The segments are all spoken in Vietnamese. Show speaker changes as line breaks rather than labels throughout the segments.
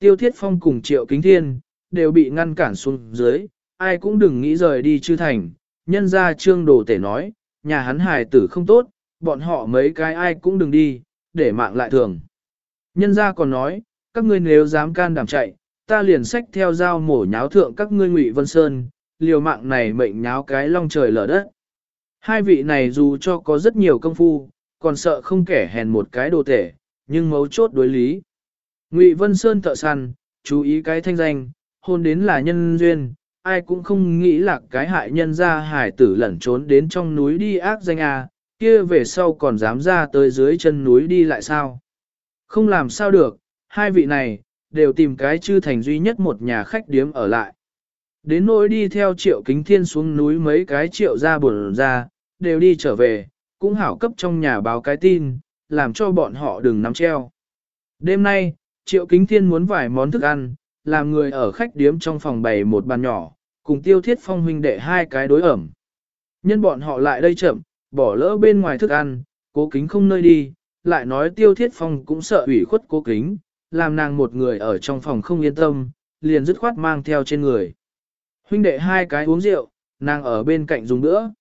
Tiêu Thiết Phong cùng Triệu Kính Thiên, đều bị ngăn cản xuống dưới, ai cũng đừng nghĩ rời đi chư thành, nhân ra trương đồ tể nói, nhà hắn hài tử không tốt, bọn họ mấy cái ai cũng đừng đi, để mạng lại thường. Nhân ra còn nói, các ngươi nếu dám can đảm chạy, ta liền sách theo dao mổ nháo thượng các ngươi ngụy Vân Sơn, liều mạng này mệnh nháo cái long trời lở đất. Hai vị này dù cho có rất nhiều công phu, còn sợ không kẻ hèn một cái đồ tể, nhưng mấu chốt đối lý. Ngụy Vân Sơn thợ săn, chú ý cái thanh danh, hôn đến là nhân duyên, ai cũng không nghĩ là cái hại nhân ra hải tử lẩn trốn đến trong núi đi ác danh à, kia về sau còn dám ra tới dưới chân núi đi lại sao. Không làm sao được, hai vị này, đều tìm cái chư thành duy nhất một nhà khách điếm ở lại. Đến nỗi đi theo triệu kính thiên xuống núi mấy cái triệu ra buồn ra, đều đi trở về, cũng hảo cấp trong nhà báo cái tin, làm cho bọn họ đừng nắm treo. Đêm nay, triệu kính thiên muốn vài món thức ăn, làm người ở khách điếm trong phòng bày một bàn nhỏ, cùng tiêu thiết phong huynh đệ hai cái đối ẩm. Nhân bọn họ lại đây chậm, bỏ lỡ bên ngoài thức ăn, cố kính không nơi đi, lại nói tiêu thiết phong cũng sợ ủy khuất cố kính, làm nàng một người ở trong phòng không yên tâm, liền dứt khoát mang theo trên người. Huynh đệ hai cái uống rượu, nàng ở bên cạnh dùng nữa.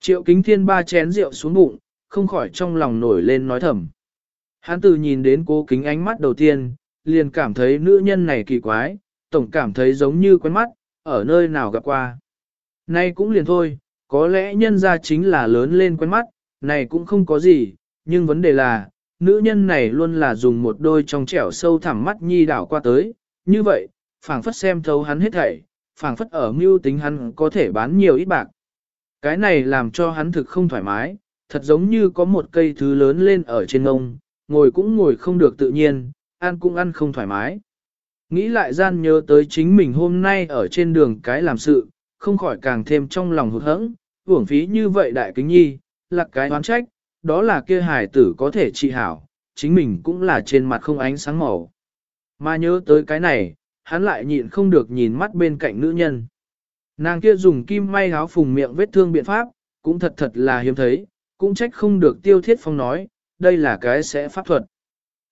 Triệu kính thiên ba chén rượu xuống bụng, không khỏi trong lòng nổi lên nói thầm. Hắn từ nhìn đến cố kính ánh mắt đầu tiên, liền cảm thấy nữ nhân này kỳ quái, tổng cảm thấy giống như quen mắt, ở nơi nào gặp qua. Nay cũng liền thôi, có lẽ nhân ra chính là lớn lên quen mắt, này cũng không có gì, nhưng vấn đề là, nữ nhân này luôn là dùng một đôi trong trẻo sâu thẳm mắt nhi đảo qua tới, như vậy, phảng phất xem thấu hắn hết thảy, phảng phất ở mưu tính hắn có thể bán nhiều ít bạc. Cái này làm cho hắn thực không thoải mái, thật giống như có một cây thứ lớn lên ở trên ngông, ngồi cũng ngồi không được tự nhiên, ăn cũng ăn không thoải mái. Nghĩ lại gian nhớ tới chính mình hôm nay ở trên đường cái làm sự, không khỏi càng thêm trong lòng hụt hẫng, uổng phí như vậy đại kính nhi, là cái oán trách, đó là kia hài tử có thể trị hảo, chính mình cũng là trên mặt không ánh sáng màu. Mà nhớ tới cái này, hắn lại nhịn không được nhìn mắt bên cạnh nữ nhân. Nàng kia dùng kim may áo phùng miệng vết thương biện pháp, cũng thật thật là hiếm thấy, cũng trách không được tiêu thiết phong nói, đây là cái sẽ pháp thuật.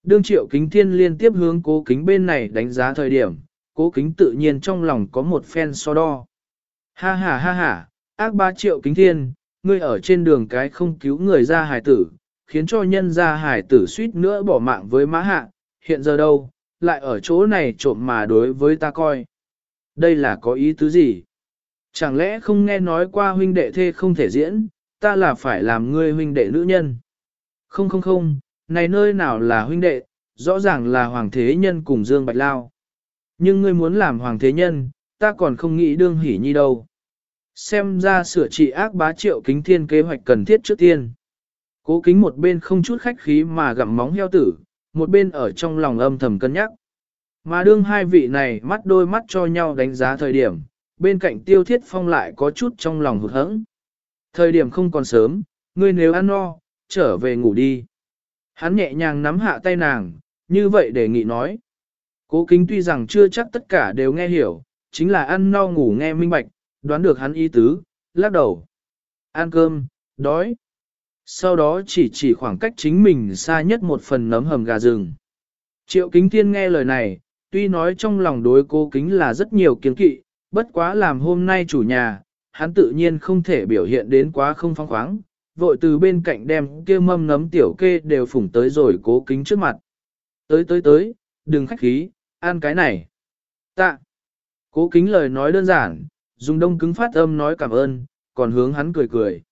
Đương triệu kính thiên liên tiếp hướng cố kính bên này đánh giá thời điểm, cố kính tự nhiên trong lòng có một phen so đo. Ha ha ha ha, ác ba triệu kính thiên, ngươi ở trên đường cái không cứu người ra hải tử, khiến cho nhân ra hải tử suýt nữa bỏ mạng với mã hạ, hiện giờ đâu, lại ở chỗ này trộm mà đối với ta coi. Đây là có ý tứ gì? Chẳng lẽ không nghe nói qua huynh đệ thê không thể diễn, ta là phải làm ngươi huynh đệ nữ nhân? Không không không, này nơi nào là huynh đệ, rõ ràng là hoàng thế nhân cùng Dương Bạch Lao. Nhưng ngươi muốn làm hoàng thế nhân, ta còn không nghĩ đương hỉ nhi đâu. Xem ra sửa trị ác bá triệu kính thiên kế hoạch cần thiết trước tiên. Cố kính một bên không chút khách khí mà gặm móng heo tử, một bên ở trong lòng âm thầm cân nhắc. Mà đương hai vị này mắt đôi mắt cho nhau đánh giá thời điểm, bên cạnh tiêu thiết phong lại có chút trong lòng hụt hẫng. Thời điểm không còn sớm, ngươi nếu ăn no, trở về ngủ đi. Hắn nhẹ nhàng nắm hạ tay nàng, như vậy đề nghị nói. Cố kính tuy rằng chưa chắc tất cả đều nghe hiểu, chính là ăn no ngủ nghe minh bạch, đoán được hắn ý tứ, lắc đầu. Ăn cơm, đói. Sau đó chỉ chỉ khoảng cách chính mình xa nhất một phần nấm hầm gà rừng. Triệu kính tiên nghe lời này, tuy nói trong lòng đối cố kính là rất nhiều kiến kỵ, bất quá làm hôm nay chủ nhà, hắn tự nhiên không thể biểu hiện đến quá không phong khoáng, vội từ bên cạnh đem kia mâm nấm tiểu kê đều phủng tới rồi cố kính trước mặt. Tới tới tới, đừng khách khí, ăn cái này. Tạ. Cố kính lời nói đơn giản, dùng đông cứng phát âm nói cảm ơn, còn hướng hắn cười cười.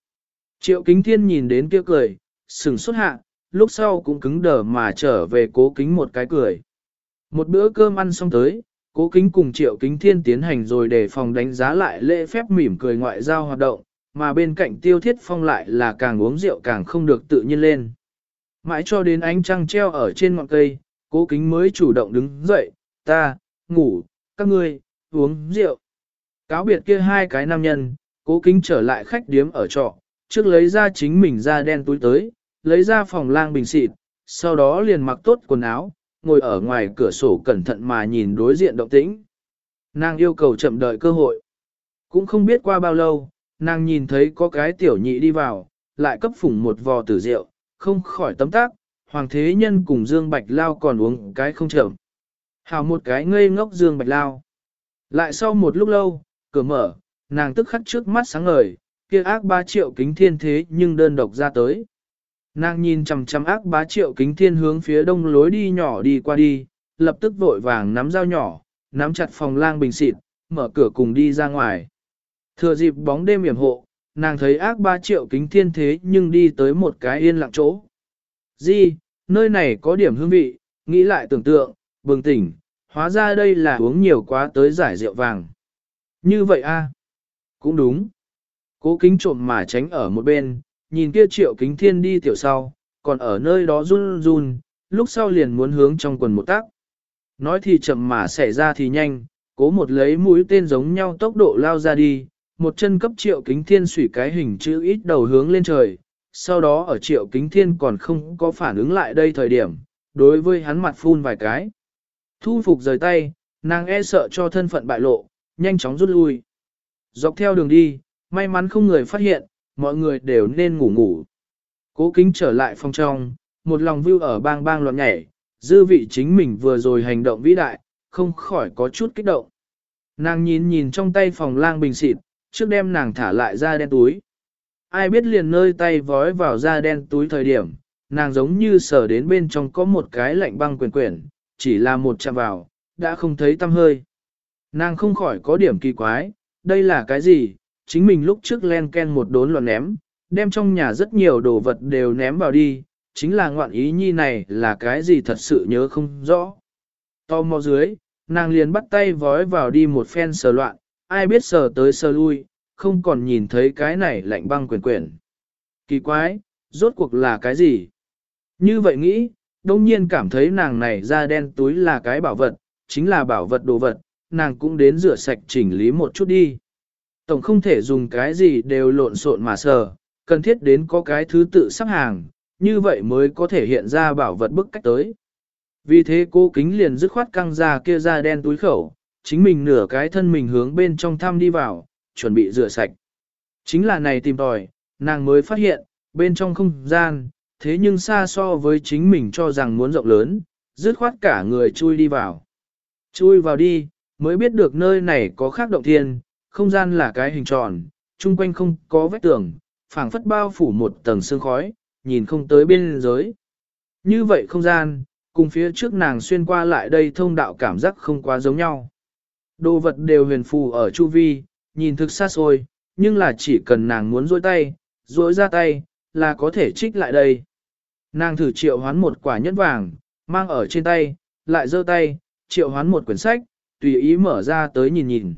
Triệu kính thiên nhìn đến kia cười, sừng xuất hạ, lúc sau cũng cứng đờ mà trở về cố kính một cái cười. Một bữa cơm ăn xong tới, cố kính cùng triệu kính thiên tiến hành rồi để phòng đánh giá lại lễ phép mỉm cười ngoại giao hoạt động, mà bên cạnh tiêu thiết phong lại là càng uống rượu càng không được tự nhiên lên. Mãi cho đến ánh trăng treo ở trên ngọn cây, cố kính mới chủ động đứng dậy, ta, ngủ, các ngươi, uống rượu. Cáo biệt kia hai cái nam nhân, cố kính trở lại khách điếm ở trọ, trước lấy ra chính mình ra đen túi tới, lấy ra phòng lang bình xịt, sau đó liền mặc tốt quần áo, ngồi ở ngoài cửa sổ cẩn thận mà nhìn đối diện động tĩnh. Nàng yêu cầu chậm đợi cơ hội. Cũng không biết qua bao lâu, nàng nhìn thấy có cái tiểu nhị đi vào, lại cấp phủng một vò tử rượu, không khỏi tấm tác, hoàng thế nhân cùng Dương Bạch Lao còn uống cái không chậm. Hào một cái ngây ngốc dương bạch lao. Lại sau một lúc lâu, cửa mở, nàng tức khắc trước mắt sáng ngời, kia ác ba triệu kính thiên thế nhưng đơn độc ra tới. Nàng nhìn chằm chằm ác bá triệu kính thiên hướng phía đông lối đi nhỏ đi qua đi, lập tức vội vàng nắm dao nhỏ, nắm chặt phòng lang bình xịt, mở cửa cùng đi ra ngoài. Thừa dịp bóng đêm yểm hộ, nàng thấy ác ba triệu kính thiên thế nhưng đi tới một cái yên lặng chỗ. Di, nơi này có điểm hương vị, nghĩ lại tưởng tượng, bừng tỉnh, hóa ra đây là uống nhiều quá tới giải rượu vàng. Như vậy a Cũng đúng. Cố kính trộm mà tránh ở một bên, nhìn kia triệu kính thiên đi tiểu sau, còn ở nơi đó run run, lúc sau liền muốn hướng trong quần một tác. Nói thì chậm mà xảy ra thì nhanh, cố một lấy mũi tên giống nhau tốc độ lao ra đi, một chân cấp triệu kính thiên sủy cái hình chữ ít đầu hướng lên trời, sau đó ở triệu kính thiên còn không có phản ứng lại đây thời điểm, đối với hắn mặt phun vài cái. Thu phục rời tay, nàng e sợ cho thân phận bại lộ, nhanh chóng rút lui. Dọc theo đường đi, may mắn không người phát hiện, mọi người đều nên ngủ ngủ. Cố kính trở lại phòng trong, một lòng view ở bang bang loạn nhảy, dư vị chính mình vừa rồi hành động vĩ đại, không khỏi có chút kích động. Nàng nhìn nhìn trong tay phòng lang bình xịt, trước đem nàng thả lại ra đen túi. Ai biết liền nơi tay vói vào ra đen túi thời điểm, nàng giống như sở đến bên trong có một cái lạnh băng quyền quyển, chỉ là một chạm vào, đã không thấy tâm hơi. Nàng không khỏi có điểm kỳ quái, đây là cái gì, chính mình lúc trước len ken một đốn loạn ném, đem trong nhà rất nhiều đồ vật đều ném vào đi, chính là ngoạn ý nhi này là cái gì thật sự nhớ không rõ. To mò dưới, nàng liền bắt tay vói vào đi một phen sờ loạn, ai biết sờ tới sờ lui, không còn nhìn thấy cái này lạnh băng quyền quyển. Kỳ quái, rốt cuộc là cái gì? Như vậy nghĩ, đông nhiên cảm thấy nàng này da đen túi là cái bảo vật, chính là bảo vật đồ vật, nàng cũng đến rửa sạch chỉnh lý một chút đi. Tổng không thể dùng cái gì đều lộn xộn mà sờ, cần thiết đến có cái thứ tự sắp hàng, như vậy mới có thể hiện ra bảo vật bức cách tới. Vì thế cô kính liền dứt khoát căng ra kia ra đen túi khẩu, chính mình nửa cái thân mình hướng bên trong thăm đi vào, chuẩn bị rửa sạch. Chính là này tìm tòi, nàng mới phát hiện, bên trong không gian, thế nhưng xa so với chính mình cho rằng muốn rộng lớn, dứt khoát cả người chui đi vào. Chui vào đi, mới biết được nơi này có khác động thiên, không gian là cái hình tròn, chung quanh không có vách tường, phảng phất bao phủ một tầng sương khói, nhìn không tới bên giới. Như vậy không gian, cùng phía trước nàng xuyên qua lại đây thông đạo cảm giác không quá giống nhau. Đồ vật đều huyền phù ở chu vi, nhìn thực xa xôi, nhưng là chỉ cần nàng muốn dối tay, dối ra tay, là có thể trích lại đây. Nàng thử triệu hoán một quả nhất vàng, mang ở trên tay, lại giơ tay, triệu hoán một quyển sách, tùy ý mở ra tới nhìn nhìn.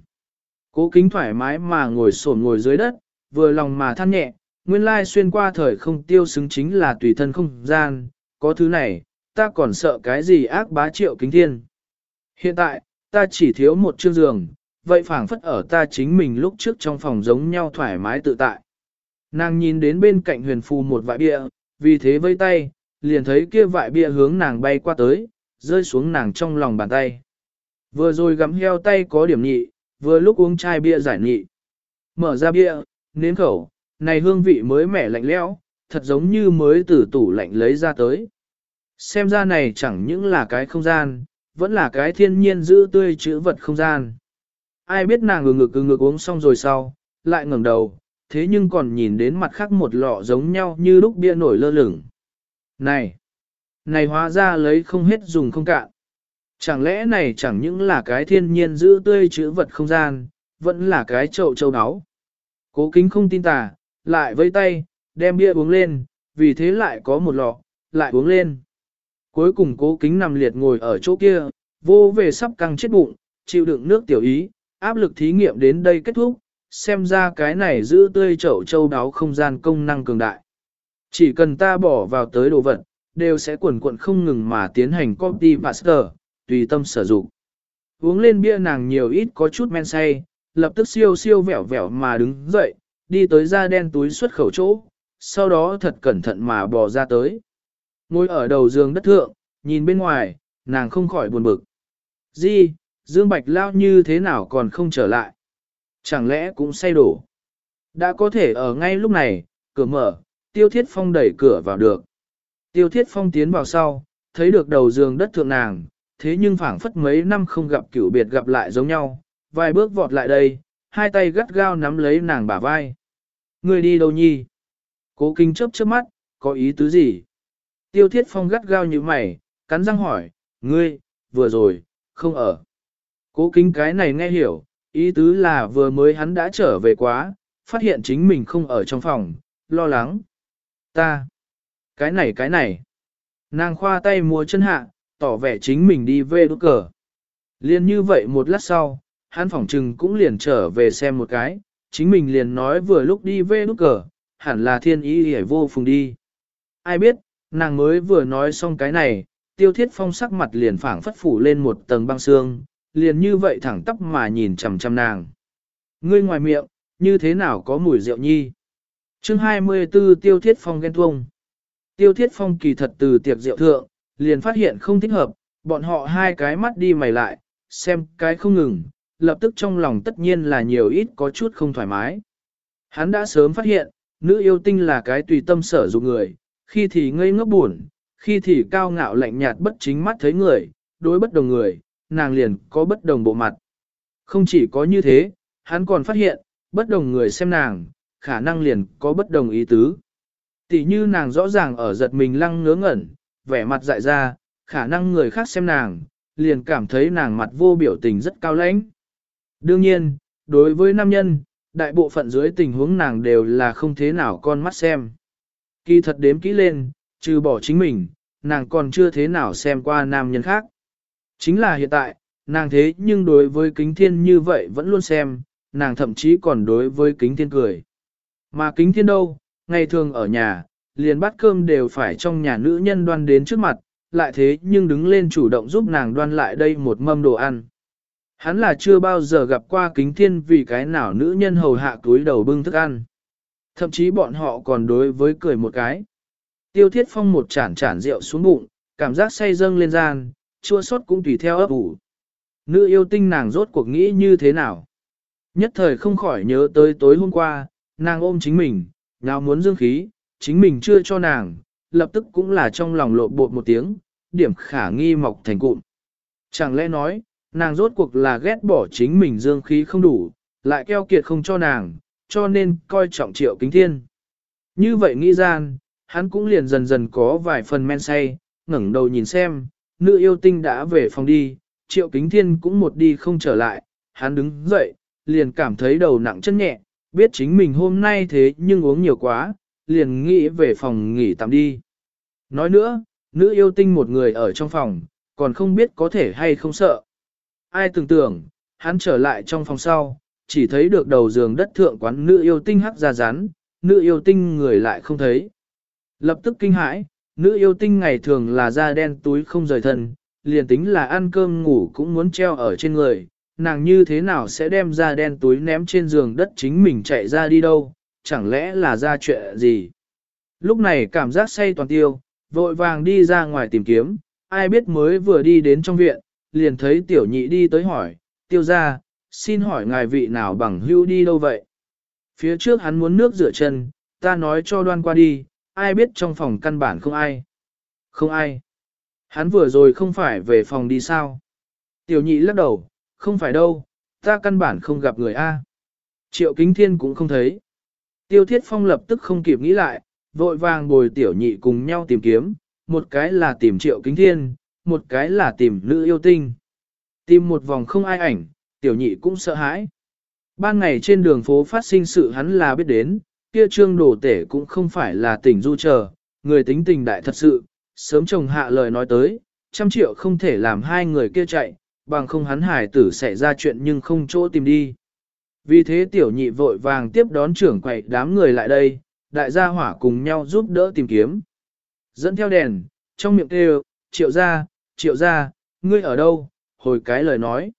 Cố kính thoải mái mà ngồi sổn ngồi dưới đất, vừa lòng mà than nhẹ, nguyên lai xuyên qua thời không tiêu xứng chính là tùy thân không gian, có thứ này, ta còn sợ cái gì ác bá triệu kính thiên. Hiện tại, ta chỉ thiếu một chương giường, vậy phảng phất ở ta chính mình lúc trước trong phòng giống nhau thoải mái tự tại. Nàng nhìn đến bên cạnh huyền phù một vại bia, vì thế vây tay, liền thấy kia vại bia hướng nàng bay qua tới, rơi xuống nàng trong lòng bàn tay. Vừa rồi gắm heo tay có điểm nhị, vừa lúc uống chai bia giải nhị. Mở ra bia, nếm khẩu, này hương vị mới mẻ lạnh lẽo, thật giống như mới từ tủ lạnh lấy ra tới. Xem ra này chẳng những là cái không gian, vẫn là cái thiên nhiên giữ tươi chữ vật không gian. Ai biết nàng ngừng ngực ngừng ngực uống xong rồi sau, lại ngẩng đầu, thế nhưng còn nhìn đến mặt khác một lọ giống nhau như lúc bia nổi lơ lửng. Này! Này hóa ra lấy không hết dùng không cạn. Chẳng lẽ này chẳng những là cái thiên nhiên giữ tươi chữ vật không gian, vẫn là cái chậu châu áo. Cố kính không tin tà, lại vây tay, đem bia uống lên, vì thế lại có một lọ, lại uống lên. Cuối cùng cố kính nằm liệt ngồi ở chỗ kia, vô về sắp căng chết bụng, chịu đựng nước tiểu ý, áp lực thí nghiệm đến đây kết thúc, xem ra cái này giữ tươi chậu châu đáo không gian công năng cường đại. Chỉ cần ta bỏ vào tới đồ vật, đều sẽ quần quận không ngừng mà tiến hành copy master, tùy tâm sử dụng. Uống lên bia nàng nhiều ít có chút men say, lập tức siêu siêu vẻo vẻo mà đứng dậy, đi tới da đen túi xuất khẩu chỗ, sau đó thật cẩn thận mà bò ra tới. Ngồi ở đầu giường đất thượng, nhìn bên ngoài, nàng không khỏi buồn bực. Di, Dương Bạch Lao như thế nào còn không trở lại? Chẳng lẽ cũng say đổ? Đã có thể ở ngay lúc này, cửa mở, Tiêu Thiết Phong đẩy cửa vào được. Tiêu Thiết Phong tiến vào sau, thấy được đầu giường đất thượng nàng, thế nhưng phảng phất mấy năm không gặp cửu biệt gặp lại giống nhau, vài bước vọt lại đây, hai tay gắt gao nắm lấy nàng bả vai. Người đi đâu nhi? Cố kinh chớp chớp mắt, có ý tứ gì? Tiêu thiết phong gắt gao như mày, cắn răng hỏi, ngươi, vừa rồi, không ở. Cố kính cái này nghe hiểu, ý tứ là vừa mới hắn đã trở về quá, phát hiện chính mình không ở trong phòng, lo lắng. Ta, cái này cái này. Nàng khoa tay mua chân hạ, tỏ vẻ chính mình đi về đốt cờ. Liên như vậy một lát sau, hắn phỏng trừng cũng liền trở về xem một cái, chính mình liền nói vừa lúc đi về đốt cờ, hẳn là thiên ý hề vô phùng đi. Ai biết, nàng mới vừa nói xong cái này, tiêu thiết phong sắc mặt liền phảng phất phủ lên một tầng băng xương, liền như vậy thẳng tắp mà nhìn chằm chằm nàng. Ngươi ngoài miệng, như thế nào có mùi rượu nhi? chương 24 tiêu thiết phong ghen tuông. Tiêu thiết phong kỳ thật từ tiệc rượu thượng, liền phát hiện không thích hợp, bọn họ hai cái mắt đi mày lại, xem cái không ngừng, lập tức trong lòng tất nhiên là nhiều ít có chút không thoải mái. Hắn đã sớm phát hiện, nữ yêu tinh là cái tùy tâm sở dụng người, khi thì ngây ngốc buồn, khi thì cao ngạo lạnh nhạt bất chính mắt thấy người, đối bất đồng người, nàng liền có bất đồng bộ mặt. Không chỉ có như thế, hắn còn phát hiện, bất đồng người xem nàng, khả năng liền có bất đồng ý tứ. Tỷ như nàng rõ ràng ở giật mình lăng ngớ ngẩn, vẻ mặt dại ra, khả năng người khác xem nàng, liền cảm thấy nàng mặt vô biểu tình rất cao lãnh. Đương nhiên, đối với nam nhân, đại bộ phận dưới tình huống nàng đều là không thế nào con mắt xem. Kỳ thật đếm kỹ lên, trừ bỏ chính mình, nàng còn chưa thế nào xem qua nam nhân khác. Chính là hiện tại, nàng thế nhưng đối với kính thiên như vậy vẫn luôn xem, nàng thậm chí còn đối với kính thiên cười. Mà kính thiên đâu, ngày thường ở nhà, liền bát cơm đều phải trong nhà nữ nhân đoan đến trước mặt, lại thế nhưng đứng lên chủ động giúp nàng đoan lại đây một mâm đồ ăn. Hắn là chưa bao giờ gặp qua kính thiên vì cái nào nữ nhân hầu hạ túi đầu bưng thức ăn. Thậm chí bọn họ còn đối với cười một cái. Tiêu thiết phong một chản chản rượu xuống bụng, cảm giác say dâng lên gian, chua sót cũng tùy theo ấp ủ. Nữ yêu tinh nàng rốt cuộc nghĩ như thế nào? Nhất thời không khỏi nhớ tới tối hôm qua, nàng ôm chính mình, nào muốn dương khí, chính mình chưa cho nàng, lập tức cũng là trong lòng lộ bột một tiếng, điểm khả nghi mọc thành cụm. Chẳng lẽ nói, nàng rốt cuộc là ghét bỏ chính mình dương khí không đủ, lại keo kiệt không cho nàng, cho nên coi trọng triệu kính thiên. Như vậy nghĩ gian, hắn cũng liền dần dần có vài phần men say, ngẩng đầu nhìn xem, nữ yêu tinh đã về phòng đi, triệu kính thiên cũng một đi không trở lại, hắn đứng dậy, liền cảm thấy đầu nặng chân nhẹ, biết chính mình hôm nay thế nhưng uống nhiều quá, liền nghĩ về phòng nghỉ tạm đi. Nói nữa, nữ yêu tinh một người ở trong phòng, còn không biết có thể hay không sợ. Ai tưởng tưởng, hắn trở lại trong phòng sau, chỉ thấy được đầu giường đất thượng quán nữ yêu tinh hắc ra rán, nữ yêu tinh người lại không thấy. Lập tức kinh hãi, nữ yêu tinh ngày thường là da đen túi không rời thân, liền tính là ăn cơm ngủ cũng muốn treo ở trên người, nàng như thế nào sẽ đem da đen túi ném trên giường đất chính mình chạy ra đi đâu, chẳng lẽ là ra chuyện gì. Lúc này cảm giác say toàn tiêu, vội vàng đi ra ngoài tìm kiếm, ai biết mới vừa đi đến trong viện, liền thấy tiểu nhị đi tới hỏi, tiêu ra, xin hỏi ngài vị nào bằng hưu đi đâu vậy? Phía trước hắn muốn nước rửa chân, ta nói cho đoan qua đi, ai biết trong phòng căn bản không ai. Không ai. Hắn vừa rồi không phải về phòng đi sao? Tiểu nhị lắc đầu, không phải đâu, ta căn bản không gặp người A. Triệu kính thiên cũng không thấy. Tiêu thiết phong lập tức không kịp nghĩ lại, vội vàng bồi tiểu nhị cùng nhau tìm kiếm, một cái là tìm triệu kính thiên, một cái là tìm nữ yêu tinh. Tìm một vòng không ai ảnh, tiểu nhị cũng sợ hãi. Ban ngày trên đường phố phát sinh sự hắn là biết đến, kia trương đồ tể cũng không phải là tỉnh du chờ, người tính tình đại thật sự, sớm chồng hạ lời nói tới, trăm triệu không thể làm hai người kia chạy, bằng không hắn hải tử xảy ra chuyện nhưng không chỗ tìm đi. Vì thế tiểu nhị vội vàng tiếp đón trưởng quậy đám người lại đây, đại gia hỏa cùng nhau giúp đỡ tìm kiếm. Dẫn theo đèn, trong miệng kêu, triệu ra, triệu ra, ngươi ở đâu, hồi cái lời nói.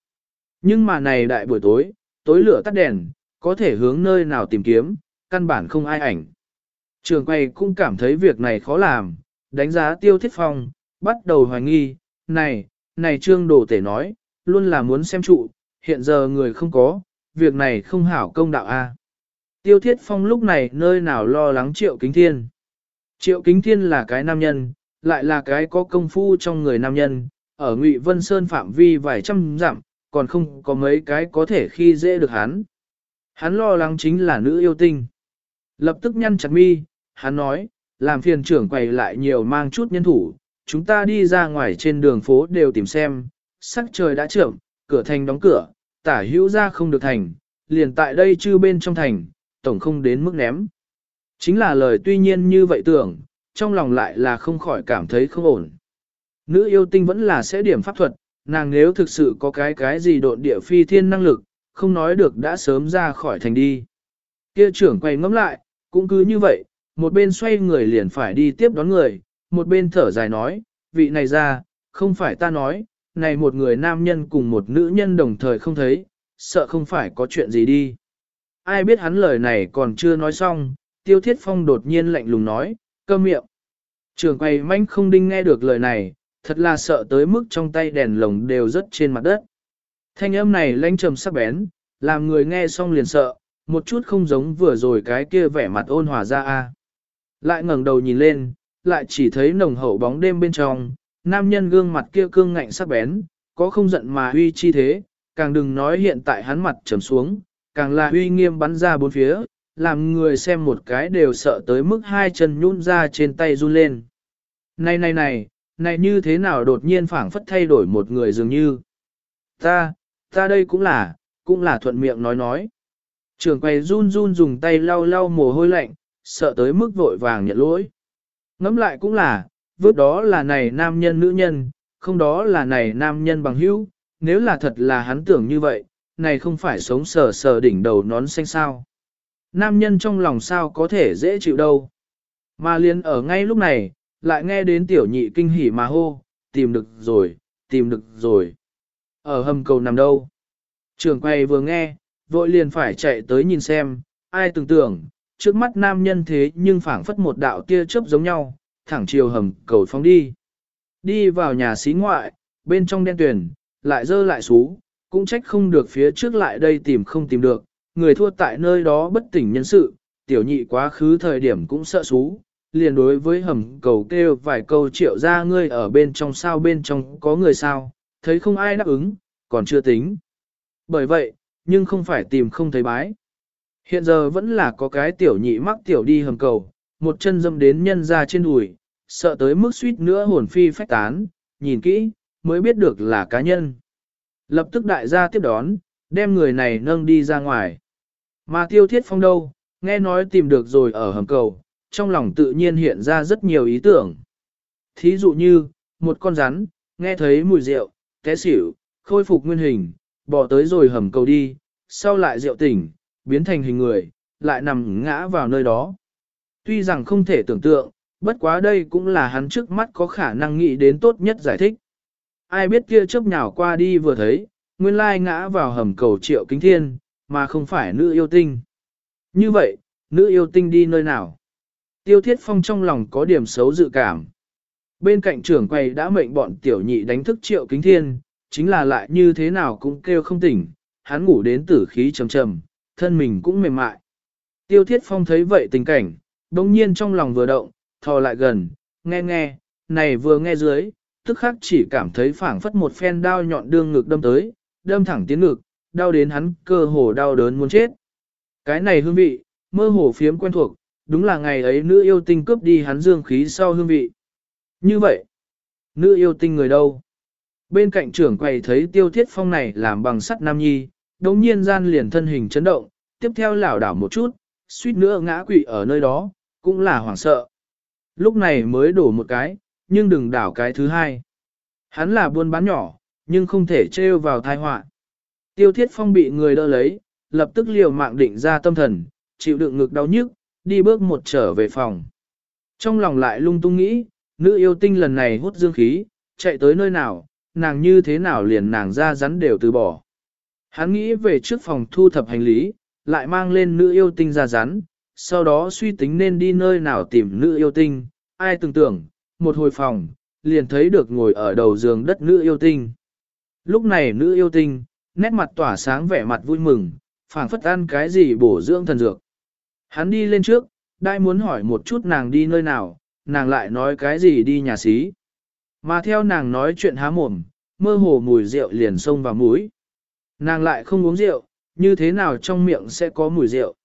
Nhưng mà này đại buổi tối, tối lửa tắt đèn, có thể hướng nơi nào tìm kiếm, căn bản không ai ảnh. Trường quay cũng cảm thấy việc này khó làm, đánh giá tiêu thiết phong, bắt đầu hoài nghi, này, này trương đồ tể nói, luôn là muốn xem trụ, hiện giờ người không có, việc này không hảo công đạo a. Tiêu thiết phong lúc này nơi nào lo lắng triệu kính thiên. Triệu kính thiên là cái nam nhân, lại là cái có công phu trong người nam nhân, ở Ngụy Vân Sơn phạm vi vài trăm dặm, còn không có mấy cái có thể khi dễ được hắn. Hắn lo lắng chính là nữ yêu tinh. Lập tức nhăn chặt mi, hắn nói, làm phiền trưởng quầy lại nhiều mang chút nhân thủ, chúng ta đi ra ngoài trên đường phố đều tìm xem, sắc trời đã trưởng, cửa thành đóng cửa, tả hữu ra không được thành, liền tại đây chưa bên trong thành, tổng không đến mức ném. Chính là lời tuy nhiên như vậy tưởng, trong lòng lại là không khỏi cảm thấy không ổn. Nữ yêu tinh vẫn là sẽ điểm pháp thuật, nàng nếu thực sự có cái cái gì độn địa phi thiên năng lực, không nói được đã sớm ra khỏi thành đi. Kia trưởng quay ngẫm lại, cũng cứ như vậy, một bên xoay người liền phải đi tiếp đón người, một bên thở dài nói, vị này ra, không phải ta nói, này một người nam nhân cùng một nữ nhân đồng thời không thấy, sợ không phải có chuyện gì đi. Ai biết hắn lời này còn chưa nói xong, tiêu thiết phong đột nhiên lạnh lùng nói, câm miệng. Trường quay manh không đinh nghe được lời này, thật là sợ tới mức trong tay đèn lồng đều rớt trên mặt đất. Thanh âm này lãnh trầm sắc bén, làm người nghe xong liền sợ, một chút không giống vừa rồi cái kia vẻ mặt ôn hòa ra a. Lại ngẩng đầu nhìn lên, lại chỉ thấy nồng hậu bóng đêm bên trong, nam nhân gương mặt kia cương ngạnh sắc bén, có không giận mà huy chi thế, càng đừng nói hiện tại hắn mặt trầm xuống, càng là huy nghiêm bắn ra bốn phía, làm người xem một cái đều sợ tới mức hai chân nhún ra trên tay run lên. Này này này, này như thế nào đột nhiên phảng phất thay đổi một người dường như. Ta, ta đây cũng là, cũng là thuận miệng nói nói. Trường quay run run dùng tay lau lau mồ hôi lạnh, sợ tới mức vội vàng nhận lỗi. Ngắm lại cũng là, vớt đó là này nam nhân nữ nhân, không đó là này nam nhân bằng hữu, nếu là thật là hắn tưởng như vậy, này không phải sống sờ sờ đỉnh đầu nón xanh sao. Nam nhân trong lòng sao có thể dễ chịu đâu. Mà liền ở ngay lúc này, lại nghe đến tiểu nhị kinh hỉ mà hô, tìm được rồi, tìm được rồi. Ở hầm cầu nằm đâu? Trường quay vừa nghe, vội liền phải chạy tới nhìn xem, ai tưởng tưởng, trước mắt nam nhân thế nhưng phảng phất một đạo tia chớp giống nhau, thẳng chiều hầm cầu phóng đi. Đi vào nhà xí ngoại, bên trong đen tuyển, lại dơ lại xú, cũng trách không được phía trước lại đây tìm không tìm được, người thua tại nơi đó bất tỉnh nhân sự, tiểu nhị quá khứ thời điểm cũng sợ xú, liền đối với hầm cầu kêu vài câu triệu ra ngươi ở bên trong sao bên trong có người sao, thấy không ai đáp ứng, còn chưa tính. Bởi vậy, nhưng không phải tìm không thấy bái. Hiện giờ vẫn là có cái tiểu nhị mắc tiểu đi hầm cầu, một chân dâm đến nhân ra trên đùi, sợ tới mức suýt nữa hồn phi phách tán, nhìn kỹ, mới biết được là cá nhân. Lập tức đại gia tiếp đón, đem người này nâng đi ra ngoài. Mà tiêu thiết phong đâu, nghe nói tìm được rồi ở hầm cầu, trong lòng tự nhiên hiện ra rất nhiều ý tưởng. Thí dụ như, một con rắn, nghe thấy mùi rượu, té xỉu, khôi phục nguyên hình, bỏ tới rồi hầm cầu đi, sau lại rượu tỉnh, biến thành hình người, lại nằm ngã vào nơi đó. Tuy rằng không thể tưởng tượng, bất quá đây cũng là hắn trước mắt có khả năng nghĩ đến tốt nhất giải thích. Ai biết kia chớp nhào qua đi vừa thấy, nguyên lai ngã vào hầm cầu triệu kính thiên, mà không phải nữ yêu tinh. Như vậy, nữ yêu tinh đi nơi nào? Tiêu thiết phong trong lòng có điểm xấu dự cảm. Bên cạnh trưởng quầy đã mệnh bọn tiểu nhị đánh thức triệu kính thiên, chính là lại như thế nào cũng kêu không tỉnh, hắn ngủ đến tử khí trầm trầm, thân mình cũng mềm mại. Tiêu thiết phong thấy vậy tình cảnh, đồng nhiên trong lòng vừa động, thò lại gần, nghe nghe, này vừa nghe dưới, tức khắc chỉ cảm thấy phảng phất một phen đao nhọn đương ngực đâm tới, đâm thẳng tiến ngực, đau đến hắn cơ hồ đau đớn muốn chết. Cái này hương vị, mơ hồ phiếm quen thuộc, đúng là ngày ấy nữ yêu tinh cướp đi hắn dương khí sau hương vị. Như vậy, nữ yêu tinh người đâu? Bên cạnh trưởng quầy thấy tiêu thiết phong này làm bằng sắt nam nhi, đồng nhiên gian liền thân hình chấn động, tiếp theo lảo đảo một chút, suýt nữa ngã quỵ ở nơi đó, cũng là hoảng sợ. Lúc này mới đổ một cái, nhưng đừng đảo cái thứ hai. Hắn là buôn bán nhỏ, nhưng không thể trêu vào thai họa. Tiêu thiết phong bị người đỡ lấy, lập tức liều mạng định ra tâm thần, chịu đựng ngực đau nhức, đi bước một trở về phòng. Trong lòng lại lung tung nghĩ, nữ yêu tinh lần này hút dương khí, chạy tới nơi nào, nàng như thế nào liền nàng ra rắn đều từ bỏ. Hắn nghĩ về trước phòng thu thập hành lý, lại mang lên nữ yêu tinh ra rắn, sau đó suy tính nên đi nơi nào tìm nữ yêu tinh, ai tưởng tưởng, một hồi phòng, liền thấy được ngồi ở đầu giường đất nữ yêu tinh. Lúc này nữ yêu tinh, nét mặt tỏa sáng vẻ mặt vui mừng, phảng phất ăn cái gì bổ dưỡng thần dược. Hắn đi lên trước, đai muốn hỏi một chút nàng đi nơi nào, nàng lại nói cái gì đi nhà xí. Mà theo nàng nói chuyện há mồm, mơ hồ mùi rượu liền xông vào mũi. Nàng lại không uống rượu, như thế nào trong miệng sẽ có mùi rượu.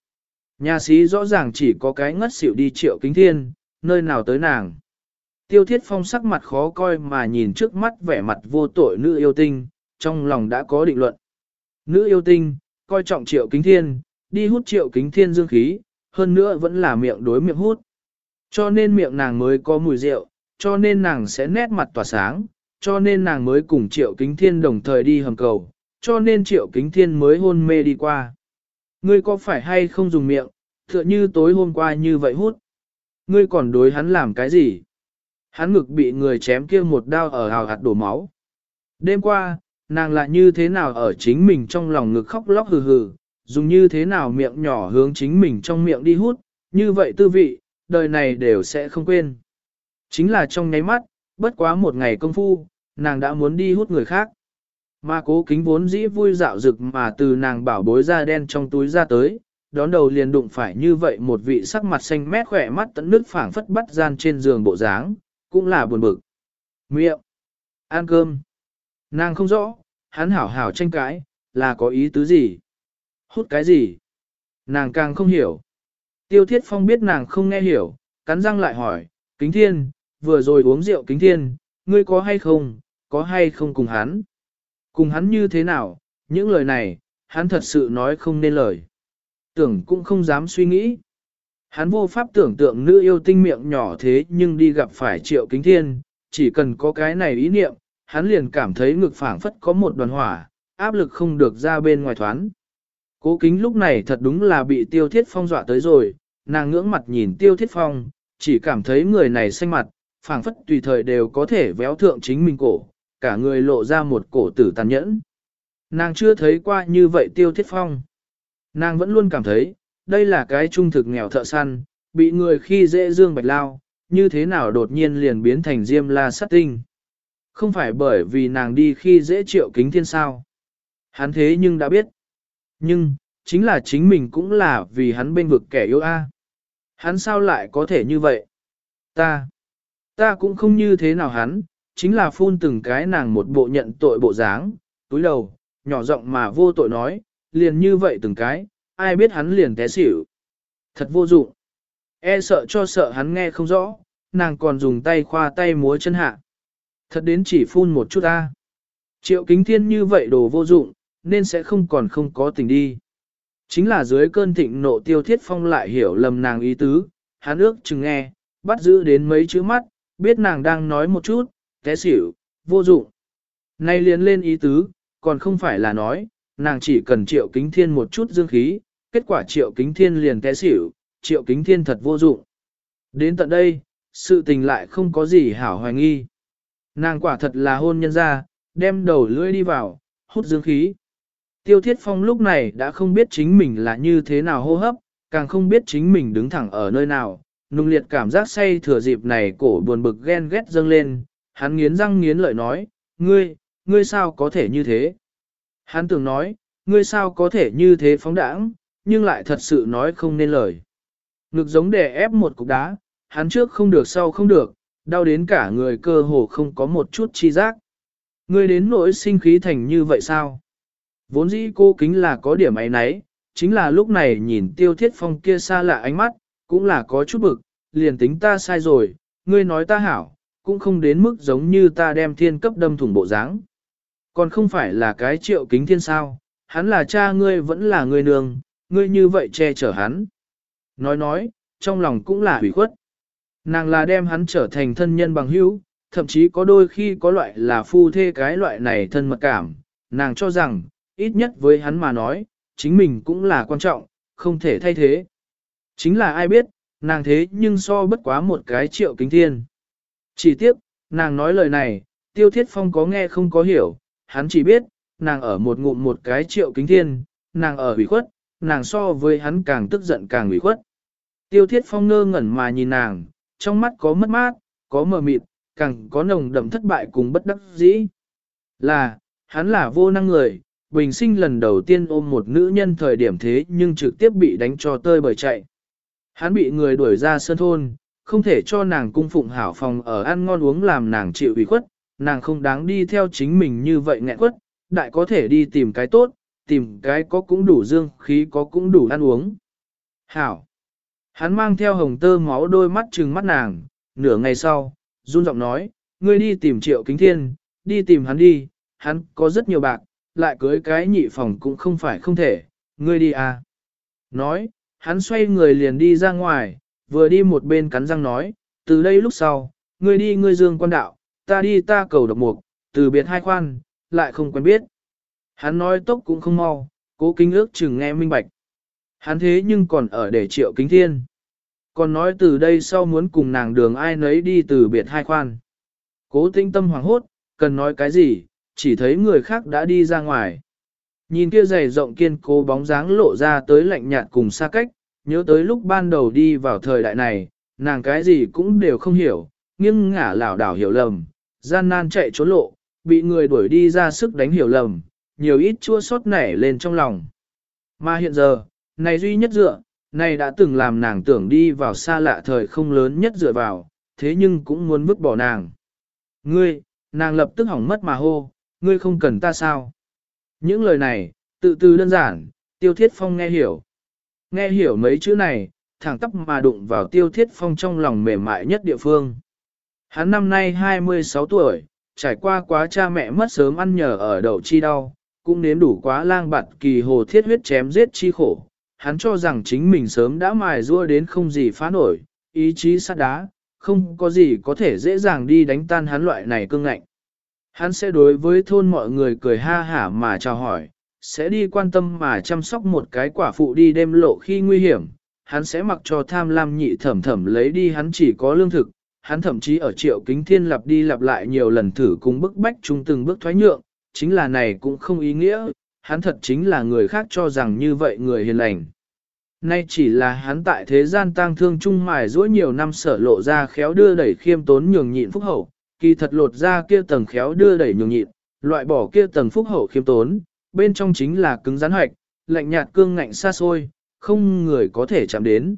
Nhà sĩ rõ ràng chỉ có cái ngất xỉu đi triệu kính thiên, nơi nào tới nàng. Tiêu thiết phong sắc mặt khó coi mà nhìn trước mắt vẻ mặt vô tội nữ yêu tinh, trong lòng đã có định luận. Nữ yêu tinh, coi trọng triệu kính thiên, đi hút triệu kính thiên dương khí, hơn nữa vẫn là miệng đối miệng hút. Cho nên miệng nàng mới có mùi rượu, cho nên nàng sẽ nét mặt tỏa sáng, cho nên nàng mới cùng triệu kính thiên đồng thời đi hầm cầu, cho nên triệu kính thiên mới hôn mê đi qua. Ngươi có phải hay không dùng miệng, tựa như tối hôm qua như vậy hút. Ngươi còn đối hắn làm cái gì? Hắn ngực bị người chém kia một đao ở hào hạt đổ máu. Đêm qua, nàng lại như thế nào ở chính mình trong lòng ngực khóc lóc hừ hừ, dùng như thế nào miệng nhỏ hướng chính mình trong miệng đi hút, như vậy tư vị, đời này đều sẽ không quên. Chính là trong nháy mắt, bất quá một ngày công phu, nàng đã muốn đi hút người khác. Mà cố kính vốn dĩ vui dạo rực mà từ nàng bảo bối da đen trong túi ra tới, đón đầu liền đụng phải như vậy một vị sắc mặt xanh mét khỏe mắt tận nước phảng phất bắt gian trên giường bộ dáng, cũng là buồn bực. Miệng, ăn cơm, nàng không rõ, hắn hảo hảo tranh cãi, là có ý tứ gì? Hút cái gì? Nàng càng không hiểu. Tiêu Thiết Phong biết nàng không nghe hiểu, cắn răng lại hỏi, Kính Thiên, vừa rồi uống rượu Kính Thiên, ngươi có hay không, có hay không cùng hắn? Cùng hắn như thế nào, những lời này, hắn thật sự nói không nên lời. Tưởng cũng không dám suy nghĩ. Hắn vô pháp tưởng tượng nữ yêu tinh miệng nhỏ thế nhưng đi gặp phải triệu kính thiên, chỉ cần có cái này ý niệm, hắn liền cảm thấy ngực phảng phất có một đoàn hỏa, áp lực không được ra bên ngoài thoán. Cố kính lúc này thật đúng là bị tiêu thiết phong dọa tới rồi, nàng ngưỡng mặt nhìn tiêu thiết phong, chỉ cảm thấy người này xanh mặt, phảng phất tùy thời đều có thể véo thượng chính mình cổ, cả người lộ ra một cổ tử tàn nhẫn. Nàng chưa thấy qua như vậy tiêu thiết phong. Nàng vẫn luôn cảm thấy, đây là cái trung thực nghèo thợ săn, bị người khi dễ dương bạch lao, như thế nào đột nhiên liền biến thành diêm la sát tinh. Không phải bởi vì nàng đi khi dễ triệu kính thiên sao. Hắn thế nhưng đã biết. Nhưng, chính là chính mình cũng là vì hắn bên vực kẻ yêu a. Hắn sao lại có thể như vậy? Ta, ta cũng không như thế nào hắn, chính là phun từng cái nàng một bộ nhận tội bộ dáng, túi đầu, nhỏ giọng mà vô tội nói, liền như vậy từng cái, ai biết hắn liền té xỉu. Thật vô dụng. E sợ cho sợ hắn nghe không rõ, nàng còn dùng tay khoa tay múa chân hạ. Thật đến chỉ phun một chút ta. Triệu kính thiên như vậy đồ vô dụng, nên sẽ không còn không có tình đi. Chính là dưới cơn thịnh nộ tiêu thiết phong lại hiểu lầm nàng ý tứ, hắn ước chừng nghe, bắt giữ đến mấy chữ mắt, biết nàng đang nói một chút, té xỉu, vô dụng. Nay liền lên ý tứ, còn không phải là nói, nàng chỉ cần triệu kính thiên một chút dương khí, kết quả triệu kính thiên liền té xỉu, triệu kính thiên thật vô dụng. Đến tận đây, sự tình lại không có gì hảo hoài nghi. Nàng quả thật là hôn nhân ra, đem đầu lưỡi đi vào, hút dương khí. Tiêu Thiết Phong lúc này đã không biết chính mình là như thế nào hô hấp, càng không biết chính mình đứng thẳng ở nơi nào, nung liệt cảm giác say thừa dịp này cổ buồn bực ghen ghét dâng lên, hắn nghiến răng nghiến lợi nói, ngươi, ngươi sao có thể như thế? Hắn tưởng nói, ngươi sao có thể như thế phóng đãng, nhưng lại thật sự nói không nên lời. Ngực giống đè ép một cục đá, hắn trước không được sau không được, đau đến cả người cơ hồ không có một chút chi giác. Ngươi đến nỗi sinh khí thành như vậy sao? Vốn dĩ cô kính là có điểm ấy nấy, chính là lúc này nhìn tiêu thiết phong kia xa lạ ánh mắt, cũng là có chút bực, liền tính ta sai rồi, ngươi nói ta hảo, cũng không đến mức giống như ta đem thiên cấp đâm thủng bộ dáng. Còn không phải là cái triệu kính thiên sao, hắn là cha ngươi vẫn là ngươi nương, ngươi như vậy che chở hắn. Nói nói, trong lòng cũng là hủy khuất. Nàng là đem hắn trở thành thân nhân bằng hữu, thậm chí có đôi khi có loại là phu thê cái loại này thân mật cảm, nàng cho rằng, ít nhất với hắn mà nói, chính mình cũng là quan trọng, không thể thay thế. Chính là ai biết, nàng thế nhưng so bất quá một cái triệu kính thiên. Chỉ tiếc, nàng nói lời này, tiêu thiết phong có nghe không có hiểu, hắn chỉ biết, nàng ở một ngụm một cái triệu kính thiên, nàng ở ủy khuất, nàng so với hắn càng tức giận càng ủy khuất. Tiêu thiết phong ngơ ngẩn mà nhìn nàng, trong mắt có mất mát, có mờ mịt, càng có nồng đậm thất bại cùng bất đắc dĩ. Là, hắn là vô năng người, bình sinh lần đầu tiên ôm một nữ nhân thời điểm thế nhưng trực tiếp bị đánh cho tơi bởi chạy. Hắn bị người đuổi ra sân thôn, không thể cho nàng cung phụng hảo phòng ở ăn ngon uống làm nàng chịu ủy khuất, nàng không đáng đi theo chính mình như vậy nghẹn quất, đại có thể đi tìm cái tốt, tìm cái có cũng đủ dương khí có cũng đủ ăn uống. Hảo! Hắn mang theo hồng tơ máu đôi mắt trừng mắt nàng, nửa ngày sau, run giọng nói, ngươi đi tìm triệu kính thiên, đi tìm hắn đi, hắn có rất nhiều bạc, lại cưới cái nhị phòng cũng không phải không thể, ngươi đi à. Nói, hắn xoay người liền đi ra ngoài, vừa đi một bên cắn răng nói, từ đây lúc sau, ngươi đi ngươi dương quan đạo, ta đi ta cầu độc mục, từ biệt hai khoan, lại không quen biết. Hắn nói tốc cũng không mau, cố kính ước chừng nghe minh bạch. Hắn thế nhưng còn ở để triệu kính thiên. Còn nói từ đây sau muốn cùng nàng đường ai nấy đi từ biệt hai khoan. Cố tinh tâm hoàng hốt, cần nói cái gì, chỉ thấy người khác đã đi ra ngoài. Nhìn kia dày rộng kiên cố bóng dáng lộ ra tới lạnh nhạt cùng xa cách, nhớ tới lúc ban đầu đi vào thời đại này, nàng cái gì cũng đều không hiểu, nghiêng ngả lảo đảo hiểu lầm, gian nan chạy trốn lộ, bị người đuổi đi ra sức đánh hiểu lầm, nhiều ít chua xót nảy lên trong lòng. Mà hiện giờ, này duy nhất dựa, này đã từng làm nàng tưởng đi vào xa lạ thời không lớn nhất dựa vào, thế nhưng cũng muốn vứt bỏ nàng. Ngươi, nàng lập tức hỏng mất mà hô, ngươi không cần ta sao? Những lời này, tự từ đơn giản, tiêu thiết phong nghe hiểu. Nghe hiểu mấy chữ này, thẳng tắp mà đụng vào tiêu thiết phong trong lòng mềm mại nhất địa phương. Hắn năm nay 26 tuổi, trải qua quá cha mẹ mất sớm ăn nhờ ở đầu chi đau, cũng nếm đủ quá lang bạt kỳ hồ thiết huyết chém giết chi khổ. Hắn cho rằng chính mình sớm đã mài rua đến không gì phá nổi, ý chí sắt đá, không có gì có thể dễ dàng đi đánh tan hắn loại này cương ngạnh. Hắn sẽ đối với thôn mọi người cười ha hả mà chào hỏi, sẽ đi quan tâm mà chăm sóc một cái quả phụ đi đêm lộ khi nguy hiểm, hắn sẽ mặc cho tham lam nhị thẩm thẩm lấy đi hắn chỉ có lương thực, hắn thậm chí ở triệu kính thiên lặp đi lặp lại nhiều lần thử cùng bức bách chúng từng bước thoái nhượng, chính là này cũng không ý nghĩa, hắn thật chính là người khác cho rằng như vậy người hiền lành. Nay chỉ là hắn tại thế gian tang thương chung mài dỗi nhiều năm sở lộ ra khéo đưa đẩy khiêm tốn nhường nhịn phúc hậu, kỳ thật lột ra kia tầng khéo đưa đẩy nhường nhịn, loại bỏ kia tầng phúc hậu khiêm tốn, bên trong chính là cứng rắn hoạch, lạnh nhạt cương ngạnh xa xôi, không người có thể chạm đến.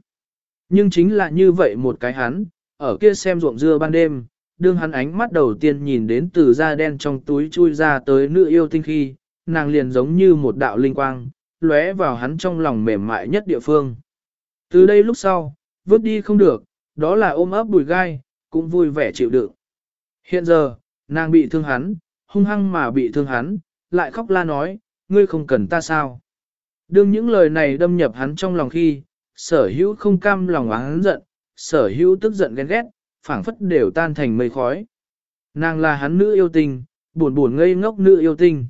Nhưng chính là như vậy một cái hắn, ở kia xem ruộng dưa ban đêm, đương hắn ánh mắt đầu tiên nhìn đến từ da đen trong túi chui ra tới nữ yêu tinh khi, nàng liền giống như một đạo linh quang, lóe vào hắn trong lòng mềm mại nhất địa phương. Từ đây lúc sau, vứt đi không được, đó là ôm ấp bùi gai, cũng vui vẻ chịu đựng. Hiện giờ, nàng bị thương hắn, hung hăng mà bị thương hắn, lại khóc la nói, ngươi không cần ta sao. Đương những lời này đâm nhập hắn trong lòng khi, sở hữu không cam lòng hắn giận, sở hữu tức giận ghen ghét, phảng phất đều tan thành mây khói. Nàng là hắn nữ yêu tình, buồn buồn ngây ngốc nữ yêu tình.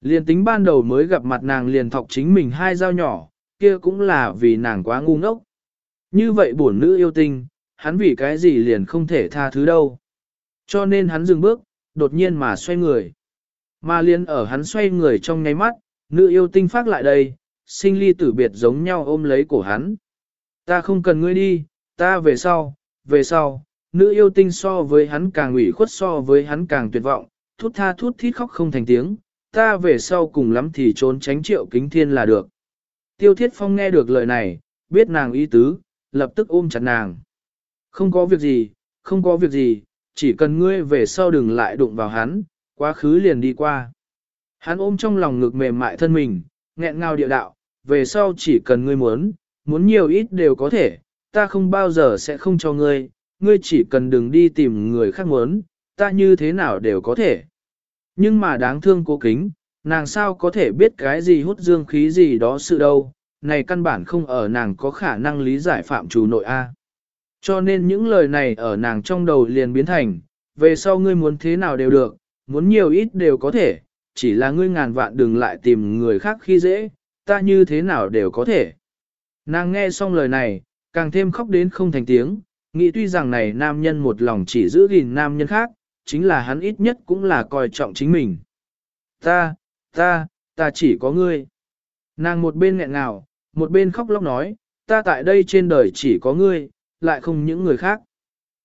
Liền tính ban đầu mới gặp mặt nàng liền thọc chính mình hai dao nhỏ, kia cũng là vì nàng quá ngu ngốc. Như vậy buồn nữ yêu tình, hắn vì cái gì liền không thể tha thứ đâu. Cho nên hắn dừng bước, đột nhiên mà xoay người. Mà liên ở hắn xoay người trong nháy mắt, nữ yêu tinh phát lại đây, sinh ly tử biệt giống nhau ôm lấy cổ hắn. Ta không cần ngươi đi, ta về sau, về sau, nữ yêu tinh so với hắn càng ủy khuất so với hắn càng tuyệt vọng, thút tha thút thít khóc không thành tiếng, ta về sau cùng lắm thì trốn tránh triệu kính thiên là được. Tiêu thiết phong nghe được lời này, biết nàng ý tứ, lập tức ôm chặt nàng. Không có việc gì, không có việc gì, chỉ cần ngươi về sau đừng lại đụng vào hắn, quá khứ liền đi qua. Hắn ôm trong lòng ngực mềm mại thân mình, nghẹn ngào địa đạo, về sau chỉ cần ngươi muốn, muốn nhiều ít đều có thể, ta không bao giờ sẽ không cho ngươi, ngươi chỉ cần đừng đi tìm người khác muốn, ta như thế nào đều có thể. Nhưng mà đáng thương cố kính, nàng sao có thể biết cái gì hút dương khí gì đó sự đâu, này căn bản không ở nàng có khả năng lý giải phạm chủ nội A. Cho nên những lời này ở nàng trong đầu liền biến thành, về sau ngươi muốn thế nào đều được, muốn nhiều ít đều có thể, chỉ là ngươi ngàn vạn đừng lại tìm người khác khi dễ, ta như thế nào đều có thể. Nàng nghe xong lời này, càng thêm khóc đến không thành tiếng, nghĩ tuy rằng này nam nhân một lòng chỉ giữ gìn nam nhân khác, chính là hắn ít nhất cũng là coi trọng chính mình. Ta, ta, ta chỉ có ngươi. Nàng một bên nghẹn ngào, một bên khóc lóc nói, ta tại đây trên đời chỉ có ngươi, lại không những người khác.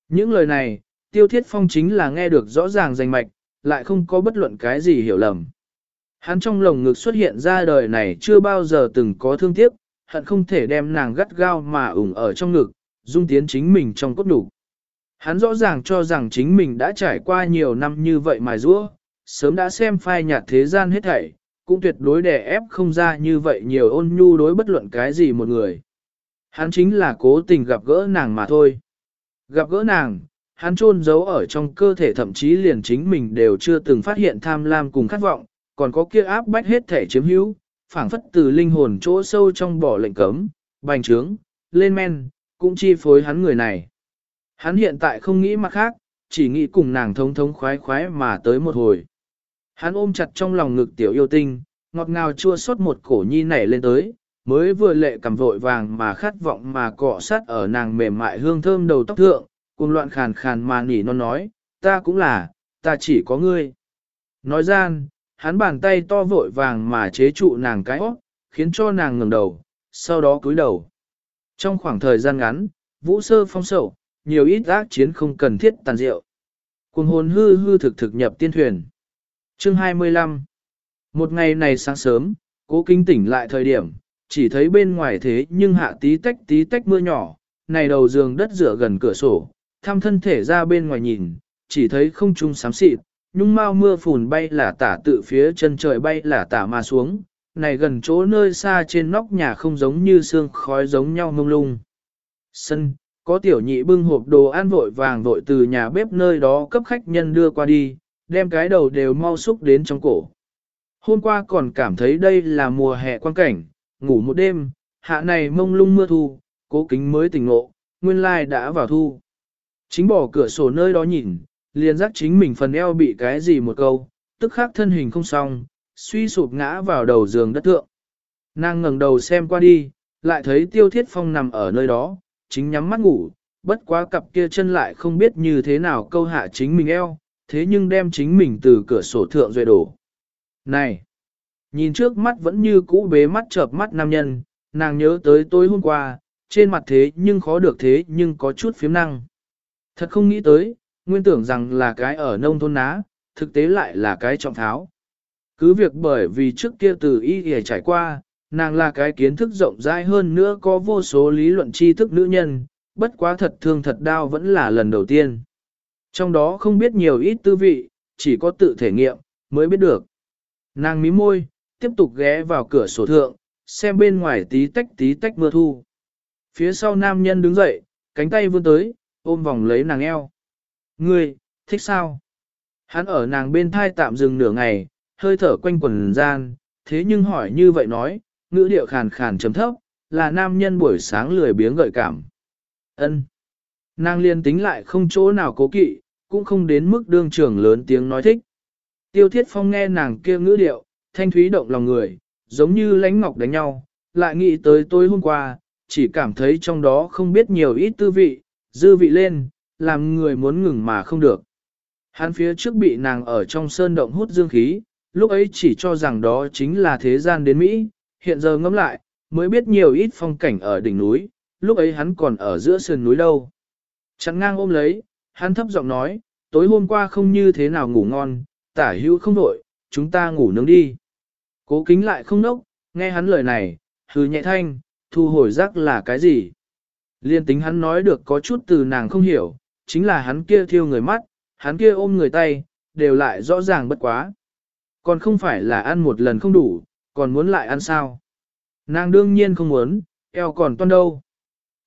Những lời này, tiêu thiết phong chính là nghe được rõ ràng rành mạch, lại không có bất luận cái gì hiểu lầm. Hắn trong lồng ngực xuất hiện ra đời này chưa bao giờ từng có thương tiếc, hận không thể đem nàng gắt gao mà ủng ở trong ngực, dung tiến chính mình trong cốt đủ. Hắn rõ ràng cho rằng chính mình đã trải qua nhiều năm như vậy mà rua, sớm đã xem phai nhạt thế gian hết thảy, cũng tuyệt đối đè ép không ra như vậy nhiều ôn nhu đối bất luận cái gì một người. Hắn chính là cố tình gặp gỡ nàng mà thôi. Gặp gỡ nàng, hắn chôn giấu ở trong cơ thể thậm chí liền chính mình đều chưa từng phát hiện tham lam cùng khát vọng, còn có kia áp bách hết thể chiếm hữu, phảng phất từ linh hồn chỗ sâu trong bỏ lệnh cấm, bành trướng, lên men, cũng chi phối hắn người này. Hắn hiện tại không nghĩ mặt khác, chỉ nghĩ cùng nàng thống thống khoái khoái mà tới một hồi. Hắn ôm chặt trong lòng ngực tiểu yêu tinh, ngọt ngào chua xót một cổ nhi nảy lên tới, mới vừa lệ cầm vội vàng mà khát vọng mà cọ sát ở nàng mềm mại hương thơm đầu tóc thượng, cùng loạn khàn khàn mà nỉ non nói, ta cũng là, ta chỉ có ngươi. Nói gian, hắn bàn tay to vội vàng mà chế trụ nàng cái óc, khiến cho nàng ngừng đầu, sau đó cúi đầu. Trong khoảng thời gian ngắn, vũ sơ phong sầu, nhiều ít ác chiến không cần thiết tàn rượu. Cùng hồn hư hư thực thực nhập tiên thuyền. Chương 25 Một ngày này sáng sớm, cố kinh tỉnh lại thời điểm, chỉ thấy bên ngoài thế nhưng hạ tí tách tí tách mưa nhỏ, này đầu giường đất rửa gần cửa sổ, thăm thân thể ra bên ngoài nhìn, chỉ thấy không trung xám xịt, nhung mau mưa phùn bay là tả tự phía chân trời bay là tả mà xuống, này gần chỗ nơi xa trên nóc nhà không giống như sương khói giống nhau mông lung. Sân, có tiểu nhị bưng hộp đồ ăn vội vàng vội từ nhà bếp nơi đó cấp khách nhân đưa qua đi, đem cái đầu đều mau xúc đến trong cổ. Hôm qua còn cảm thấy đây là mùa hè quan cảnh, ngủ một đêm, hạ này mông lung mưa thu, cố kính mới tỉnh ngộ, nguyên lai đã vào thu. Chính bỏ cửa sổ nơi đó nhìn, liền giác chính mình phần eo bị cái gì một câu, tức khắc thân hình không xong, suy sụp ngã vào đầu giường đất thượng. Nàng ngẩng đầu xem qua đi, lại thấy tiêu thiết phong nằm ở nơi đó, chính nhắm mắt ngủ, bất quá cặp kia chân lại không biết như thế nào câu hạ chính mình eo, thế nhưng đem chính mình từ cửa sổ thượng rơi đổ. Này! Nhìn trước mắt vẫn như cũ bế mắt chợp mắt nam nhân, nàng nhớ tới tối hôm qua, trên mặt thế nhưng khó được thế nhưng có chút phiếm năng. Thật không nghĩ tới, nguyên tưởng rằng là cái ở nông thôn ná, thực tế lại là cái trọng tháo. Cứ việc bởi vì trước kia từ y hề trải qua, nàng là cái kiến thức rộng rãi hơn nữa có vô số lý luận tri thức nữ nhân, bất quá thật thương thật đau vẫn là lần đầu tiên. Trong đó không biết nhiều ít tư vị, chỉ có tự thể nghiệm, mới biết được. Nàng mí môi, tiếp tục ghé vào cửa sổ thượng, xem bên ngoài tí tách tí tách mưa thu. Phía sau nam nhân đứng dậy, cánh tay vươn tới, ôm vòng lấy nàng eo. Ngươi, thích sao? Hắn ở nàng bên thai tạm dừng nửa ngày, hơi thở quanh quần gian, thế nhưng hỏi như vậy nói, ngữ điệu khàn khàn chấm thấp, là nam nhân buổi sáng lười biếng gợi cảm. Ân. Nàng liên tính lại không chỗ nào cố kỵ, cũng không đến mức đương trưởng lớn tiếng nói thích. Tiêu thiết phong nghe nàng kia ngữ điệu, thanh thúy động lòng người, giống như lánh ngọc đánh nhau, lại nghĩ tới tối hôm qua, chỉ cảm thấy trong đó không biết nhiều ít tư vị, dư vị lên, làm người muốn ngừng mà không được. Hắn phía trước bị nàng ở trong sơn động hút dương khí, lúc ấy chỉ cho rằng đó chính là thế gian đến Mỹ, hiện giờ ngẫm lại, mới biết nhiều ít phong cảnh ở đỉnh núi, lúc ấy hắn còn ở giữa sườn núi đâu. Chắn ngang ôm lấy, hắn thấp giọng nói, tối hôm qua không như thế nào ngủ ngon, tả hữu không nổi chúng ta ngủ nướng đi. Cố kính lại không nốc, nghe hắn lời này, hừ nhẹ thanh, thu hồi rắc là cái gì. Liên tính hắn nói được có chút từ nàng không hiểu, chính là hắn kia thiêu người mắt, hắn kia ôm người tay, đều lại rõ ràng bất quá. Còn không phải là ăn một lần không đủ, còn muốn lại ăn sao. Nàng đương nhiên không muốn, eo còn toan đâu.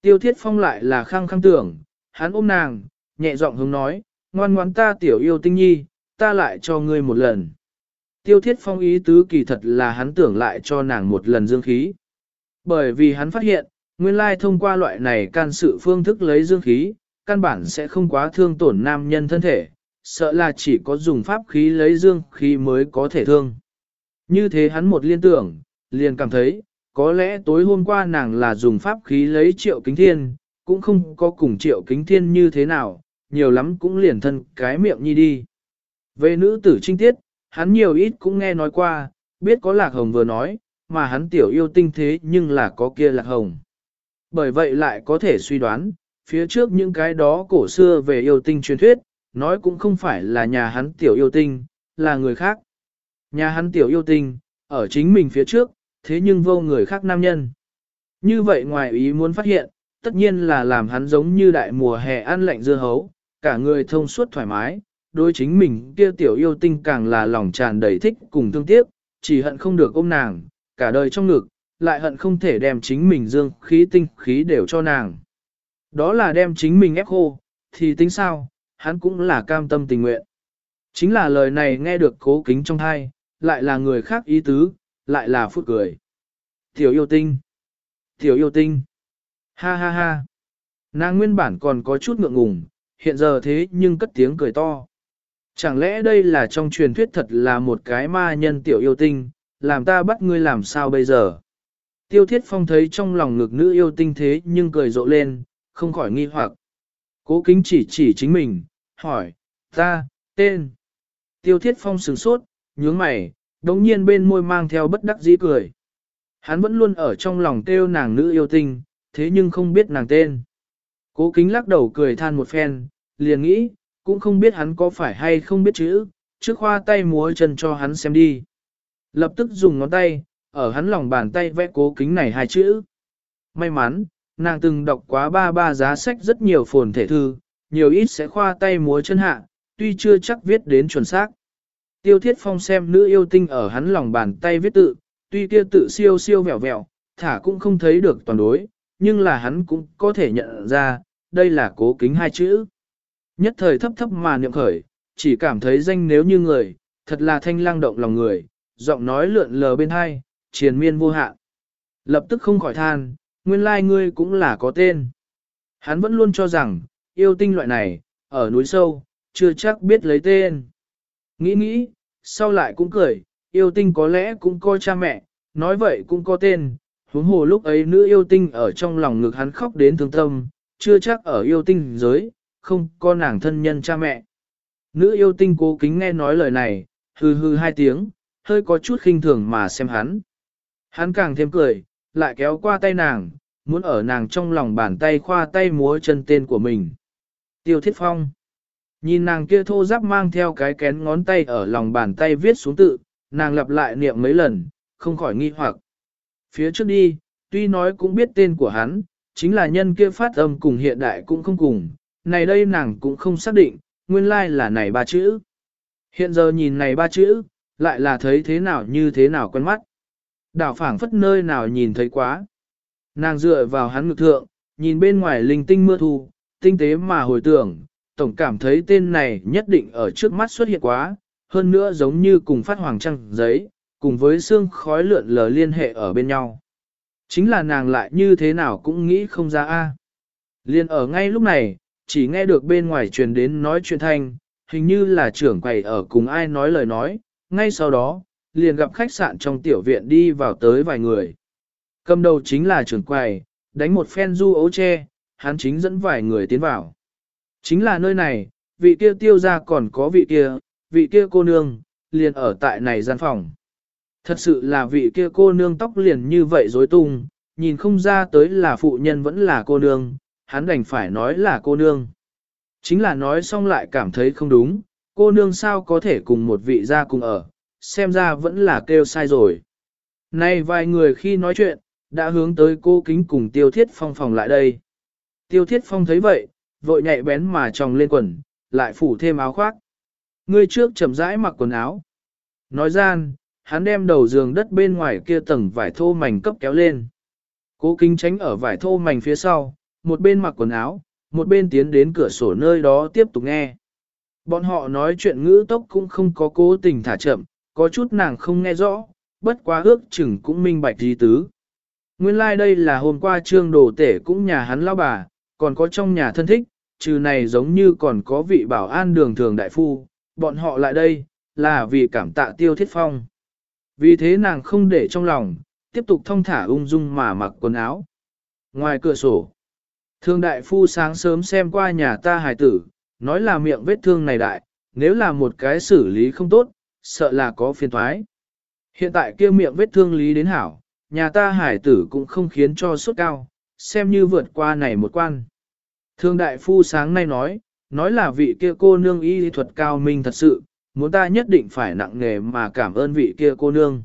Tiêu thiết phong lại là khăng khăng tưởng, hắn ôm nàng, nhẹ giọng hướng nói, ngoan ngoãn ta tiểu yêu tinh nhi, ta lại cho ngươi một lần. Tiêu thiết phong ý tứ kỳ thật là hắn tưởng lại cho nàng một lần dương khí. Bởi vì hắn phát hiện, nguyên lai thông qua loại này can sự phương thức lấy dương khí, căn bản sẽ không quá thương tổn nam nhân thân thể, sợ là chỉ có dùng pháp khí lấy dương khí mới có thể thương. Như thế hắn một liên tưởng, liền cảm thấy, có lẽ tối hôm qua nàng là dùng pháp khí lấy triệu kính thiên, cũng không có cùng triệu kính thiên như thế nào, nhiều lắm cũng liền thân cái miệng nhi đi. Về nữ tử trinh tiết, hắn nhiều ít cũng nghe nói qua, biết có lạc hồng vừa nói, mà hắn tiểu yêu tinh thế nhưng là có kia lạc hồng. Bởi vậy lại có thể suy đoán, phía trước những cái đó cổ xưa về yêu tinh truyền thuyết, nói cũng không phải là nhà hắn tiểu yêu tinh, là người khác. Nhà hắn tiểu yêu tinh, ở chính mình phía trước, thế nhưng vô người khác nam nhân. Như vậy ngoài ý muốn phát hiện, tất nhiên là làm hắn giống như đại mùa hè ăn lạnh dưa hấu, cả người thông suốt thoải mái, đối chính mình kia tiểu yêu tinh càng là lòng tràn đầy thích cùng thương tiếc, chỉ hận không được ôm nàng, cả đời trong ngực, lại hận không thể đem chính mình dương khí tinh khí đều cho nàng. Đó là đem chính mình ép khô, thì tính sao, hắn cũng là cam tâm tình nguyện. Chính là lời này nghe được cố kính trong thai, lại là người khác ý tứ, lại là phút cười. Tiểu yêu tinh, tiểu yêu tinh, ha ha ha. Nàng nguyên bản còn có chút ngượng ngùng, hiện giờ thế nhưng cất tiếng cười to. Chẳng lẽ đây là trong truyền thuyết thật là một cái ma nhân tiểu yêu tinh, làm ta bắt ngươi làm sao bây giờ? Tiêu thiết phong thấy trong lòng ngực nữ yêu tinh thế nhưng cười rộ lên, không khỏi nghi hoặc. Cố kính chỉ chỉ chính mình, hỏi, ta, tên. Tiêu thiết phong sửng sốt, nhướng mày, đống nhiên bên môi mang theo bất đắc dĩ cười. Hắn vẫn luôn ở trong lòng kêu nàng nữ yêu tinh, thế nhưng không biết nàng tên. Cố kính lắc đầu cười than một phen, liền nghĩ, cũng không biết hắn có phải hay không biết chữ, trước khoa tay múa chân cho hắn xem đi. Lập tức dùng ngón tay, ở hắn lòng bàn tay vẽ cố kính này hai chữ. May mắn, nàng từng đọc quá ba ba giá sách rất nhiều phồn thể thư, nhiều ít sẽ khoa tay múa chân hạ, tuy chưa chắc viết đến chuẩn xác. Tiêu thiết phong xem nữ yêu tinh ở hắn lòng bàn tay viết tự, tuy kia tự siêu siêu vẹo vẹo, thả cũng không thấy được toàn đối, nhưng là hắn cũng có thể nhận ra, đây là cố kính hai chữ. Nhất thời thấp thấp mà niệm khởi, chỉ cảm thấy danh nếu như người, thật là thanh lang động lòng người, giọng nói lượn lờ bên hai, triền miên vô hạn. Lập tức không khỏi than, nguyên lai ngươi cũng là có tên. Hắn vẫn luôn cho rằng, yêu tinh loại này, ở núi sâu, chưa chắc biết lấy tên. Nghĩ nghĩ, sau lại cũng cười, yêu tinh có lẽ cũng coi cha mẹ, nói vậy cũng có tên. Huống hồ lúc ấy nữ yêu tinh ở trong lòng ngực hắn khóc đến thương tâm, chưa chắc ở yêu tinh giới, không có nàng thân nhân cha mẹ. Nữ yêu tinh cố kính nghe nói lời này, hư hư hai tiếng, hơi có chút khinh thường mà xem hắn. Hắn càng thêm cười, lại kéo qua tay nàng, muốn ở nàng trong lòng bàn tay khoa tay múa chân tên của mình. Tiêu thiết phong. Nhìn nàng kia thô giáp mang theo cái kén ngón tay ở lòng bàn tay viết xuống tự, nàng lặp lại niệm mấy lần, không khỏi nghi hoặc. Phía trước đi, tuy nói cũng biết tên của hắn, chính là nhân kia phát âm cùng hiện đại cũng không cùng, này đây nàng cũng không xác định, nguyên lai like là này ba chữ. Hiện giờ nhìn này ba chữ, lại là thấy thế nào như thế nào quen mắt. Đảo phảng phất nơi nào nhìn thấy quá. Nàng dựa vào hắn ngực thượng, nhìn bên ngoài linh tinh mưa thu, tinh tế mà hồi tưởng, tổng cảm thấy tên này nhất định ở trước mắt xuất hiện quá, hơn nữa giống như cùng phát hoàng trăng giấy, cùng với xương khói lượn lờ liên hệ ở bên nhau. Chính là nàng lại như thế nào cũng nghĩ không ra a. Liên ở ngay lúc này, chỉ nghe được bên ngoài truyền đến nói chuyện thanh, hình như là trưởng quầy ở cùng ai nói lời nói, ngay sau đó, liền gặp khách sạn trong tiểu viện đi vào tới vài người. Cầm đầu chính là trưởng quầy, đánh một phen du ấu tre, hắn chính dẫn vài người tiến vào. Chính là nơi này, vị kia tiêu ra còn có vị kia, vị kia cô nương, liền ở tại này gian phòng. Thật sự là vị kia cô nương tóc liền như vậy rối tung, nhìn không ra tới là phụ nhân vẫn là cô nương, hắn đành phải nói là cô nương. Chính là nói xong lại cảm thấy không đúng, cô nương sao có thể cùng một vị gia cùng ở, xem ra vẫn là kêu sai rồi. Nay vài người khi nói chuyện, đã hướng tới cô kính cùng tiêu thiết phong phòng lại đây. Tiêu thiết phong thấy vậy, vội nhạy bén mà tròng lên quần, lại phủ thêm áo khoác. người trước chậm rãi mặc quần áo. Nói gian, hắn đem đầu giường đất bên ngoài kia tầng vải thô mảnh cấp kéo lên. Cố kính tránh ở vải thô mảnh phía sau, một bên mặc quần áo, một bên tiến đến cửa sổ nơi đó tiếp tục nghe. Bọn họ nói chuyện ngữ tốc cũng không có cố tình thả chậm, có chút nàng không nghe rõ, bất quá ước chừng cũng minh bạch gì tứ. Nguyên lai like đây là hôm qua trương đồ tể cũng nhà hắn lao bà, còn có trong nhà thân thích, trừ này giống như còn có vị bảo an đường thường đại phu, bọn họ lại đây, là vì cảm tạ tiêu thiết phong. Vì thế nàng không để trong lòng, tiếp tục thong thả ung dung mà mặc quần áo. Ngoài cửa sổ, thương đại phu sáng sớm xem qua nhà ta hài tử, nói là miệng vết thương này đại, nếu là một cái xử lý không tốt, sợ là có phiền thoái. Hiện tại kia miệng vết thương lý đến hảo, nhà ta hải tử cũng không khiến cho sốt cao, xem như vượt qua này một quan. Thương đại phu sáng nay nói, nói là vị kia cô nương y thuật cao minh thật sự, muốn ta nhất định phải nặng nề mà cảm ơn vị kia cô nương.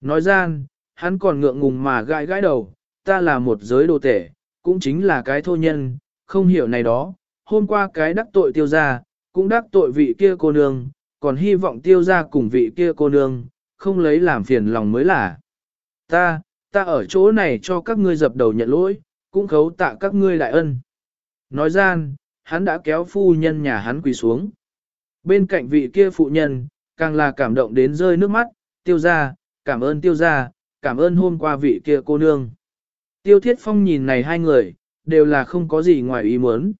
Nói gian, hắn còn ngượng ngùng mà gãi gãi đầu, ta là một giới đồ tể, cũng chính là cái thô nhân, không hiểu này đó, hôm qua cái đắc tội tiêu gia cũng đắc tội vị kia cô nương, còn hy vọng tiêu gia cùng vị kia cô nương, không lấy làm phiền lòng mới là. Ta, ta ở chỗ này cho các ngươi dập đầu nhận lỗi, cũng khấu tạ các ngươi đại ân. Nói gian, hắn đã kéo phu nhân nhà hắn quỳ xuống. Bên cạnh vị kia phụ nhân, càng là cảm động đến rơi nước mắt, tiêu gia cảm ơn tiêu gia cảm ơn hôm qua vị kia cô nương. Tiêu thiết phong nhìn này hai người, đều là không có gì ngoài ý muốn.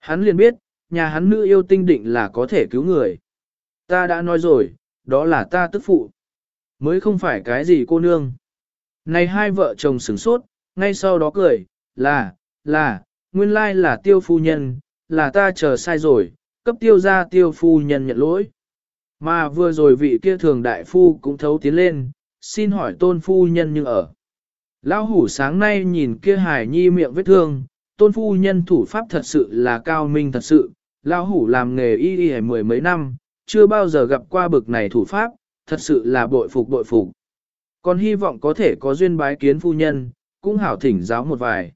Hắn liền biết, nhà hắn nữ yêu tinh định là có thể cứu người. Ta đã nói rồi, đó là ta tức phụ. Mới không phải cái gì cô nương. Này hai vợ chồng sửng sốt, ngay sau đó cười, là, là, nguyên lai là tiêu phu nhân, là ta chờ sai rồi, cấp tiêu ra tiêu phu nhân nhận lỗi. Mà vừa rồi vị kia thường đại phu cũng thấu tiến lên, xin hỏi tôn phu nhân nhưng ở. Lão hủ sáng nay nhìn kia hải nhi miệng vết thương, tôn phu nhân thủ pháp thật sự là cao minh thật sự, lão hủ làm nghề y y mười mấy năm, chưa bao giờ gặp qua bực này thủ pháp, thật sự là bội phục bội phục. Còn hy vọng có thể có duyên bái kiến phu nhân, cũng hảo thỉnh giáo một vài.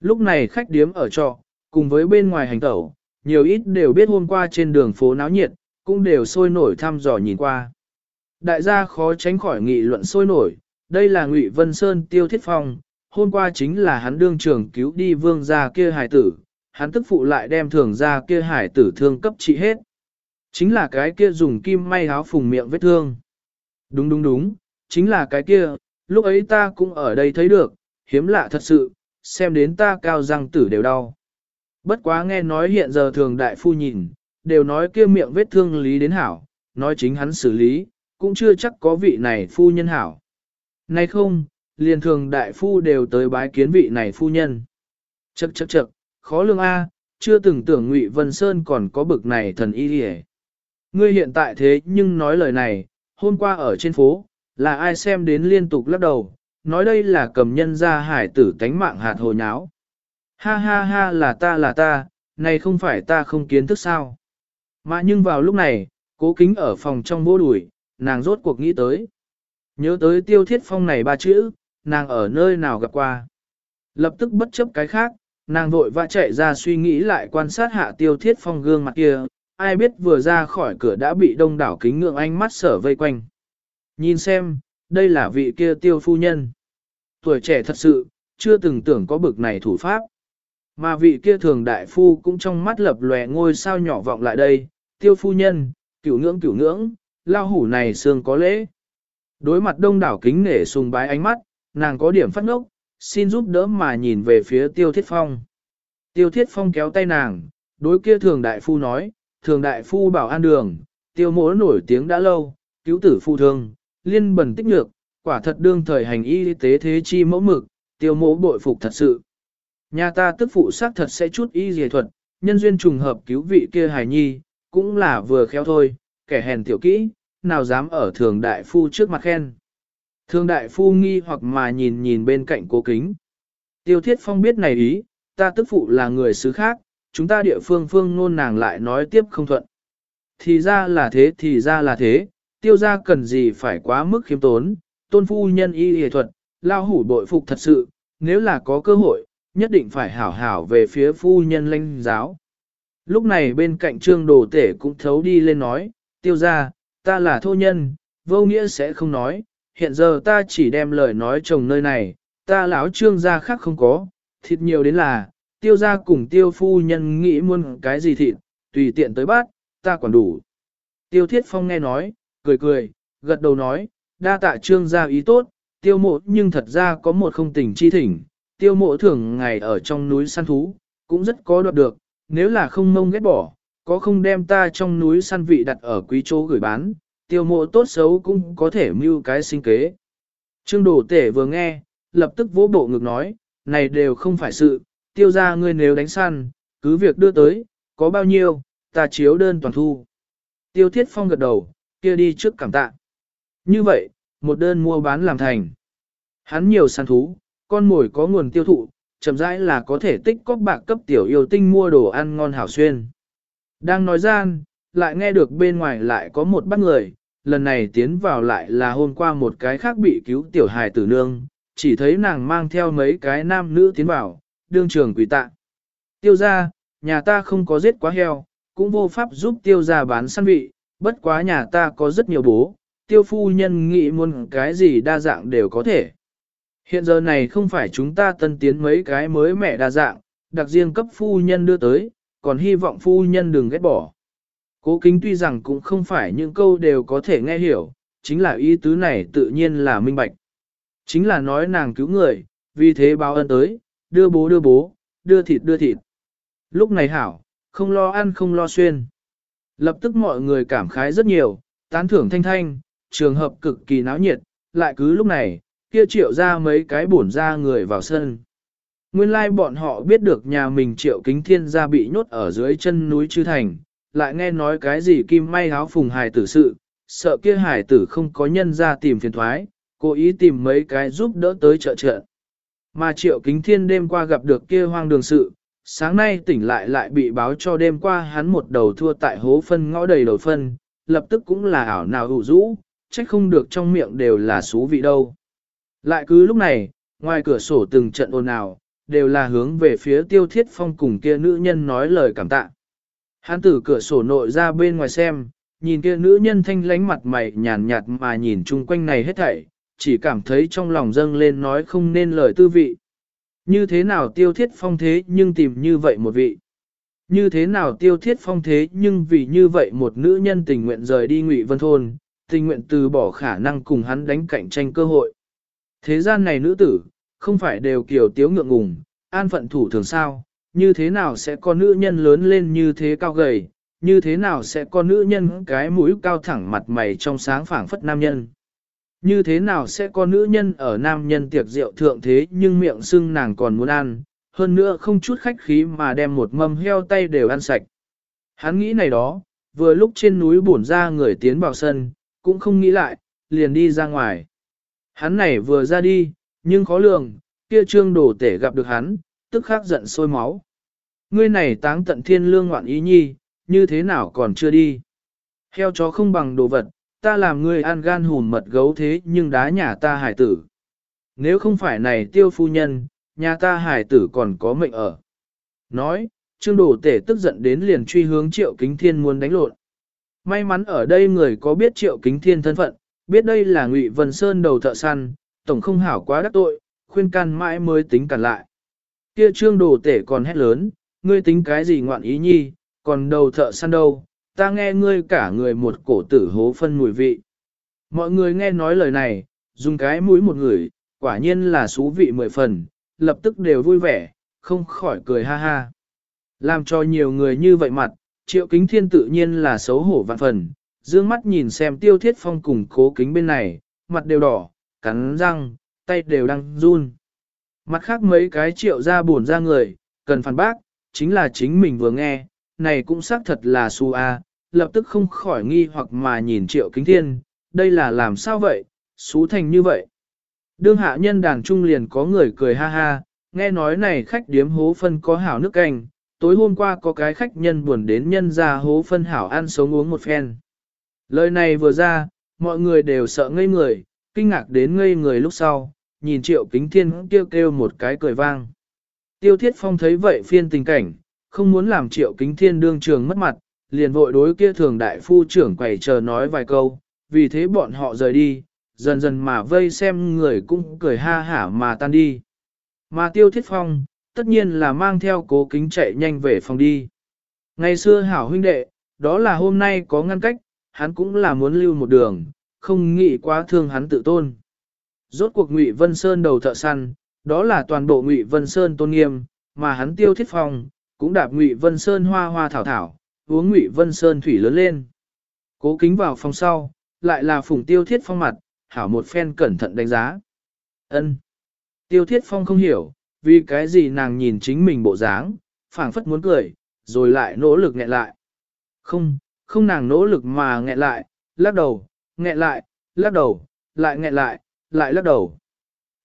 Lúc này khách điếm ở trọ, cùng với bên ngoài hành tẩu, nhiều ít đều biết hôm qua trên đường phố náo nhiệt, cũng đều sôi nổi thăm dò nhìn qua. Đại gia khó tránh khỏi nghị luận sôi nổi, đây là Ngụy Vân Sơn Tiêu Thiết Phong, hôm qua chính là hắn đương trưởng cứu đi vương gia kia hải tử, hắn tức phụ lại đem thường gia kia hải tử thương cấp trị hết. Chính là cái kia dùng kim may áo phùng miệng vết thương. Đúng đúng đúng, chính là cái kia, lúc ấy ta cũng ở đây thấy được, hiếm lạ thật sự, xem đến ta cao răng tử đều đau. Bất quá nghe nói hiện giờ thường đại phu nhìn, đều nói kia miệng vết thương lý đến hảo, nói chính hắn xử lý, cũng chưa chắc có vị này phu nhân hảo. Nay không, liền thường đại phu đều tới bái kiến vị này phu nhân. Chậc chậc chậc, khó lương A, chưa từng tưởng Ngụy Vân Sơn còn có bực này thần y hề. Ngươi hiện tại thế nhưng nói lời này, hôm qua ở trên phố, là ai xem đến liên tục lắc đầu, nói đây là cầm nhân ra hải tử tánh mạng hạt hồ nháo. Ha ha ha là ta là ta, này không phải ta không kiến thức sao. Mà nhưng vào lúc này, cố kính ở phòng trong vô đuổi, nàng rốt cuộc nghĩ tới. Nhớ tới tiêu thiết phong này ba chữ, nàng ở nơi nào gặp qua. Lập tức bất chấp cái khác, nàng vội vã chạy ra suy nghĩ lại quan sát hạ tiêu thiết phong gương mặt kia, ai biết vừa ra khỏi cửa đã bị đông đảo kính ngưỡng ánh mắt sở vây quanh. Nhìn xem, đây là vị kia tiêu phu nhân. Tuổi trẻ thật sự, chưa từng tưởng có bực này thủ pháp. Mà vị kia thường đại phu cũng trong mắt lập lòe ngôi sao nhỏ vọng lại đây, tiêu phu nhân, cửu ngưỡng cửu ngưỡng, lao hủ này xương có lễ. Đối mặt đông đảo kính nể sùng bái ánh mắt, nàng có điểm phát ngốc, xin giúp đỡ mà nhìn về phía tiêu thiết phong. Tiêu thiết phong kéo tay nàng, đối kia thường đại phu nói, thường đại phu bảo an đường, tiêu mỗ nổi tiếng đã lâu, cứu tử phu thương, liên bẩn tích nhược, quả thật đương thời hành y tế thế chi mẫu mực, tiêu mỗ bội phục thật sự. Nhà ta tức phụ xác thật sẽ chút y dề thuật, nhân duyên trùng hợp cứu vị kia hài nhi, cũng là vừa khéo thôi, kẻ hèn tiểu kỹ, nào dám ở thường đại phu trước mặt khen. Thường đại phu nghi hoặc mà nhìn nhìn bên cạnh cố kính. Tiêu thiết phong biết này ý, ta tức phụ là người xứ khác, chúng ta địa phương phương nôn nàng lại nói tiếp không thuận. Thì ra là thế thì ra là thế, tiêu ra cần gì phải quá mức khiêm tốn, tôn phu nhân y y thuật, lao hủ bội phục thật sự, nếu là có cơ hội, nhất định phải hảo hảo về phía phu nhân lãnh giáo. Lúc này bên cạnh trương đồ tể cũng thấu đi lên nói, tiêu ra, ta là thô nhân, vô nghĩa sẽ không nói, hiện giờ ta chỉ đem lời nói chồng nơi này, ta lão trương gia khác không có, thịt nhiều đến là, tiêu gia cùng tiêu phu nhân nghĩ muôn cái gì thịt, tùy tiện tới bát, ta còn đủ. Tiêu thiết phong nghe nói, cười cười, gật đầu nói, đa tạ trương gia ý tốt, tiêu mộ nhưng thật ra có một không tình chi thỉnh, tiêu mộ thường ngày ở trong núi săn thú, cũng rất có đoạt được, nếu là không mông ghét bỏ, có không đem ta trong núi săn vị đặt ở quý chỗ gửi bán, tiêu mộ tốt xấu cũng có thể mưu cái sinh kế. Trương đổ tể vừa nghe, lập tức vỗ bộ ngực nói, này đều không phải sự, tiêu ra ngươi nếu đánh săn, cứ việc đưa tới, có bao nhiêu, ta chiếu đơn toàn thu. Tiêu thiết phong gật đầu, kia đi trước cảm tạ. Như vậy, một đơn mua bán làm thành. Hắn nhiều săn thú, con mồi có nguồn tiêu thụ, chậm rãi là có thể tích cóp bạc cấp tiểu yêu tinh mua đồ ăn ngon hảo xuyên. Đang nói gian, lại nghe được bên ngoài lại có một bắt người, lần này tiến vào lại là hôm qua một cái khác bị cứu tiểu hài tử nương, chỉ thấy nàng mang theo mấy cái nam nữ tiến vào, đương trường quỷ tạ. Tiêu ra, nhà ta không có giết quá heo, cũng vô pháp giúp tiêu ra bán săn vị, bất quá nhà ta có rất nhiều bố, tiêu phu nhân nghĩ muốn cái gì đa dạng đều có thể. Hiện giờ này không phải chúng ta tân tiến mấy cái mới mẹ đa dạng, đặc riêng cấp phu nhân đưa tới, còn hy vọng phu nhân đừng ghét bỏ. Cố kính tuy rằng cũng không phải những câu đều có thể nghe hiểu, chính là ý tứ này tự nhiên là minh bạch. Chính là nói nàng cứu người, vì thế báo ân tới, đưa bố đưa bố, đưa thịt đưa thịt. Lúc này hảo, không lo ăn không lo xuyên. Lập tức mọi người cảm khái rất nhiều, tán thưởng thanh thanh, trường hợp cực kỳ náo nhiệt, lại cứ lúc này, kia triệu ra mấy cái bổn ra người vào sân. Nguyên lai bọn họ biết được nhà mình triệu kính thiên gia bị nhốt ở dưới chân núi Chư Thành, lại nghe nói cái gì kim may áo phùng hài tử sự, sợ kia hài tử không có nhân ra tìm phiền thoái, cố ý tìm mấy cái giúp đỡ tới trợ trợ. Mà triệu kính thiên đêm qua gặp được kia hoang đường sự, sáng nay tỉnh lại lại bị báo cho đêm qua hắn một đầu thua tại hố phân ngõ đầy đầu phân, lập tức cũng là ảo nào hữu rũ, trách không được trong miệng đều là xú vị đâu. Lại cứ lúc này, ngoài cửa sổ từng trận ồn ào, đều là hướng về phía tiêu thiết phong cùng kia nữ nhân nói lời cảm tạ. Hắn từ cửa sổ nội ra bên ngoài xem, nhìn kia nữ nhân thanh lánh mặt mày nhàn nhạt mà nhìn chung quanh này hết thảy, chỉ cảm thấy trong lòng dâng lên nói không nên lời tư vị. Như thế nào tiêu thiết phong thế nhưng tìm như vậy một vị. Như thế nào tiêu thiết phong thế nhưng vì như vậy một nữ nhân tình nguyện rời đi ngụy vân thôn, tình nguyện từ bỏ khả năng cùng hắn đánh cạnh tranh cơ hội. Thế gian này nữ tử, không phải đều kiểu tiếu ngượng ngùng, an phận thủ thường sao, như thế nào sẽ có nữ nhân lớn lên như thế cao gầy, như thế nào sẽ có nữ nhân cái mũi cao thẳng mặt mày trong sáng phảng phất nam nhân. Như thế nào sẽ có nữ nhân ở nam nhân tiệc rượu thượng thế nhưng miệng sưng nàng còn muốn ăn, hơn nữa không chút khách khí mà đem một mâm heo tay đều ăn sạch. Hắn nghĩ này đó, vừa lúc trên núi bổn ra người tiến vào sân, cũng không nghĩ lại, liền đi ra ngoài. Hắn này vừa ra đi, nhưng khó lường, kia trương đồ tể gặp được hắn, tức khắc giận sôi máu. Ngươi này táng tận thiên lương ngoạn ý nhi, như thế nào còn chưa đi. Heo chó không bằng đồ vật, ta làm ngươi ăn gan hùn mật gấu thế nhưng đá nhà ta hải tử. Nếu không phải này tiêu phu nhân, nhà ta hải tử còn có mệnh ở. Nói, trương đồ tể tức giận đến liền truy hướng triệu kính thiên muốn đánh lộn. May mắn ở đây người có biết triệu kính thiên thân phận, biết đây là ngụy Vân Sơn đầu thợ săn, tổng không hảo quá đắc tội, khuyên can mãi mới tính cản lại. Kia trương đồ tể còn hét lớn, ngươi tính cái gì ngoạn ý nhi, còn đầu thợ săn đâu, ta nghe ngươi cả người một cổ tử hố phân mùi vị. Mọi người nghe nói lời này, dùng cái mũi một người, quả nhiên là xú vị mười phần, lập tức đều vui vẻ, không khỏi cười ha ha. Làm cho nhiều người như vậy mặt, triệu kính thiên tự nhiên là xấu hổ vạn phần, dương mắt nhìn xem tiêu thiết phong cùng cố kính bên này, mặt đều đỏ, cắn răng, tay đều đang run. Mặt khác mấy cái triệu ra buồn ra người, cần phản bác, chính là chính mình vừa nghe, này cũng xác thật là su a, lập tức không khỏi nghi hoặc mà nhìn triệu kính thiên, đây là làm sao vậy, xú thành như vậy. Đương hạ nhân đàn trung liền có người cười ha ha, nghe nói này khách điếm hố phân có hảo nước canh, tối hôm qua có cái khách nhân buồn đến nhân ra hố phân hảo ăn sống uống một phen. Lời này vừa ra, mọi người đều sợ ngây người, kinh ngạc đến ngây người lúc sau, nhìn triệu kính thiên kêu kêu một cái cười vang. Tiêu thiết phong thấy vậy phiên tình cảnh, không muốn làm triệu kính thiên đương trường mất mặt, liền vội đối kia thường đại phu trưởng quầy chờ nói vài câu, vì thế bọn họ rời đi, dần dần mà vây xem người cũng cười ha hả mà tan đi. Mà tiêu thiết phong, tất nhiên là mang theo cố kính chạy nhanh về phòng đi. Ngày xưa hảo huynh đệ, đó là hôm nay có ngăn cách, hắn cũng là muốn lưu một đường, không nghĩ quá thương hắn tự tôn. Rốt cuộc Ngụy Vân Sơn đầu thợ săn, đó là toàn bộ Ngụy Vân Sơn tôn nghiêm, mà hắn tiêu thiết phong, cũng đạp Ngụy Vân Sơn hoa hoa thảo thảo, uống Ngụy Vân Sơn thủy lớn lên. Cố kính vào phòng sau, lại là phùng tiêu thiết phong mặt, hảo một phen cẩn thận đánh giá. ân Tiêu thiết phong không hiểu, vì cái gì nàng nhìn chính mình bộ dáng, phảng phất muốn cười, rồi lại nỗ lực nghẹn lại. Không, không nàng nỗ lực mà nghẹn lại, lắc đầu, nghẹn lại, lắc đầu, lại nghẹn lại, lại lắc đầu.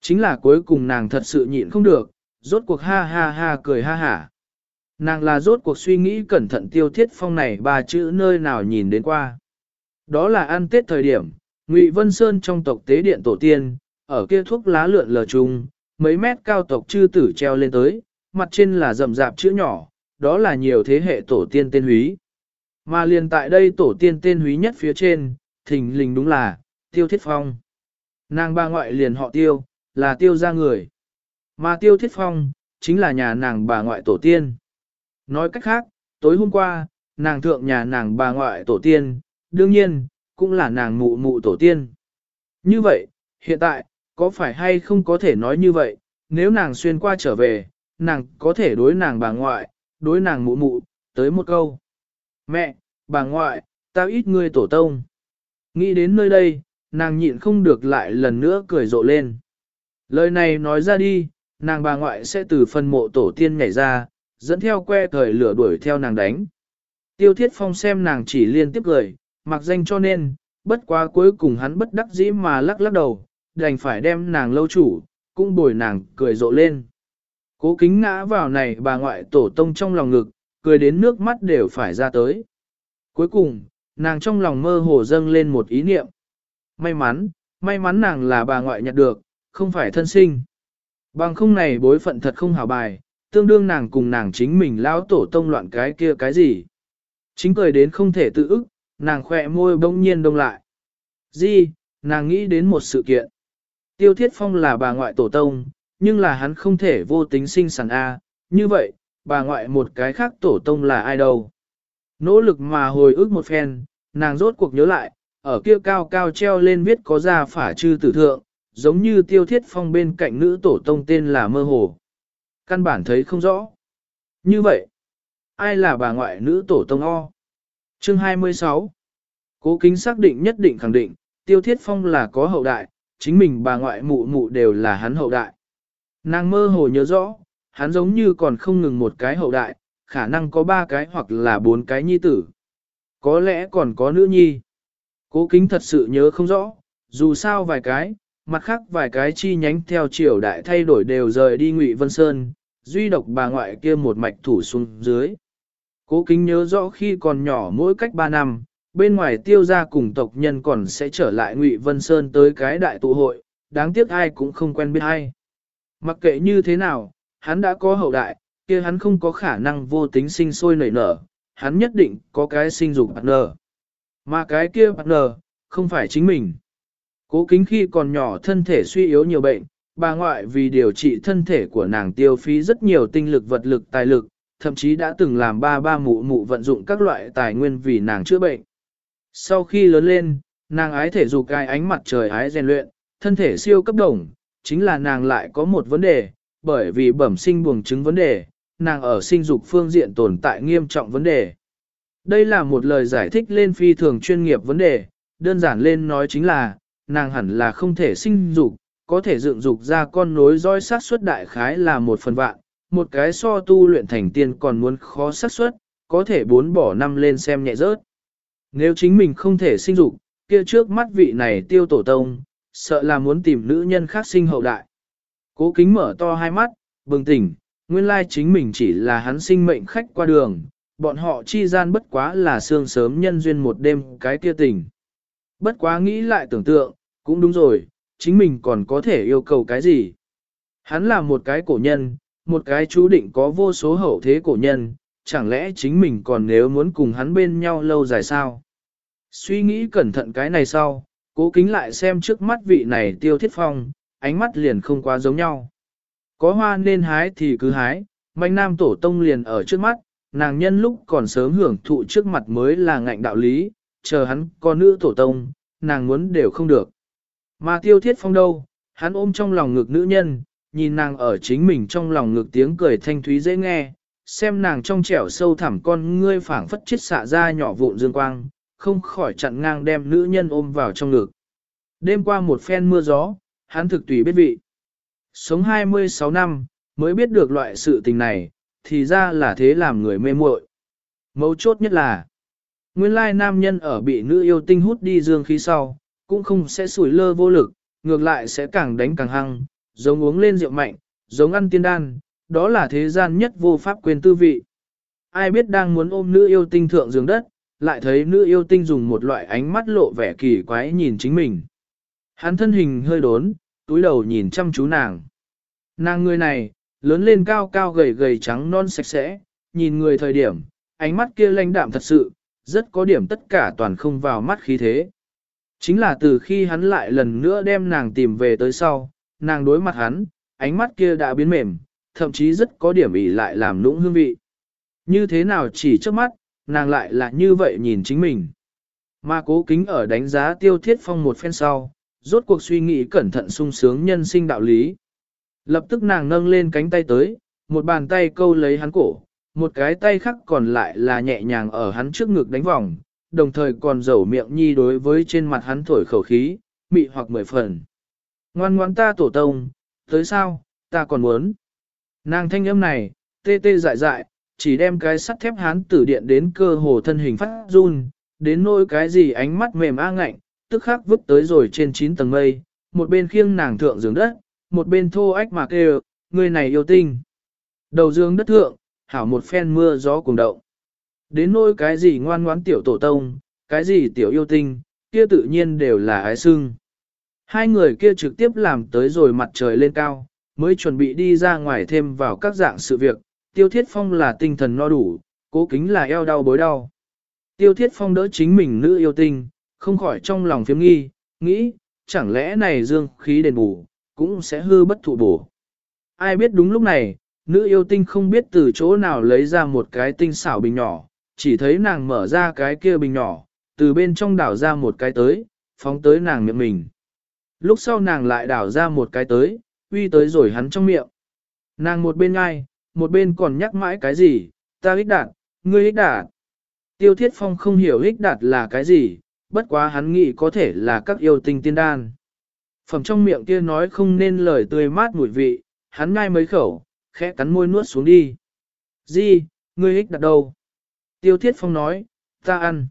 Chính là cuối cùng nàng thật sự nhịn không được, rốt cuộc ha ha ha cười ha hả. Nàng là rốt cuộc suy nghĩ cẩn thận tiêu thiết phong này ba chữ nơi nào nhìn đến qua. Đó là ăn tết thời điểm, Ngụy Vân Sơn trong tộc tế điện tổ tiên, ở kia thuốc lá lượn lờ trùng, mấy mét cao tộc chư tử treo lên tới, mặt trên là rậm rạp chữ nhỏ, đó là nhiều thế hệ tổ tiên tên húy. Mà liền tại đây tổ tiên tên húy nhất phía trên, thình lình đúng là, tiêu thiết phong. Nàng bà ngoại liền họ tiêu, là tiêu gia người. Mà tiêu thiết phong, chính là nhà nàng bà ngoại tổ tiên. Nói cách khác, tối hôm qua, nàng thượng nhà nàng bà ngoại tổ tiên, đương nhiên, cũng là nàng mụ mụ tổ tiên. Như vậy, hiện tại, có phải hay không có thể nói như vậy, nếu nàng xuyên qua trở về, nàng có thể đối nàng bà ngoại, đối nàng mụ mụ, tới một câu. Mẹ, bà ngoại, tao ít ngươi tổ tông. Nghĩ đến nơi đây, nàng nhịn không được lại lần nữa cười rộ lên. Lời này nói ra đi, nàng bà ngoại sẽ từ phần mộ tổ tiên nhảy ra, dẫn theo que thời lửa đuổi theo nàng đánh. Tiêu thiết phong xem nàng chỉ liên tiếp cười, mặc danh cho nên, bất quá cuối cùng hắn bất đắc dĩ mà lắc lắc đầu, đành phải đem nàng lâu chủ, cũng bồi nàng cười rộ lên. Cố kính ngã vào này bà ngoại tổ tông trong lòng ngực, cười đến nước mắt đều phải ra tới. Cuối cùng, nàng trong lòng mơ hồ dâng lên một ý niệm. May mắn, may mắn nàng là bà ngoại nhặt được, không phải thân sinh. Bằng không này bối phận thật không hảo bài, tương đương nàng cùng nàng chính mình lao tổ tông loạn cái kia cái gì. Chính cười đến không thể tự ức, nàng khỏe môi bỗng nhiên đông lại. Di, nàng nghĩ đến một sự kiện. Tiêu Thiết Phong là bà ngoại tổ tông, nhưng là hắn không thể vô tính sinh sản A, như vậy, bà ngoại một cái khác tổ tông là ai đâu. Nỗ lực mà hồi ức một phen, nàng rốt cuộc nhớ lại, ở kia cao cao treo lên viết có ra phả chư tử thượng, giống như tiêu thiết phong bên cạnh nữ tổ tông tên là mơ hồ. Căn bản thấy không rõ. Như vậy, ai là bà ngoại nữ tổ tông O? Chương 26 Cố kính xác định nhất định khẳng định, tiêu thiết phong là có hậu đại, chính mình bà ngoại mụ mụ đều là hắn hậu đại. Nàng mơ hồ nhớ rõ, hắn giống như còn không ngừng một cái hậu đại, khả năng có ba cái hoặc là bốn cái nhi tử. Có lẽ còn có nữ nhi. Cố kính thật sự nhớ không rõ, dù sao vài cái, mặt khác vài cái chi nhánh theo triều đại thay đổi đều rời đi Ngụy Vân Sơn, duy độc bà ngoại kia một mạch thủ xuống dưới. Cố kính nhớ rõ khi còn nhỏ mỗi cách ba năm, bên ngoài tiêu gia cùng tộc nhân còn sẽ trở lại Ngụy Vân Sơn tới cái đại tụ hội, đáng tiếc ai cũng không quen biết ai. Mặc kệ như thế nào, hắn đã có hậu đại, kia hắn không có khả năng vô tính sinh sôi nảy nở, hắn nhất định có cái sinh dục partner. Mà cái kia partner, không phải chính mình. Cố kính khi còn nhỏ thân thể suy yếu nhiều bệnh, bà ngoại vì điều trị thân thể của nàng tiêu phí rất nhiều tinh lực vật lực tài lực, thậm chí đã từng làm ba ba mụ mụ vận dụng các loại tài nguyên vì nàng chữa bệnh. Sau khi lớn lên, nàng ái thể dục cái ánh mặt trời ái rèn luyện, thân thể siêu cấp đồng, chính là nàng lại có một vấn đề, bởi vì bẩm sinh buồng trứng vấn đề, nàng ở sinh dục phương diện tồn tại nghiêm trọng vấn đề. Đây là một lời giải thích lên phi thường chuyên nghiệp vấn đề, đơn giản lên nói chính là, nàng hẳn là không thể sinh dục, có thể dựng dục ra con nối roi sát suất đại khái là một phần vạn, một cái so tu luyện thành tiên còn muốn khó sát suất, có thể bốn bỏ năm lên xem nhẹ rớt. Nếu chính mình không thể sinh dục, kia trước mắt vị này tiêu tổ tông, sợ là muốn tìm nữ nhân khác sinh hậu đại. Cố kính mở to hai mắt, bừng tỉnh, nguyên lai chính mình chỉ là hắn sinh mệnh khách qua đường, bọn họ chi gian bất quá là sương sớm nhân duyên một đêm cái kia tình. Bất quá nghĩ lại tưởng tượng, cũng đúng rồi, chính mình còn có thể yêu cầu cái gì. Hắn là một cái cổ nhân, một cái chú định có vô số hậu thế cổ nhân, chẳng lẽ chính mình còn nếu muốn cùng hắn bên nhau lâu dài sao? Suy nghĩ cẩn thận cái này sau, cố kính lại xem trước mắt vị này tiêu thiết phong, ánh mắt liền không quá giống nhau. Có hoa nên hái thì cứ hái, manh nam tổ tông liền ở trước mắt, nàng nhân lúc còn sớm hưởng thụ trước mặt mới là ngạnh đạo lý, chờ hắn có nữ tổ tông, nàng muốn đều không được. Mà tiêu thiết phong đâu, hắn ôm trong lòng ngực nữ nhân, nhìn nàng ở chính mình trong lòng ngực tiếng cười thanh thúy dễ nghe, xem nàng trong trẻo sâu thẳm con ngươi phảng phất chết xạ ra nhỏ vụn dương quang, không khỏi chặn ngang đem nữ nhân ôm vào trong ngực. Đêm qua một phen mưa gió, hắn thực tùy biết vị. Sống 26 năm, mới biết được loại sự tình này, thì ra là thế làm người mê muội. Mấu chốt nhất là, nguyên lai nam nhân ở bị nữ yêu tinh hút đi dương khí sau, cũng không sẽ sủi lơ vô lực, ngược lại sẽ càng đánh càng hăng, giống uống lên rượu mạnh, giống ăn tiên đan, đó là thế gian nhất vô pháp quyền tư vị. Ai biết đang muốn ôm nữ yêu tinh thượng giường đất, lại thấy nữ yêu tinh dùng một loại ánh mắt lộ vẻ kỳ quái nhìn chính mình. Hắn thân hình hơi đốn, túi đầu nhìn chăm chú nàng. Nàng người này, lớn lên cao cao gầy gầy trắng non sạch sẽ, nhìn người thời điểm, ánh mắt kia lãnh đạm thật sự, rất có điểm tất cả toàn không vào mắt khí thế. Chính là từ khi hắn lại lần nữa đem nàng tìm về tới sau, nàng đối mặt hắn, ánh mắt kia đã biến mềm, thậm chí rất có điểm ỉ lại làm nũng hương vị. Như thế nào chỉ trước mắt, nàng lại là như vậy nhìn chính mình. Mà cố kính ở đánh giá tiêu thiết phong một phen sau, rốt cuộc suy nghĩ cẩn thận sung sướng nhân sinh đạo lý. Lập tức nàng nâng lên cánh tay tới, một bàn tay câu lấy hắn cổ, một cái tay khác còn lại là nhẹ nhàng ở hắn trước ngực đánh vòng, đồng thời còn dầu miệng nhi đối với trên mặt hắn thổi khẩu khí, mị hoặc mười phần. Ngoan ngoan ta tổ tông, tới sao, ta còn muốn. Nàng thanh âm này, tê tê dại dại, chỉ đem cái sắt thép hắn tử điện đến cơ hồ thân hình phát run, đến nỗi cái gì ánh mắt mềm a ngạnh, tức khắc vứt tới rồi trên 9 tầng mây, một bên khiêng nàng thượng giường đất, một bên thô ách mà kêu, người này yêu tinh. Đầu giường đất thượng, hảo một phen mưa gió cùng động. Đến nỗi cái gì ngoan ngoãn tiểu tổ tông, cái gì tiểu yêu tinh, kia tự nhiên đều là ái sưng. Hai người kia trực tiếp làm tới rồi mặt trời lên cao, mới chuẩn bị đi ra ngoài thêm vào các dạng sự việc, tiêu thiết phong là tinh thần no đủ, cố kính là eo đau bối đau. Tiêu thiết phong đỡ chính mình nữ yêu tinh, không khỏi trong lòng phiếm nghi, nghĩ, chẳng lẽ này dương khí đền bù, cũng sẽ hư bất thụ bổ. Ai biết đúng lúc này, nữ yêu tinh không biết từ chỗ nào lấy ra một cái tinh xảo bình nhỏ, chỉ thấy nàng mở ra cái kia bình nhỏ, từ bên trong đảo ra một cái tới, phóng tới nàng miệng mình. Lúc sau nàng lại đảo ra một cái tới, uy tới rồi hắn trong miệng. Nàng một bên ngai, một bên còn nhắc mãi cái gì, ta ích đạt, ngươi ích đạt. Tiêu thiết phong không hiểu ích đạt là cái gì, bất quá hắn nghĩ có thể là các yêu tinh tiên đan. Phẩm trong miệng kia nói không nên lời tươi mát mùi vị, hắn ngai mấy khẩu, khẽ cắn môi nuốt xuống đi. Di, ngươi ích đặt đâu? Tiêu thiết phong nói, ta ăn.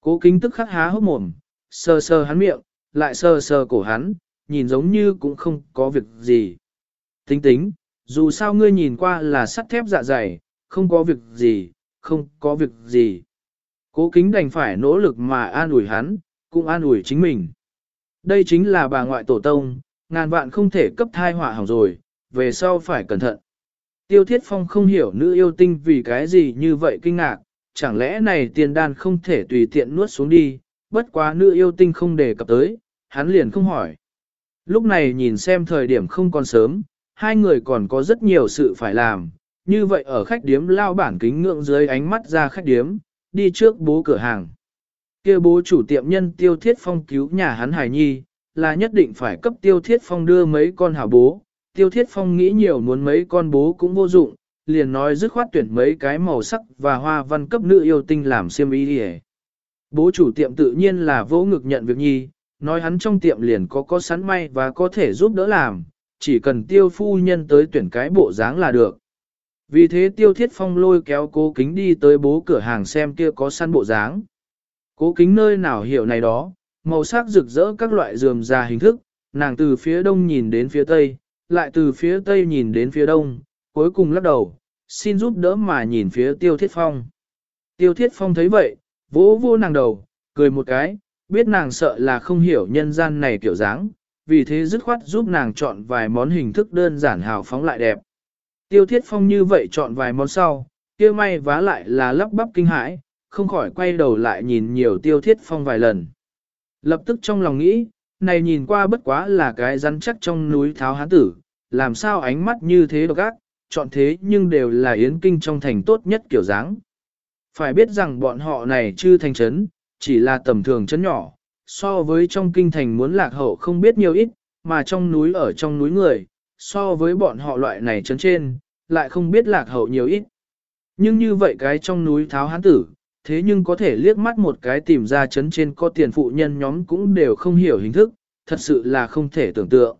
Cố kính tức khắc há hốc mồm, sờ sờ hắn miệng, lại sờ sờ cổ hắn, nhìn giống như cũng không có việc gì. Tính tính, dù sao ngươi nhìn qua là sắt thép dạ dày, không có việc gì, không có việc gì. Cố kính đành phải nỗ lực mà an ủi hắn, cũng an ủi chính mình. Đây chính là bà ngoại tổ tông, ngàn vạn không thể cấp thai họa hỏng rồi, về sau phải cẩn thận. Tiêu Thiết Phong không hiểu nữ yêu tinh vì cái gì như vậy kinh ngạc, chẳng lẽ này tiền đan không thể tùy tiện nuốt xuống đi, bất quá nữ yêu tinh không đề cập tới, hắn liền không hỏi. Lúc này nhìn xem thời điểm không còn sớm, hai người còn có rất nhiều sự phải làm, như vậy ở khách điếm lao bản kính ngưỡng dưới ánh mắt ra khách điếm, đi trước bố cửa hàng. kia bố chủ tiệm nhân tiêu thiết phong cứu nhà hắn hải nhi, là nhất định phải cấp tiêu thiết phong đưa mấy con hảo bố, tiêu thiết phong nghĩ nhiều muốn mấy con bố cũng vô dụng, liền nói dứt khoát tuyển mấy cái màu sắc và hoa văn cấp nữ yêu tinh làm xiêm y đi Bố chủ tiệm tự nhiên là vỗ ngực nhận việc nhi, nói hắn trong tiệm liền có có sẵn may và có thể giúp đỡ làm, chỉ cần tiêu phu nhân tới tuyển cái bộ dáng là được. Vì thế tiêu thiết phong lôi kéo cố kính đi tới bố cửa hàng xem kia có săn bộ dáng. Cố kính nơi nào hiểu này đó, màu sắc rực rỡ các loại dườm già hình thức, nàng từ phía đông nhìn đến phía tây, lại từ phía tây nhìn đến phía đông, cuối cùng lắc đầu, xin giúp đỡ mà nhìn phía tiêu thiết phong. Tiêu thiết phong thấy vậy, vỗ vô nàng đầu, cười một cái, biết nàng sợ là không hiểu nhân gian này kiểu dáng, vì thế dứt khoát giúp nàng chọn vài món hình thức đơn giản hào phóng lại đẹp. Tiêu thiết phong như vậy chọn vài món sau, kia may vá lại là lắp bắp kinh hãi, không khỏi quay đầu lại nhìn nhiều tiêu thiết phong vài lần. Lập tức trong lòng nghĩ, này nhìn qua bất quá là cái rắn chắc trong núi tháo hán tử, làm sao ánh mắt như thế độc ác, chọn thế nhưng đều là yến kinh trong thành tốt nhất kiểu dáng. Phải biết rằng bọn họ này chưa thành trấn, chỉ là tầm thường trấn nhỏ, so với trong kinh thành muốn lạc hậu không biết nhiều ít, mà trong núi ở trong núi người, so với bọn họ loại này chấn trên, lại không biết lạc hậu nhiều ít. Nhưng như vậy cái trong núi tháo hán tử, thế nhưng có thể liếc mắt một cái tìm ra chấn trên có tiền phụ nhân nhóm cũng đều không hiểu hình thức, thật sự là không thể tưởng tượng.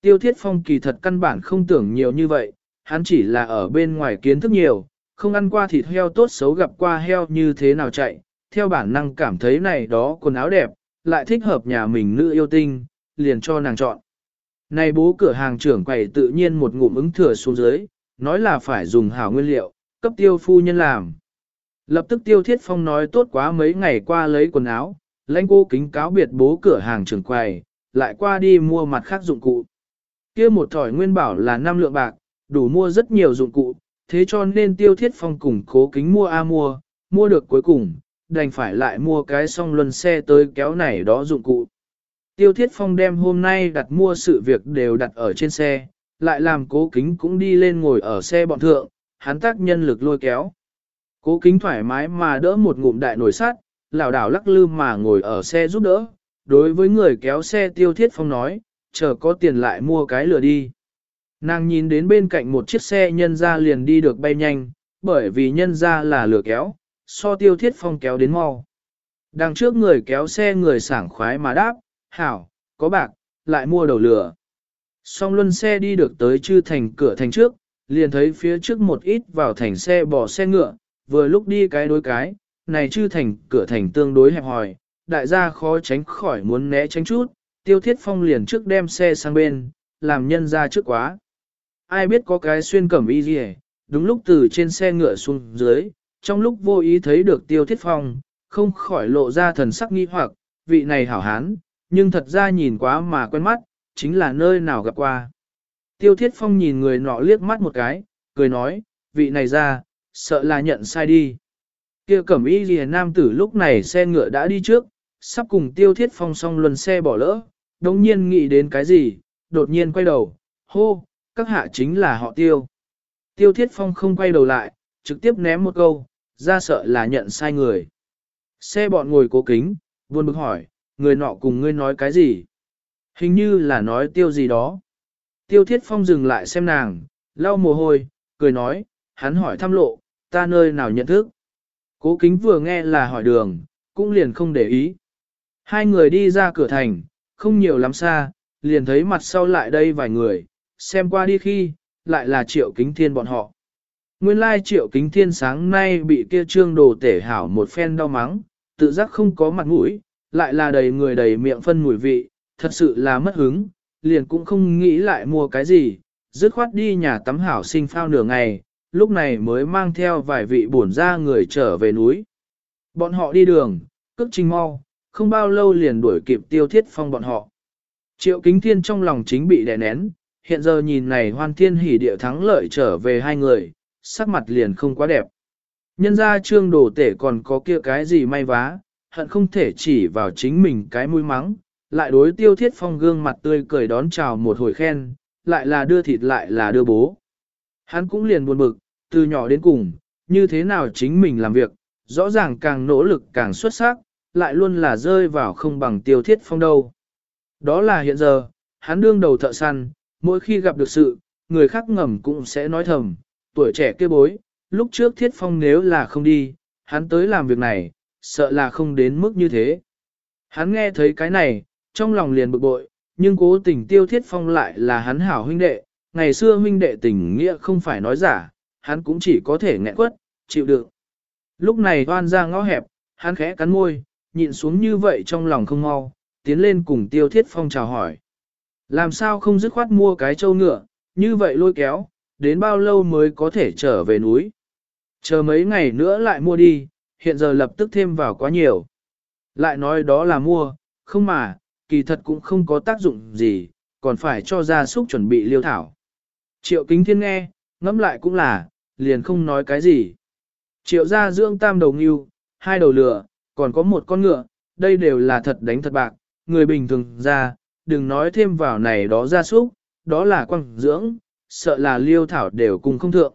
Tiêu thiết phong kỳ thật căn bản không tưởng nhiều như vậy, hắn chỉ là ở bên ngoài kiến thức nhiều, không ăn qua thịt heo tốt xấu gặp qua heo như thế nào chạy, theo bản năng cảm thấy này đó quần áo đẹp, lại thích hợp nhà mình nữ yêu tinh, liền cho nàng chọn. Này bố cửa hàng trưởng quầy tự nhiên một ngụm ứng thừa xuống dưới, nói là phải dùng hảo nguyên liệu, cấp tiêu phu nhân làm. Lập tức tiêu thiết phong nói tốt quá mấy ngày qua lấy quần áo, lãnh cô kính cáo biệt bố cửa hàng trưởng quầy, lại qua đi mua mặt khác dụng cụ. kia một thỏi nguyên bảo là 5 lượng bạc, đủ mua rất nhiều dụng cụ, thế cho nên tiêu thiết phong cùng cố kính mua A mua, mua được cuối cùng, đành phải lại mua cái song luân xe tới kéo này đó dụng cụ. Tiêu thiết phong đem hôm nay đặt mua sự việc đều đặt ở trên xe, lại làm cố kính cũng đi lên ngồi ở xe bọn thượng, hắn tác nhân lực lôi kéo. Cố kính thoải mái mà đỡ một ngụm đại nổi sát, lảo đảo lắc lư mà ngồi ở xe giúp đỡ. Đối với người kéo xe tiêu thiết phong nói, chờ có tiền lại mua cái lừa đi. Nàng nhìn đến bên cạnh một chiếc xe nhân ra liền đi được bay nhanh, bởi vì nhân ra là lừa kéo, so tiêu thiết phong kéo đến mau. Đằng trước người kéo xe người sảng khoái mà đáp, hảo, có bạc, lại mua đầu lửa. Song luân xe đi được tới chư thành cửa thành trước, liền thấy phía trước một ít vào thành xe bỏ xe ngựa, vừa lúc đi cái đối cái, này chư thành cửa thành tương đối hẹp hòi, đại gia khó tránh khỏi muốn né tránh chút, tiêu thiết phong liền trước đem xe sang bên, làm nhân ra trước quá. Ai biết có cái xuyên cẩm y gì đúng lúc từ trên xe ngựa xuống dưới, trong lúc vô ý thấy được tiêu thiết phong, không khỏi lộ ra thần sắc nghi hoặc, vị này hảo hán, nhưng thật ra nhìn quá mà quen mắt, chính là nơi nào gặp qua. Tiêu thiết phong nhìn người nọ liếc mắt một cái, cười nói, vị này ra, sợ là nhận sai đi. Kia cẩm y lìa nam tử lúc này xe ngựa đã đi trước, sắp cùng tiêu thiết phong xong luân xe bỏ lỡ, đồng nhiên nghĩ đến cái gì, đột nhiên quay đầu, hô, các hạ chính là họ tiêu. Tiêu thiết phong không quay đầu lại, trực tiếp ném một câu, ra sợ là nhận sai người. Xe bọn ngồi cố kính, buồn bực hỏi, người nọ cùng ngươi nói cái gì? Hình như là nói tiêu gì đó. Tiêu thiết phong dừng lại xem nàng, lau mồ hôi, cười nói, hắn hỏi thăm lộ, ta nơi nào nhận thức. Cố kính vừa nghe là hỏi đường, cũng liền không để ý. Hai người đi ra cửa thành, không nhiều lắm xa, liền thấy mặt sau lại đây vài người, xem qua đi khi, lại là triệu kính thiên bọn họ. Nguyên lai triệu kính thiên sáng nay bị kia trương đồ tể hảo một phen đau mắng, tự giác không có mặt mũi, lại là đầy người đầy miệng phân mùi vị, thật sự là mất hứng, liền cũng không nghĩ lại mua cái gì, dứt khoát đi nhà tắm hảo sinh phao nửa ngày, lúc này mới mang theo vài vị bổn ra người trở về núi. Bọn họ đi đường, cước trình mau, không bao lâu liền đuổi kịp tiêu thiết phong bọn họ. Triệu kính thiên trong lòng chính bị đè nén, hiện giờ nhìn này hoan thiên hỉ địa thắng lợi trở về hai người, sắc mặt liền không quá đẹp. Nhân ra trương đồ tể còn có kia cái gì may vá, hận không thể chỉ vào chính mình cái mũi mắng, lại đối tiêu thiết phong gương mặt tươi cười đón chào một hồi khen, lại là đưa thịt lại là đưa bố. Hắn cũng liền buồn bực, từ nhỏ đến cùng, như thế nào chính mình làm việc, rõ ràng càng nỗ lực càng xuất sắc, lại luôn là rơi vào không bằng tiêu thiết phong đâu. Đó là hiện giờ, hắn đương đầu thợ săn, mỗi khi gặp được sự, người khác ngầm cũng sẽ nói thầm, tuổi trẻ kia bối, lúc trước thiết phong nếu là không đi, hắn tới làm việc này, sợ là không đến mức như thế. Hắn nghe thấy cái này, trong lòng liền bực bội, nhưng cố tình tiêu thiết phong lại là hắn hảo huynh đệ, ngày xưa huynh đệ tình nghĩa không phải nói giả, hắn cũng chỉ có thể nghẹn quất, chịu đựng. Lúc này toan ra ngõ hẹp, hắn khẽ cắn môi, nhịn xuống như vậy trong lòng không mau, tiến lên cùng tiêu thiết phong chào hỏi. Làm sao không dứt khoát mua cái trâu ngựa, như vậy lôi kéo, đến bao lâu mới có thể trở về núi. Chờ mấy ngày nữa lại mua đi, hiện giờ lập tức thêm vào quá nhiều. Lại nói đó là mua, không mà, kỳ thật cũng không có tác dụng gì, còn phải cho gia súc chuẩn bị liêu thảo. Triệu kính thiên nghe, ngẫm lại cũng là, liền không nói cái gì. Triệu gia dưỡng tam đầu ngưu, hai đầu lửa, còn có một con ngựa, đây đều là thật đánh thật bạc, người bình thường ra, đừng nói thêm vào này đó gia súc, đó là quăng dưỡng, sợ là liêu thảo đều cùng không thượng.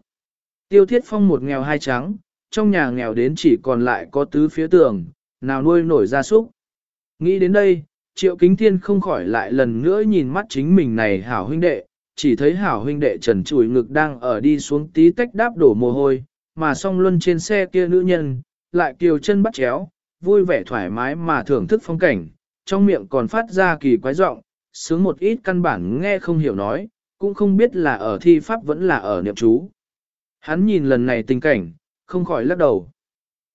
Tiêu thiết phong một nghèo hai trắng, trong nhà nghèo đến chỉ còn lại có tứ phía tường, nào nuôi nổi gia súc. Nghĩ đến đây, triệu kính thiên không khỏi lại lần nữa nhìn mắt chính mình này hảo huynh đệ, chỉ thấy hảo huynh đệ trần chùi ngực đang ở đi xuống tí tách đáp đổ mồ hôi, mà song luân trên xe kia nữ nhân, lại kiều chân bắt chéo, vui vẻ thoải mái mà thưởng thức phong cảnh, trong miệng còn phát ra kỳ quái giọng, sướng một ít căn bản nghe không hiểu nói, cũng không biết là ở thi pháp vẫn là ở niệm chú. Hắn nhìn lần này tình cảnh, không khỏi lắc đầu.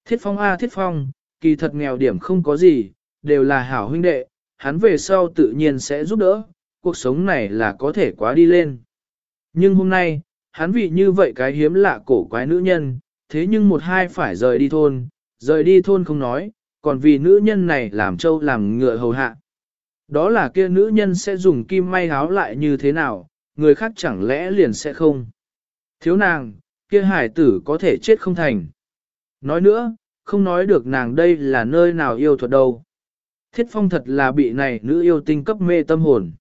Thiết phong a thiết phong, kỳ thật nghèo điểm không có gì, đều là hảo huynh đệ, hắn về sau tự nhiên sẽ giúp đỡ, cuộc sống này là có thể quá đi lên. Nhưng hôm nay, hắn vì như vậy cái hiếm lạ cổ quái nữ nhân, thế nhưng một hai phải rời đi thôn, rời đi thôn không nói, còn vì nữ nhân này làm trâu làm ngựa hầu hạ. Đó là kia nữ nhân sẽ dùng kim may háo lại như thế nào, người khác chẳng lẽ liền sẽ không. Thiếu nàng, kia hải tử có thể chết không thành. Nói nữa, không nói được nàng đây là nơi nào yêu thuật đâu. Thiết phong thật là bị này nữ yêu tinh cấp mê tâm hồn.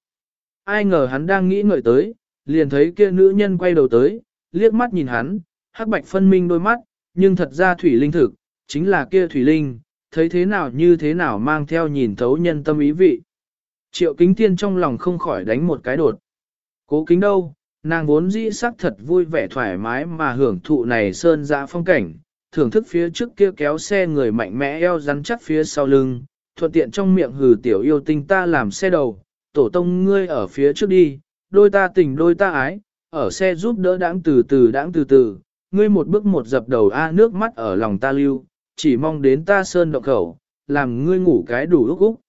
Ai ngờ hắn đang nghĩ ngợi tới, liền thấy kia nữ nhân quay đầu tới, liếc mắt nhìn hắn, hắc bạch phân minh đôi mắt, nhưng thật ra thủy linh thực, chính là kia thủy linh, thấy thế nào như thế nào mang theo nhìn thấu nhân tâm ý vị. Triệu kính tiên trong lòng không khỏi đánh một cái đột. Cố kính đâu, nàng vốn dĩ sắc thật vui vẻ thoải mái mà hưởng thụ này sơn dã phong cảnh, thưởng thức phía trước kia kéo xe người mạnh mẽ eo rắn chắc phía sau lưng, thuận tiện trong miệng hừ tiểu yêu tinh ta làm xe đầu, tổ tông ngươi ở phía trước đi, đôi ta tình đôi ta ái, ở xe giúp đỡ đáng từ từ đáng từ từ, ngươi một bước một dập đầu a nước mắt ở lòng ta lưu, chỉ mong đến ta sơn động khẩu, làm ngươi ngủ cái đủ lúc úc.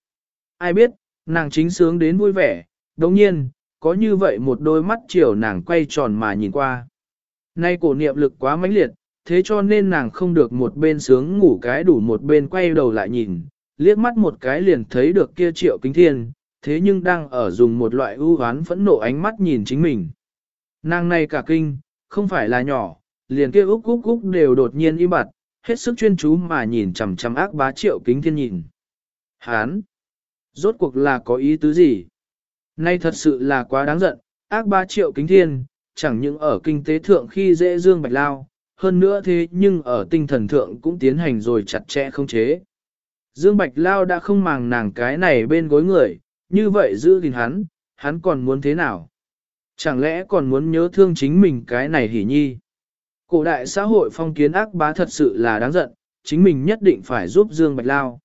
Ai biết, nàng chính sướng đến vui vẻ, đồng nhiên, có như vậy một đôi mắt chiều nàng quay tròn mà nhìn qua. Nay cổ niệm lực quá mãnh liệt, thế cho nên nàng không được một bên sướng ngủ cái đủ một bên quay đầu lại nhìn, liếc mắt một cái liền thấy được kia triệu kính thiên, thế nhưng đang ở dùng một loại ưu hoán phẫn nộ ánh mắt nhìn chính mình. Nàng này cả kinh, không phải là nhỏ, liền kia úc úc úc đều đột nhiên im bặt, hết sức chuyên chú mà nhìn chằm chằm ác bá triệu kính thiên nhìn. Hán! Rốt cuộc là có ý tứ gì? Nay thật sự là quá đáng giận, ác ba triệu kính thiên, chẳng những ở kinh tế thượng khi dễ dương bạch lao, hơn nữa thế nhưng ở tinh thần thượng cũng tiến hành rồi chặt chẽ không chế. Dương Bạch Lao đã không màng nàng cái này bên gối người, như vậy giữ gìn hắn, hắn còn muốn thế nào? Chẳng lẽ còn muốn nhớ thương chính mình cái này hỉ nhi? Cổ đại xã hội phong kiến ác bá thật sự là đáng giận, chính mình nhất định phải giúp Dương Bạch Lao.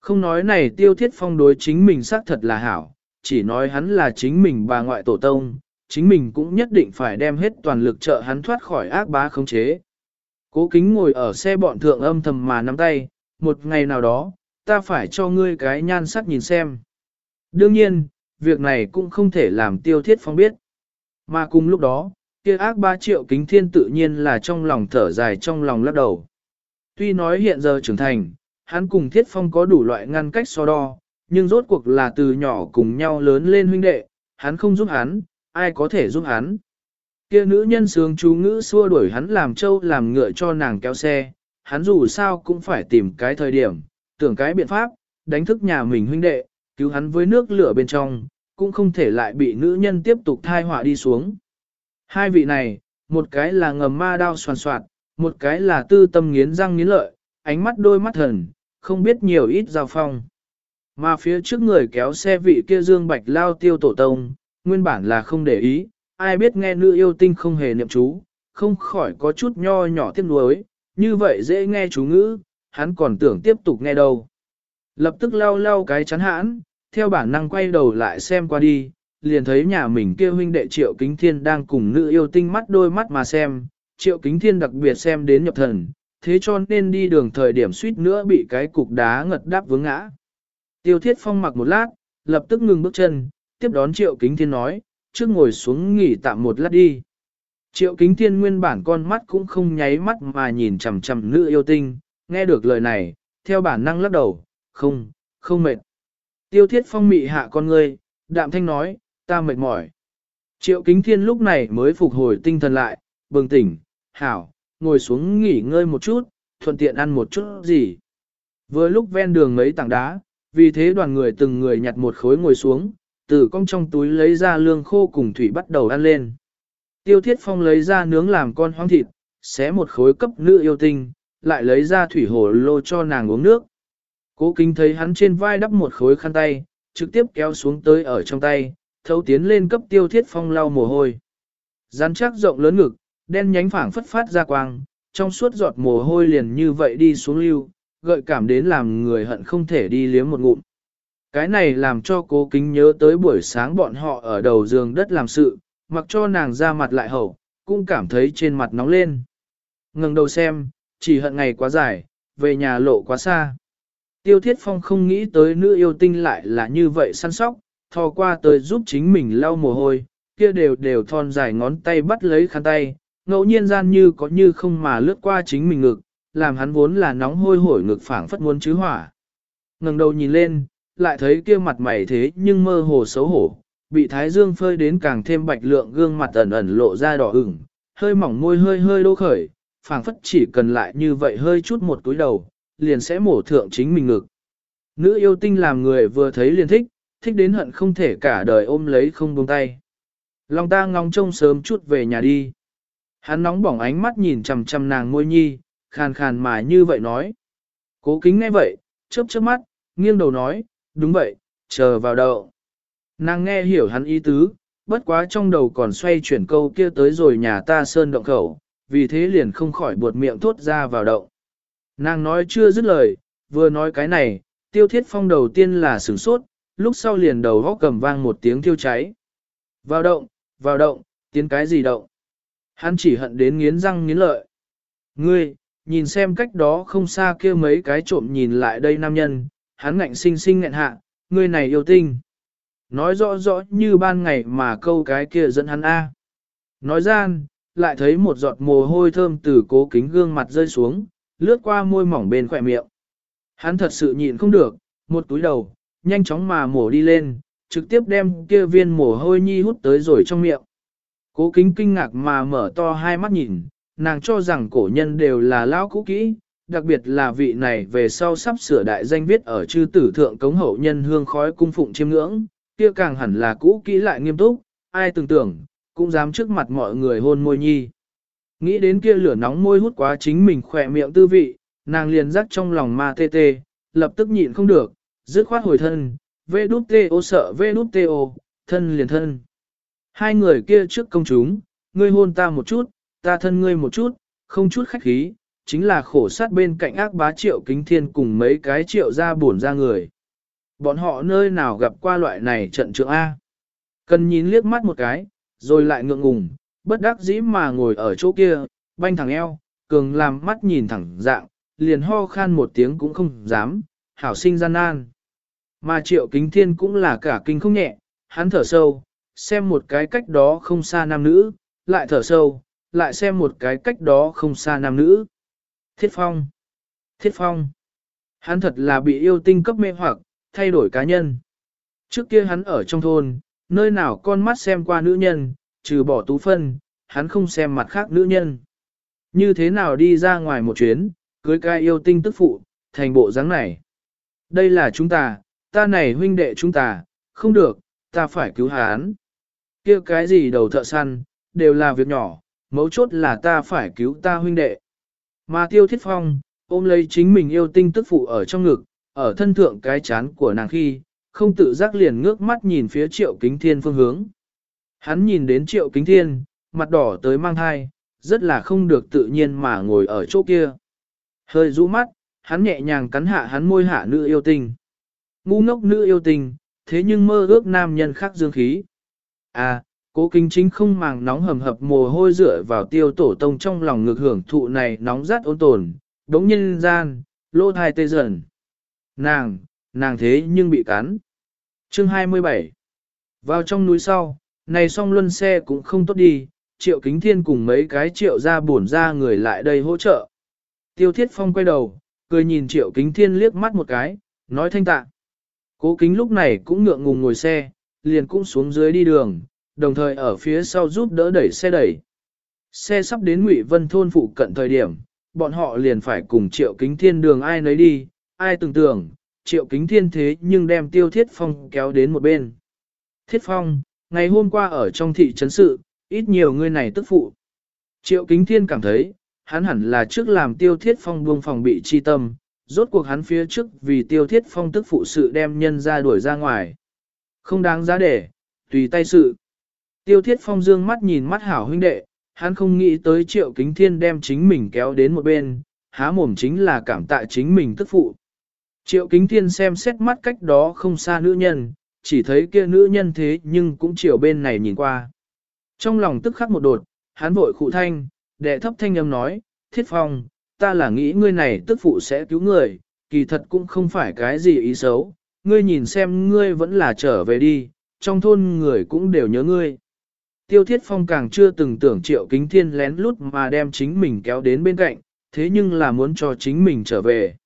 Không nói này tiêu thiết phong đối chính mình xác thật là hảo, chỉ nói hắn là chính mình bà ngoại tổ tông, chính mình cũng nhất định phải đem hết toàn lực trợ hắn thoát khỏi ác bá khống chế. Cố kính ngồi ở xe bọn thượng âm thầm mà nắm tay, một ngày nào đó, ta phải cho ngươi cái nhan sắc nhìn xem. Đương nhiên, việc này cũng không thể làm tiêu thiết phong biết. Mà cùng lúc đó, kia ác ba triệu kính thiên tự nhiên là trong lòng thở dài trong lòng lắc đầu. Tuy nói hiện giờ trưởng thành, hắn cùng thiết phong có đủ loại ngăn cách so đo, nhưng rốt cuộc là từ nhỏ cùng nhau lớn lên huynh đệ, hắn không giúp hắn, ai có thể giúp hắn. Kia nữ nhân sướng chú ngữ xua đuổi hắn làm trâu làm ngựa cho nàng kéo xe, hắn dù sao cũng phải tìm cái thời điểm, tưởng cái biện pháp, đánh thức nhà mình huynh đệ, cứu hắn với nước lửa bên trong, cũng không thể lại bị nữ nhân tiếp tục thai họa đi xuống. Hai vị này, một cái là ngầm ma đao soàn soạt, một cái là tư tâm nghiến răng nghiến lợi, ánh mắt đôi mắt thần, không biết nhiều ít giao phong. Mà phía trước người kéo xe vị kia dương bạch lao tiêu tổ tông, nguyên bản là không để ý, ai biết nghe nữ yêu tinh không hề niệm chú, không khỏi có chút nho nhỏ tiếc nuối, như vậy dễ nghe chú ngữ, hắn còn tưởng tiếp tục nghe đâu. Lập tức lau lau cái chắn hãn, theo bản năng quay đầu lại xem qua đi, liền thấy nhà mình kia huynh đệ Triệu Kính Thiên đang cùng nữ yêu tinh mắt đôi mắt mà xem, Triệu Kính Thiên đặc biệt xem đến nhập thần, thế cho nên đi đường thời điểm suýt nữa bị cái cục đá ngật đáp vướng ngã. Tiêu Thiết Phong mặc một lát, lập tức ngừng bước chân, tiếp đón Triệu Kính Thiên nói, trước ngồi xuống nghỉ tạm một lát đi. Triệu Kính Thiên nguyên bản con mắt cũng không nháy mắt mà nhìn chằm chằm nữ yêu tinh, nghe được lời này, theo bản năng lắc đầu, không, không mệt. Tiêu Thiết Phong mị hạ con ngươi, đạm thanh nói, ta mệt mỏi. Triệu Kính Thiên lúc này mới phục hồi tinh thần lại, bừng tỉnh, hảo, ngồi xuống nghỉ ngơi một chút, thuận tiện ăn một chút gì. Vừa lúc ven đường mấy tảng đá, vì thế đoàn người từng người nhặt một khối ngồi xuống, từ cong trong túi lấy ra lương khô cùng thủy bắt đầu ăn lên. Tiêu Thiết Phong lấy ra nướng làm con hoang thịt, xé một khối cấp nữ yêu tinh, lại lấy ra thủy hồ lô cho nàng uống nước. Cố kính thấy hắn trên vai đắp một khối khăn tay, trực tiếp kéo xuống tới ở trong tay, thấu tiến lên cấp tiêu thiết phong lau mồ hôi. Rắn chắc rộng lớn ngực, đen nhánh phảng phất phát ra quang, trong suốt giọt mồ hôi liền như vậy đi xuống lưu, gợi cảm đến làm người hận không thể đi liếm một ngụm. Cái này làm cho cố kính nhớ tới buổi sáng bọn họ ở đầu giường đất làm sự, mặc cho nàng ra mặt lại hậu, cũng cảm thấy trên mặt nóng lên. ngẩng đầu xem, chỉ hận ngày quá dài, về nhà lộ quá xa. Tiêu Thiết Phong không nghĩ tới nữ yêu tinh lại là như vậy săn sóc, thò qua tới giúp chính mình lau mồ hôi, kia đều đều thon dài ngón tay bắt lấy khăn tay, ngẫu nhiên gian như có như không mà lướt qua chính mình ngực, làm hắn vốn là nóng hôi hổi ngực phảng phất muốn chứ hỏa. ngẩng đầu nhìn lên, lại thấy kia mặt mày thế nhưng mơ hồ xấu hổ, bị thái dương phơi đến càng thêm bạch lượng gương mặt ẩn ẩn lộ ra đỏ ửng, hơi mỏng môi hơi hơi đô khởi, phảng phất chỉ cần lại như vậy hơi chút một túi đầu, liền sẽ mổ thượng chính mình ngực. Nữ yêu tinh làm người vừa thấy liền thích, thích đến hận không thể cả đời ôm lấy không buông tay. Lòng ta ngóng trông sớm chút về nhà đi. Hắn nóng bỏng ánh mắt nhìn chằm chằm nàng môi nhi, khàn khàn mà như vậy nói. Cố kính nghe vậy, chớp chớp mắt, nghiêng đầu nói, đúng vậy, chờ vào đậu. Nàng nghe hiểu hắn ý tứ, bất quá trong đầu còn xoay chuyển câu kia tới rồi nhà ta sơn động khẩu, vì thế liền không khỏi buột miệng thốt ra vào động. Nàng nói chưa dứt lời, vừa nói cái này, tiêu thiết phong đầu tiên là sửng sốt, lúc sau liền đầu góc cầm vang một tiếng thiêu cháy. Vào động, vào động, tiến cái gì động? Hắn chỉ hận đến nghiến răng nghiến lợi. Ngươi, nhìn xem cách đó không xa kia mấy cái trộm nhìn lại đây nam nhân, hắn ngạnh sinh sinh nghẹn hạ, người này yêu tinh. Nói rõ rõ như ban ngày mà câu cái kia dẫn hắn A. Nói gian, lại thấy một giọt mồ hôi thơm từ cố kính gương mặt rơi xuống, lướt qua môi mỏng bên khỏe miệng. Hắn thật sự nhịn không được, một túi đầu, nhanh chóng mà mổ đi lên, trực tiếp đem kia viên mồ hôi nhi hút tới rồi trong miệng. Cố kính kinh ngạc mà mở to hai mắt nhìn, nàng cho rằng cổ nhân đều là lão cũ kỹ, đặc biệt là vị này về sau sắp sửa đại danh viết ở chư tử thượng cống hậu nhân hương khói cung phụng chiêm ngưỡng, kia càng hẳn là cũ kỹ lại nghiêm túc, ai tưởng tưởng, cũng dám trước mặt mọi người hôn môi nhi. Nghĩ đến kia lửa nóng môi hút quá chính mình khỏe miệng tư vị, nàng liền rắc trong lòng ma tê tê, lập tức nhịn không được, dứt khoát hồi thân, vê đút tê ô sợ vê đút tê ô, thân liền thân. Hai người kia trước công chúng, ngươi hôn ta một chút, ta thân ngươi một chút, không chút khách khí, chính là khổ sát bên cạnh ác bá triệu kính thiên cùng mấy cái triệu ra buồn ra người. Bọn họ nơi nào gặp qua loại này trận trượng A. Cần nhìn liếc mắt một cái, rồi lại ngượng ngùng, bất đắc dĩ mà ngồi ở chỗ kia, banh thẳng eo, cường làm mắt nhìn thẳng dạng, liền ho khan một tiếng cũng không dám, hảo sinh gian nan. Mà triệu kính thiên cũng là cả kinh không nhẹ, hắn thở sâu, xem một cái cách đó không xa nam nữ, lại thở sâu, lại xem một cái cách đó không xa nam nữ. Thiết phong. Thiết phong. Hắn thật là bị yêu tinh cấp mê hoặc, thay đổi cá nhân. Trước kia hắn ở trong thôn, nơi nào con mắt xem qua nữ nhân, trừ bỏ tú phân, hắn không xem mặt khác nữ nhân. Như thế nào đi ra ngoài một chuyến, cưới cái yêu tinh tức phụ, thành bộ dáng này. Đây là chúng ta, ta này huynh đệ chúng ta, không được, ta phải cứu hắn. kia cái gì đầu thợ săn, đều là việc nhỏ, mấu chốt là ta phải cứu ta huynh đệ. Mà tiêu thiết phong, ôm lấy chính mình yêu tinh tức phụ ở trong ngực, ở thân thượng cái chán của nàng khi, không tự giác liền ngước mắt nhìn phía triệu kính thiên phương hướng. Hắn nhìn đến triệu kính thiên, mặt đỏ tới mang thai, rất là không được tự nhiên mà ngồi ở chỗ kia. Hơi rũ mắt, hắn nhẹ nhàng cắn hạ hắn môi hạ nữ yêu tinh, Ngu ngốc nữ yêu tinh, thế nhưng mơ ước nam nhân khác dương khí. À, cố kinh chính không màng nóng hầm hập mồ hôi rửa vào tiêu tổ tông trong lòng ngực hưởng thụ này nóng rát ôn tồn, đống nhân gian, lô thai tê dần. Nàng, nàng thế nhưng bị cắn. Chương 27 Vào trong núi sau, này song luân xe cũng không tốt đi, triệu kính thiên cùng mấy cái triệu ra bổn ra người lại đây hỗ trợ. Tiêu thiết phong quay đầu, cười nhìn triệu kính thiên liếc mắt một cái, nói thanh tạ. Cố kính lúc này cũng ngượng ngùng ngồi xe, liền cũng xuống dưới đi đường, đồng thời ở phía sau giúp đỡ đẩy xe đẩy. Xe sắp đến Ngụy Vân thôn phụ cận thời điểm, bọn họ liền phải cùng Triệu Kính Thiên đường ai nấy đi, ai tưởng tưởng, Triệu Kính Thiên thế nhưng đem Tiêu Thiết Phong kéo đến một bên. Thiết Phong, ngày hôm qua ở trong thị trấn sự, ít nhiều người này tức phụ. Triệu Kính Thiên cảm thấy, hắn hẳn là trước làm Tiêu Thiết Phong buông phòng bị chi tâm, rốt cuộc hắn phía trước vì Tiêu Thiết Phong tức phụ sự đem nhân ra đuổi ra ngoài. Không đáng giá để, tùy tay sự. Tiêu thiết phong dương mắt nhìn mắt hảo huynh đệ, hắn không nghĩ tới triệu kính thiên đem chính mình kéo đến một bên, há mồm chính là cảm tạ chính mình tức phụ. Triệu kính thiên xem xét mắt cách đó không xa nữ nhân, chỉ thấy kia nữ nhân thế nhưng cũng chiều bên này nhìn qua. Trong lòng tức khắc một đột, hắn vội khụ thanh, đệ thấp thanh âm nói, thiết phong, ta là nghĩ ngươi này tức phụ sẽ cứu người, kỳ thật cũng không phải cái gì ý xấu, ngươi nhìn xem ngươi vẫn là trở về đi, trong thôn người cũng đều nhớ ngươi. Tiêu Thiết Phong càng chưa từng tưởng triệu kính thiên lén lút mà đem chính mình kéo đến bên cạnh, thế nhưng là muốn cho chính mình trở về.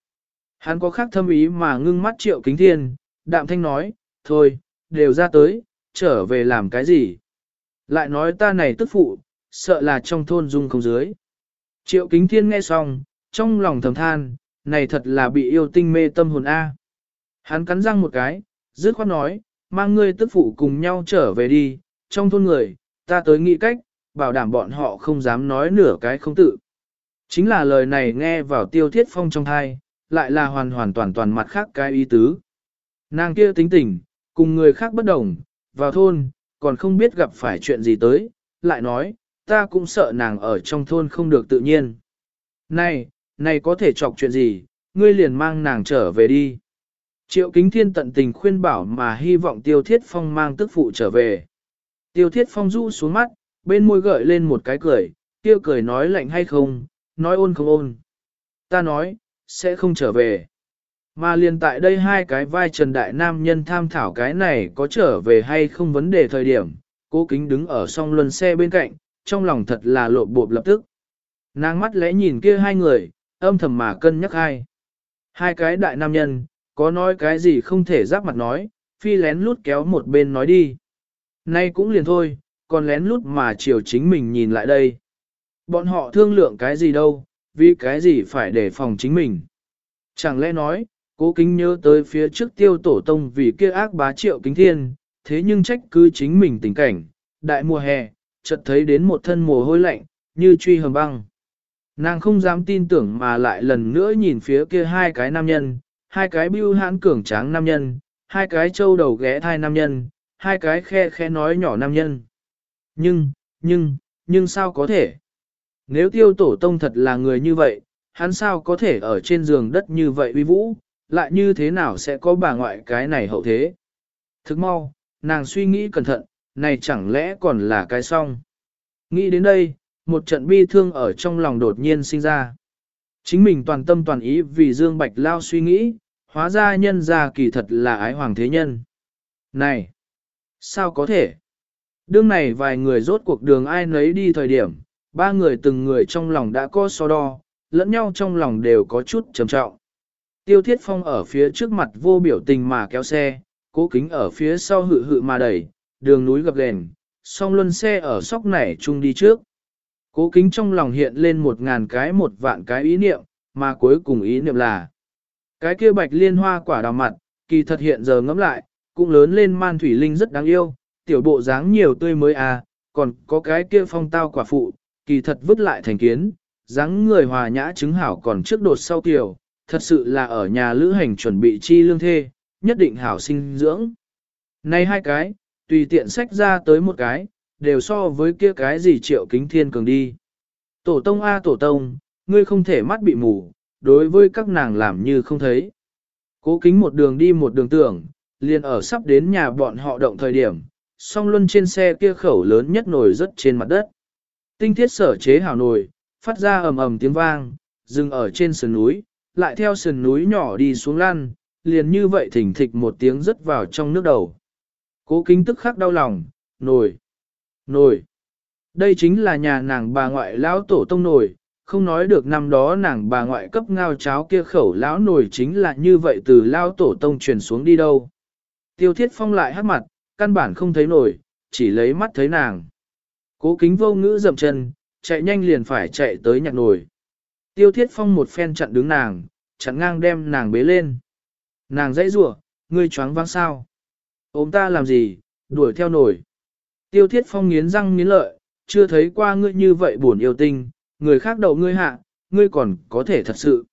Hắn có khác thâm ý mà ngưng mắt triệu kính thiên, đạm thanh nói, thôi, đều ra tới, trở về làm cái gì. Lại nói ta này tức phụ, sợ là trong thôn dung không dưới. Triệu kính thiên nghe xong, trong lòng thầm than, này thật là bị yêu tinh mê tâm hồn A. Hắn cắn răng một cái, dứt khoát nói, mang ngươi tức phụ cùng nhau trở về đi, trong thôn người, ta tới nghĩ cách, bảo đảm bọn họ không dám nói nửa cái không tự. Chính là lời này nghe vào tiêu thiết phong trong thai, lại là hoàn hoàn toàn toàn mặt khác cái ý tứ. Nàng kia tính tình, cùng người khác bất đồng, vào thôn, còn không biết gặp phải chuyện gì tới, lại nói, ta cũng sợ nàng ở trong thôn không được tự nhiên. Này, này có thể chọc chuyện gì, ngươi liền mang nàng trở về đi. Triệu kính thiên tận tình khuyên bảo mà hy vọng tiêu thiết phong mang tức phụ trở về. Tiêu thiết phong rũ xuống mắt, bên môi gợi lên một cái cười, kia cười nói lạnh hay không, nói ôn không ôn. Ta nói, sẽ không trở về. Mà liền tại đây hai cái vai trần đại nam nhân tham thảo cái này có trở về hay không vấn đề thời điểm, cố kính đứng ở song luân xe bên cạnh, trong lòng thật là lộn bộp lập tức. Nàng mắt lẽ nhìn kia hai người, âm thầm mà cân nhắc hai. Hai cái đại nam nhân, có nói cái gì không thể giáp mặt nói, phi lén lút kéo một bên nói đi. Nay cũng liền thôi, còn lén lút mà chiều chính mình nhìn lại đây. Bọn họ thương lượng cái gì đâu, vì cái gì phải để phòng chính mình. Chẳng lẽ nói, cố kính nhớ tới phía trước tiêu tổ tông vì kia ác bá triệu kính thiên, thế nhưng trách cứ chính mình tình cảnh, đại mùa hè, chợt thấy đến một thân mồ hôi lạnh, như truy hầm băng. Nàng không dám tin tưởng mà lại lần nữa nhìn phía kia hai cái nam nhân, hai cái bưu hãn cường tráng nam nhân, hai cái trâu đầu ghé thai nam nhân, hai cái khe khe nói nhỏ nam nhân. Nhưng, nhưng, nhưng sao có thể? Nếu tiêu tổ tông thật là người như vậy, hắn sao có thể ở trên giường đất như vậy uy vũ, lại như thế nào sẽ có bà ngoại cái này hậu thế? Thức mau, nàng suy nghĩ cẩn thận, này chẳng lẽ còn là cái song? Nghĩ đến đây, một trận bi thương ở trong lòng đột nhiên sinh ra. Chính mình toàn tâm toàn ý vì Dương Bạch Lao suy nghĩ, hóa ra nhân ra kỳ thật là ái hoàng thế nhân. Này! Sao có thể? Đương này vài người rốt cuộc đường ai nấy đi thời điểm, ba người từng người trong lòng đã có so đo, lẫn nhau trong lòng đều có chút trầm trọng. Tiêu Thiết Phong ở phía trước mặt vô biểu tình mà kéo xe, cố kính ở phía sau hự hự mà đẩy, đường núi gập ghềnh, song luân xe ở sóc nảy chung đi trước. Cố kính trong lòng hiện lên một ngàn cái một vạn cái ý niệm, mà cuối cùng ý niệm là cái kia bạch liên hoa quả đào mặt, kỳ thật hiện giờ ngẫm lại, cũng lớn lên man thủy linh rất đáng yêu, tiểu bộ dáng nhiều tươi mới à, còn có cái kia phong tao quả phụ, kỳ thật vứt lại thành kiến, dáng người hòa nhã chứng hảo còn trước đột sau tiểu, thật sự là ở nhà lữ hành chuẩn bị chi lương thê, nhất định hảo sinh dưỡng. Này hai cái, tùy tiện sách ra tới một cái, đều so với kia cái gì triệu kính thiên cường đi. Tổ tông A tổ tông, ngươi không thể mắt bị mù, đối với các nàng làm như không thấy. Cố kính một đường đi một đường tưởng, liền ở sắp đến nhà bọn họ động thời điểm, song luân trên xe kia khẩu lớn nhất nổi rất trên mặt đất. Tinh thiết sở chế hào nồi, phát ra ầm ầm tiếng vang, dừng ở trên sườn núi, lại theo sườn núi nhỏ đi xuống lăn, liền như vậy thỉnh thịch một tiếng rớt vào trong nước đầu. Cố kính tức khắc đau lòng, nồi, nồi. Đây chính là nhà nàng bà ngoại lão tổ tông nồi, không nói được năm đó nàng bà ngoại cấp ngao cháo kia khẩu lão nồi chính là như vậy từ lão tổ tông truyền xuống đi đâu. Tiêu thiết phong lại hát mặt, căn bản không thấy nổi, chỉ lấy mắt thấy nàng. Cố kính vô ngữ dậm chân, chạy nhanh liền phải chạy tới nhặt nồi. Tiêu thiết phong một phen chặn đứng nàng, chặn ngang đem nàng bế lên. Nàng dãy rủa, ngươi choáng vang sao? Ôm ta làm gì, đuổi theo nổi. Tiêu thiết phong nghiến răng nghiến lợi, chưa thấy qua ngươi như vậy buồn yêu tinh, người khác đầu ngươi hạ, ngươi còn có thể thật sự.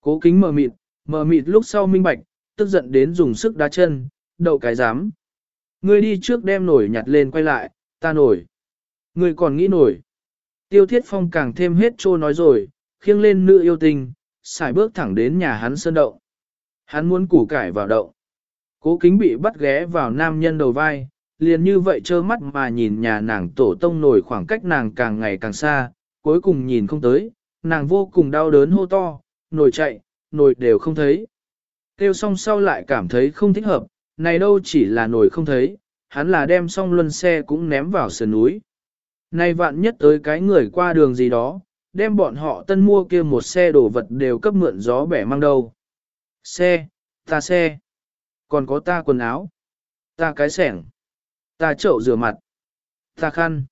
Cố kính mờ mịt, mờ mịt lúc sau minh bạch, tức giận đến dùng sức đá chân, đậu cái dám. Ngươi đi trước đem nổi nhặt lên quay lại, ta nổi. Ngươi còn nghĩ nổi. Tiêu thiết phong càng thêm hết trô nói rồi, khiêng lên nữ yêu tình, xài bước thẳng đến nhà hắn sơn động. Hắn muốn củ cải vào động. Cố kính bị bắt ghé vào nam nhân đầu vai, liền như vậy trơ mắt mà nhìn nhà nàng tổ tông nổi khoảng cách nàng càng ngày càng xa, cuối cùng nhìn không tới, nàng vô cùng đau đớn hô to, nổi chạy, nổi đều không thấy. tiêu xong sau lại cảm thấy không thích hợp, này đâu chỉ là nổi không thấy, hắn là đem xong luân xe cũng ném vào sườn núi. Này vạn nhất tới cái người qua đường gì đó, đem bọn họ tân mua kia một xe đồ vật đều cấp mượn gió bẻ mang đâu. Xe, ta xe, còn có ta quần áo, ta cái sẻng, ta chậu rửa mặt, ta khăn.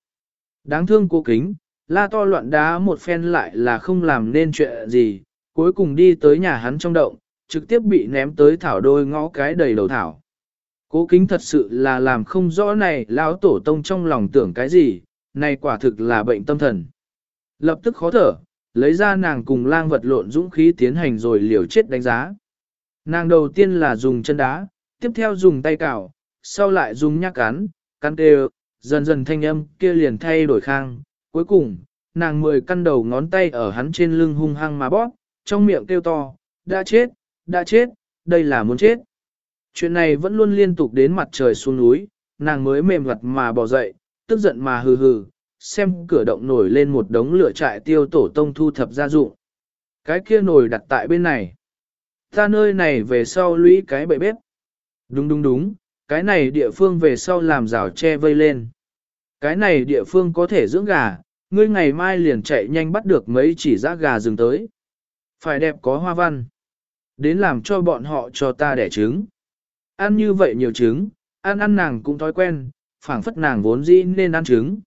Đáng thương cố kính, la to loạn đá một phen lại là không làm nên chuyện gì, cuối cùng đi tới nhà hắn trong động, trực tiếp bị ném tới thảo đôi ngõ cái đầy đầu thảo. Cố kính thật sự là làm không rõ này lão tổ tông trong lòng tưởng cái gì, này quả thực là bệnh tâm thần. Lập tức khó thở, lấy ra nàng cùng lang vật lộn dũng khí tiến hành rồi liều chết đánh giá. Nàng đầu tiên là dùng chân đá, tiếp theo dùng tay cào, sau lại dùng nhắc cắn, cắn đều, dần dần thanh âm kia liền thay đổi khang. Cuối cùng, nàng mười căn đầu ngón tay ở hắn trên lưng hung hăng mà bóp, trong miệng kêu to, đã chết, đã chết, đây là muốn chết. Chuyện này vẫn luôn liên tục đến mặt trời xuống núi, nàng mới mềm mặt mà bỏ dậy, tức giận mà hừ hừ, xem cửa động nổi lên một đống lửa trại tiêu tổ tông thu thập gia dụng. Cái kia nồi đặt tại bên này. Ta nơi này về sau lũy cái bậy bếp. Đúng đúng đúng, cái này địa phương về sau làm rào che vây lên. Cái này địa phương có thể dưỡng gà, ngươi ngày mai liền chạy nhanh bắt được mấy chỉ giã gà rừng tới. Phải đẹp có hoa văn. Đến làm cho bọn họ cho ta đẻ trứng. Ăn như vậy nhiều trứng, ăn ăn nàng cũng thói quen, phảng phất nàng vốn dĩ nên ăn trứng.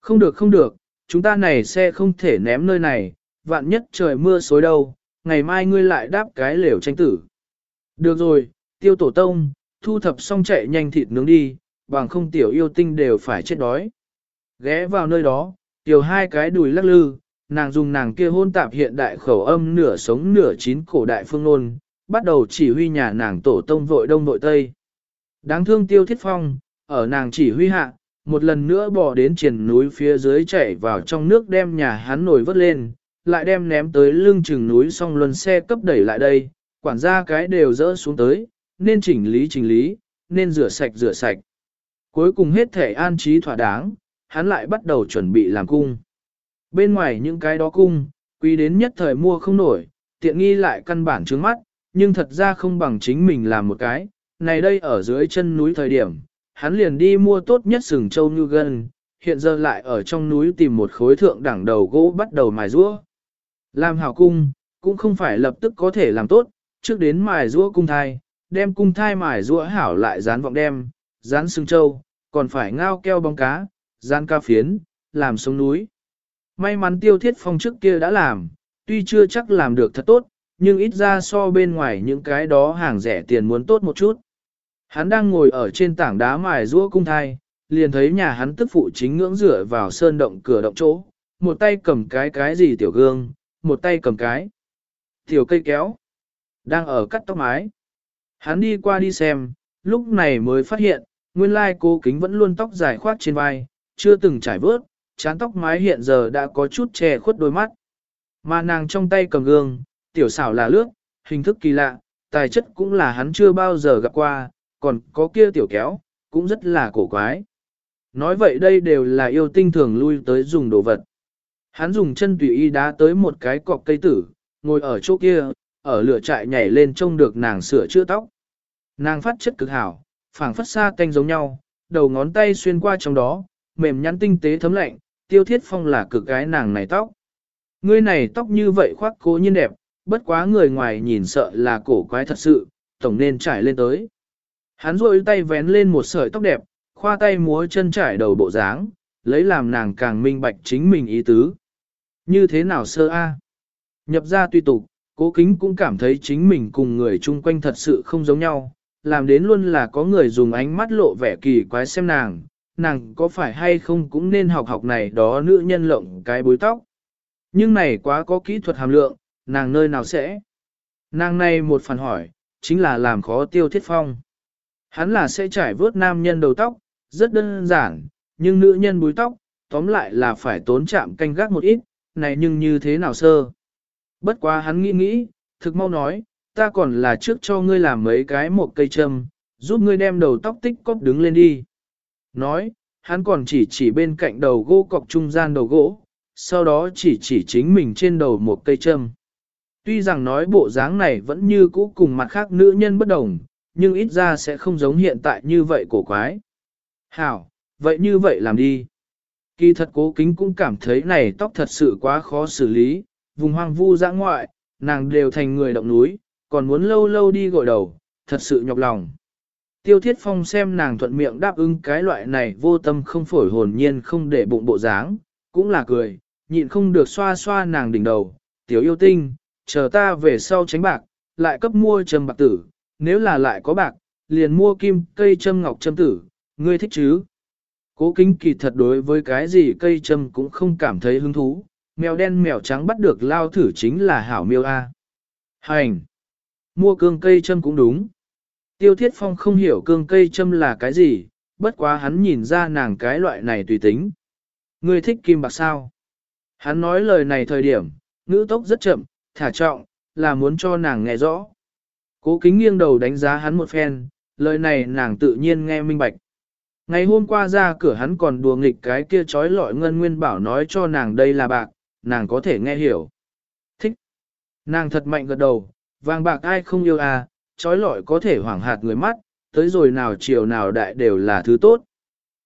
Không được không được, chúng ta này xe không thể ném nơi này, vạn nhất trời mưa xối đâu, ngày mai ngươi lại đáp cái lều tranh tử. Được rồi, tiêu tổ tông, thu thập xong chạy nhanh thịt nướng đi, bằng không tiểu yêu tinh đều phải chết đói. Ghé vào nơi đó, tiểu hai cái đùi lắc lư, nàng dùng nàng kia hôn tạp hiện đại khẩu âm nửa sống nửa chín cổ đại phương nôn, bắt đầu chỉ huy nhà nàng tổ tông vội đông vội tây. Đáng thương tiêu thiết phong, ở nàng chỉ huy hạ, một lần nữa bỏ đến triển núi phía dưới chảy vào trong nước đem nhà hắn nổi vớt lên, lại đem ném tới lưng chừng núi xong luân xe cấp đẩy lại đây, quản gia cái đều dỡ xuống tới, nên chỉnh lý chỉnh lý, nên rửa sạch rửa sạch. Cuối cùng hết thể an trí thỏa đáng, hắn lại bắt đầu chuẩn bị làm cung. Bên ngoài những cái đó cung, quý đến nhất thời mua không nổi, tiện nghi lại căn bản trướng mắt, nhưng thật ra không bằng chính mình làm một cái. Này đây ở dưới chân núi thời điểm, hắn liền đi mua tốt nhất sừng châu như gân, hiện giờ lại ở trong núi tìm một khối thượng đẳng đầu gỗ bắt đầu mài rũa. Làm hảo cung, cũng không phải lập tức có thể làm tốt, trước đến mài rũa cung thai, đem cung thai mài rũa hảo lại dán vọng đem, dán sừng châu, còn phải ngao keo bóng cá, dán ca phiến, làm sống núi. May mắn tiêu thiết phong trước kia đã làm, tuy chưa chắc làm được thật tốt, nhưng ít ra so bên ngoài những cái đó hàng rẻ tiền muốn tốt một chút. Hắn đang ngồi ở trên tảng đá mài rũa cung thai, liền thấy nhà hắn tức phụ chính ngưỡng rửa vào sơn động cửa động chỗ, một tay cầm cái cái gì tiểu gương, một tay cầm cái tiểu cây kéo, đang ở cắt tóc mái. Hắn đi qua đi xem, lúc này mới phát hiện, nguyên lai cô kính vẫn luôn tóc dài khoát trên vai, chưa từng trải vớt, chán tóc mái hiện giờ đã có chút che khuất đôi mắt. Mà nàng trong tay cầm gương, tiểu xảo là lướt, hình thức kỳ lạ, tài chất cũng là hắn chưa bao giờ gặp qua, còn có kia tiểu kéo, cũng rất là cổ quái. Nói vậy đây đều là yêu tinh thường lui tới dùng đồ vật. Hắn dùng chân tùy y đá tới một cái cọc cây tử, ngồi ở chỗ kia, ở lửa trại nhảy lên trông được nàng sửa chữa tóc. Nàng phát chất cực hảo, phảng phất xa canh giống nhau, đầu ngón tay xuyên qua trong đó, mềm nhắn tinh tế thấm lạnh, tiêu thiết phong là cực gái nàng này tóc. Ngươi này tóc như vậy khoác cố nhiên đẹp, bất quá người ngoài nhìn sợ là cổ quái thật sự, tổng nên trải lên tới. Hắn rôi tay vén lên một sợi tóc đẹp, khoa tay múa chân trải đầu bộ dáng, lấy làm nàng càng minh bạch chính mình ý tứ. Như thế nào sơ A? Nhập ra tùy tục, cố kính cũng cảm thấy chính mình cùng người chung quanh thật sự không giống nhau, làm đến luôn là có người dùng ánh mắt lộ vẻ kỳ quái xem nàng, nàng có phải hay không cũng nên học học này đó nữ nhân lộng cái bối tóc. Nhưng này quá có kỹ thuật hàm lượng, nàng nơi nào sẽ? Nàng này một phần hỏi, chính là làm khó tiêu thiết phong. Hắn là sẽ trải vớt nam nhân đầu tóc, rất đơn giản, nhưng nữ nhân búi tóc, tóm lại là phải tốn chạm canh gác một ít, này nhưng như thế nào sơ. Bất quá hắn nghĩ nghĩ, thực mau nói, ta còn là trước cho ngươi làm mấy cái một cây châm, giúp ngươi đem đầu tóc tích cóp đứng lên đi. Nói, hắn còn chỉ chỉ bên cạnh đầu gỗ cọc trung gian đầu gỗ, sau đó chỉ chỉ chính mình trên đầu một cây châm. Tuy rằng nói bộ dáng này vẫn như cũ cùng mặt khác nữ nhân bất đồng, nhưng ít ra sẽ không giống hiện tại như vậy cổ quái. Hảo, vậy như vậy làm đi. Kỳ thật cố kính cũng cảm thấy này tóc thật sự quá khó xử lý, vùng hoang vu dã ngoại, nàng đều thành người động núi, còn muốn lâu lâu đi gội đầu, thật sự nhọc lòng. Tiêu Thiết Phong xem nàng thuận miệng đáp ứng cái loại này vô tâm không phổi hồn nhiên không để bụng bộ dáng, cũng là cười, nhịn không được xoa xoa nàng đỉnh đầu, tiểu yêu tinh, chờ ta về sau tránh bạc, lại cấp mua trầm bạc tử, nếu là lại có bạc, liền mua kim cây châm ngọc châm tử, ngươi thích chứ? Cố kính kỳ thật đối với cái gì cây châm cũng không cảm thấy hứng thú, mèo đen mèo trắng bắt được lao thử chính là hảo miêu A. Hành! Mua cương cây châm cũng đúng. Tiêu thiết phong không hiểu cương cây châm là cái gì, bất quá hắn nhìn ra nàng cái loại này tùy tính. Ngươi thích kim bạc sao? Hắn nói lời này thời điểm, ngữ tốc rất chậm, thả trọng, là muốn cho nàng nghe rõ. Cố kính nghiêng đầu đánh giá hắn một phen, lời này nàng tự nhiên nghe minh bạch. Ngày hôm qua ra cửa hắn còn đùa nghịch cái kia trói lọi ngân nguyên bảo nói cho nàng đây là bạc, nàng có thể nghe hiểu. Thích. Nàng thật mạnh gật đầu, vàng bạc ai không yêu à, trói lọi có thể hoảng hạt người mắt, tới rồi nào chiều nào đại đều là thứ tốt.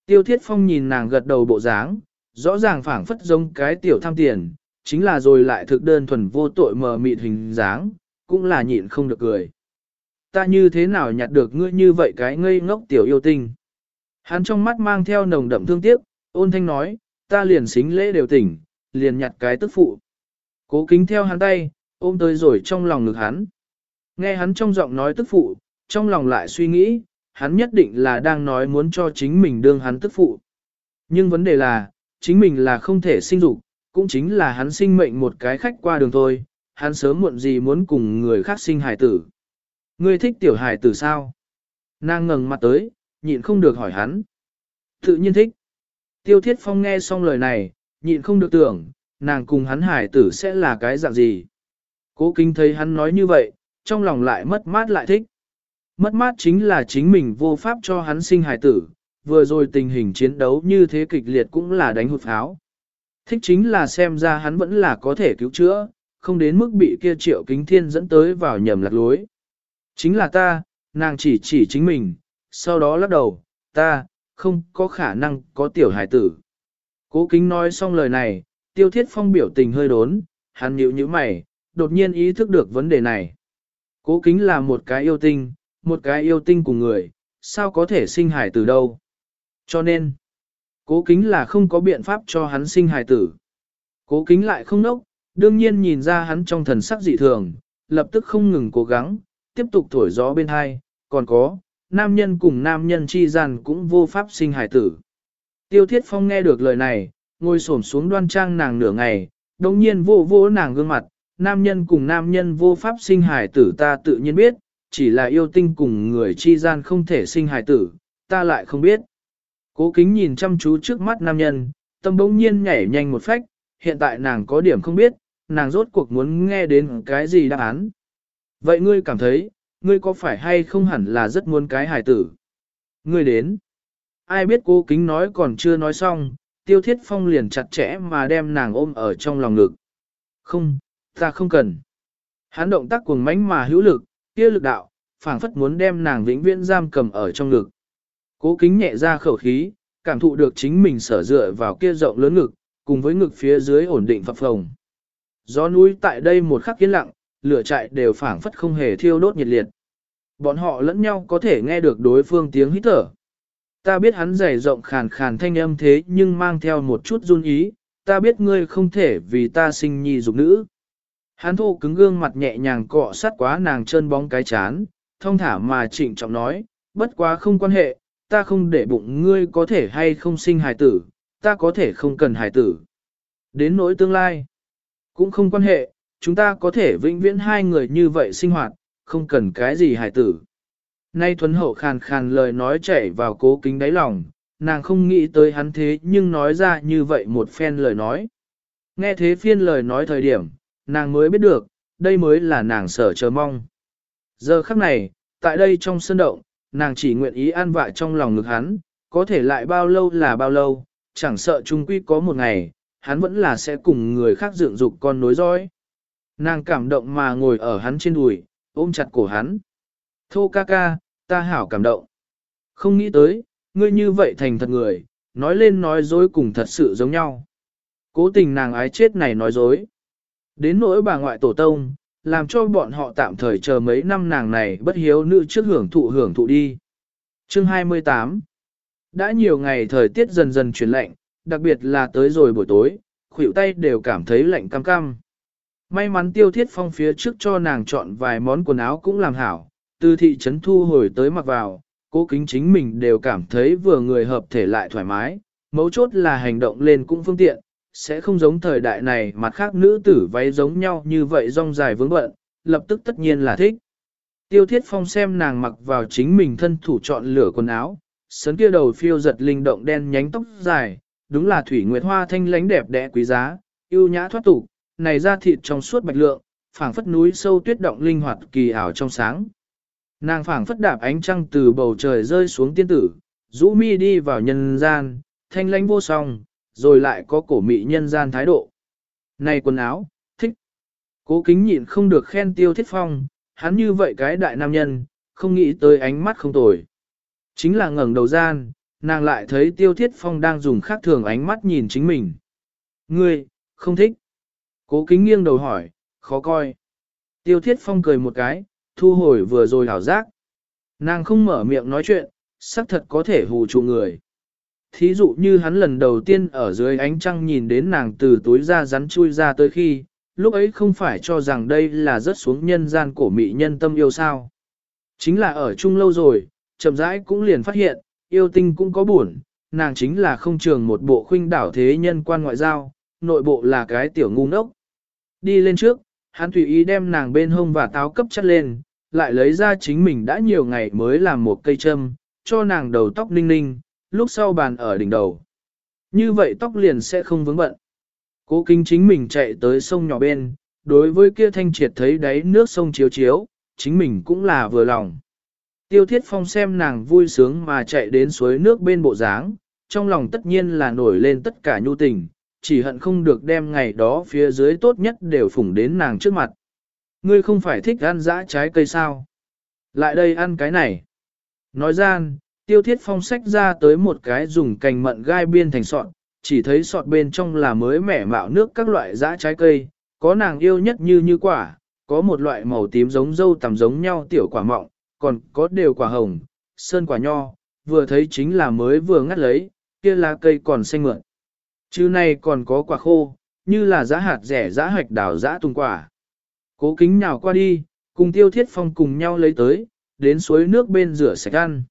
Tiêu thiết phong nhìn nàng gật đầu bộ dáng, rõ ràng phảng phất giống cái tiểu tham tiền, chính là rồi lại thực đơn thuần vô tội mờ mịt hình dáng, cũng là nhịn không được cười. Ta như thế nào nhặt được ngươi như vậy cái ngây ngốc tiểu yêu tinh. Hắn trong mắt mang theo nồng đậm thương tiếc, ôn thanh nói, ta liền xính lễ đều tỉnh, liền nhặt cái tức phụ. Cố kính theo hắn tay, ôm tới rồi trong lòng ngực hắn. Nghe hắn trong giọng nói tức phụ, trong lòng lại suy nghĩ, hắn nhất định là đang nói muốn cho chính mình đương hắn tức phụ. Nhưng vấn đề là, chính mình là không thể sinh dục, cũng chính là hắn sinh mệnh một cái khách qua đường thôi, hắn sớm muộn gì muốn cùng người khác sinh hài tử. Ngươi thích tiểu hài tử sao? Nàng ngẩng mặt tới, nhịn không được hỏi hắn. Tự nhiên thích. Tiêu thiết phong nghe xong lời này, nhịn không được tưởng, nàng cùng hắn hài tử sẽ là cái dạng gì. Cố kinh thấy hắn nói như vậy, trong lòng lại mất mát lại thích. Mất mát chính là chính mình vô pháp cho hắn sinh hài tử, vừa rồi tình hình chiến đấu như thế kịch liệt cũng là đánh hụt pháo. Thích chính là xem ra hắn vẫn là có thể cứu chữa, không đến mức bị kia triệu kính thiên dẫn tới vào nhầm lạc lối. Chính là ta, nàng chỉ chỉ chính mình, sau đó lắc đầu, ta, không có khả năng có tiểu hải tử. Cố kính nói xong lời này, tiêu thiết phong biểu tình hơi đốn, hắn nhịu như mày, đột nhiên ý thức được vấn đề này. Cố kính là một cái yêu tinh, một cái yêu tinh của người, sao có thể sinh hải tử đâu. Cho nên, cố kính là không có biện pháp cho hắn sinh hài tử. Cố kính lại không nốc, đương nhiên nhìn ra hắn trong thần sắc dị thường, lập tức không ngừng cố gắng, tiếp tục thổi gió bên hai, còn có, nam nhân cùng nam nhân chi gian cũng vô pháp sinh hài tử. Tiêu thiết phong nghe được lời này, ngồi xổm xuống đoan trang nàng nửa ngày, đồng nhiên vô vô nàng gương mặt, nam nhân cùng nam nhân vô pháp sinh hài tử ta tự nhiên biết, chỉ là yêu tinh cùng người chi gian không thể sinh hài tử, ta lại không biết. Cố kính nhìn chăm chú trước mắt nam nhân, tâm bỗng nhiên nhảy nhanh một phách, hiện tại nàng có điểm không biết, nàng rốt cuộc muốn nghe đến cái gì đáp án. Vậy ngươi cảm thấy, ngươi có phải hay không hẳn là rất muốn cái hài tử? Ngươi đến. Ai biết cố kính nói còn chưa nói xong, tiêu thiết phong liền chặt chẽ mà đem nàng ôm ở trong lòng ngực. Không, ta không cần. Hắn động tác cuồng mãnh mà hữu lực, kia lực đạo, phảng phất muốn đem nàng vĩnh viễn giam cầm ở trong ngực. Cố kính nhẹ ra khẩu khí, cảm thụ được chính mình sở dựa vào kia rộng lớn ngực, cùng với ngực phía dưới ổn định phập phồng. Gió núi tại đây một khắc yên lặng, lửa trại đều phảng phất không hề thiêu đốt nhiệt liệt. Bọn họ lẫn nhau có thể nghe được đối phương tiếng hít thở. Ta biết hắn dày rộng khàn khàn thanh âm thế nhưng mang theo một chút run ý, ta biết ngươi không thể vì ta sinh nhi dục nữ. Hắn thô cứng gương mặt nhẹ nhàng cọ sát quá nàng chân bóng cái chán, thông thả mà trịnh trọng nói, bất quá không quan hệ, ta không để bụng ngươi có thể hay không sinh hài tử, ta có thể không cần hài tử. Đến nỗi tương lai, cũng không quan hệ, chúng ta có thể vĩnh viễn hai người như vậy sinh hoạt, không cần cái gì hài tử. Nay thuấn hậu khàn khàn lời nói chảy vào cố kính đáy lòng, nàng không nghĩ tới hắn thế nhưng nói ra như vậy một phen lời nói. Nghe thế phiên lời nói thời điểm, nàng mới biết được, đây mới là nàng sở chờ mong. Giờ khắc này, tại đây trong sân động, nàng chỉ nguyện ý an vạ trong lòng ngực hắn, có thể lại bao lâu là bao lâu, chẳng sợ chung quy có một ngày, hắn vẫn là sẽ cùng người khác dựng dục con nối dõi. Nàng cảm động mà ngồi ở hắn trên đùi, ôm chặt cổ hắn. Thô ca ca, ta hảo cảm động. Không nghĩ tới, ngươi như vậy thành thật người, nói lên nói dối cùng thật sự giống nhau. Cố tình nàng ái chết này nói dối. Đến nỗi bà ngoại tổ tông, làm cho bọn họ tạm thời chờ mấy năm nàng này bất hiếu nữ trước hưởng thụ hưởng thụ đi. Chương 28 Đã nhiều ngày thời tiết dần dần chuyển lạnh, đặc biệt là tới rồi buổi tối, khuỷu tay đều cảm thấy lạnh cam cam. May mắn tiêu thiết phong phía trước cho nàng chọn vài món quần áo cũng làm hảo, từ thị trấn thu hồi tới mặc vào, cố kính chính mình đều cảm thấy vừa người hợp thể lại thoải mái, mấu chốt là hành động lên cũng phương tiện, sẽ không giống thời đại này mặt khác nữ tử váy giống nhau như vậy rong dài vướng bận, lập tức tất nhiên là thích. Tiêu thiết phong xem nàng mặc vào chính mình thân thủ chọn lửa quần áo, sấn kia đầu phiêu giật linh động đen nhánh tóc dài, đúng là thủy nguyệt hoa thanh lánh đẹp đẽ quý giá, yêu nhã thoát tục, này da thịt trong suốt bạch lượng, phảng phất núi sâu tuyết động linh hoạt kỳ ảo trong sáng. Nàng phảng phất đạp ánh trăng từ bầu trời rơi xuống tiên tử, rũ mi đi vào nhân gian, thanh lãnh vô song, rồi lại có cổ mị nhân gian thái độ. Này quần áo, thích. Cố kính nhịn không được khen tiêu thiết phong, hắn như vậy cái đại nam nhân, không nghĩ tới ánh mắt không tồi. Chính là ngẩng đầu gian, nàng lại thấy tiêu thiết phong đang dùng khác thường ánh mắt nhìn chính mình. Ngươi, không thích. Cố kính nghiêng đầu hỏi, khó coi. Tiêu thiết phong cười một cái, thu hồi vừa rồi hảo giác. Nàng không mở miệng nói chuyện, xác thật có thể hù trụ người. Thí dụ như hắn lần đầu tiên ở dưới ánh trăng nhìn đến nàng từ túi ra rắn chui ra tới khi, lúc ấy không phải cho rằng đây là rớt xuống nhân gian cổ mị nhân tâm yêu sao. Chính là ở chung lâu rồi, chậm rãi cũng liền phát hiện, yêu tinh cũng có buồn, nàng chính là không trường một bộ khuynh đảo thế nhân quan ngoại giao, nội bộ là cái tiểu ngu ngốc. Đi lên trước, hắn tùy ý đem nàng bên hông và táo cấp chất lên, lại lấy ra chính mình đã nhiều ngày mới làm một cây châm, cho nàng đầu tóc ninh ninh, lúc sau bàn ở đỉnh đầu. Như vậy tóc liền sẽ không vướng bận. Cố kinh chính mình chạy tới sông nhỏ bên, đối với kia thanh triệt thấy đáy nước sông chiếu chiếu, chính mình cũng là vừa lòng. Tiêu thiết phong xem nàng vui sướng mà chạy đến suối nước bên bộ dáng, trong lòng tất nhiên là nổi lên tất cả nhu tình, chỉ hận không được đem ngày đó phía dưới tốt nhất đều phủng đến nàng trước mặt. Ngươi không phải thích ăn dã trái cây sao? Lại đây ăn cái này. Nói gian, tiêu thiết phong sách ra tới một cái dùng cành mận gai biên thành sọt, chỉ thấy sọt bên trong là mới mẻ mạo nước các loại dã trái cây, có nàng yêu nhất như như quả, có một loại màu tím giống dâu tằm giống nhau tiểu quả mọng, còn có đều quả hồng, sơn quả nho, vừa thấy chính là mới vừa ngắt lấy, kia lá cây còn xanh mượn. Chứ này còn có quả khô, như là giá hạt rẻ giá hạch đào giá tung quả. Cố kính nhào qua đi, cùng tiêu thiết phong cùng nhau lấy tới, đến suối nước bên rửa sạch ăn.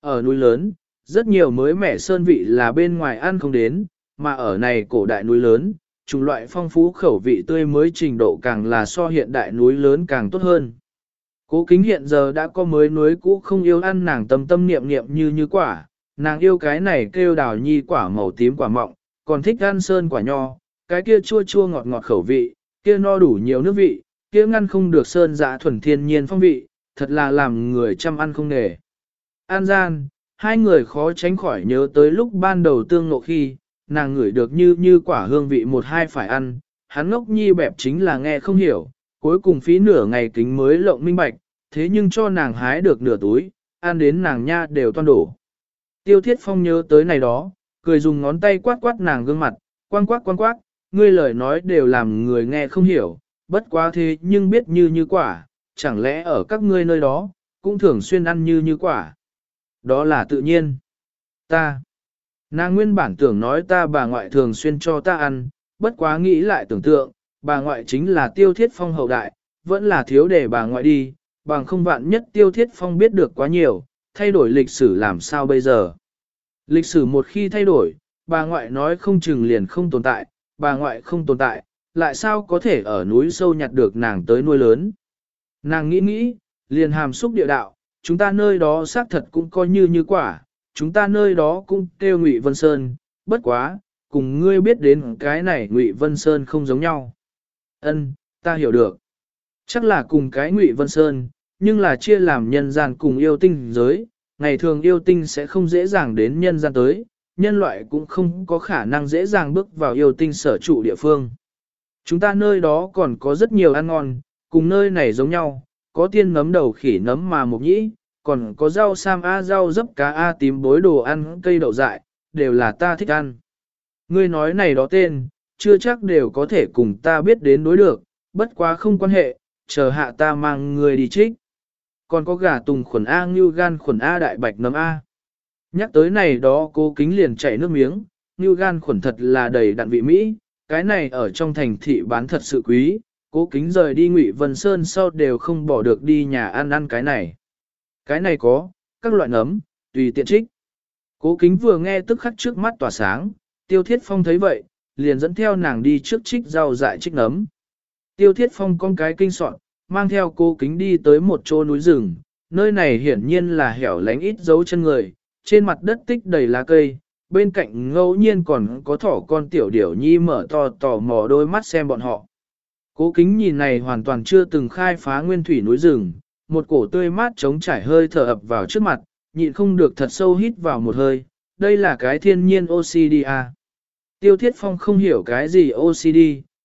Ở núi lớn, rất nhiều mới mẻ sơn vị là bên ngoài ăn không đến, mà ở này cổ đại núi lớn, chủng loại phong phú khẩu vị tươi mới trình độ càng là so hiện đại núi lớn càng tốt hơn. Cố kính hiện giờ đã có mới núi cũ không yêu ăn nàng tâm tâm niệm niệm như như quả, nàng yêu cái này kêu đào nhi quả màu tím quả mọng, còn thích ăn sơn quả nho, cái kia chua chua ngọt ngọt khẩu vị, kia no đủ nhiều nước vị, kia ngăn không được sơn dạ thuần thiên nhiên phong vị, thật là làm người chăm ăn không nề. An gian, hai người khó tránh khỏi nhớ tới lúc ban đầu tương ngộ khi, nàng ngửi được như như quả hương vị một hai phải ăn, hắn ngốc nhi bẹp chính là nghe không hiểu, cuối cùng phí nửa ngày kính mới lộng minh bạch, thế nhưng cho nàng hái được nửa túi, ăn đến nàng nha đều toan đổ. Tiêu thiết phong nhớ tới này đó, cười dùng ngón tay quát quát nàng gương mặt, quang quát quang quát, ngươi lời nói đều làm người nghe không hiểu, bất quá thế nhưng biết như như quả, chẳng lẽ ở các ngươi nơi đó, cũng thường xuyên ăn như như quả. Đó là tự nhiên. Ta. Nàng nguyên bản tưởng nói ta bà ngoại thường xuyên cho ta ăn, bất quá nghĩ lại tưởng tượng, bà ngoại chính là tiêu thiết phong hậu đại, vẫn là thiếu để bà ngoại đi, bằng không vạn nhất tiêu thiết phong biết được quá nhiều, thay đổi lịch sử làm sao bây giờ. Lịch sử một khi thay đổi, bà ngoại nói không chừng liền không tồn tại, bà ngoại không tồn tại, lại sao có thể ở núi sâu nhặt được nàng tới nuôi lớn. Nàng nghĩ nghĩ, liền hàm xúc địa đạo, chúng ta nơi đó xác thật cũng coi như như quả, chúng ta nơi đó cũng kêu Ngụy Vân Sơn, bất quá, cùng ngươi biết đến cái này Ngụy Vân Sơn không giống nhau. Ân, ta hiểu được. Chắc là cùng cái Ngụy Vân Sơn, nhưng là chia làm nhân gian cùng yêu tinh giới, ngày thường yêu tinh sẽ không dễ dàng đến nhân gian tới, nhân loại cũng không có khả năng dễ dàng bước vào yêu tinh sở trụ địa phương. Chúng ta nơi đó còn có rất nhiều ăn ngon, cùng nơi này giống nhau, có tiên nấm đầu khỉ nấm mà mục nhĩ, còn có rau sam a rau dấp cá a tím bối đồ ăn cây đậu dại, đều là ta thích ăn. Ngươi nói này đó tên, chưa chắc đều có thể cùng ta biết đến đối được, bất quá không quan hệ, chờ hạ ta mang người đi trích. Còn có gà tùng khuẩn A như gan khuẩn A đại bạch nấm A. Nhắc tới này đó cô kính liền chảy nước miếng, như gan khuẩn thật là đầy đặn vị Mỹ, cái này ở trong thành thị bán thật sự quý, cố kính rời đi Ngụy Vân Sơn sau đều không bỏ được đi nhà ăn ăn cái này. Cái này có, các loại nấm, tùy tiện trích. Cố kính vừa nghe tức khắc trước mắt tỏa sáng, tiêu thiết phong thấy vậy, liền dẫn theo nàng đi trước trích rau dại trích nấm. Tiêu thiết phong con cái kinh soạn, mang theo cố kính đi tới một chỗ núi rừng, nơi này hiển nhiên là hẻo lánh ít dấu chân người, trên mặt đất tích đầy lá cây, bên cạnh ngẫu nhiên còn có thỏ con tiểu điểu nhi mở to tò mò đôi mắt xem bọn họ. Cố kính nhìn này hoàn toàn chưa từng khai phá nguyên thủy núi rừng, một cổ tươi mát trống trải hơi thở ập vào trước mặt, nhịn không được thật sâu hít vào một hơi, đây là cái thiên nhiên OCD à. Tiêu Thiết Phong không hiểu cái gì OCD,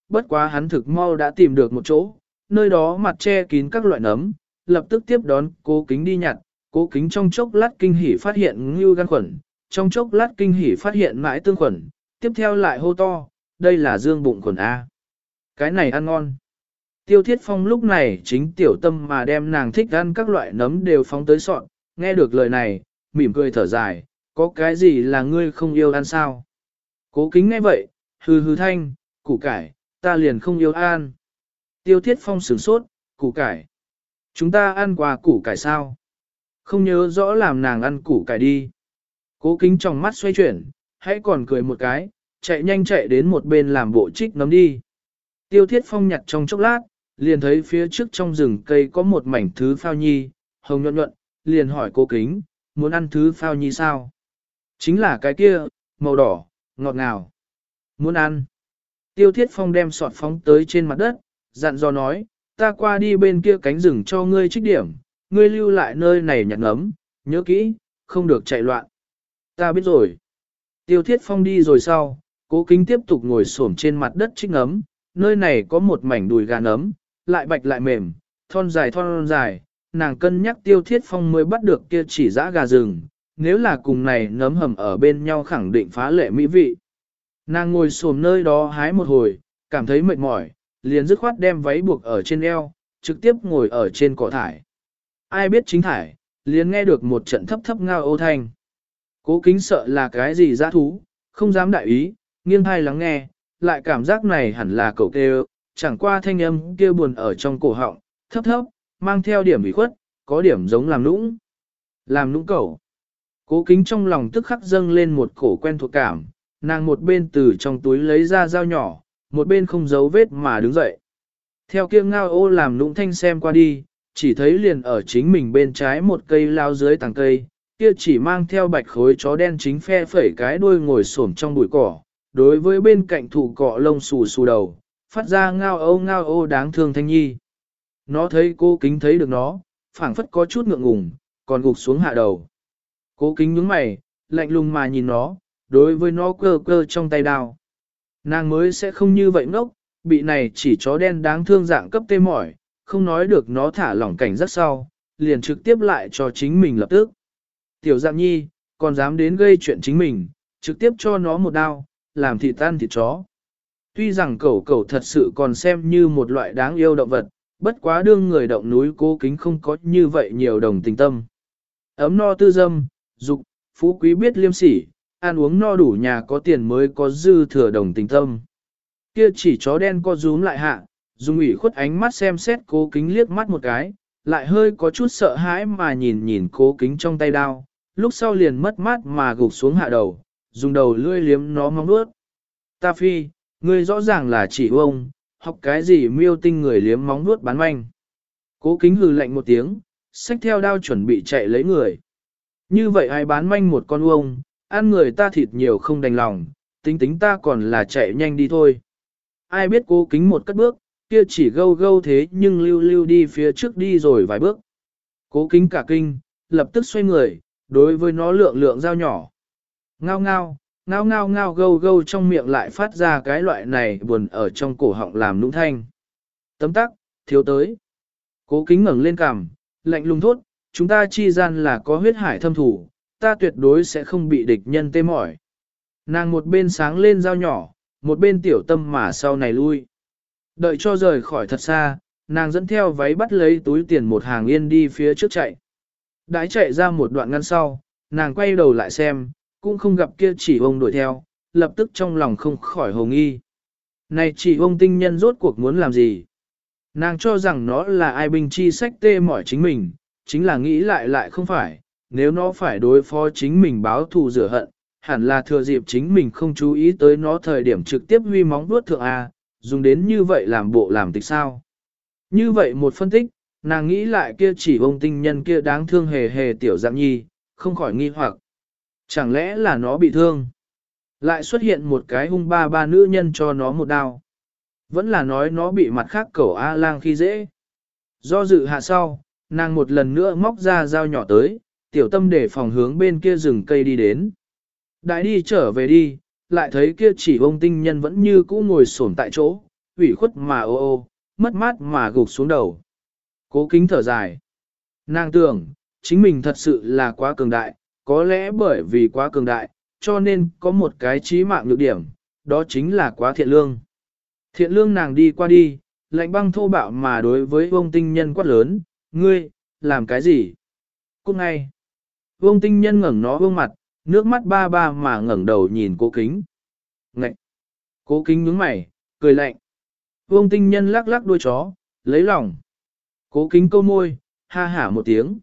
bất quá hắn thực mau đã tìm được một chỗ, nơi đó mặt che kín các loại nấm, lập tức tiếp đón cố kính đi nhặt, cố kính trong chốc lát kinh hỉ phát hiện ngưu gan khuẩn, trong chốc lát kinh hỉ phát hiện mãi tương khuẩn, tiếp theo lại hô to, đây là dương bụng khuẩn A. Cái này ăn ngon. Tiêu Thiết Phong lúc này chính tiểu tâm mà đem nàng thích ăn các loại nấm đều phóng tới sọn, nghe được lời này, mỉm cười thở dài, có cái gì là ngươi không yêu ăn sao? Cố kính nghe vậy, hừ hừ thanh, củ cải, ta liền không yêu ăn. Tiêu Thiết Phong sửng sốt, củ cải. Chúng ta ăn qua củ cải sao? Không nhớ rõ làm nàng ăn củ cải đi. Cố kính trong mắt xoay chuyển, hãy còn cười một cái, chạy nhanh chạy đến một bên làm bộ trích nấm đi. Tiêu thiết phong nhặt trong chốc lát, liền thấy phía trước trong rừng cây có một mảnh thứ phao nhi, hồng nhuận nhuận, liền hỏi cố kính, muốn ăn thứ phao nhi sao? Chính là cái kia, màu đỏ, ngọt ngào. Muốn ăn. Tiêu thiết phong đem sọt phóng tới trên mặt đất, dặn dò nói, ta qua đi bên kia cánh rừng cho ngươi trích điểm, ngươi lưu lại nơi này nhặt ngấm, nhớ kỹ, không được chạy loạn. Ta biết rồi. Tiêu thiết phong đi rồi sau, cố kính tiếp tục ngồi xổm trên mặt đất trích ngấm, nơi này có một mảnh đùi gà nấm, lại bạch lại mềm, thon dài thon dài, nàng cân nhắc tiêu thiết phong mới bắt được kia chỉ dã gà rừng, nếu là cùng này nấm hầm ở bên nhau khẳng định phá lệ mỹ vị. Nàng ngồi xổm nơi đó hái một hồi, cảm thấy mệt mỏi, liền dứt khoát đem váy buộc ở trên eo, trực tiếp ngồi ở trên cỏ thải. Ai biết chính thải, liền nghe được một trận thấp thấp ngao ô thanh. Cố kính sợ là cái gì dã thú, không dám đại ý, nghiêng thai lắng nghe, lại cảm giác này hẳn là cậu kêu, chẳng qua thanh âm kia buồn ở trong cổ họng, thấp thấp, mang theo điểm bị khuất, có điểm giống làm nũng. Làm nũng cậu. Cố kính trong lòng tức khắc dâng lên một cổ quen thuộc cảm, nàng một bên từ trong túi lấy ra dao nhỏ, một bên không giấu vết mà đứng dậy. Theo kia ngao ô làm nũng thanh xem qua đi, chỉ thấy liền ở chính mình bên trái một cây lao dưới tàng cây, kia chỉ mang theo bạch khối chó đen chính phe phẩy cái đuôi ngồi xổm trong bụi cỏ, đối với bên cạnh thủ cọ lông xù xù đầu, phát ra ngao ô ngao ô đáng thương thanh nhi. Nó thấy cô kính thấy được nó, phảng phất có chút ngượng ngùng, còn gục xuống hạ đầu. Cố kính nhướng mày, lạnh lùng mà nhìn nó, đối với nó cơ cơ trong tay đao. Nàng mới sẽ không như vậy ngốc, bị này chỉ chó đen đáng thương dạng cấp tê mỏi, không nói được nó thả lỏng cảnh rất sau, liền trực tiếp lại cho chính mình lập tức. Tiểu dạng nhi, còn dám đến gây chuyện chính mình, trực tiếp cho nó một đao, làm thịt tan thịt chó. Tuy rằng cẩu cẩu thật sự còn xem như một loại đáng yêu động vật, bất quá đương người động núi cố kính không có như vậy nhiều đồng tình tâm. Ấm no tư dâm, dục, phú quý biết liêm sỉ, ăn uống no đủ nhà có tiền mới có dư thừa đồng tình tâm. Kia chỉ chó đen co rúm lại hạ, dùng ủy khuất ánh mắt xem xét cố kính liếc mắt một cái, lại hơi có chút sợ hãi mà nhìn nhìn cố kính trong tay đao, lúc sau liền mất mát mà gục xuống hạ đầu, dùng đầu lươi liếm nó mong nuốt. Ta phi, ngươi rõ ràng là chỉ ông, học cái gì miêu tinh người liếm móng nuốt bán manh. Cố kính hừ lạnh một tiếng, xách theo đao chuẩn bị chạy lấy người. Như vậy ai bán manh một con uông, ăn người ta thịt nhiều không đành lòng, tính tính ta còn là chạy nhanh đi thôi. Ai biết cố kính một cất bước, kia chỉ gâu gâu thế nhưng lưu lưu đi phía trước đi rồi vài bước. Cố kính cả kinh, lập tức xoay người, đối với nó lượng lượng dao nhỏ. Ngao ngao, ngao ngao ngao gâu gâu trong miệng lại phát ra cái loại này buồn ở trong cổ họng làm nũng thanh. Tấm tắc, thiếu tới. Cố kính ngẩng lên cằm, lạnh lùng thốt, chúng ta chi gian là có huyết hải thâm thủ, ta tuyệt đối sẽ không bị địch nhân tê mỏi. Nàng một bên sáng lên dao nhỏ, một bên tiểu tâm mà sau này lui. Đợi cho rời khỏi thật xa, nàng dẫn theo váy bắt lấy túi tiền một hàng yên đi phía trước chạy. Đãi chạy ra một đoạn ngăn sau, nàng quay đầu lại xem, cũng không gặp kia chỉ ông đuổi theo, lập tức trong lòng không khỏi hồ nghi. Này chỉ ông tinh nhân rốt cuộc muốn làm gì? Nàng cho rằng nó là ai binh chi sách tê mỏi chính mình, chính là nghĩ lại lại không phải, nếu nó phải đối phó chính mình báo thù rửa hận, hẳn là thừa dịp chính mình không chú ý tới nó thời điểm trực tiếp huy móng vuốt thượng A, dùng đến như vậy làm bộ làm tịch sao. Như vậy một phân tích, nàng nghĩ lại kia chỉ ông tinh nhân kia đáng thương hề hề tiểu dạng nhi, không khỏi nghi hoặc. Chẳng lẽ là nó bị thương? Lại xuất hiện một cái hung ba ba nữ nhân cho nó một đao. Vẫn là nói nó bị mặt khác cẩu A-lang khi dễ. Do dự hạ sau, nàng một lần nữa móc ra dao nhỏ tới, tiểu tâm để phòng hướng bên kia rừng cây đi đến. Đại đi trở về đi, lại thấy kia chỉ bông tinh nhân vẫn như cũ ngồi xổm tại chỗ, ủy khuất mà ô ô, mất mát mà gục xuống đầu. Cố kính thở dài. Nàng tưởng, chính mình thật sự là quá cường đại, có lẽ bởi vì quá cường đại, cho nên có một cái trí mạng nhược điểm, đó chính là quá thiện lương. Thiện lương nàng đi qua đi, lạnh băng thô bạo mà đối với vông tinh nhân quát lớn, ngươi, làm cái gì? Cũng ngay, vông tinh nhân ngẩng nó vương mặt, nước mắt ba ba mà ngẩng đầu nhìn cố kính. Ngậy! Cố kính nhướng mày, cười lạnh. Vông tinh nhân lắc lắc đuôi chó, lấy lòng. Cố kính câu môi, ha hả một tiếng.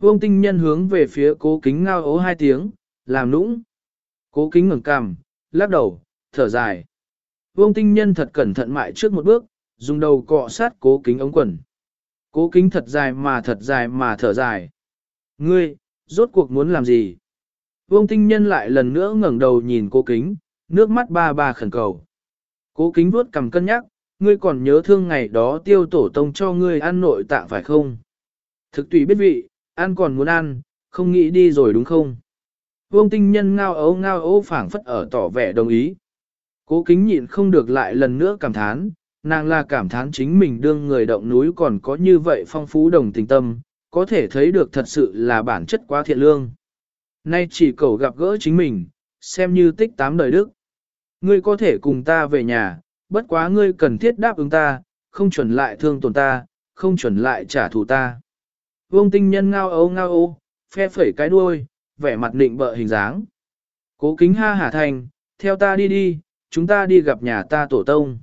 Vương tinh nhân hướng về phía cố kính ngao ố hai tiếng, làm nũng. Cố kính ngẩng cằm, lắc đầu, thở dài. Vương tinh nhân thật cẩn thận mại trước một bước, dùng đầu cọ sát cố kính ống quần. Cố kính thật dài mà thật dài mà thở dài. Ngươi, rốt cuộc muốn làm gì? Vương tinh nhân lại lần nữa ngẩng đầu nhìn cố kính, nước mắt ba ba khẩn cầu. Cố kính vuốt cầm cân nhắc, ngươi còn nhớ thương ngày đó tiêu tổ tông cho ngươi ăn nội tạng phải không? Thực tùy biết vị, ăn còn muốn ăn, không nghĩ đi rồi đúng không? Vương tinh nhân ngao ấu ngao ấu phảng phất ở tỏ vẻ đồng ý. Cố kính nhịn không được lại lần nữa cảm thán, nàng là cảm thán chính mình đương người động núi còn có như vậy phong phú đồng tình tâm, có thể thấy được thật sự là bản chất quá thiện lương. Nay chỉ cầu gặp gỡ chính mình, xem như tích tám đời đức. Ngươi có thể cùng ta về nhà, bất quá ngươi cần thiết đáp ứng ta, không chuẩn lại thương tổn ta, không chuẩn lại trả thù ta. Vương tinh nhân ngao ấu ngao ô, phe phẩy cái đuôi, vẻ mặt định bợ hình dáng. Cố kính ha hả thành, theo ta đi đi, chúng ta đi gặp nhà ta tổ tông.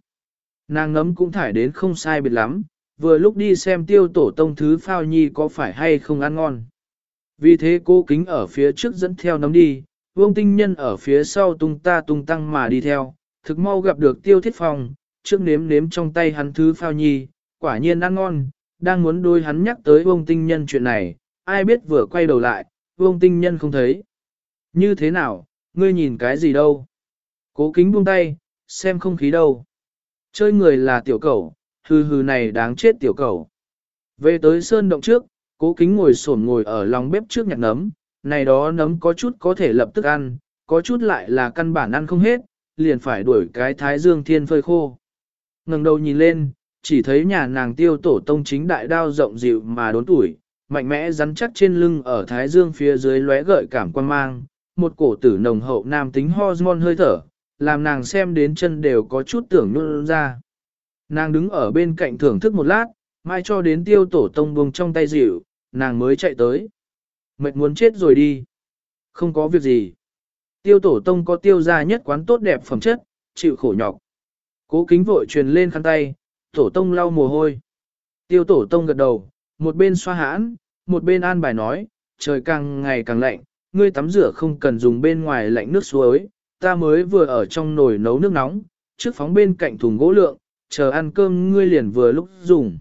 Nàng ngấm cũng thải đến không sai biệt lắm, vừa lúc đi xem tiêu tổ tông thứ phao nhi có phải hay không ăn ngon. Vì thế cố kính ở phía trước dẫn theo nấm đi, vương tinh nhân ở phía sau tung ta tung tăng mà đi theo, thực mau gặp được tiêu thiết phong, trước nếm nếm trong tay hắn thứ phao nhi, quả nhiên ăn ngon, đang muốn đôi hắn nhắc tới vương tinh nhân chuyện này, ai biết vừa quay đầu lại, vương tinh nhân không thấy. Như thế nào, ngươi nhìn cái gì đâu? Cố kính buông tay, xem không khí đâu. Chơi người là tiểu cầu, hừ hừ này đáng chết tiểu cầu. Về tới sơn động trước, cố kính ngồi sổn ngồi ở lòng bếp trước nhặt nấm, này đó nấm có chút có thể lập tức ăn, có chút lại là căn bản ăn không hết, liền phải đuổi cái thái dương thiên phơi khô. Ngừng đầu nhìn lên, chỉ thấy nhà nàng tiêu tổ tông chính đại đao rộng dịu mà đốn tuổi, mạnh mẽ rắn chắc trên lưng ở thái dương phía dưới lóe gợi cảm quan mang, một cổ tử nồng hậu nam tính hormone hơi thở, làm nàng xem đến chân đều có chút tưởng nôn ra. Nàng đứng ở bên cạnh thưởng thức một lát, mai cho đến tiêu tổ tông buông trong tay dịu, nàng mới chạy tới. Mệt muốn chết rồi đi. Không có việc gì. Tiêu tổ tông có tiêu gia nhất quán tốt đẹp phẩm chất, chịu khổ nhọc. Cố kính vội truyền lên khăn tay, tổ tông lau mồ hôi. Tiêu tổ tông gật đầu, một bên xoa hãn, một bên an bài nói, trời càng ngày càng lạnh, ngươi tắm rửa không cần dùng bên ngoài lạnh nước suối, ta mới vừa ở trong nồi nấu nước nóng, trước phóng bên cạnh thùng gỗ lượng, chờ ăn cơm ngươi liền vừa lúc dùng.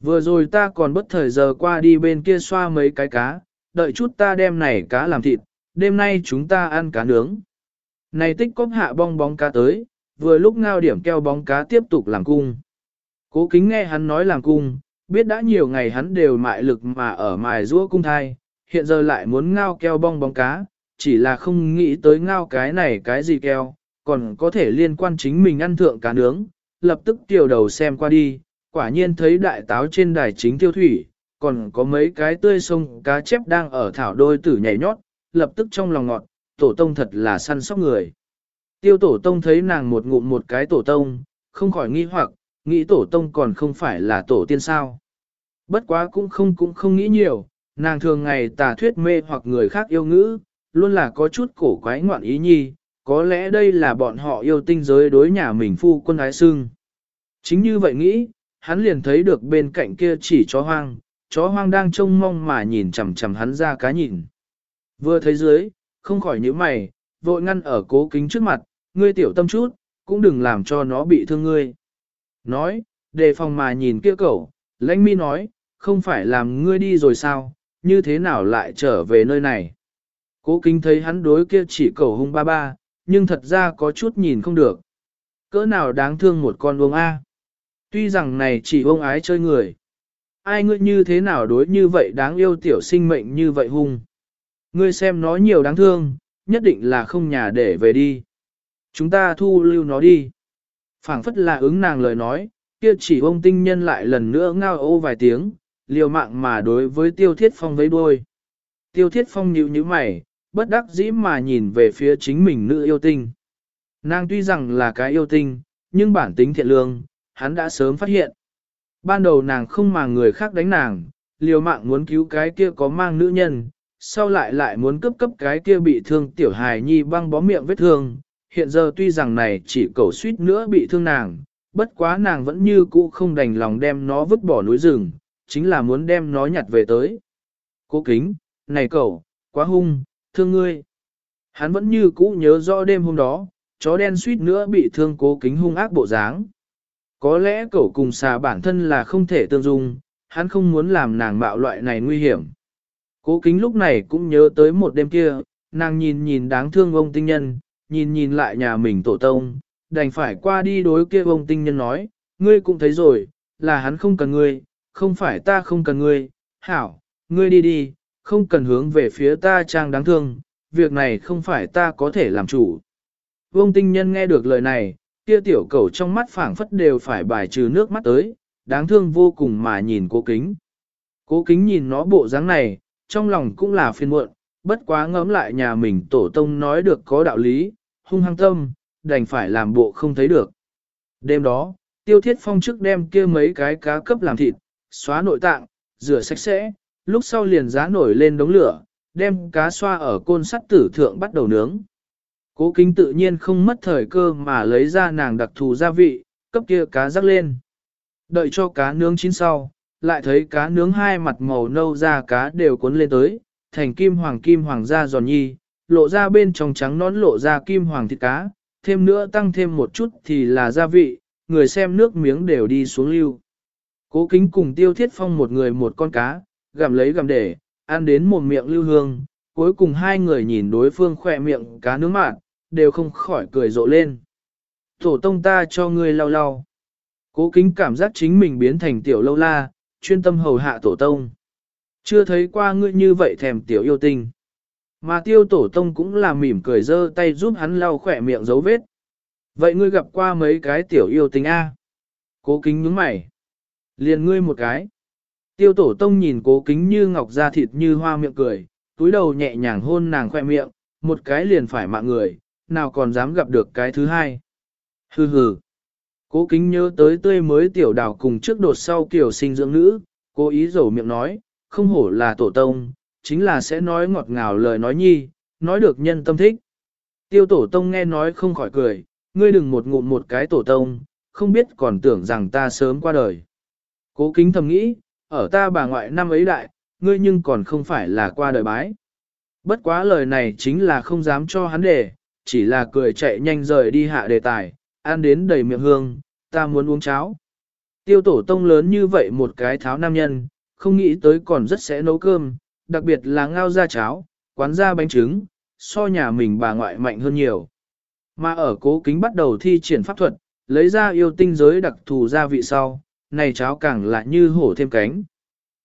Vừa rồi ta còn bất thời giờ qua đi bên kia xoa mấy cái cá, đợi chút ta đem này cá làm thịt, đêm nay chúng ta ăn cá nướng. Này tích cóp hạ bong bóng cá tới, vừa lúc ngao điểm keo bóng cá tiếp tục làm cung. Cố kính nghe hắn nói làm cung, biết đã nhiều ngày hắn đều mại lực mà ở mài rũa cung thai, hiện giờ lại muốn ngao keo bong bóng cá, chỉ là không nghĩ tới ngao cái này cái gì keo, còn có thể liên quan chính mình ăn thượng cá nướng, lập tức tiểu đầu xem qua đi, quả nhiên thấy đại táo trên đài chính tiêu thủy, còn có mấy cái tươi sông cá chép đang ở thảo đôi tử nhảy nhót, lập tức trong lòng ngọt, tổ tông thật là săn sóc người. Tiêu tổ tông thấy nàng một ngụm một cái tổ tông, không khỏi nghi hoặc, nghĩ tổ tông còn không phải là tổ tiên sao. Bất quá cũng không cũng không nghĩ nhiều, nàng thường ngày tà thuyết mê hoặc người khác yêu ngữ, luôn là có chút cổ quái ngoạn ý nhi, có lẽ đây là bọn họ yêu tinh giới đối nhà mình phu quân ái sưng. Chính như vậy nghĩ, hắn liền thấy được bên cạnh kia chỉ chó hoang, chó hoang đang trông mong mà nhìn chằm chằm hắn ra cá nhìn. Vừa thấy dưới, không khỏi nhíu mày, vội ngăn ở cố kính trước mặt, ngươi tiểu tâm chút, cũng đừng làm cho nó bị thương ngươi. Nói, đề phòng mà nhìn kia cậu, lãnh mi nói, không phải làm ngươi đi rồi sao, như thế nào lại trở về nơi này. Cố kính thấy hắn đối kia chỉ cậu hung ba ba, nhưng thật ra có chút nhìn không được. Cỡ nào đáng thương một con uông A. Tuy rằng này chỉ ông ái chơi người. Ai ngươi như thế nào đối như vậy đáng yêu tiểu sinh mệnh như vậy hung. Ngươi xem nó nhiều đáng thương, nhất định là không nhà để về đi. Chúng ta thu lưu nó đi phảng phất là ứng nàng lời nói, kia chỉ ông tinh nhân lại lần nữa ngao ô vài tiếng, liều mạng mà đối với tiêu thiết phong với đuôi. Tiêu thiết phong nhíu nhíu mày, bất đắc dĩ mà nhìn về phía chính mình nữ yêu tinh. Nàng tuy rằng là cái yêu tinh, nhưng bản tính thiện lương, hắn đã sớm phát hiện. Ban đầu nàng không mà người khác đánh nàng, liều mạng muốn cứu cái kia có mang nữ nhân, sau lại lại muốn cấp cấp cái kia bị thương tiểu hài nhi băng bó miệng vết thương. Hiện giờ tuy rằng này chỉ cầu suýt nữa bị thương nàng, bất quá nàng vẫn như cũ không đành lòng đem nó vứt bỏ núi rừng, chính là muốn đem nó nhặt về tới. Cố kính, này cậu, quá hung, thương ngươi. Hắn vẫn như cũ nhớ rõ đêm hôm đó, chó đen suýt nữa bị thương cố kính hung ác bộ dáng. Có lẽ cậu cùng xà bản thân là không thể tương dung, hắn không muốn làm nàng bạo loại này nguy hiểm. Cố kính lúc này cũng nhớ tới một đêm kia, nàng nhìn nhìn đáng thương ông tinh nhân, nhìn nhìn lại nhà mình tổ tông, đành phải qua đi đối kia ông tinh nhân nói, ngươi cũng thấy rồi, là hắn không cần ngươi, không phải ta không cần ngươi, hảo, ngươi đi đi, không cần hướng về phía ta trang đáng thương, việc này không phải ta có thể làm chủ. Vương tinh nhân nghe được lời này, kia tiểu cầu trong mắt phảng phất đều phải bài trừ nước mắt tới, đáng thương vô cùng mà nhìn cố kính. Cố kính nhìn nó bộ dáng này, trong lòng cũng là phiền muộn, bất quá ngẫm lại nhà mình tổ tông nói được có đạo lý, hung hăng tâm, đành phải làm bộ không thấy được. Đêm đó, tiêu thiết phong trước đem kia mấy cái cá cấp làm thịt, xóa nội tạng, rửa sạch sẽ, lúc sau liền giá nổi lên đống lửa, đem cá xoa ở côn sắt tử thượng bắt đầu nướng. Cố kính tự nhiên không mất thời cơ mà lấy ra nàng đặc thù gia vị, cấp kia cá rắc lên. Đợi cho cá nướng chín sau, lại thấy cá nướng hai mặt màu nâu da cá đều cuốn lên tới, thành kim hoàng kim hoàng da giòn nhi, lộ ra bên trong trắng nón lộ ra kim hoàng thịt cá, thêm nữa tăng thêm một chút thì là gia vị, người xem nước miếng đều đi xuống lưu. Cố kính cùng tiêu thiết phong một người một con cá, gặm lấy gặm để, ăn đến một miệng lưu hương, cuối cùng hai người nhìn đối phương khỏe miệng cá nướng mạn, đều không khỏi cười rộ lên. Tổ tông ta cho ngươi lau lau. Cố kính cảm giác chính mình biến thành tiểu lâu la, chuyên tâm hầu hạ tổ tông. Chưa thấy qua ngươi như vậy thèm tiểu yêu tinh. Mà tiêu tổ tông cũng là mỉm cười dơ tay giúp hắn lau khỏe miệng dấu vết. Vậy ngươi gặp qua mấy cái tiểu yêu tinh A? Cố kính nhướng mày. Liền ngươi một cái. Tiêu tổ tông nhìn cố kính như ngọc da thịt như hoa miệng cười, túi đầu nhẹ nhàng hôn nàng khoe miệng, một cái liền phải mạng người, nào còn dám gặp được cái thứ hai. Hừ hừ. Cố kính nhớ tới tươi mới tiểu đào cùng trước đột sau kiểu sinh dưỡng nữ, cố ý rổ miệng nói, không hổ là tổ tông, chính là sẽ nói ngọt ngào lời nói nhi, nói được nhân tâm thích. Tiêu tổ tông nghe nói không khỏi cười, ngươi đừng một ngụm một cái tổ tông, không biết còn tưởng rằng ta sớm qua đời. Cố kính thầm nghĩ, ở ta bà ngoại năm ấy đại, ngươi nhưng còn không phải là qua đời bái. Bất quá lời này chính là không dám cho hắn để, chỉ là cười chạy nhanh rời đi hạ đề tài, ăn đến đầy miệng hương, ta muốn uống cháo. Tiêu tổ tông lớn như vậy một cái tháo nam nhân, không nghĩ tới còn rất sẽ nấu cơm, đặc biệt là ngao ra cháo, quán ra bánh trứng, so nhà mình bà ngoại mạnh hơn nhiều. Mà ở cố kính bắt đầu thi triển pháp thuật, lấy ra yêu tinh giới đặc thù gia vị sau, này cháo càng là như hổ thêm cánh.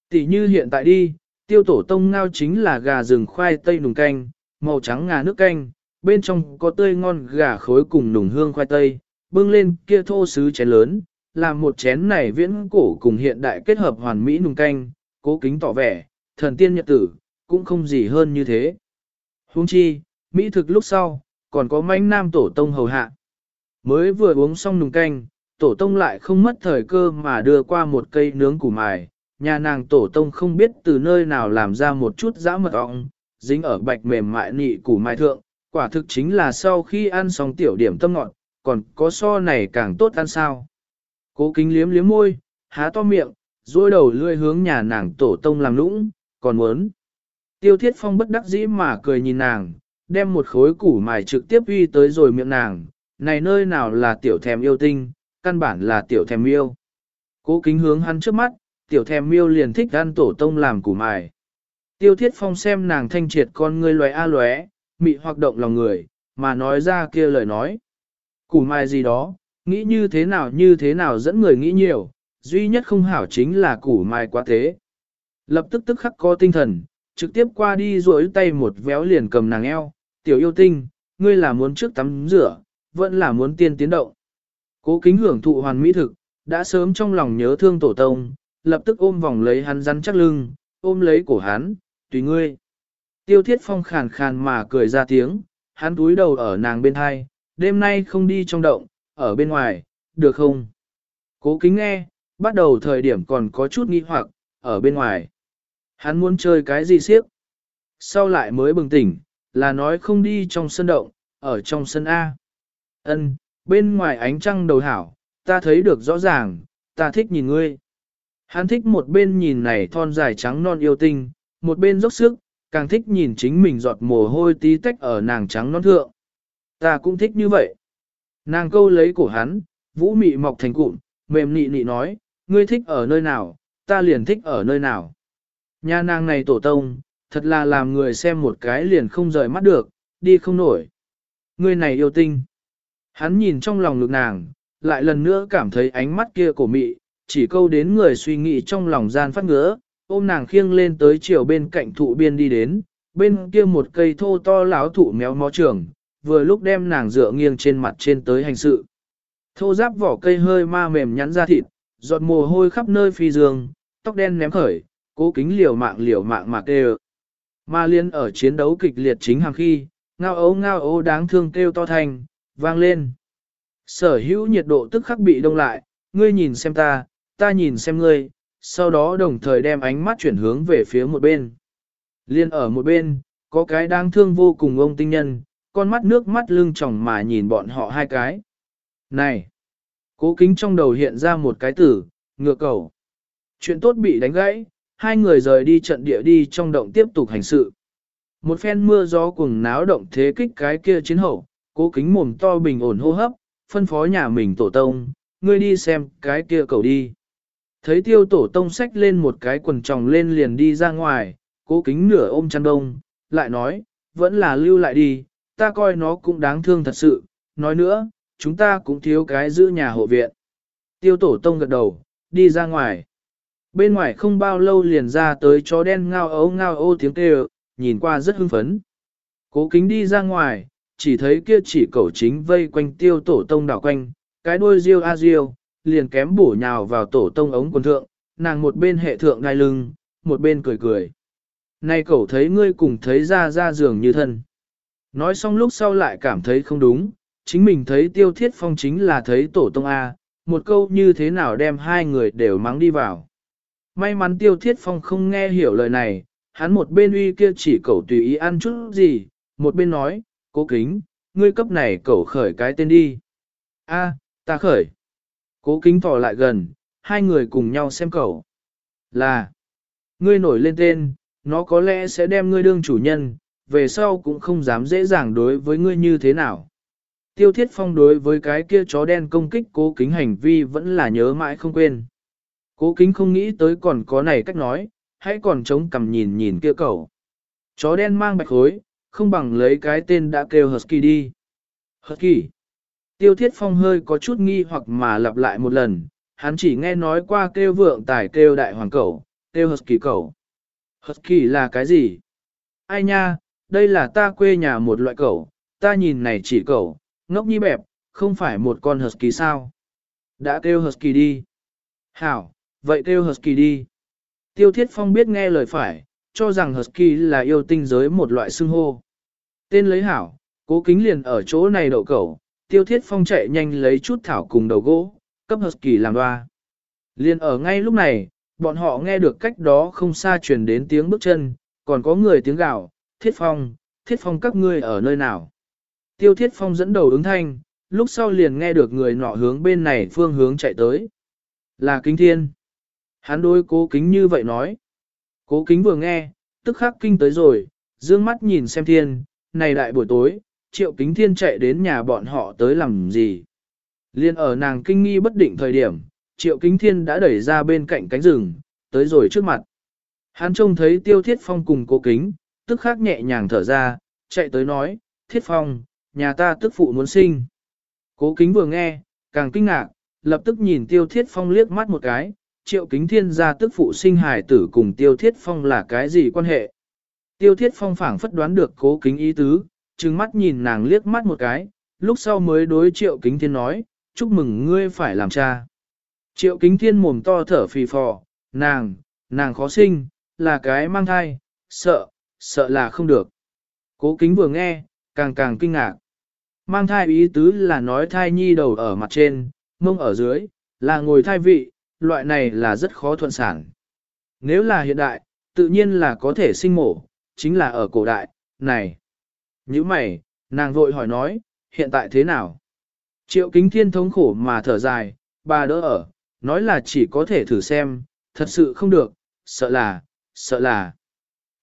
Tỷ như hiện tại đi, tiêu tổ tông ngao chính là gà rừng khoai tây nùng canh, màu trắng ngà nước canh, bên trong có tươi ngon gà khối cùng nùng hương khoai tây, bưng lên kia thô sứ chén lớn, làm một chén này viễn cổ cùng hiện đại kết hợp hoàn mỹ nùng canh, cố kính tỏ vẻ, thần tiên nhật tử, cũng không gì hơn như thế. Huống chi, Mỹ thực lúc sau, còn có manh nam tổ tông hầu hạ. Mới vừa uống xong nùng canh, tổ tông lại không mất thời cơ mà đưa qua một cây nướng củ mài. Nhà nàng tổ tông không biết từ nơi nào làm ra một chút dã mật ọng, dính ở bạch mềm mại nị củ mài thượng, quả thực chính là sau khi ăn xong tiểu điểm tâm ngọt, còn có so này càng tốt ăn sao. Cố kính liếm liếm môi, há to miệng, dôi đầu lươi hướng nhà nàng tổ tông làm lũng, còn muốn. Tiêu thiết phong bất đắc dĩ mà cười nhìn nàng, đem một khối củ mài trực tiếp uy tới rồi miệng nàng, này nơi nào là tiểu thèm yêu tinh, căn bản là tiểu thèm yêu. Cố kính hướng hắn trước mắt, tiểu thèm miêu liền thích ăn tổ tông làm củ mài. Tiêu thiết phong xem nàng thanh triệt con ngươi loé a loé, mị hoạt động lòng người, mà nói ra kia lời nói. Củ mài gì đó, nghĩ như thế nào như thế nào dẫn người nghĩ nhiều, duy nhất không hảo chính là củ mai quá thế. Lập tức tức khắc có tinh thần, trực tiếp qua đi duỗi tay một véo liền cầm nàng eo, tiểu yêu tinh, ngươi là muốn trước tắm rửa, vẫn là muốn tiên tiến động. Cố kính hưởng thụ hoàn mỹ thực, đã sớm trong lòng nhớ thương tổ tông, lập tức ôm vòng lấy hắn rắn chắc lưng, ôm lấy cổ hắn, tùy ngươi. Tiêu thiết phong khàn khàn mà cười ra tiếng, hắn túi đầu ở nàng bên hai, đêm nay không đi trong động, ở bên ngoài, được không? Cố kính nghe, bắt đầu thời điểm còn có chút nghi hoặc, ở bên ngoài. Hắn muốn chơi cái gì siếc? Sau lại mới bừng tỉnh, là nói không đi trong sân động, ở trong sân A. Ân, bên ngoài ánh trăng đầu hảo, ta thấy được rõ ràng, ta thích nhìn ngươi. Hắn thích một bên nhìn này thon dài trắng non yêu tinh, một bên dốc sức, càng thích nhìn chính mình giọt mồ hôi tí tách ở nàng trắng non thượng. Ta cũng thích như vậy. Nàng câu lấy cổ hắn, vũ mị mọc thành cụm, mềm nị nị nói, ngươi thích ở nơi nào, ta liền thích ở nơi nào. Nhà nàng này tổ tông, thật là làm người xem một cái liền không rời mắt được, đi không nổi. Ngươi này yêu tinh. Hắn nhìn trong lòng ngực nàng, lại lần nữa cảm thấy ánh mắt kia của mị, chỉ câu đến người suy nghĩ trong lòng gian phát ngứa, ôm nàng khiêng lên tới chiều bên cạnh thụ biên đi đến, bên kia một cây thô to láo thụ méo mó trường, vừa lúc đem nàng dựa nghiêng trên mặt trên tới hành sự. Thô giáp vỏ cây hơi ma mềm nhắn ra thịt, giọt mồ hôi khắp nơi phi dương, tóc đen ném khởi, cố kính liều mạng liều mạng mạc kêu. Ma liên ở chiến đấu kịch liệt chính hàng khi, ngao ấu ngao ấu đáng thương kêu to thành, vang lên. Sở hữu nhiệt độ tức khắc bị đông lại, ngươi nhìn xem ta, ta nhìn xem ngươi, sau đó đồng thời đem ánh mắt chuyển hướng về phía một bên. Liên ở một bên, có cái đáng thương vô cùng ông tinh nhân, con mắt nước mắt lưng tròng mà nhìn bọn họ hai cái. Này! Cố kính trong đầu hiện ra một cái tử, ngựa cầu. Chuyện tốt bị đánh gãy, hai người rời đi trận địa đi trong động tiếp tục hành sự. Một phen mưa gió cùng náo động thế kích cái kia chiến hậu, cố kính mồm to bình ổn hô hấp, phân phó nhà mình tổ tông, ngươi đi xem cái kia cầu đi. Thấy tiêu tổ tông xách lên một cái quần tròng lên liền đi ra ngoài, cố kính nửa ôm chăn đông, lại nói, vẫn là lưu lại đi, ta coi nó cũng đáng thương thật sự, nói nữa, chúng ta cũng thiếu cái giữ nhà hộ viện. Tiêu tổ tông gật đầu, đi ra ngoài. Bên ngoài không bao lâu liền ra tới chó đen ngao ấu ngao ô tiếng kêu, nhìn qua rất hưng phấn. Cố kính đi ra ngoài, chỉ thấy kia chỉ cẩu chính vây quanh tiêu tổ tông đảo quanh, cái đuôi riêu a riêu, liền kém bổ nhào vào tổ tông ống quần thượng, nàng một bên hệ thượng đai lưng, một bên cười cười. Này cậu thấy ngươi cùng thấy ra ra giường như thân. Nói xong lúc sau lại cảm thấy không đúng, chính mình thấy tiêu thiết phong chính là thấy tổ tông A, một câu như thế nào đem hai người đều mắng đi vào. May mắn tiêu thiết phong không nghe hiểu lời này, hắn một bên uy kia chỉ cậu tùy ý ăn chút gì, một bên nói, cố kính, ngươi cấp này cậu khởi cái tên đi. A, ta khởi. Cố kính thò lại gần, hai người cùng nhau xem cậu. Là, ngươi nổi lên tên, nó có lẽ sẽ đem ngươi đương chủ nhân, về sau cũng không dám dễ dàng đối với ngươi như thế nào. Tiêu thiết phong đối với cái kia chó đen công kích cố kính hành vi vẫn là nhớ mãi không quên. Cố kính không nghĩ tới còn có này cách nói, hãy còn chống cằm nhìn nhìn kia cậu. Chó đen mang bạch hối, không bằng lấy cái tên đã kêu Husky đi. Husky. Tiêu thiết phong hơi có chút nghi hoặc mà lặp lại một lần, hắn chỉ nghe nói qua kêu vượng tài kêu đại hoàng cẩu, kêu Husky cẩu. Husky là cái gì? Ai nha, đây là ta quê nhà một loại cẩu, ta nhìn này chỉ cẩu, ngốc như bẹp, không phải một con Husky sao? Đã kêu Husky đi. Hảo, vậy kêu Husky đi. Tiêu Thiết Phong biết nghe lời phải, cho rằng Husky là yêu tinh giới một loại xưng hô. Tên lấy hảo, cố kính liền ở chỗ này đậu cẩu, Tiêu Thiết Phong chạy nhanh lấy chút thảo cùng đầu gỗ, cấp Husky làm loa. liền ở ngay lúc này, bọn họ nghe được cách đó không xa truyền đến tiếng bước chân, còn có người tiếng gào, thiết phong, thiết phong các ngươi ở nơi nào. Tiêu thiết phong dẫn đầu ứng thanh, lúc sau liền nghe được người nọ hướng bên này phương hướng chạy tới. Là kính thiên. Hắn đôi cố kính như vậy nói. Cố kính vừa nghe, tức khắc kinh tới rồi, dương mắt nhìn xem thiên, này đại buổi tối, triệu kính thiên chạy đến nhà bọn họ tới làm gì. Liên ở nàng kinh nghi bất định thời điểm, triệu kính thiên đã đẩy ra bên cạnh cánh rừng, tới rồi trước mặt. Hắn trông thấy tiêu thiết phong cùng cố kính, tức khắc nhẹ nhàng thở ra, chạy tới nói, thiết phong, nhà ta tức phụ muốn sinh. Cố kính vừa nghe, càng kinh ngạc, lập tức nhìn tiêu thiết phong liếc mắt một cái, triệu kính thiên gia tức phụ sinh hài tử cùng tiêu thiết phong là cái gì quan hệ. Tiêu thiết phong phảng phất đoán được cố kính ý tứ, trừng mắt nhìn nàng liếc mắt một cái, lúc sau mới đối triệu kính thiên nói, chúc mừng ngươi phải làm cha. Triệu kính thiên mồm to thở phì phò, nàng, nàng khó sinh, là cái mang thai, sợ, sợ là không được. Cố kính vừa nghe, càng càng kinh ngạc. Mang thai ý tứ là nói thai nhi đầu ở mặt trên, mông ở dưới, là ngồi thai vị, loại này là rất khó thuận sản. Nếu là hiện đại, tự nhiên là có thể sinh mổ, chính là ở cổ đại, này. Như mày, nàng vội hỏi nói, hiện tại thế nào? Triệu kính thiên thống khổ mà thở dài, bà đỡ ở, nói là chỉ có thể thử xem, thật sự không được, sợ là, sợ là.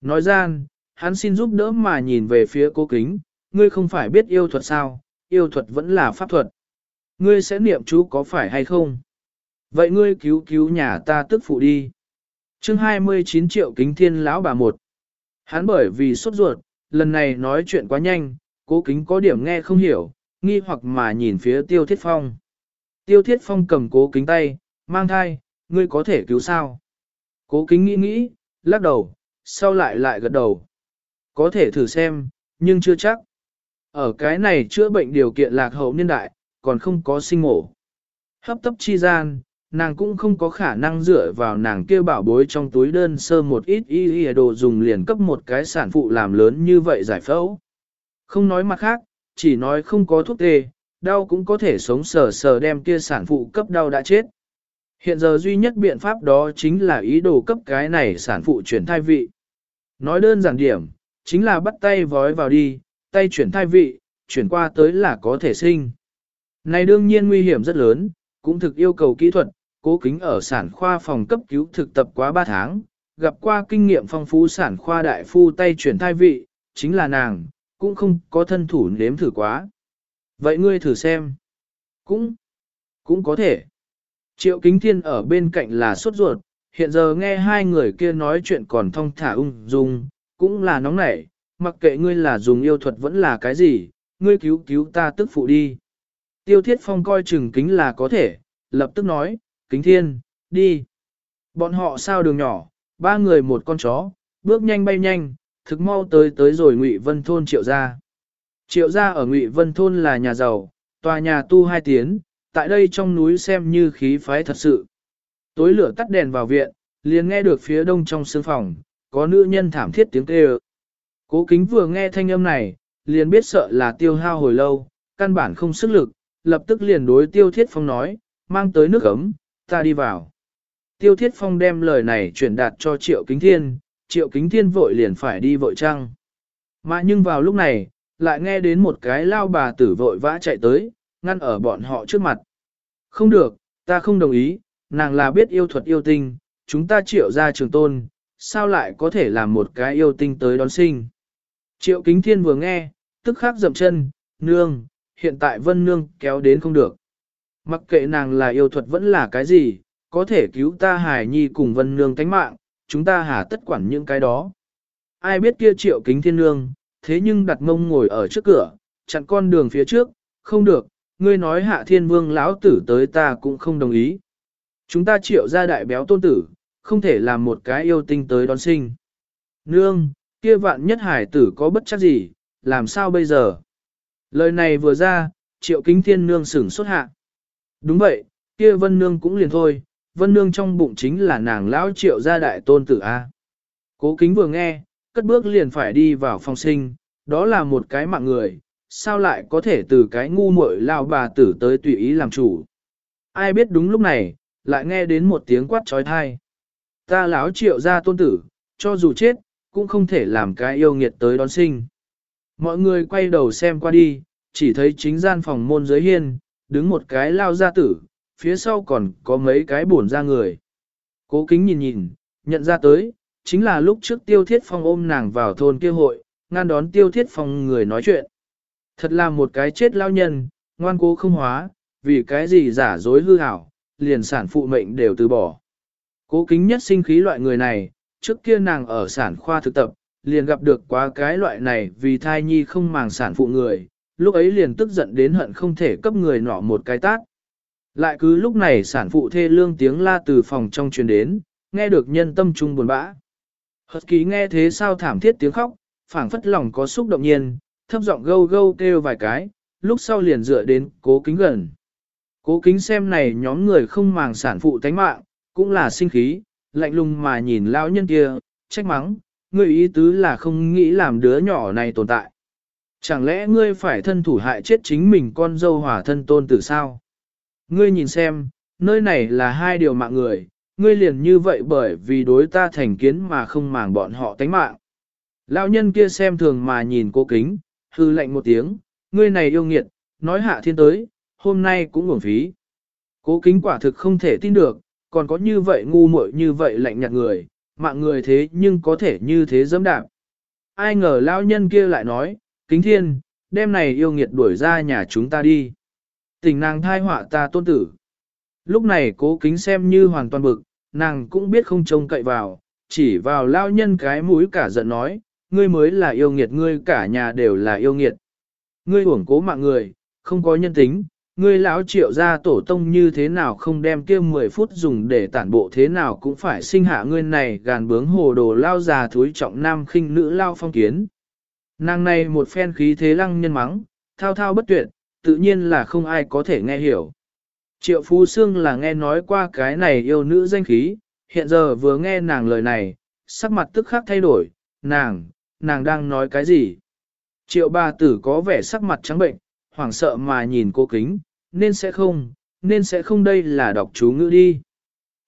Nói gian, hắn xin giúp đỡ mà nhìn về phía cố kính, ngươi không phải biết yêu thuật sao, yêu thuật vẫn là pháp thuật. Ngươi sẽ niệm chú có phải hay không? Vậy ngươi cứu cứu nhà ta tức phụ đi. chương 29 triệu kính thiên lão bà một. Hắn bởi vì sốt ruột, lần này nói chuyện quá nhanh, cố kính có điểm nghe không hiểu, nghi hoặc mà nhìn phía tiêu thiết phong. Tiêu thiết phong cầm cố kính tay, mang thai, ngươi có thể cứu sao? Cố kính nghĩ nghĩ, lắc đầu, sau lại lại gật đầu. Có thể thử xem, nhưng chưa chắc. Ở cái này chữa bệnh điều kiện lạc hậu niên đại, còn không có sinh mổ. Hấp tấp chi gian, nàng cũng không có khả năng dựa vào nàng kia bảo bối trong túi đơn sơ một ít y y đồ dùng liền cấp một cái sản phụ làm lớn như vậy giải phẫu. Không nói mặt khác, chỉ nói không có thuốc tê, đau cũng có thể sống sờ sờ đem kia sản phụ cấp đau đã chết. Hiện giờ duy nhất biện pháp đó chính là ý đồ cấp cái này sản phụ chuyển thai vị. Nói đơn giản điểm, chính là bắt tay vói vào đi, tay chuyển thai vị, chuyển qua tới là có thể sinh. Này đương nhiên nguy hiểm rất lớn, cũng thực yêu cầu kỹ thuật, cố kính ở sản khoa phòng cấp cứu thực tập quá 3 tháng, gặp qua kinh nghiệm phong phú sản khoa đại phu tay chuyển thai vị, chính là nàng, cũng không có thân thủ nếm thử quá. Vậy ngươi thử xem. Cũng, cũng có thể. Triệu kính thiên ở bên cạnh là sốt ruột, hiện giờ nghe hai người kia nói chuyện còn thong thả ung dung, cũng là nóng nảy, mặc kệ ngươi là dùng yêu thuật vẫn là cái gì, ngươi cứu cứu ta tức phụ đi. Tiêu thiết phong coi chừng kính là có thể, lập tức nói, kính thiên, đi. Bọn họ sao đường nhỏ, ba người một con chó, bước nhanh bay nhanh, thực mau tới tới rồi Ngụy Vân thôn Triệu gia. Triệu gia ở Ngụy Vân thôn là nhà giàu, tòa nhà tu hai tiến, tại đây trong núi xem như khí phái thật sự. Tối lửa tắt đèn vào viện, liền nghe được phía đông trong sương phòng, có nữ nhân thảm thiết tiếng kêu. Cố kính vừa nghe thanh âm này, liền biết sợ là tiêu hao hồi lâu, căn bản không sức lực, lập tức liền đối tiêu thiết phong nói, mang tới nước ấm, ta đi vào. Tiêu thiết phong đem lời này chuyển đạt cho triệu kính thiên, triệu kính thiên vội liền phải đi vội trăng. Mà nhưng vào lúc này, lại nghe đến một cái lao bà tử vội vã chạy tới, ngăn ở bọn họ trước mặt. Không được, ta không đồng ý, nàng là biết yêu thuật yêu tinh, chúng ta triệu ra trường tôn, sao lại có thể làm một cái yêu tinh tới đón sinh. Triệu kính thiên vừa nghe, tức khắc dậm chân, nương, hiện tại vân nương kéo đến không được. Mặc kệ nàng là yêu thuật vẫn là cái gì, có thể cứu ta hài nhi cùng vân nương tánh mạng, chúng ta hà tất quản những cái đó. Ai biết kia triệu kính thiên nương, thế nhưng đặt mông ngồi ở trước cửa, chặn con đường phía trước, không được, ngươi nói hạ thiên vương lão tử tới ta cũng không đồng ý. Chúng ta triệu ra đại béo tôn tử, không thể làm một cái yêu tinh tới đón sinh. Nương, kia vạn nhất hải tử có bất chắc gì, làm sao bây giờ? Lời này vừa ra, triệu kính thiên nương sửng xuất hạ. Đúng vậy, kia vân nương cũng liền thôi, vân nương trong bụng chính là nàng lão triệu gia đại tôn tử A. Cố kính vừa nghe, cất bước liền phải đi vào phòng sinh, đó là một cái mạng người, sao lại có thể từ cái ngu muội lao bà tử tới tùy ý làm chủ. ai biết đúng lúc này, lại nghe đến một tiếng quát trói thai. Ta lão triệu ra tôn tử, cho dù chết, cũng không thể làm cái yêu nghiệt tới đón sinh. Mọi người quay đầu xem qua đi, chỉ thấy chính gian phòng môn dưới hiên, đứng một cái lao gia tử, phía sau còn có mấy cái bổn ra người. Cố kính nhìn nhìn, nhận ra tới, chính là lúc trước tiêu thiết phong ôm nàng vào thôn kia hội, ngăn đón tiêu thiết phong người nói chuyện. Thật là một cái chết lao nhân, ngoan cố không hóa, vì cái gì giả dối hư hảo, liền sản phụ mệnh đều từ bỏ. Cố kính nhất sinh khí loại người này, trước kia nàng ở sản khoa thực tập, liền gặp được quá cái loại này vì thai nhi không màng sản phụ người, lúc ấy liền tức giận đến hận không thể cấp người nọ một cái tát. Lại cứ lúc này sản phụ thê lương tiếng la từ phòng trong truyền đến, nghe được nhân tâm trung buồn bã. Hật ký nghe thế sao thảm thiết tiếng khóc, phảng phất lòng có xúc động nhiên, thấp giọng gâu gâu kêu vài cái, lúc sau liền dựa đến cố kính gần. Cố kính xem này nhóm người không màng sản phụ tánh mạng, cũng là sinh khí, lạnh lùng mà nhìn lão nhân kia, trách mắng, ngươi ý tứ là không nghĩ làm đứa nhỏ này tồn tại. Chẳng lẽ ngươi phải thân thủ hại chết chính mình con dâu hỏa thân tôn tử sao? Ngươi nhìn xem, nơi này là hai điều mạng người, ngươi liền như vậy bởi vì đối ta thành kiến mà không màng bọn họ tánh mạng. Lão nhân kia xem thường mà nhìn cô kính, hư lạnh một tiếng, ngươi này yêu nghiệt, nói hạ thiên tới, hôm nay cũng uổng phí. Cố kính quả thực không thể tin được, còn có như vậy ngu muội như vậy lạnh nhạt người, mạng người thế nhưng có thể như thế dẫm đạp. Ai ngờ lão nhân kia lại nói, kính thiên, đêm này yêu nghiệt đuổi ra nhà chúng ta đi. Tình nàng thai họa ta tôn tử. Lúc này cố kính xem như hoàn toàn bực, nàng cũng biết không trông cậy vào, chỉ vào lao nhân cái mũi cả giận nói, ngươi mới là yêu nghiệt ngươi cả nhà đều là yêu nghiệt. Ngươi uổng cố mạng người, không có nhân tính, ngươi lão triệu gia tổ tông như thế nào không đem kia 10 phút dùng để tản bộ thế nào cũng phải sinh hạ ngươi này gàn bướng hồ đồ lao già thúi trọng nam khinh nữ lao phong kiến. Nàng này một phen khí thế lăng nhân mắng, thao thao bất tuyệt, tự nhiên là không ai có thể nghe hiểu. Triệu Phú Sương là nghe nói qua cái này yêu nữ danh khí, hiện giờ vừa nghe nàng lời này, sắc mặt tức khắc thay đổi, nàng, nàng đang nói cái gì? Triệu bà tử có vẻ sắc mặt trắng bệnh, hoảng sợ mà nhìn cô kính, nên sẽ không, nên sẽ không đây là đọc chú ngữ đi.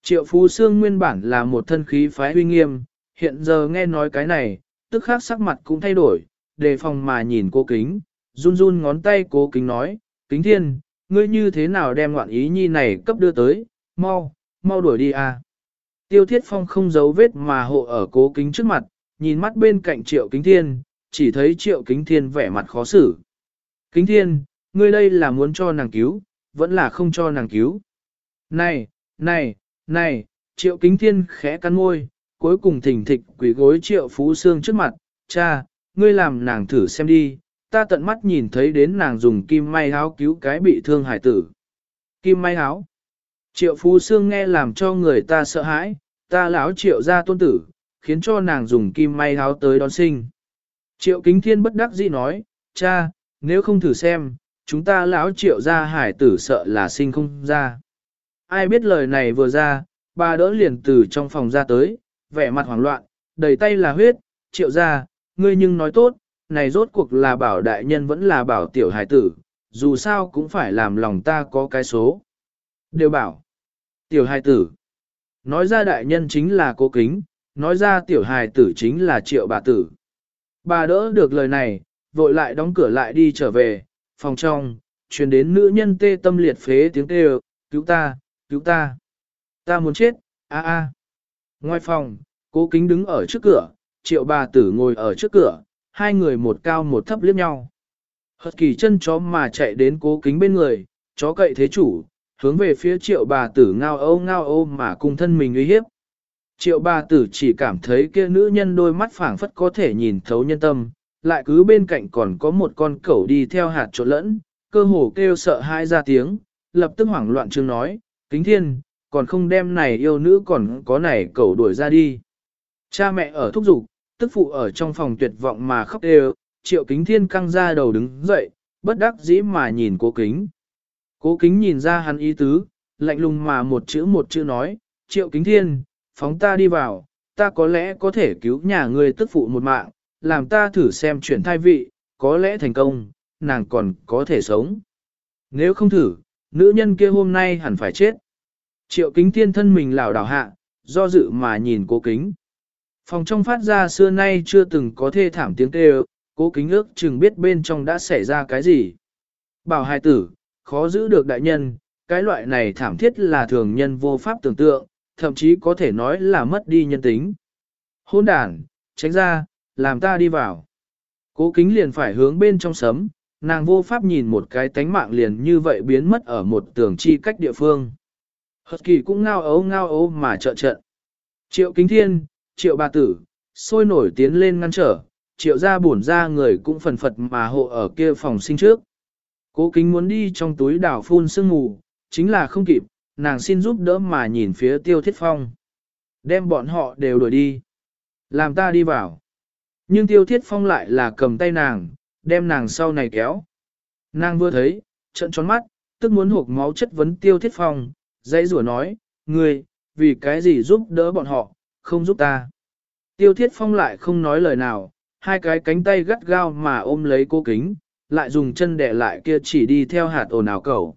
Triệu Phú Sương nguyên bản là một thân khí phái uy nghiêm, hiện giờ nghe nói cái này, tức khắc sắc mặt cũng thay đổi, đề phòng mà nhìn cô kính, run run ngón tay cố kính nói, kính thiên, ngươi như thế nào đem ngoạn ý nhi này cấp đưa tới, mau, mau đuổi đi à. Tiêu thiết phong không giấu vết mà hộ ở cố kính trước mặt, nhìn mắt bên cạnh triệu kính thiên, chỉ thấy triệu kính thiên vẻ mặt khó xử. Kính thiên, ngươi đây là muốn cho nàng cứu, vẫn là không cho nàng cứu. Này, này, này, triệu kính thiên khẽ cắn môi, cuối cùng thỉnh thịch quỷ gối triệu phú xương trước mặt, cha, ngươi làm nàng thử xem đi, ta tận mắt nhìn thấy đến nàng dùng kim may háo cứu cái bị thương hải tử. Kim may háo. Triệu Phú Sương nghe làm cho người ta sợ hãi, ta lão triệu ra tôn tử, khiến cho nàng dùng kim may háo tới đón sinh. Triệu Kính Thiên bất đắc dĩ nói, cha, nếu không thử xem, chúng ta lão triệu ra hải tử sợ là sinh không ra. Ai biết lời này vừa ra, bà đỡ liền từ trong phòng ra tới, vẻ mặt hoảng loạn, đầy tay là huyết, triệu ra, ngươi nhưng nói tốt, này rốt cuộc là bảo đại nhân vẫn là bảo tiểu hải tử, dù sao cũng phải làm lòng ta có cái số. Đều bảo, tiểu hải tử, nói ra đại nhân chính là cố kính, nói ra tiểu hài tử chính là triệu bà tử. Bà đỡ được lời này, vội lại đóng cửa lại đi trở về, phòng trong, truyền đến nữ nhân tê tâm liệt phế tiếng kêu, cứu ta, cứu ta, ta muốn chết, a a. Ngoài phòng, cố kính đứng ở trước cửa, triệu bà tử ngồi ở trước cửa, hai người một cao một thấp liếc nhau. Hật kỳ chân chó mà chạy đến cố kính bên người, chó cậy thế chủ, hướng về phía triệu bà tử ngao ô ngao ô mà cùng thân mình uy hiếp. Triệu bà tử chỉ cảm thấy kia nữ nhân đôi mắt phảng phất có thể nhìn thấu nhân tâm, lại cứ bên cạnh còn có một con cẩu đi theo hạt trộn lẫn, cơ hồ kêu sợ hai ra tiếng, lập tức hoảng loạn chương nói, kính thiên, còn không đem này yêu nữ còn có này cẩu đuổi ra đi. Cha mẹ ở thúc giục, tức phụ ở trong phòng tuyệt vọng mà khóc đều, triệu kính thiên căng ra đầu đứng dậy, bất đắc dĩ mà nhìn cố kính. Cố kính nhìn ra hắn ý tứ, lạnh lùng mà một chữ một chữ nói, triệu kính thiên, phóng ta đi vào, ta có lẽ có thể cứu nhà ngươi tức phụ một mạng, làm ta thử xem chuyển thai vị, có lẽ thành công, nàng còn có thể sống. Nếu không thử, nữ nhân kia hôm nay hẳn phải chết. Triệu kính thiên thân mình lảo đảo hạ, do dự mà nhìn cố kính. Phòng trong phát ra xưa nay chưa từng có thê thảm tiếng kêu, cố kính ước chừng biết bên trong đã xảy ra cái gì. Bảo hài tử, khó giữ được đại nhân, cái loại này thảm thiết là thường nhân vô pháp tưởng tượng, thậm chí có thể nói là mất đi nhân tính. Hôn đàn, tránh ra, làm ta đi vào. Cố kính liền phải hướng bên trong sấm, nàng vô pháp nhìn một cái tánh mạng liền như vậy biến mất ở một tường chi cách địa phương. Hật kỳ cũng ngao ấu ngao ấu mà trợ trận. Triệu kính thiên, triệu bà tử, sôi nổi tiến lên ngăn trở, triệu ra bổn ra người cũng phần phật mà hộ ở kia phòng sinh trước. Cố kính muốn đi trong túi đảo phun sương mù, chính là không kịp, nàng xin giúp đỡ mà nhìn phía tiêu thiết phong. Đem bọn họ đều đuổi đi. Làm ta đi vào. Nhưng tiêu thiết phong lại là cầm tay nàng, đem nàng sau này kéo. Nàng vừa thấy, trận tròn mắt, tức muốn hộp máu chất vấn tiêu thiết phong, dãy rủa nói, ngươi, vì cái gì giúp đỡ bọn họ, không giúp ta. Tiêu thiết phong lại không nói lời nào, hai cái cánh tay gắt gao mà ôm lấy cô kính, lại dùng chân đẻ lại kia chỉ đi theo hạt ồn ào cầu.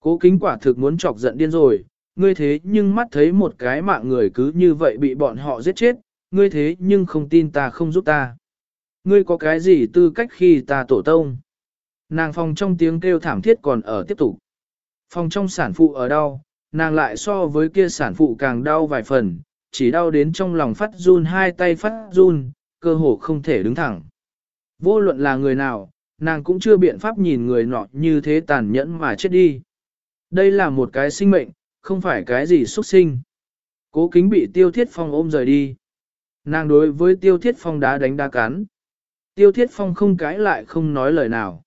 Cố kính quả thực muốn chọc giận điên rồi, ngươi thế nhưng mắt thấy một cái mạng người cứ như vậy bị bọn họ giết chết, ngươi thế nhưng không tin ta không giúp ta. Ngươi có cái gì tư cách khi ta tổ tông? Nàng phòng trong tiếng kêu thảm thiết còn ở tiếp tục. Phòng trong sản phụ ở đâu, nàng lại so với kia sản phụ càng đau vài phần, chỉ đau đến trong lòng phát run hai tay phát run, cơ hồ không thể đứng thẳng. Vô luận là người nào, nàng cũng chưa biện pháp nhìn người nọ như thế tàn nhẫn mà chết đi. Đây là một cái sinh mệnh, không phải cái gì xuất sinh. Cố kính bị tiêu thiết phong ôm rời đi. Nàng đối với tiêu thiết phong đá đánh đá cắn. Tiêu thiết phong không cãi lại không nói lời nào.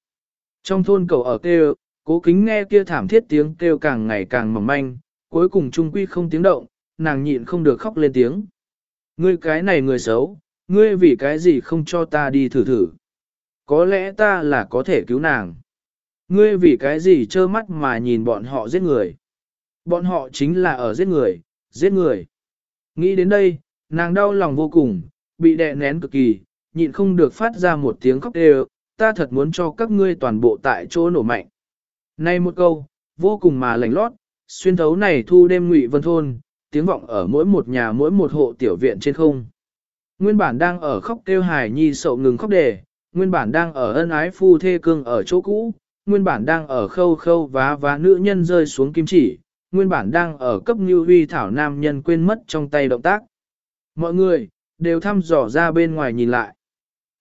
Trong thôn cầu ở kêu, cố kính nghe kia thảm thiết tiếng kêu càng ngày càng mỏng manh, cuối cùng trung quy không tiếng động, nàng nhịn không được khóc lên tiếng. Ngươi cái này người xấu, ngươi vì cái gì không cho ta đi thử thử. Có lẽ ta là có thể cứu nàng. Ngươi vì cái gì trơ mắt mà nhìn bọn họ giết người. Bọn họ chính là ở giết người, giết người. Nghĩ đến đây, nàng đau lòng vô cùng, bị đè nén cực kỳ, nhịn không được phát ra một tiếng khóc đều, ta thật muốn cho các ngươi toàn bộ tại chỗ nổ mạnh. Này một câu, vô cùng mà lạnh lót, xuyên thấu này thu đêm ngụy vân thôn, tiếng vọng ở mỗi một nhà mỗi một hộ tiểu viện trên không. Nguyên bản đang ở khóc kêu hài nhi sậu ngừng khóc đề, nguyên bản đang ở ân ái phu thê cương ở chỗ cũ, nguyên bản đang ở khâu khâu vá vá nữ nhân rơi xuống kim chỉ, nguyên bản đang ở cấp như huy thảo nam nhân quên mất trong tay động tác. Mọi người, đều thăm dò ra bên ngoài nhìn lại.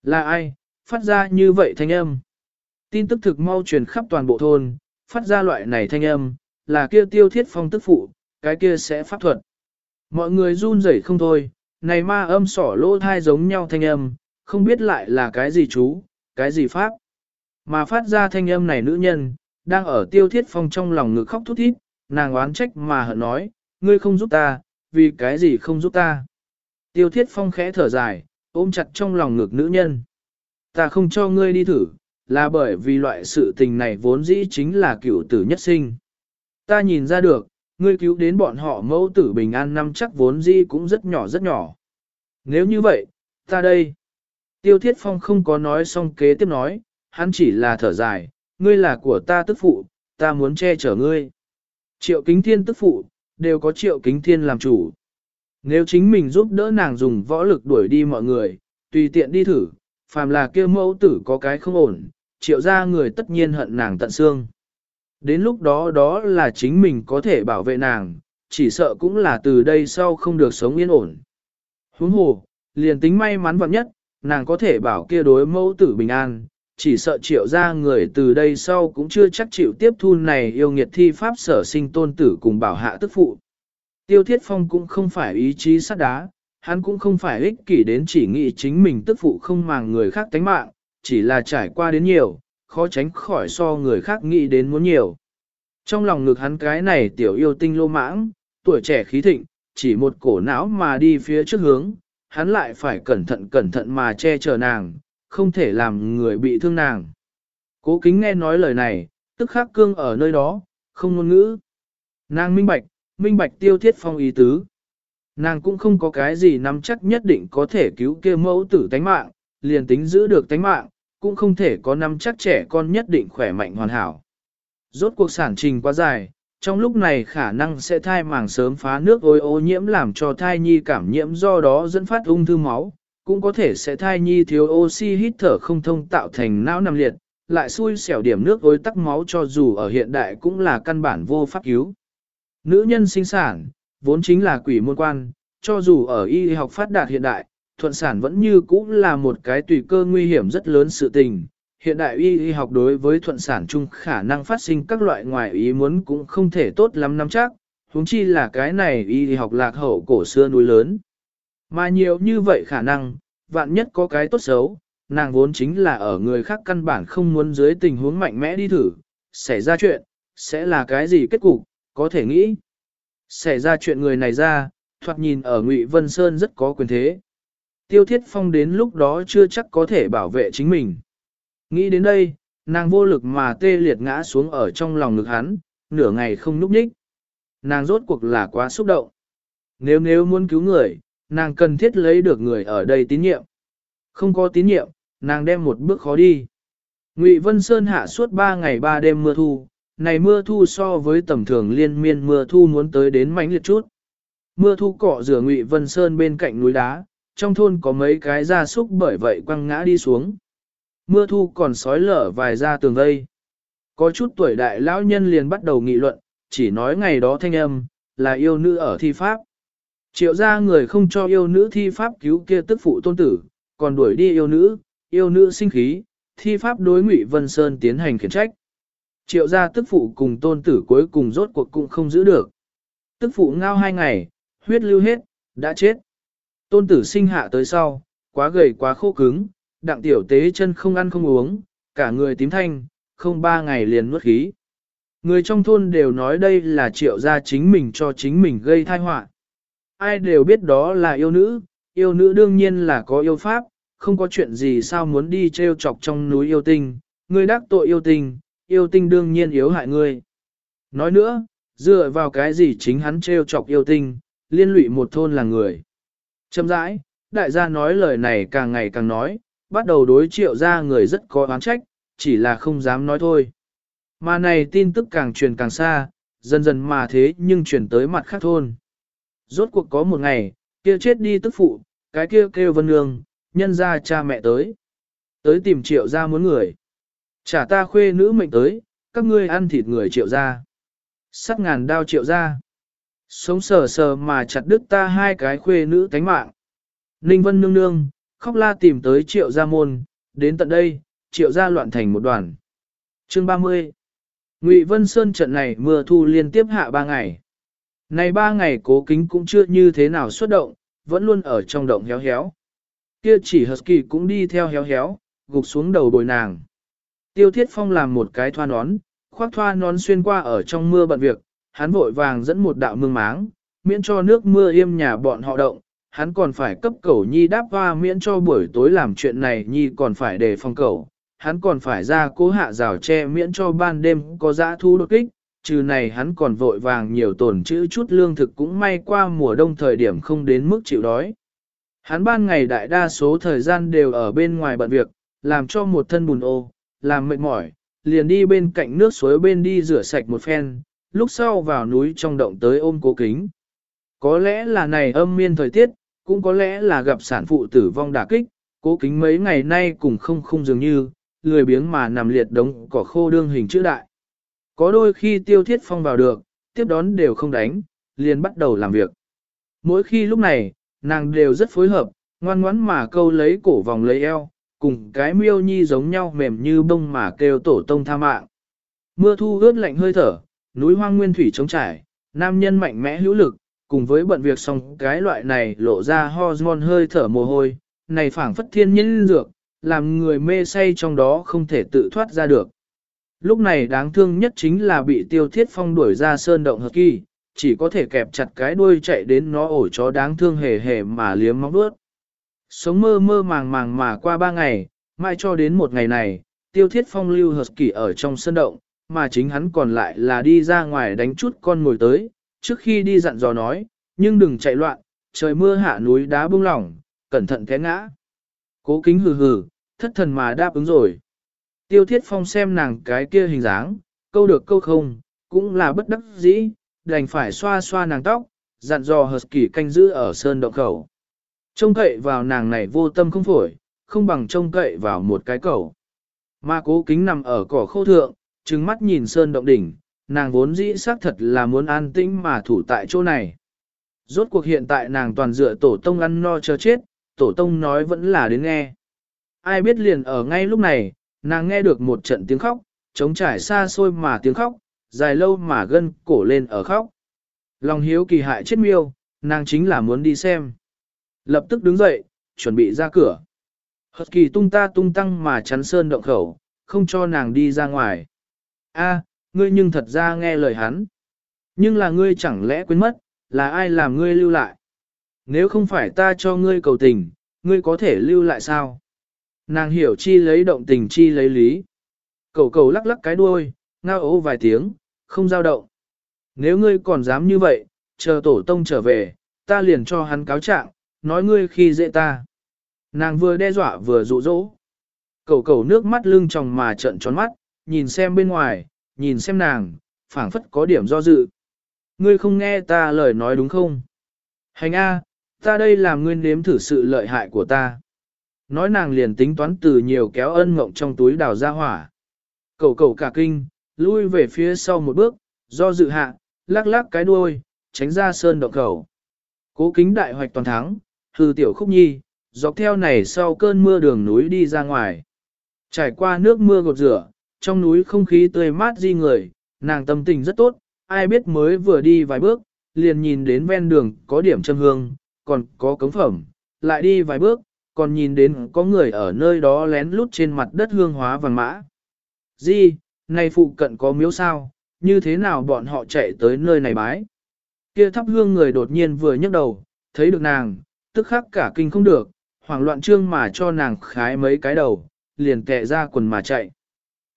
Là ai, phát ra như vậy thanh âm? Tin tức thực mau truyền khắp toàn bộ thôn, phát ra loại này thanh âm, là kia tiêu thiết phong tức phụ, cái kia sẽ pháp thuật. Mọi người run rẩy không thôi, này ma âm sỏ lỗ thai giống nhau thanh âm, không biết lại là cái gì chú, cái gì pháp. Mà phát ra thanh âm này nữ nhân, đang ở tiêu thiết phong trong lòng ngực khóc thút thít, nàng oán trách mà hận nói, ngươi không giúp ta, vì cái gì không giúp ta. Tiêu thiết phong khẽ thở dài, ôm chặt trong lòng ngực nữ nhân. Ta không cho ngươi đi thử, là bởi vì loại sự tình này vốn dĩ chính là cựu tử nhất sinh. Ta nhìn ra được, ngươi cứu đến bọn họ mẫu tử bình an năm chắc vốn dĩ cũng rất nhỏ rất nhỏ. Nếu như vậy, ta đây. Tiêu Thiết Phong không có nói xong kế tiếp nói, hắn chỉ là thở dài, ngươi là của ta tức phụ, ta muốn che chở ngươi. Triệu kính thiên tức phụ, đều có triệu kính thiên làm chủ. Nếu chính mình giúp đỡ nàng dùng võ lực đuổi đi mọi người, tùy tiện đi thử, phàm là kia mẫu tử có cái không ổn, triệu ra người tất nhiên hận nàng tận xương. Đến lúc đó đó là chính mình có thể bảo vệ nàng, chỉ sợ cũng là từ đây sau không được sống yên ổn. Huống hồ, liền tính may mắn vạn nhất, nàng có thể bảo kia đối mẫu tử bình an, chỉ sợ triệu ra người từ đây sau cũng chưa chắc chịu tiếp thu này yêu nghiệt thi pháp sở sinh tôn tử cùng bảo hạ tức phụ. Tiêu Thiết Phong cũng không phải ý chí sắt đá, hắn cũng không phải ích kỷ đến chỉ nghĩ chính mình tức phụ không màng người khác tánh mạng, chỉ là trải qua đến nhiều, khó tránh khỏi so người khác nghĩ đến muốn nhiều. Trong lòng ngực hắn cái này tiểu yêu tinh lô mãng, tuổi trẻ khí thịnh, chỉ một cổ não mà đi phía trước hướng, hắn lại phải cẩn thận cẩn thận mà che chở nàng, không thể làm người bị thương nàng. Cố kính nghe nói lời này, tức khắc cương ở nơi đó, không ngôn ngữ. Nàng minh bạch, minh bạch tiêu thiết phong ý tứ. Nàng cũng không có cái gì nắm chắc nhất định có thể cứu kia mẫu tử tánh mạng, liền tính giữ được tánh mạng, cũng không thể có nắm chắc trẻ con nhất định khỏe mạnh hoàn hảo. Rốt cuộc sản trình quá dài, trong lúc này khả năng sẽ thai màng sớm phá nước ôi ô nhiễm làm cho thai nhi cảm nhiễm do đó dẫn phát ung thư máu, cũng có thể sẽ thai nhi thiếu oxy hít thở không thông tạo thành não nằm liệt, lại xui xẻo điểm nước ối tắc máu cho dù ở hiện đại cũng là căn bản vô pháp cứu. Nữ nhân sinh sản, vốn chính là quỷ môn quan, cho dù ở y học phát đạt hiện đại, thuận sản vẫn như cũ là một cái tùy cơ nguy hiểm rất lớn sự tình. Hiện đại y y học đối với thuận sản chung khả năng phát sinh các loại ngoài ý muốn cũng không thể tốt lắm nắm chắc, huống chi là cái này y y học lạc hậu cổ xưa núi lớn. Mà nhiều như vậy khả năng, vạn nhất có cái tốt xấu, nàng vốn chính là ở người khác căn bản không muốn dưới tình huống mạnh mẽ đi thử, xảy ra chuyện, sẽ là cái gì kết cục, có thể nghĩ. Xảy ra chuyện người này ra, thoạt nhìn ở Ngụy Vân Sơn rất có quyền thế. Tiêu Thiết Phong đến lúc đó chưa chắc có thể bảo vệ chính mình. Nghĩ đến đây, nàng vô lực mà tê liệt ngã xuống ở trong lòng ngực hắn, nửa ngày không núp nhích. Nàng rốt cuộc là quá xúc động. Nếu nếu muốn cứu người, nàng cần thiết lấy được người ở đây tín nhiệm. Không có tín nhiệm, nàng đem một bước khó đi. Ngụy Vân Sơn hạ suốt ba ngày ba đêm mưa thu, này mưa thu so với tầm thường liên miên mưa thu muốn tới đến mãnh liệt chút. Mưa thu cọ rửa Ngụy Vân Sơn bên cạnh núi đá, trong thôn có mấy cái gia súc bởi vậy quăng ngã đi xuống. Mưa thu còn sói lở vài ra tường vây. Có chút tuổi đại lão nhân liền bắt đầu nghị luận, chỉ nói ngày đó thanh âm, là yêu nữ ở thi pháp. Triệu ra người không cho yêu nữ thi pháp cứu kia tức phụ tôn tử, còn đuổi đi yêu nữ, yêu nữ sinh khí, thi pháp đối Ngụy Vân Sơn tiến hành khiển trách. Triệu gia tức phụ cùng tôn tử cuối cùng rốt cuộc cũng không giữ được. Tức phụ ngao hai ngày, huyết lưu hết, đã chết. Tôn tử sinh hạ tới sau, quá gầy quá khô cứng, đặng tiểu tế chân không ăn không uống, cả người tím thanh, không ba ngày liền nuốt khí. Người trong thôn đều nói đây là triệu gia chính mình cho chính mình gây thai họa. Ai đều biết đó là yêu nữ, yêu nữ đương nhiên là có yêu pháp, không có chuyện gì sao muốn đi treo chọc trong núi yêu tinh, người đắc tội yêu tinh, yêu tinh đương nhiên yếu hại ngươi. Nói nữa, dựa vào cái gì chính hắn treo chọc yêu tinh, liên lụy một thôn là người. Châm rãi, đại gia nói lời này càng ngày càng nói, bắt đầu đối triệu ra người rất có oán trách, chỉ là không dám nói thôi. Mà này tin tức càng truyền càng xa, dần dần mà thế nhưng truyền tới mặt khác thôn. Rốt cuộc có một ngày, kia chết đi tức phụ, cái kia kêu vân nương, nhân ra cha mẹ tới. Tới tìm triệu ra muốn người. Trả ta khuê nữ mệnh tới, các ngươi ăn thịt người triệu ra. Sắt ngàn đao triệu ra. Sống sờ sờ mà chặt đứt ta hai cái khuê nữ tánh mạng. Ninh Vân nương nương, khóc la tìm tới triệu gia môn, đến tận đây, triệu gia loạn thành một đoàn. Chương 30 Ngụy Vân Sơn trận này mưa thu liên tiếp hạ ba ngày. Này ba ngày cố kính cũng chưa như thế nào xuất động, vẫn luôn ở trong động héo héo. Kia chỉ Husky cũng đi theo héo héo, gục xuống đầu bồi nàng. Tiêu Thiết Phong làm một cái thoa nón, khoác thoa nón xuyên qua ở trong mưa bận việc, hắn vội vàng dẫn một đạo mương máng, miễn cho nước mưa yêm nhà bọn họ động, hắn còn phải cấp cẩu nhi đáp hoa miễn cho buổi tối làm chuyện này nhi còn phải đề phòng cẩu, hắn còn phải ra cố hạ rào che miễn cho ban đêm có dã thu đột kích, trừ này hắn còn vội vàng nhiều tổn chữ chút lương thực cũng may qua mùa đông thời điểm không đến mức chịu đói. Hắn ban ngày đại đa số thời gian đều ở bên ngoài bận việc, làm cho một thân bùn ô, làm mệt mỏi, liền đi bên cạnh nước suối bên đi rửa sạch một phen, lúc sau vào núi trong động tới ôm cố kính. Có lẽ là này âm miên thời tiết, cũng có lẽ là gặp sản phụ tử vong đả kích, cố kính mấy ngày nay cùng không không dường như, lười biếng mà nằm liệt đống cỏ khô đương hình chữ đại. Có đôi khi tiêu thiết phong vào được, tiếp đón đều không đánh, liền bắt đầu làm việc. Mỗi khi lúc này, nàng đều rất phối hợp, ngoan ngoãn mà câu lấy cổ vòng lấy eo, cùng cái miêu nhi giống nhau mềm như bông mà kêu tổ tông tha mạng. Mưa thu ướt lạnh hơi thở, núi hoang nguyên thủy trống trải, nam nhân mạnh mẽ hữu lực, cùng với bận việc xong cái loại này lộ ra hormone hơi thở mồ hôi, này phảng phất thiên nhân dược, làm người mê say trong đó không thể tự thoát ra được. Lúc này đáng thương nhất chính là bị tiêu thiết phong đuổi ra sơn động hợp kỳ, chỉ có thể kẹp chặt cái đuôi chạy đến nó ổ chó đáng thương hề hề mà liếm móng đuốt. Sống mơ mơ màng màng mà qua ba ngày, mai cho đến một ngày này, tiêu thiết phong lưu hợp kỳ ở trong sân động, mà chính hắn còn lại là đi ra ngoài đánh chút con ngồi tới, trước khi đi dặn dò nói, nhưng đừng chạy loạn, trời mưa hạ núi đá bung lỏng, cẩn thận té ngã. Cố kính hừ hừ, thất thần mà đáp ứng rồi. Tiêu thiết phong xem nàng cái kia hình dáng, câu được câu không, cũng là bất đắc dĩ, đành phải xoa xoa nàng tóc, dặn dò Husky canh giữ ở sơn động khẩu. Trông cậy vào nàng này vô tâm không phổi, không bằng trông cậy vào một cái cầu. Mà cố kính nằm ở cỏ khô thượng, trừng mắt nhìn sơn động đỉnh, nàng vốn dĩ xác thật là muốn an tĩnh mà thủ tại chỗ này. Rốt cuộc hiện tại nàng toàn dựa tổ tông ăn no chờ chết, tổ tông nói vẫn là đến nghe. Ai biết liền ở ngay lúc này, nàng nghe được một trận tiếng khóc, trống trải xa xôi mà tiếng khóc, dài lâu mà gân cổ lên ở khóc. Lòng hiếu kỳ hại chết miêu, nàng chính là muốn đi xem. Lập tức đứng dậy, chuẩn bị ra cửa. Hật kỳ tung ta tung tăng mà chắn sơn động khẩu, không cho nàng đi ra ngoài. A, ngươi nhưng thật ra nghe lời hắn. Nhưng là ngươi chẳng lẽ quên mất, là ai làm ngươi lưu lại? Nếu không phải ta cho ngươi cầu tình, ngươi có thể lưu lại sao? Nàng hiểu chi lấy động tình chi lấy lý. Cầu cầu lắc lắc cái đuôi, ngao ố vài tiếng, không giao động. Nếu ngươi còn dám như vậy, chờ tổ tông trở về, ta liền cho hắn cáo trạng, nói ngươi khi dễ ta. Nàng vừa đe dọa vừa dụ dỗ. Cầu cầu nước mắt lưng tròng mà trận tròn mắt, nhìn xem bên ngoài, nhìn xem nàng, phảng phất có điểm do dự. Ngươi không nghe ta lời nói đúng không? Hành A, ta đây làm ngươi nếm thử sự lợi hại của ta. Nói nàng liền tính toán từ nhiều kéo ân ngộng trong túi đào ra hỏa. Cầu cầu cả kinh, lui về phía sau một bước, do dự hạ, lắc lắc cái đuôi, tránh ra sơn động cầu. Cố kính đại hoạch toàn thắng, hư tiểu khúc nhi, dọc theo này sau cơn mưa đường núi đi ra ngoài. Trải qua nước mưa gột rửa, trong núi không khí tươi mát di người, nàng tâm tình rất tốt, ai biết mới vừa đi vài bước, liền nhìn đến ven đường có điểm châm hương, còn có cống phẩm, lại đi vài bước, còn nhìn đến có người ở nơi đó lén lút trên mặt đất hương hóa vàng mã. Di, này phụ cận có miếu sao, như thế nào bọn họ chạy tới nơi này bái. Kia thắp hương người đột nhiên vừa nhấc đầu, thấy được nàng, tức khắc cả kinh không được, hoảng loạn trương mà cho nàng khái mấy cái đầu, liền kẹ ra quần mà chạy.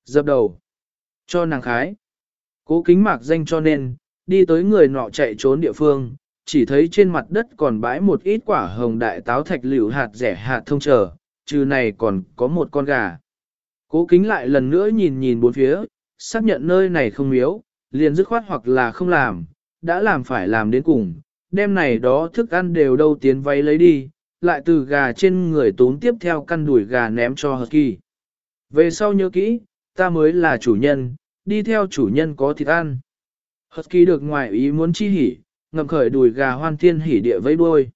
Dập đầu, cho nàng khái. Cố kính mạc danh cho nên, đi tới người nọ chạy trốn địa phương, chỉ thấy trên mặt đất còn bãi một ít quả hồng đại táo thạch liễu hạt rẻ hạt thông trở, trừ này còn có một con gà. Cố kính lại lần nữa nhìn nhìn bốn phía, xác nhận nơi này không miếu, liền dứt khoát hoặc là không làm, đã làm phải làm đến cùng, đêm này đó thức ăn đều đâu tiến váy lấy đi, lại từ gà trên người tốn tiếp theo căn đuổi gà ném cho Husky. Về sau nhớ kỹ, ta mới là chủ nhân, đi theo chủ nhân có thịt ăn. Husky được ngoài ý muốn chi hỉ, ngầm khởi đùi gà hoan thiên hỉ địa vẫy đuôi.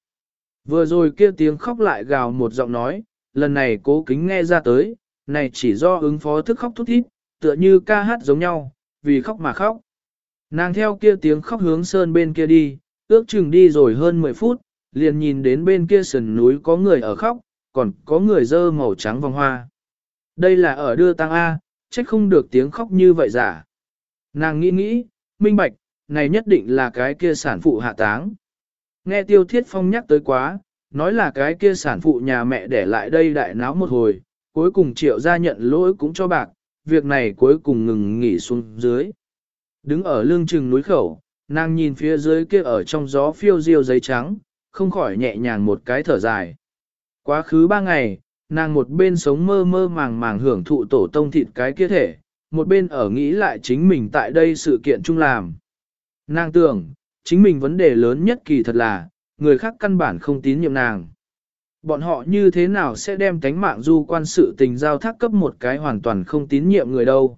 Vừa rồi kia tiếng khóc lại gào một giọng nói, lần này cố kính nghe ra tới, này chỉ do ứng phó thức khóc thút thít, tựa như ca hát giống nhau, vì khóc mà khóc. Nàng theo kia tiếng khóc hướng sơn bên kia đi, ước chừng đi rồi hơn 10 phút, liền nhìn đến bên kia sườn núi có người ở khóc, còn có người dơ màu trắng vòng hoa. Đây là ở đưa tăng A, trách không được tiếng khóc như vậy giả. Nàng nghĩ nghĩ, minh bạch, này nhất định là cái kia sản phụ hạ táng. Nghe Tiêu Thiết Phong nhắc tới quá, nói là cái kia sản phụ nhà mẹ để lại đây đại náo một hồi, cuối cùng triệu ra nhận lỗi cũng cho bạc, việc này cuối cùng ngừng nghỉ xuống dưới. Đứng ở lương chừng núi khẩu, nàng nhìn phía dưới kia ở trong gió phiêu diêu giấy trắng, không khỏi nhẹ nhàng một cái thở dài. Quá khứ ba ngày, nàng một bên sống mơ mơ màng màng hưởng thụ tổ tông thịt cái kia thể, một bên ở nghĩ lại chính mình tại đây sự kiện chung làm. Nàng tưởng, chính mình vấn đề lớn nhất kỳ thật là, người khác căn bản không tín nhiệm nàng. Bọn họ như thế nào sẽ đem tánh mạng du quan sự tình giao thác cấp một cái hoàn toàn không tín nhiệm người đâu.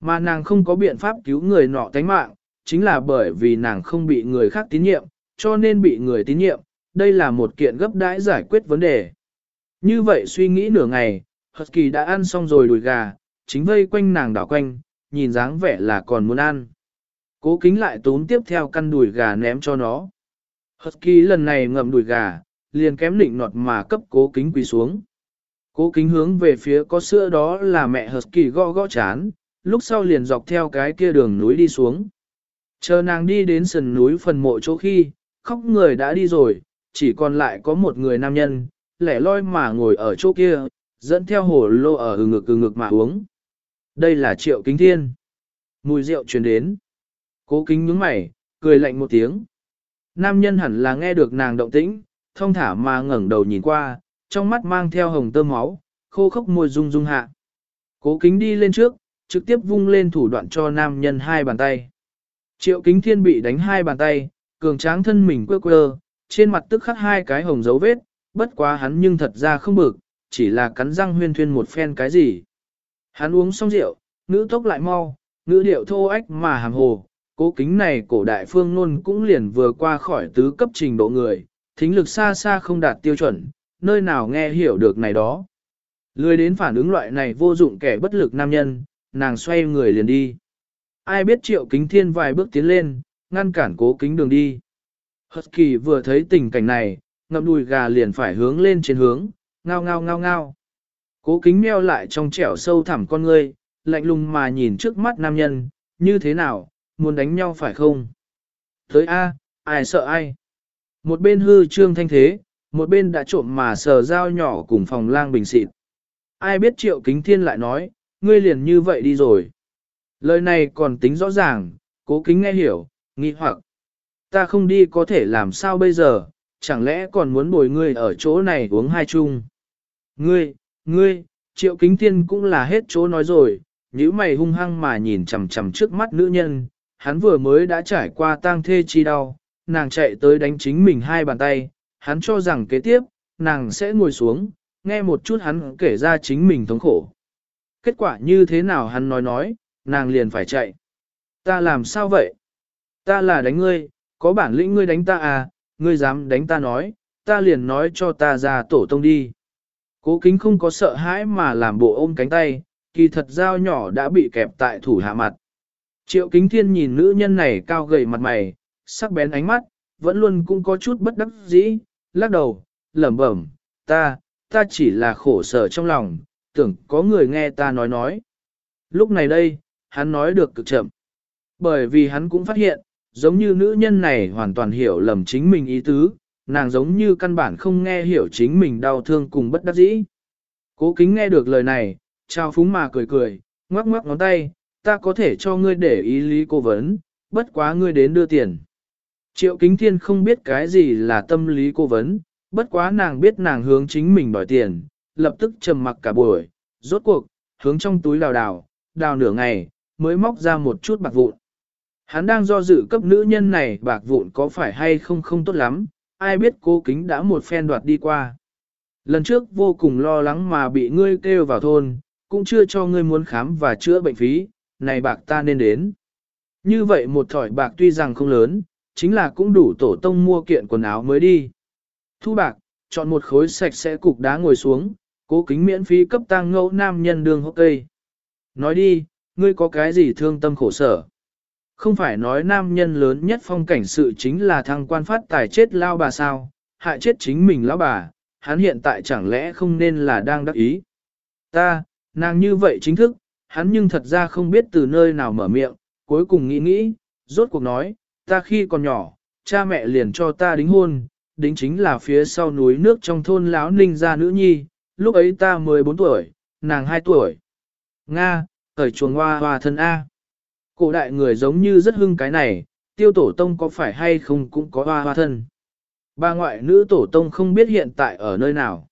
Mà nàng không có biện pháp cứu người nọ tánh mạng, chính là bởi vì nàng không bị người khác tín nhiệm, cho nên bị người tín nhiệm, đây là một kiện gấp đãi giải quyết vấn đề. Như vậy suy nghĩ nửa ngày, Husky đã ăn xong rồi đùi gà, chính vây quanh nàng đảo quanh, nhìn dáng vẻ là còn muốn ăn. Cố kính lại tốn tiếp theo căn đùi gà ném cho nó. Husky lần này ngậm đùi gà, liền kém định nọt mà cấp cố kính quỳ xuống. Cố kính hướng về phía có sữa đó là mẹ Husky gõ gõ chán, lúc sau liền dọc theo cái kia đường núi đi xuống. Chờ nàng đi đến sườn núi phần mộ chỗ khi, khóc người đã đi rồi, chỉ còn lại có một người nam nhân, lẻ loi mà ngồi ở chỗ kia, dẫn theo hồ lô ở ừ ngực ừ ngực mà uống. Đây là triệu kính thiên. Mùi rượu truyền đến. Cố kính nhướng mày, cười lạnh một tiếng. Nam nhân hẳn là nghe được nàng động tĩnh, thông thả mà ngẩng đầu nhìn qua, trong mắt mang theo hồng tơ máu, khô khốc môi rung rung hạ. Cố kính đi lên trước, trực tiếp vung lên thủ đoạn cho nam nhân hai bàn tay. Triệu kính thiên bị đánh hai bàn tay, cường tráng thân mình quơ quơ, trên mặt tức khắc hai cái hồng dấu vết, bất quá hắn nhưng thật ra không bực, chỉ là cắn răng huyên thuyên một phen cái gì. Hắn uống xong rượu, ngữ tốc lại mau, ngữ điệu thô ách mà hàm hồ, cố kính này cổ đại phương luôn cũng liền vừa qua khỏi tứ cấp trình độ người, thính lực xa xa không đạt tiêu chuẩn, nơi nào nghe hiểu được này đó. Lười đến phản ứng loại này vô dụng kẻ bất lực nam nhân, nàng xoay người liền đi. Ai biết triệu kính thiên vài bước tiến lên, ngăn cản cố kính đường đi. Husky vừa thấy tình cảnh này, ngậm đùi gà liền phải hướng lên trên hướng, ngao ngao ngao ngao. Cố kính meo lại trong trẻo sâu thẳm con ngươi, lạnh lùng mà nhìn trước mắt nam nhân, như thế nào, muốn đánh nhau phải không? Tới A, ai sợ ai? Một bên hư trương thanh thế, một bên đã trộm mà sờ dao nhỏ cùng phòng lang bình xịt. Ai biết triệu kính thiên lại nói, ngươi liền như vậy đi rồi. Lời này còn tính rõ ràng, cố kính nghe hiểu, nghi hoặc. Ta không đi có thể làm sao bây giờ, chẳng lẽ còn muốn bồi ngươi ở chỗ này uống hai chung. Ngươi, ngươi, triệu kính thiên cũng là hết chỗ nói rồi, những mày hung hăng mà nhìn chằm chằm trước mắt nữ nhân, hắn vừa mới đã trải qua tang thê chi đau, nàng chạy tới đánh chính mình hai bàn tay, hắn cho rằng kế tiếp, nàng sẽ ngồi xuống, nghe một chút hắn kể ra chính mình thống khổ. Kết quả như thế nào hắn nói nói, nàng liền phải chạy. Ta làm sao vậy? Ta là đánh ngươi, có bản lĩnh ngươi đánh ta à, ngươi dám đánh ta nói, ta liền nói cho ta ra tổ tông đi. Cố kính không có sợ hãi mà làm bộ ôm cánh tay, kỳ thật dao nhỏ đã bị kẹp tại thủ hạ mặt. Triệu kính thiên nhìn nữ nhân này cao gầy mặt mày, sắc bén ánh mắt, vẫn luôn cũng có chút bất đắc dĩ, lắc đầu, lẩm bẩm, ta, ta chỉ là khổ sở trong lòng, tưởng có người nghe ta nói nói. Lúc này đây, hắn nói được cực chậm. Bởi vì hắn cũng phát hiện, giống như nữ nhân này hoàn toàn hiểu lầm chính mình ý tứ, nàng giống như căn bản không nghe hiểu chính mình đau thương cùng bất đắc dĩ. Cố kính nghe được lời này, trao phúng mà cười cười, ngoắc ngoắc ngón tay, ta có thể cho ngươi để ý lý cố vấn, bất quá ngươi đến đưa tiền. Triệu kính thiên không biết cái gì là tâm lý cố vấn, bất quá nàng biết nàng hướng chính mình đòi tiền, lập tức trầm mặc cả buổi, rốt cuộc, hướng trong túi đào đào, đào nửa ngày, mới móc ra một chút bạc vụn. Hắn đang do dự cấp nữ nhân này bạc vụn có phải hay không không tốt lắm, ai biết cô kính đã một phen đoạt đi qua. Lần trước vô cùng lo lắng mà bị ngươi kêu vào thôn, cũng chưa cho ngươi muốn khám và chữa bệnh phí, này bạc ta nên đến. Như vậy một thỏi bạc tuy rằng không lớn, chính là cũng đủ tổ tông mua kiện quần áo mới đi. Thu bạc, chọn một khối sạch sẽ cục đá ngồi xuống, cố kính miễn phí cấp tăng ngẫu nam nhân đường hốc cây. Nói đi, ngươi có cái gì thương tâm khổ sở? Không phải nói nam nhân lớn nhất phong cảnh sự chính là thăng quan phát tài chết lao bà sao, hại chết chính mình lão bà, hắn hiện tại chẳng lẽ không nên là đang đắc ý. Ta, nàng như vậy chính thức, hắn nhưng thật ra không biết từ nơi nào mở miệng, cuối cùng nghĩ nghĩ, rốt cuộc nói, ta khi còn nhỏ, cha mẹ liền cho ta đính hôn, đính chính là phía sau núi nước trong thôn lão ninh gia nữ nhi, lúc ấy ta 14 tuổi, nàng 2 tuổi. Nga, thời chuồng hoa hoa thân A. Cổ đại người giống như rất hưng cái này, tiêu tổ tông có phải hay không cũng có hoa hoa thân. Ba ngoại nữ tổ tông không biết hiện tại ở nơi nào.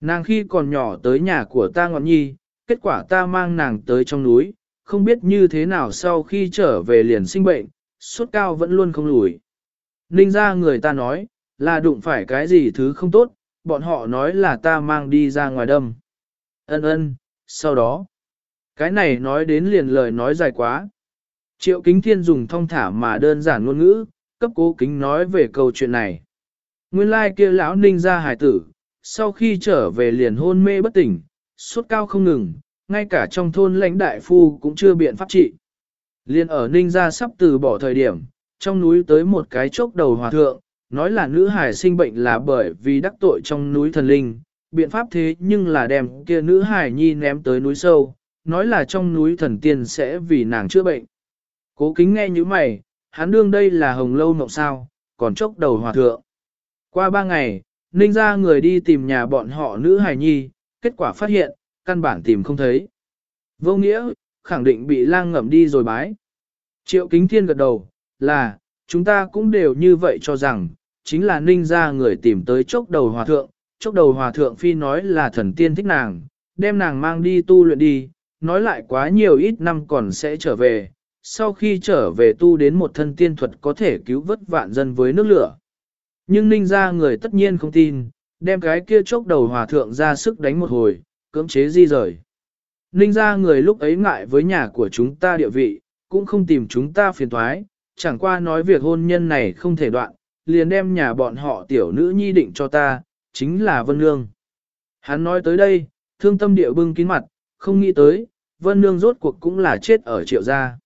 Nàng khi còn nhỏ tới nhà của ta ngọn nhi, kết quả ta mang nàng tới trong núi, không biết như thế nào sau khi trở về liền sinh bệnh, sốt cao vẫn luôn không lùi. Ninh ra người ta nói, là đụng phải cái gì thứ không tốt, bọn họ nói là ta mang đi ra ngoài đâm. Ân ân, sau đó, cái này nói đến liền lời nói dài quá. Triệu kính thiên dùng thông thả mà đơn giản ngôn ngữ, cấp cố kính nói về câu chuyện này. Nguyên lai like kia lão ninh ra hài tử, sau khi trở về liền hôn mê bất tỉnh, suốt cao không ngừng, ngay cả trong thôn lãnh đại phu cũng chưa biện pháp trị. Liên ở ninh ra sắp từ bỏ thời điểm, trong núi tới một cái chốc đầu hòa thượng, nói là nữ hải sinh bệnh là bởi vì đắc tội trong núi thần linh, biện pháp thế nhưng là đem kia nữ hải nhi ném tới núi sâu, nói là trong núi thần tiên sẽ vì nàng chữa bệnh. Cố kính nghe như mày, hắn đương đây là hồng lâu mộng sao, còn chốc đầu hòa thượng. Qua ba ngày, ninh ra người đi tìm nhà bọn họ nữ hài nhi, kết quả phát hiện, căn bản tìm không thấy. Vô nghĩa, khẳng định bị lang ngậm đi rồi bái. Triệu kính thiên gật đầu, là, chúng ta cũng đều như vậy cho rằng, chính là ninh ra người tìm tới chốc đầu hòa thượng, chốc đầu hòa thượng phi nói là thần tiên thích nàng, đem nàng mang đi tu luyện đi, nói lại quá nhiều ít năm còn sẽ trở về, sau khi trở về tu đến một thân tiên thuật có thể cứu vớt vạn dân với nước lửa. Nhưng ninh ra người tất nhiên không tin, đem cái kia chốc đầu hòa thượng ra sức đánh một hồi, cưỡng chế di rời. Ninh ra người lúc ấy ngại với nhà của chúng ta địa vị, cũng không tìm chúng ta phiền thoái, chẳng qua nói việc hôn nhân này không thể đoạn, liền đem nhà bọn họ tiểu nữ nhi định cho ta, chính là Vân Nương. Hắn nói tới đây, thương tâm địa bưng kín mặt, không nghĩ tới, Vân Nương rốt cuộc cũng là chết ở triệu gia.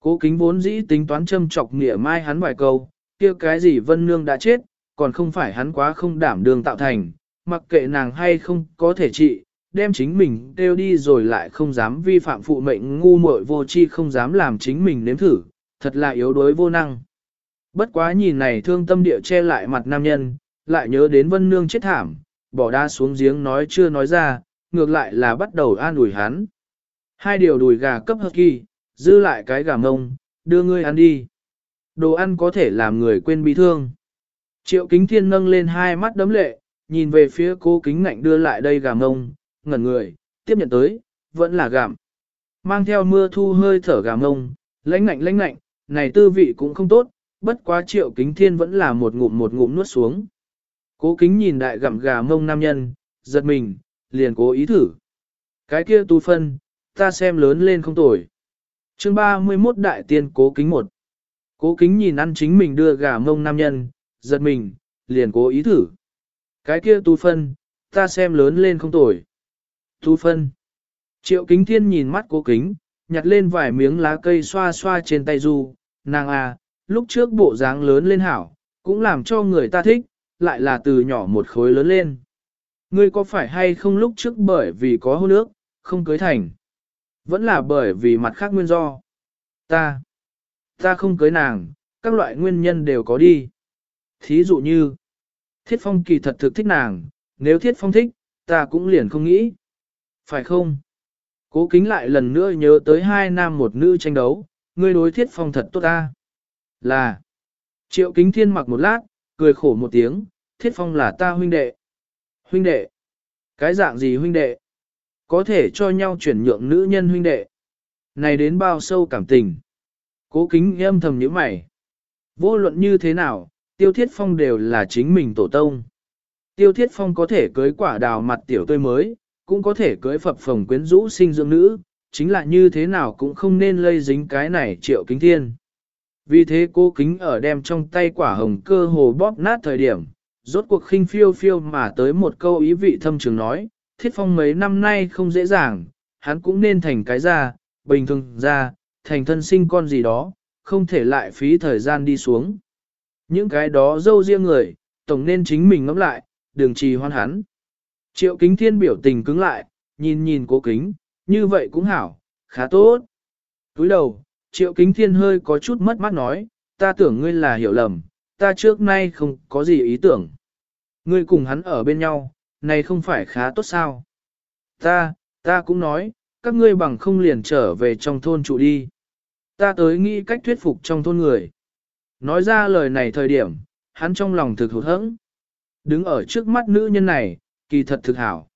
Cố kính vốn dĩ tính toán châm chọc nghĩa mai hắn vài câu, kia cái gì Vân Nương đã chết, còn không phải hắn quá không đảm đường tạo thành, mặc kệ nàng hay không có thể trị, đem chính mình đeo đi rồi lại không dám vi phạm phụ mệnh ngu muội vô chi không dám làm chính mình nếm thử, thật là yếu đuối vô năng. Bất quá nhìn này thương tâm địa che lại mặt nam nhân, lại nhớ đến vân nương chết thảm, bỏ đa xuống giếng nói chưa nói ra, ngược lại là bắt đầu an ủi hắn. Hai điều đùi gà cấp hợp kỳ, dư lại cái gà mông, đưa ngươi ăn đi. Đồ ăn có thể làm người quên bị thương. Triệu kính thiên nâng lên hai mắt đấm lệ, nhìn về phía cô kính ngạnh đưa lại đây gà mông, ngẩn người, tiếp nhận tới, vẫn là gạm. Mang theo mưa thu hơi thở gà mông, lãnh ngạnh lãnh ngạnh, này tư vị cũng không tốt, bất quá triệu kính thiên vẫn là một ngụm một ngụm nuốt xuống. Cố kính nhìn đại gặm gà mông nam nhân, giật mình, liền cố ý thử. Cái kia tu phân, ta xem lớn lên không tồi. chương 31 đại tiên cố kính một. Cố kính nhìn ăn chính mình đưa gà mông nam nhân, giật mình, liền cố ý thử. Cái kia tu phân, ta xem lớn lên không tồi. Tu phân. Triệu kính thiên nhìn mắt cố kính, nhặt lên vài miếng lá cây xoa xoa trên tay du, nàng à, lúc trước bộ dáng lớn lên hảo, cũng làm cho người ta thích, lại là từ nhỏ một khối lớn lên. Ngươi có phải hay không lúc trước bởi vì có hôn ước, không cưới thành? Vẫn là bởi vì mặt khác nguyên do. Ta, ta không cưới nàng, các loại nguyên nhân đều có đi. Thí dụ như, Thiết Phong kỳ thật thực thích nàng, nếu Thiết Phong thích, ta cũng liền không nghĩ. Phải không? Cố kính lại lần nữa nhớ tới hai nam một nữ tranh đấu, ngươi đối Thiết Phong thật tốt ta. Là, triệu kính thiên mặc một lát, cười khổ một tiếng, Thiết Phong là ta huynh đệ. Huynh đệ? Cái dạng gì huynh đệ? Có thể cho nhau chuyển nhượng nữ nhân huynh đệ. Này đến bao sâu cảm tình. Cố kính âm thầm những mày. Vô luận như thế nào, tiêu thiết phong đều là chính mình tổ tông. Tiêu thiết phong có thể cưới quả đào mặt tiểu tươi mới, cũng có thể cưới phập phồng quyến rũ sinh dưỡng nữ, chính là như thế nào cũng không nên lây dính cái này triệu kính thiên. Vì thế cô kính ở đem trong tay quả hồng cơ hồ bóp nát thời điểm, rốt cuộc khinh phiêu phiêu mà tới một câu ý vị thâm trường nói, thiết phong mấy năm nay không dễ dàng, hắn cũng nên thành cái ra, bình thường ra, thành thân sinh con gì đó, không thể lại phí thời gian đi xuống. Những cái đó dâu riêng người, tổng nên chính mình ngẫm lại, đường trì hoan hắn. Triệu kính thiên biểu tình cứng lại, nhìn nhìn cố kính, như vậy cũng hảo, khá tốt. Túi đầu, triệu kính thiên hơi có chút mất mắt nói, ta tưởng ngươi là hiểu lầm, ta trước nay không có gì ý tưởng. Ngươi cùng hắn ở bên nhau, này không phải khá tốt sao? Ta, ta cũng nói, các ngươi bằng không liền trở về trong thôn trụ đi. Ta tới nghĩ cách thuyết phục trong thôn người. Nói ra lời này thời điểm, hắn trong lòng thực hụt hẫng. Đứng ở trước mắt nữ nhân này, kỳ thật thực hảo.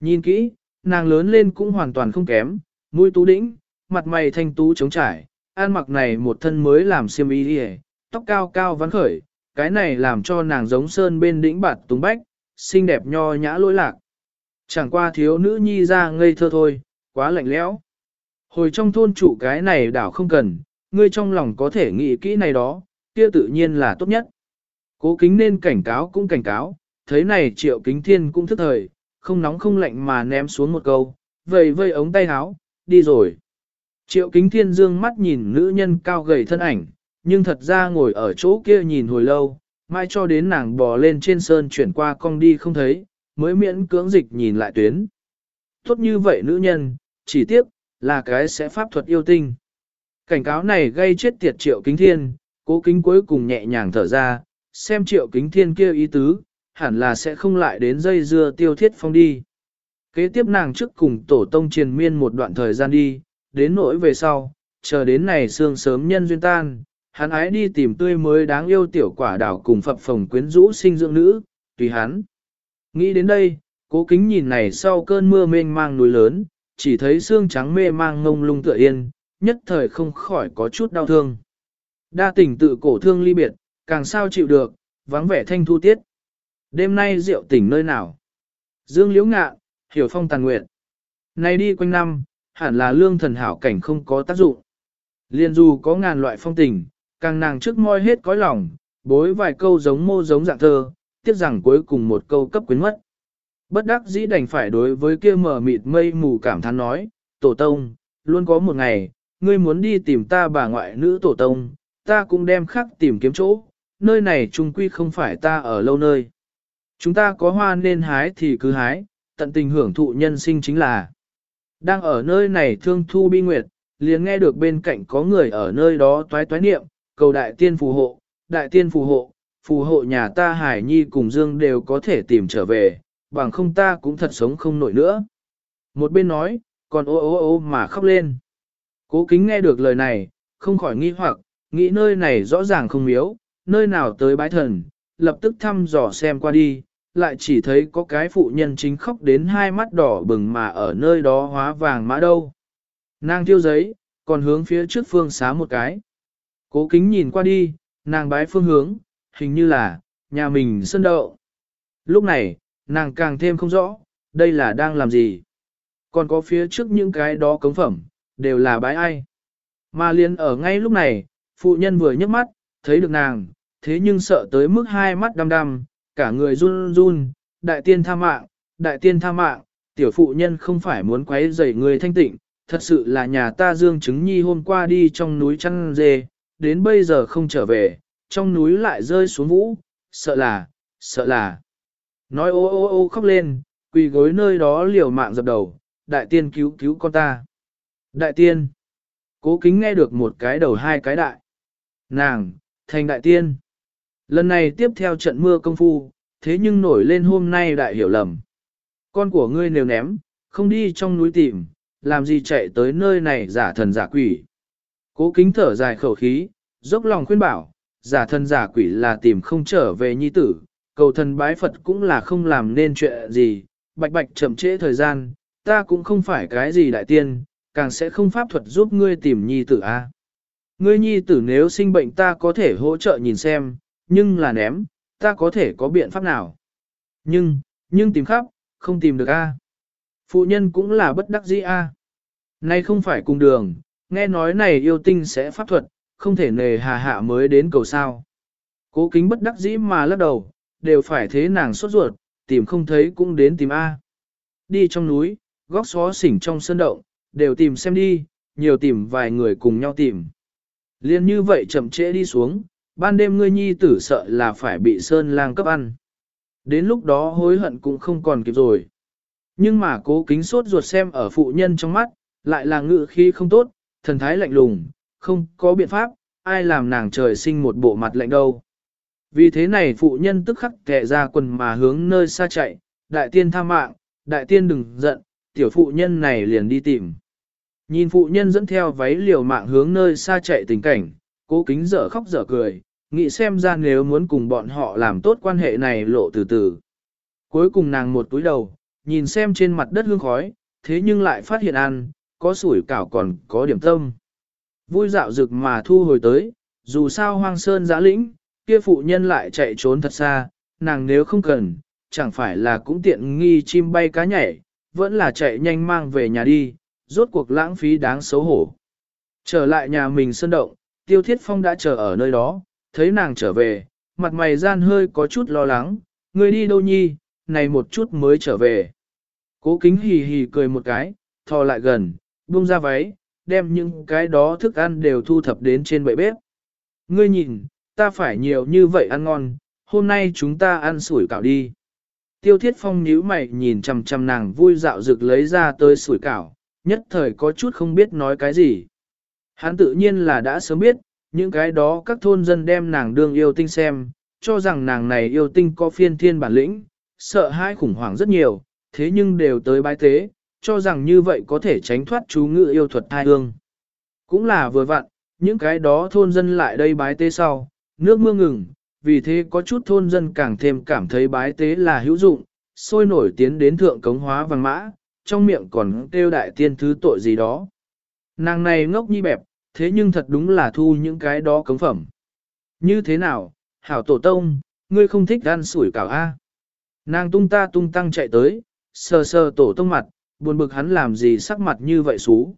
Nhìn kỹ, nàng lớn lên cũng hoàn toàn không kém, mũi tú đĩnh, mặt mày thanh tú trống trải, an mặc này một thân mới làm xiêm y đi tóc cao cao vắn khởi, cái này làm cho nàng giống sơn bên đỉnh bạt túng bách, xinh đẹp nho nhã lỗi lạc. Chẳng qua thiếu nữ nhi ra ngây thơ thôi, quá lạnh lẽo. Hồi trong thôn trụ cái này đảo không cần, ngươi trong lòng có thể nghĩ kỹ này đó, kia tự nhiên là tốt nhất. Cố kính nên cảnh cáo cũng cảnh cáo, thấy này triệu kính thiên cũng thức thời, không nóng không lạnh mà ném xuống một câu, vầy vây ống tay áo, đi rồi. Triệu kính thiên dương mắt nhìn nữ nhân cao gầy thân ảnh, nhưng thật ra ngồi ở chỗ kia nhìn hồi lâu, mai cho đến nàng bò lên trên sơn chuyển qua cong đi không thấy, mới miễn cưỡng dịch nhìn lại tuyến. Tốt như vậy nữ nhân, chỉ tiếc, là cái sẽ pháp thuật yêu tinh. Cảnh cáo này gây chết tiệt triệu kính thiên, cố kính cuối cùng nhẹ nhàng thở ra, xem triệu kính thiên kia ý tứ, hẳn là sẽ không lại đến dây dưa tiêu thiết phong đi. Kế tiếp nàng trước cùng tổ tông triền miên một đoạn thời gian đi, đến nỗi về sau, chờ đến này sương sớm nhân duyên tan, hắn ái đi tìm tươi mới đáng yêu tiểu quả đảo cùng phập phồng quyến rũ sinh dưỡng nữ, tùy hắn. Nghĩ đến đây, cố kính nhìn này sau cơn mưa mênh mang núi lớn, chỉ thấy xương trắng mê mang ngông lung tựa yên, nhất thời không khỏi có chút đau thương. Đa tình tự cổ thương ly biệt, càng sao chịu được, vắng vẻ thanh thu tiết. Đêm nay rượu tỉnh nơi nào? Dương liễu ngạ, hiểu phong tàn nguyện. Nay đi quanh năm, hẳn là lương thần hảo cảnh không có tác dụng. Liên dù có ngàn loại phong tình, càng nàng trước môi hết cõi lòng, bối vài câu giống mô giống dạng thơ, tiếc rằng cuối cùng một câu cấp quyến mất. Bất đắc dĩ đành phải đối với kia mờ mịt mây mù cảm thán nói, tổ tông, luôn có một ngày, ngươi muốn đi tìm ta bà ngoại nữ tổ tông, ta cũng đem khắc tìm kiếm chỗ, nơi này trung quy không phải ta ở lâu nơi. Chúng ta có hoa nên hái thì cứ hái, tận tình hưởng thụ nhân sinh chính là. Đang ở nơi này thương thu bi nguyệt, liền nghe được bên cạnh có người ở nơi đó toái toái niệm, cầu đại tiên phù hộ, đại tiên phù hộ, phù hộ nhà ta Hải Nhi cùng Dương đều có thể tìm trở về, bằng không ta cũng thật sống không nổi nữa. Một bên nói, còn ô ô ô mà khóc lên. Cố kính nghe được lời này, không khỏi nghi hoặc, nghĩ nơi này rõ ràng không miếu, nơi nào tới bái thần, lập tức thăm dò xem qua đi, lại chỉ thấy có cái phụ nhân chính khóc đến hai mắt đỏ bừng mà ở nơi đó hóa vàng mã đâu. Nàng tiêu giấy, còn hướng phía trước phương xá một cái. Cố kính nhìn qua đi, nàng bái phương hướng, hình như là, nhà mình sơn đậu. Lúc này, nàng càng thêm không rõ, đây là đang làm gì. Còn có phía trước những cái đó cống phẩm, đều là bái ai. Mà liền ở ngay lúc này, phụ nhân vừa nhấc mắt, thấy được nàng, thế nhưng sợ tới mức hai mắt đăm đăm, cả người run run, đại tiên tha mạng, đại tiên tha mạng, tiểu phụ nhân không phải muốn quấy rầy người thanh tịnh, thật sự là nhà ta dương chứng nhi hôm qua đi trong núi chăn dê, đến bây giờ không trở về, trong núi lại rơi xuống vũ, sợ là, sợ là. Nói ô ô ô khóc lên, quỳ gối nơi đó liều mạng dập đầu, đại tiên cứu cứu con ta. Đại tiên. Cố kính nghe được một cái đầu hai cái đại. Nàng, thành đại tiên. Lần này tiếp theo trận mưa công phu, thế nhưng nổi lên hôm nay đại hiểu lầm. Con của ngươi nếu ném, không đi trong núi tìm, làm gì chạy tới nơi này giả thần giả quỷ. Cố kính thở dài khẩu khí, dốc lòng khuyên bảo, giả thần giả quỷ là tìm không trở về nhi tử, cầu thần bái Phật cũng là không làm nên chuyện gì, bạch bạch chậm trễ thời gian, ta cũng không phải cái gì đại tiên, càng sẽ không pháp thuật giúp ngươi tìm nhi tử a. Ngươi nhi tử nếu sinh bệnh ta có thể hỗ trợ nhìn xem, nhưng là ném, ta có thể có biện pháp nào. Nhưng, nhưng tìm khắp, không tìm được a. Phụ nhân cũng là bất đắc dĩ a. Nay không phải cùng đường, nghe nói này yêu tinh sẽ pháp thuật, không thể nề hà hạ mới đến cầu sao. Cố kính bất đắc dĩ mà lắc đầu, đều phải thế nàng sốt ruột, tìm không thấy cũng đến tìm A. Đi trong núi, góc xó xỉnh trong sơn động, đều tìm xem đi, nhiều tìm vài người cùng nhau tìm. Liên như vậy chậm trễ đi xuống, ban đêm ngươi nhi tử sợ là phải bị sơn lang cấp ăn. Đến lúc đó hối hận cũng không còn kịp rồi. Nhưng mà cố kính sốt ruột xem ở phụ nhân trong mắt, lại là ngự khi không tốt, thần thái lạnh lùng, không có biện pháp, ai làm nàng trời sinh một bộ mặt lạnh đâu. Vì thế này phụ nhân tức khắc kẹ ra quần mà hướng nơi xa chạy, đại tiên tha mạng, đại tiên đừng giận, tiểu phụ nhân này liền đi tìm. Nhìn phụ nhân dẫn theo váy liều mạng hướng nơi xa chạy tình cảnh, cố kính dở khóc dở cười, nghĩ xem ra nếu muốn cùng bọn họ làm tốt quan hệ này lộ từ từ. Cuối cùng nàng một túi đầu, nhìn xem trên mặt đất hương khói, thế nhưng lại phát hiện ăn, có sủi cảo còn có điểm tâm. Vui dạo rực mà thu hồi tới, dù sao hoang sơn giã lĩnh, kia phụ nhân lại chạy trốn thật xa, nàng nếu không cần, chẳng phải là cũng tiện nghi chim bay cá nhảy, vẫn là chạy nhanh mang về nhà đi, rốt cuộc lãng phí đáng xấu hổ. Trở lại nhà mình sân động, tiêu thiết phong đã chờ ở nơi đó, thấy nàng trở về, mặt mày gian hơi có chút lo lắng, người đi đâu nhi, này một chút mới trở về. Cố kính hì hì cười một cái, thò lại gần, buông ra váy, đem những cái đó thức ăn đều thu thập đến trên bệ bếp. Ngươi nhìn, ta phải nhiều như vậy ăn ngon, hôm nay chúng ta ăn sủi cảo đi. Tiêu thiết phong nhíu mày nhìn chằm chằm nàng vui dạo rực lấy ra tới sủi cảo, nhất thời có chút không biết nói cái gì. Hắn tự nhiên là đã sớm biết, những cái đó các thôn dân đem nàng đương yêu tinh xem, cho rằng nàng này yêu tinh có phiên thiên bản lĩnh, sợ hãi khủng hoảng rất nhiều, thế nhưng đều tới bái tế, cho rằng như vậy có thể tránh thoát chú ngự yêu thuật thai hương. Cũng là vừa vặn, những cái đó thôn dân lại đây bái tế sau, nước mưa ngừng, vì thế có chút thôn dân càng thêm cảm thấy bái tế là hữu dụng, sôi nổi tiến đến thượng cống hóa vàng mã, trong miệng còn kêu đại tiên thứ tội gì đó. Nàng này ngốc nhi bẹp, thế nhưng thật đúng là thu những cái đó cống phẩm. Như thế nào, hảo tổ tông, ngươi không thích ăn sủi cảo a? Nàng tung ta tung tăng chạy tới, sờ sờ tổ tông mặt, buồn bực hắn làm gì sắc mặt như vậy xú.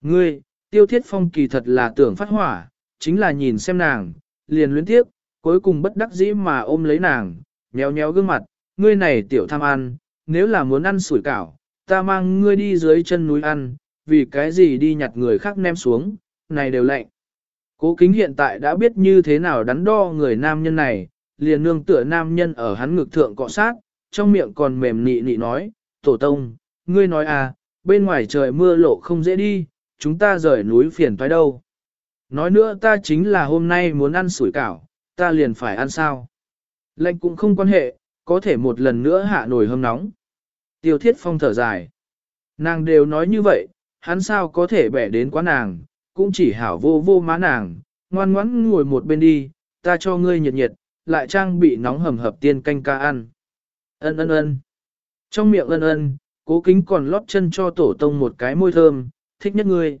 Ngươi, tiêu thiết phong kỳ thật là tưởng phát hỏa, chính là nhìn xem nàng, liền luyến tiếp, cuối cùng bất đắc dĩ mà ôm lấy nàng, nhéo nhéo gương mặt, ngươi này tiểu tham ăn, nếu là muốn ăn sủi cảo, ta mang ngươi đi dưới chân núi ăn, vì cái gì đi nhặt người khác ném xuống, này đều lạnh. Cố kính hiện tại đã biết như thế nào đắn đo người nam nhân này, liền nương tựa nam nhân ở hắn ngực thượng cọ sát, trong miệng còn mềm nị nị nói, tổ tông, ngươi nói à, bên ngoài trời mưa lộ không dễ đi, chúng ta rời núi phiền toái đâu. Nói nữa ta chính là hôm nay muốn ăn sủi cảo, ta liền phải ăn sao. Lệnh cũng không quan hệ, có thể một lần nữa hạ nổi hâm nóng. Tiêu thiết phong thở dài. Nàng đều nói như vậy, hắn sao có thể bẻ đến quá nàng, cũng chỉ hảo vô vô má nàng, ngoan ngoãn ngồi một bên đi, ta cho ngươi nhiệt nhiệt, lại trang bị nóng hầm hập tiên canh ca ăn. Ân ân ân. Trong miệng ân ân, cố kính còn lót chân cho tổ tông một cái môi thơm, thích nhất ngươi.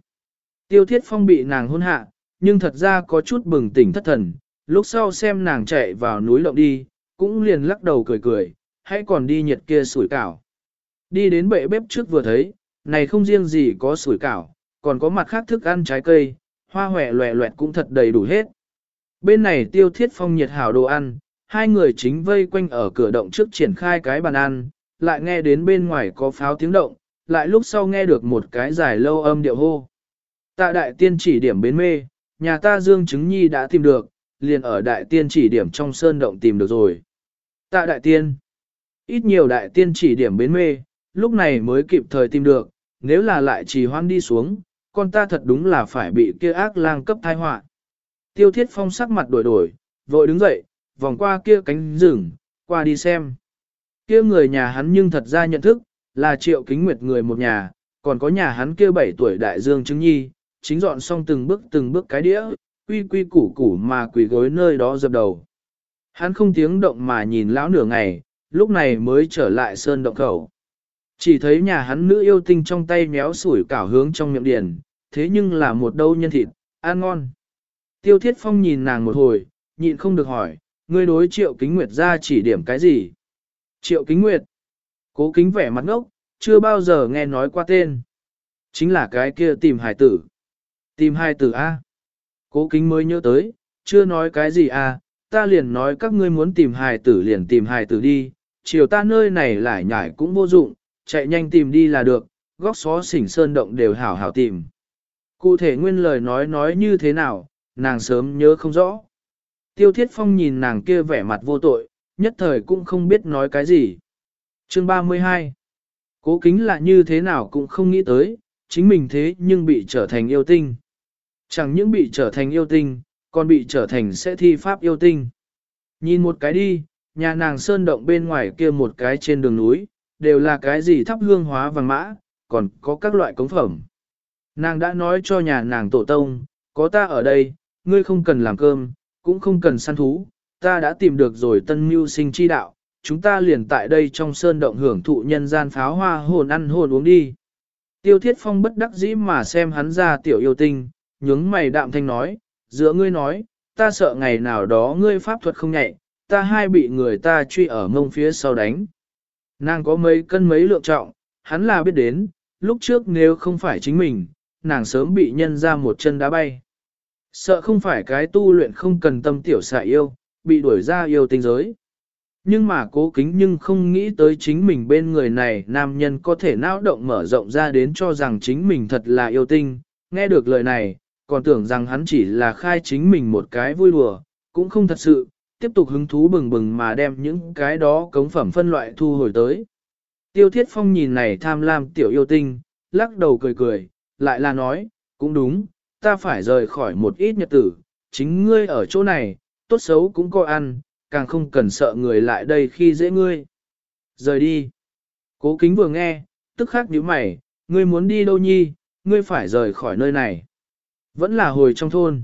Tiêu thiết phong bị nàng hôn hạ, nhưng thật ra có chút bừng tỉnh thất thần, lúc sau xem nàng chạy vào núi lộng đi, cũng liền lắc đầu cười cười, hãy còn đi nhiệt kia sủi cảo. Đi đến bệ bếp trước vừa thấy, này không riêng gì có sủi cảo, còn có mặt khác thức ăn trái cây, hoa hòe loẹ loẹt cũng thật đầy đủ hết. Bên này tiêu thiết phong nhiệt hảo đồ ăn, hai người chính vây quanh ở cửa động trước triển khai cái bàn ăn, lại nghe đến bên ngoài có pháo tiếng động, lại lúc sau nghe được một cái dài lâu âm điệu hô. Tạ đại tiên chỉ điểm bến mê, nhà ta Dương Chứng Nhi đã tìm được, liền ở đại tiên chỉ điểm trong sơn động tìm được rồi. Tạ đại tiên, ít nhiều đại tiên chỉ điểm bến mê, lúc này mới kịp thời tìm được, nếu là lại trì hoan đi xuống, con ta thật đúng là phải bị kia ác lang cấp thai họa. Tiêu thiết phong sắc mặt đổi đổi, vội đứng dậy, vòng qua kia cánh rừng, qua đi xem. Kia người nhà hắn nhưng thật ra nhận thức, là triệu kính nguyệt người một nhà, còn có nhà hắn kia 7 tuổi đại dương chứng nhi, chính dọn xong từng bước từng bước cái đĩa, quy quy củ củ mà quỳ gối nơi đó dập đầu. Hắn không tiếng động mà nhìn lão nửa ngày, lúc này mới trở lại sơn động khẩu. Chỉ thấy nhà hắn nữ yêu tinh trong tay méo sủi cảo hướng trong miệng điền, thế nhưng là một đâu nhân thịt, ăn ngon. Tiêu thiết phong nhìn nàng một hồi, nhịn không được hỏi, ngươi đối triệu kính nguyệt ra chỉ điểm cái gì? Triệu kính nguyệt. Cố kính vẻ mặt ngốc, chưa bao giờ nghe nói qua tên. Chính là cái kia tìm hài tử. Tìm hài tử A. Cố kính mới nhớ tới, chưa nói cái gì A, ta liền nói các ngươi muốn tìm hài tử liền tìm hài tử đi, chiều ta nơi này lại nhải cũng vô dụng, chạy nhanh tìm đi là được, góc xó xỉnh sơn động đều hảo hảo tìm. Cụ thể nguyên lời nói nói như thế nào, nàng sớm nhớ không rõ. Tiêu Thiết Phong nhìn nàng kia vẻ mặt vô tội, nhất thời cũng không biết nói cái gì. Chương 32 Cố kính là như thế nào cũng không nghĩ tới, chính mình thế nhưng bị trở thành yêu tinh. Chẳng những bị trở thành yêu tinh, còn bị trở thành sẽ thi pháp yêu tinh. Nhìn một cái đi, nhà nàng sơn động bên ngoài kia một cái trên đường núi, đều là cái gì thắp hương hóa vàng mã, còn có các loại cống phẩm. Nàng đã nói cho nhà nàng tổ tông, có ta ở đây, ngươi không cần làm cơm, cũng không cần săn thú, ta đã tìm được rồi tân mưu sinh chi đạo, chúng ta liền tại đây trong sơn động hưởng thụ nhân gian pháo hoa hồn ăn hồn uống đi. Tiêu thiết phong bất đắc dĩ mà xem hắn ra tiểu yêu tinh, nhướng mày đạm thanh nói, giữa ngươi nói, ta sợ ngày nào đó ngươi pháp thuật không nhạy, ta hai bị người ta truy ở mông phía sau đánh. Nàng có mấy cân mấy lượng trọng, hắn là biết đến, lúc trước nếu không phải chính mình, nàng sớm bị nhân ra một chân đá bay. Sợ không phải cái tu luyện không cần tâm tiểu xạ yêu, bị đuổi ra yêu tinh giới. Nhưng mà cố kính nhưng không nghĩ tới chính mình bên người này nam nhân có thể não động mở rộng ra đến cho rằng chính mình thật là yêu tinh. Nghe được lời này, còn tưởng rằng hắn chỉ là khai chính mình một cái vui đùa, cũng không thật sự, tiếp tục hứng thú bừng bừng mà đem những cái đó cống phẩm phân loại thu hồi tới. Tiêu thiết phong nhìn này tham lam tiểu yêu tinh, lắc đầu cười cười, lại là nói, cũng đúng, ta phải rời khỏi một ít nhật tử, chính ngươi ở chỗ này, tốt xấu cũng coi ăn, càng không cần sợ người lại đây khi dễ ngươi. Rời đi. Cố kính vừa nghe, tức khắc nhíu mày, ngươi muốn đi đâu nhi, ngươi phải rời khỏi nơi này. Vẫn là hồi trong thôn.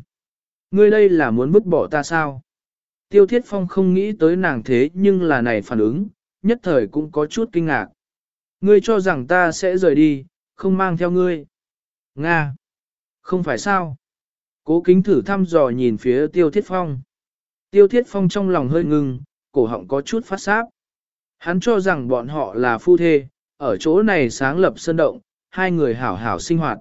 Ngươi đây là muốn vứt bỏ ta sao? Tiêu Thiết Phong không nghĩ tới nàng thế nhưng là này phản ứng, nhất thời cũng có chút kinh ngạc. Ngươi cho rằng ta sẽ rời đi, không mang theo ngươi. Nga. Không phải sao. Cố kính thử thăm dò nhìn phía tiêu thiết phong. Tiêu thiết phong trong lòng hơi ngưng, cổ họng có chút phát sáp. Hắn cho rằng bọn họ là phu thê, ở chỗ này sáng lập sơn động, hai người hảo hảo sinh hoạt.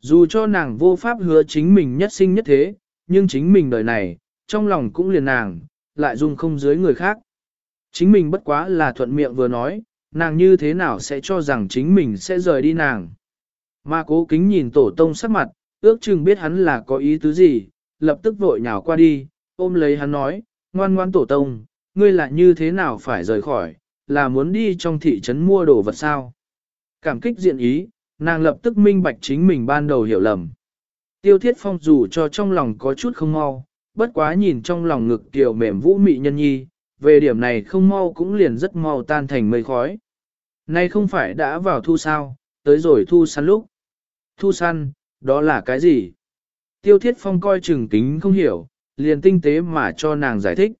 Dù cho nàng vô pháp hứa chính mình nhất sinh nhất thế, nhưng chính mình đời này, trong lòng cũng liền nàng, lại dung không dưới người khác. Chính mình bất quá là thuận miệng vừa nói, nàng như thế nào sẽ cho rằng chính mình sẽ rời đi nàng. Mà cố kính nhìn tổ tông sắc mặt, ước chừng biết hắn là có ý tứ gì, lập tức vội nhào qua đi, ôm lấy hắn nói, ngoan ngoan tổ tông, ngươi là như thế nào phải rời khỏi, là muốn đi trong thị trấn mua đồ vật sao. Cảm kích diện ý, nàng lập tức minh bạch chính mình ban đầu hiểu lầm. Tiêu thiết phong dù cho trong lòng có chút không mau, bất quá nhìn trong lòng ngực tiểu mềm vũ mị nhân nhi, về điểm này không mau cũng liền rất mau tan thành mây khói. Nay không phải đã vào thu sao, tới rồi thu săn lúc. Thu săn, đó là cái gì? Tiêu thiết phong coi chừng kính không hiểu, liền tinh tế mà cho nàng giải thích.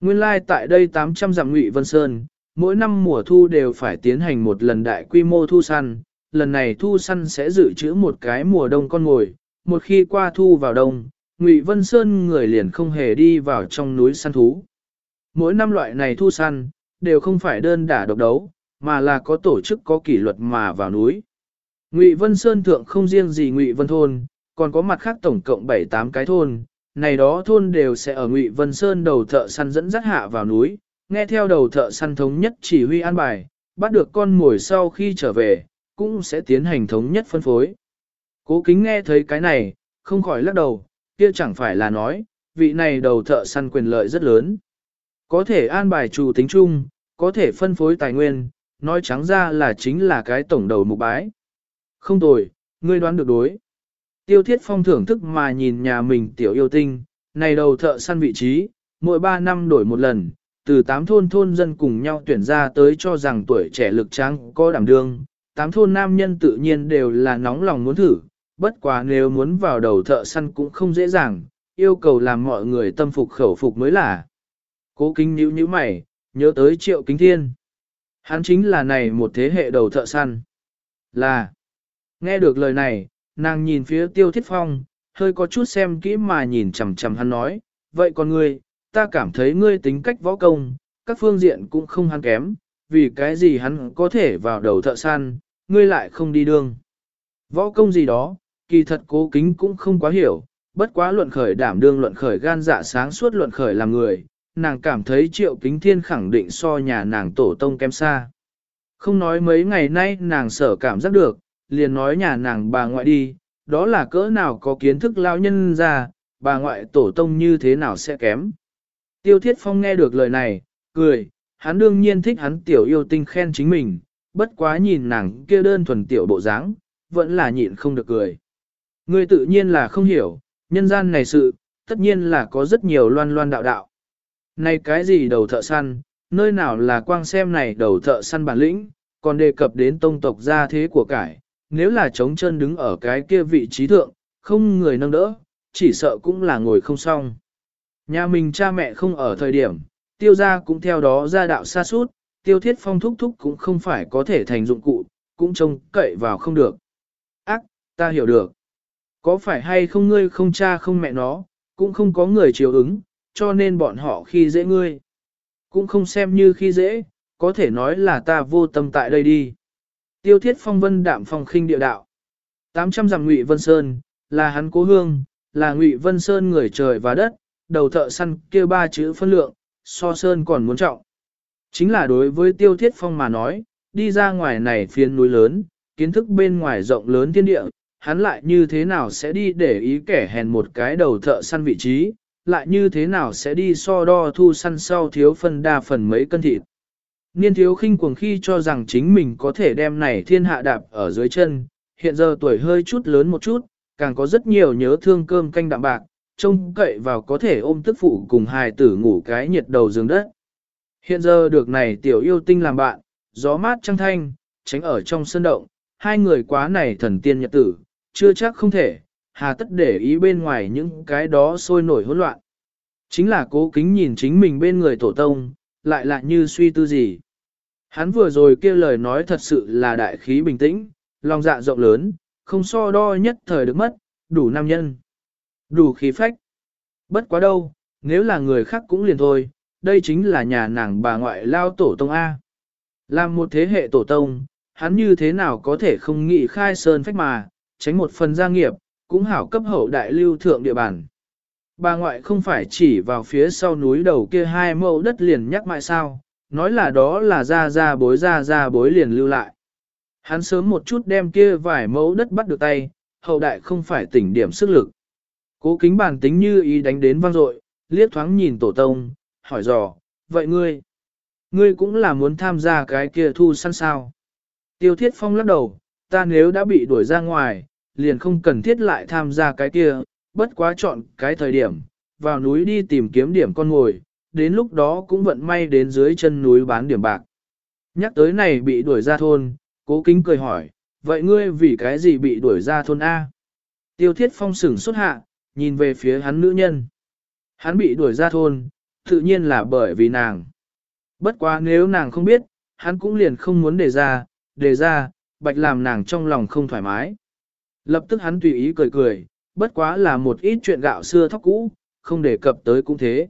Nguyên lai like tại đây 800 dặm ngụy Vân Sơn, mỗi năm mùa thu đều phải tiến hành một lần đại quy mô thu săn, lần này thu săn sẽ dự trữ một cái mùa đông con ngồi, một khi qua thu vào đông, Ngụy Vân Sơn người liền không hề đi vào trong núi săn thú. Mỗi năm loại này thu săn, đều không phải đơn đả độc đấu, mà là có tổ chức có kỷ luật mà vào núi. Ngụy Vân Sơn thượng không riêng gì Ngụy Vân thôn, còn có mặt khác tổng cộng 7-8 cái thôn, này đó thôn đều sẽ ở Ngụy Vân Sơn đầu thợ săn dẫn dắt hạ vào núi, nghe theo đầu thợ săn thống nhất chỉ huy an bài, bắt được con mồi sau khi trở về, cũng sẽ tiến hành thống nhất phân phối. Cố kính nghe thấy cái này, không khỏi lắc đầu, kia chẳng phải là nói, vị này đầu thợ săn quyền lợi rất lớn. Có thể an bài chủ tính chung, có thể phân phối tài nguyên, nói trắng ra là chính là cái tổng đầu mục bái. Không tồi, ngươi đoán được đối. Tiêu thiết phong thưởng thức mà nhìn nhà mình tiểu yêu tinh, này đầu thợ săn vị trí, mỗi 3 năm đổi một lần, từ 8 thôn thôn dân cùng nhau tuyển ra tới cho rằng tuổi trẻ lực tráng có đảm đương, 8 thôn nam nhân tự nhiên đều là nóng lòng muốn thử, bất quá nếu muốn vào đầu thợ săn cũng không dễ dàng, yêu cầu làm mọi người tâm phục khẩu phục mới là. Cố kính nhíu nhíu mày, nhớ tới triệu kính thiên. Hắn chính là này một thế hệ đầu thợ săn. Là, nghe được lời này, nàng nhìn phía tiêu thiết phong, hơi có chút xem kỹ mà nhìn chằm chằm hắn nói, vậy còn ngươi, ta cảm thấy ngươi tính cách võ công, các phương diện cũng không hắn kém, vì cái gì hắn có thể vào đầu thợ săn, ngươi lại không đi đường. Võ công gì đó, kỳ thật cố kính cũng không quá hiểu, bất quá luận khởi đảm đương luận khởi gan dạ sáng suốt luận khởi làm người, nàng cảm thấy triệu kính thiên khẳng định so nhà nàng tổ tông kém xa. Không nói mấy ngày nay nàng sở cảm giác được, liền nói nhà nàng bà ngoại đi, đó là cỡ nào có kiến thức lao nhân ra, bà ngoại tổ tông như thế nào sẽ kém. Tiêu Thiết Phong nghe được lời này, cười, hắn đương nhiên thích hắn tiểu yêu tinh khen chính mình, bất quá nhìn nàng kia đơn thuần tiểu bộ dáng, vẫn là nhịn không được cười. Ngươi tự nhiên là không hiểu, nhân gian này sự, tất nhiên là có rất nhiều loan loan đạo đạo. Này cái gì đầu thợ săn, nơi nào là quang xem này đầu thợ săn bản lĩnh, còn đề cập đến tông tộc gia thế của cải, nếu là chống chân đứng ở cái kia vị trí thượng, không người nâng đỡ, chỉ sợ cũng là ngồi không xong. Nhà mình cha mẹ không ở thời điểm, tiêu gia cũng theo đó ra đạo xa suốt, tiêu thiết phong thúc thúc cũng không phải có thể thành dụng cụ, cũng trông cậy vào không được. Ác, ta hiểu được. Có phải hay không ngươi không cha không mẹ nó, cũng không có người chiều ứng, cho nên bọn họ khi dễ ngươi. Cũng không xem như khi dễ, có thể nói là ta vô tâm tại đây đi. Tiêu thiết phong vân đạm phong khinh địa đạo. 800 dặm ngụy Vân Sơn, là hắn cố hương, là ngụy Vân Sơn người trời và đất, đầu thợ săn kia ba chữ phân lượng, so Sơn còn muốn trọng. Chính là đối với tiêu thiết phong mà nói, đi ra ngoài này phiến núi lớn, kiến thức bên ngoài rộng lớn thiên địa, hắn lại như thế nào sẽ đi để ý kẻ hèn một cái đầu thợ săn vị trí, lại như thế nào sẽ đi so đo thu săn sau thiếu phân đa phần mấy cân thịt. Niên thiếu khinh cuồng khi cho rằng chính mình có thể đem này thiên hạ đạp ở dưới chân, hiện giờ tuổi hơi chút lớn một chút, càng có rất nhiều nhớ thương cơm canh đạm bạc, trông cậy vào có thể ôm tức phụ cùng hài tử ngủ cái nhiệt đầu giường đất. Hiện giờ được này tiểu yêu tinh làm bạn, gió mát trăng thanh, tránh ở trong sân động, hai người quá này thần tiên nhật tử, chưa chắc không thể, hà tất để ý bên ngoài những cái đó sôi nổi hỗn loạn. Chính là cố kính nhìn chính mình bên người tổ tông, lại lại như suy tư gì. Hắn vừa rồi kia lời nói thật sự là đại khí bình tĩnh, lòng dạ rộng lớn, không so đo nhất thời được mất, đủ nam nhân. Đủ khí phách. Bất quá đâu, nếu là người khác cũng liền thôi, đây chính là nhà nàng bà ngoại lao tổ tông A. Làm một thế hệ tổ tông, hắn như thế nào có thể không nghĩ khai sơn phách mà, tránh một phần gia nghiệp, cũng hảo cấp hậu đại lưu thượng địa bàn. Bà ngoại không phải chỉ vào phía sau núi đầu kia hai mẫu đất liền nhắc mãi sao, nói là đó là ra ra bối ra ra bối liền lưu lại. Hắn sớm một chút đem kia vài mẫu đất bắt được tay, hậu đại không phải tỉnh điểm sức lực. Cố kính bản tính như ý đánh đến vang dội, liếc thoáng nhìn tổ tông, hỏi dò, vậy ngươi, ngươi cũng là muốn tham gia cái kia thu săn sao. Tiêu thiết phong lắc đầu, ta nếu đã bị đuổi ra ngoài, liền không cần thiết lại tham gia cái kia, bất quá chọn cái thời điểm, vào núi đi tìm kiếm điểm con ngồi, đến lúc đó cũng vận may đến dưới chân núi bán điểm bạc. Nhắc tới này bị đuổi ra thôn, cố kính cười hỏi, vậy ngươi vì cái gì bị đuổi ra thôn A? Tiêu thiết phong sửng xuất hạ, nhìn về phía hắn nữ nhân. Hắn bị đuổi ra thôn, tự nhiên là bởi vì nàng. Bất quá nếu nàng không biết, hắn cũng liền không muốn đề ra, đề ra, bạch làm nàng trong lòng không thoải mái. Lập tức hắn tùy ý cười cười, bất quá là một ít chuyện gạo xưa thóc cũ, không đề cập tới cũng thế.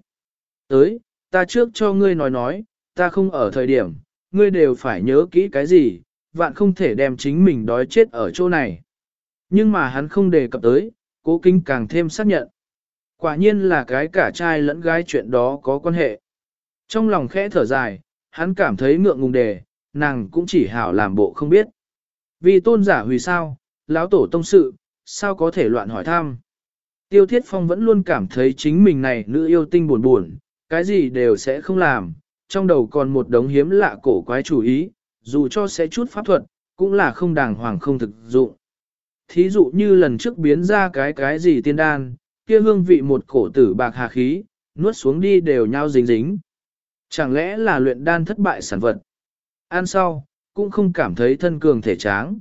Tới, ta trước cho ngươi nói nói, ta không ở thời điểm, ngươi đều phải nhớ kỹ cái gì, vạn không thể đem chính mình đói chết ở chỗ này. Nhưng mà hắn không đề cập tới, cố kinh càng thêm xác nhận. Quả nhiên là cái cả trai lẫn gái chuyện đó có quan hệ. Trong lòng khẽ thở dài, hắn cảm thấy ngượng ngùng đề, nàng cũng chỉ hảo làm bộ không biết. Vì tôn giả hủy sao, lão tổ tông sự, sao có thể loạn hỏi thăm. Tiêu Thiết Phong vẫn luôn cảm thấy chính mình này nữ yêu tinh buồn buồn, cái gì đều sẽ không làm, trong đầu còn một đống hiếm lạ cổ quái chủ ý, dù cho sẽ chút pháp thuật, cũng là không đàng hoàng không thực dụng. Thí dụ như lần trước biến ra cái cái gì tiên đan, kia hương vị một cổ tử bạc hà khí, nuốt xuống đi đều nhau dính dính. Chẳng lẽ là luyện đan thất bại sản vật? Ăn sau, cũng không cảm thấy thân cường thể tráng.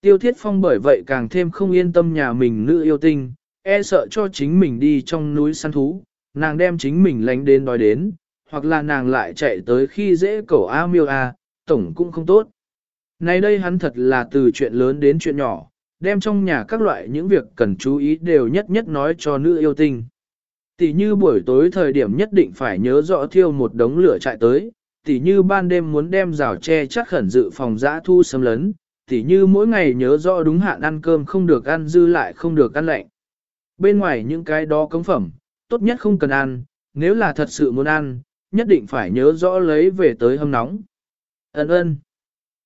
Tiêu Thiết Phong bởi vậy càng thêm không yên tâm nhà mình nữ yêu tinh, e sợ cho chính mình đi trong núi săn thú, nàng đem chính mình lánh đến đói đến, hoặc là nàng lại chạy tới khi dễ cẩu A miêu A, tổng cũng không tốt. Này đây hắn thật là từ chuyện lớn đến chuyện nhỏ, đem trong nhà các loại những việc cần chú ý đều nhất nhất nói cho nữ yêu tinh. Tỷ như buổi tối thời điểm nhất định phải nhớ rõ thiêu một đống lửa chạy tới, tỷ như ban đêm muốn đem rào che chắc khẩn dự phòng giã thu xâm lấn, tỷ như mỗi ngày nhớ rõ đúng hạn ăn cơm không được ăn dư lại không được ăn lạnh. Bên ngoài những cái đó cống phẩm, tốt nhất không cần ăn, nếu là thật sự muốn ăn, nhất định phải nhớ rõ lấy về tới hâm nóng. Ấn ơn.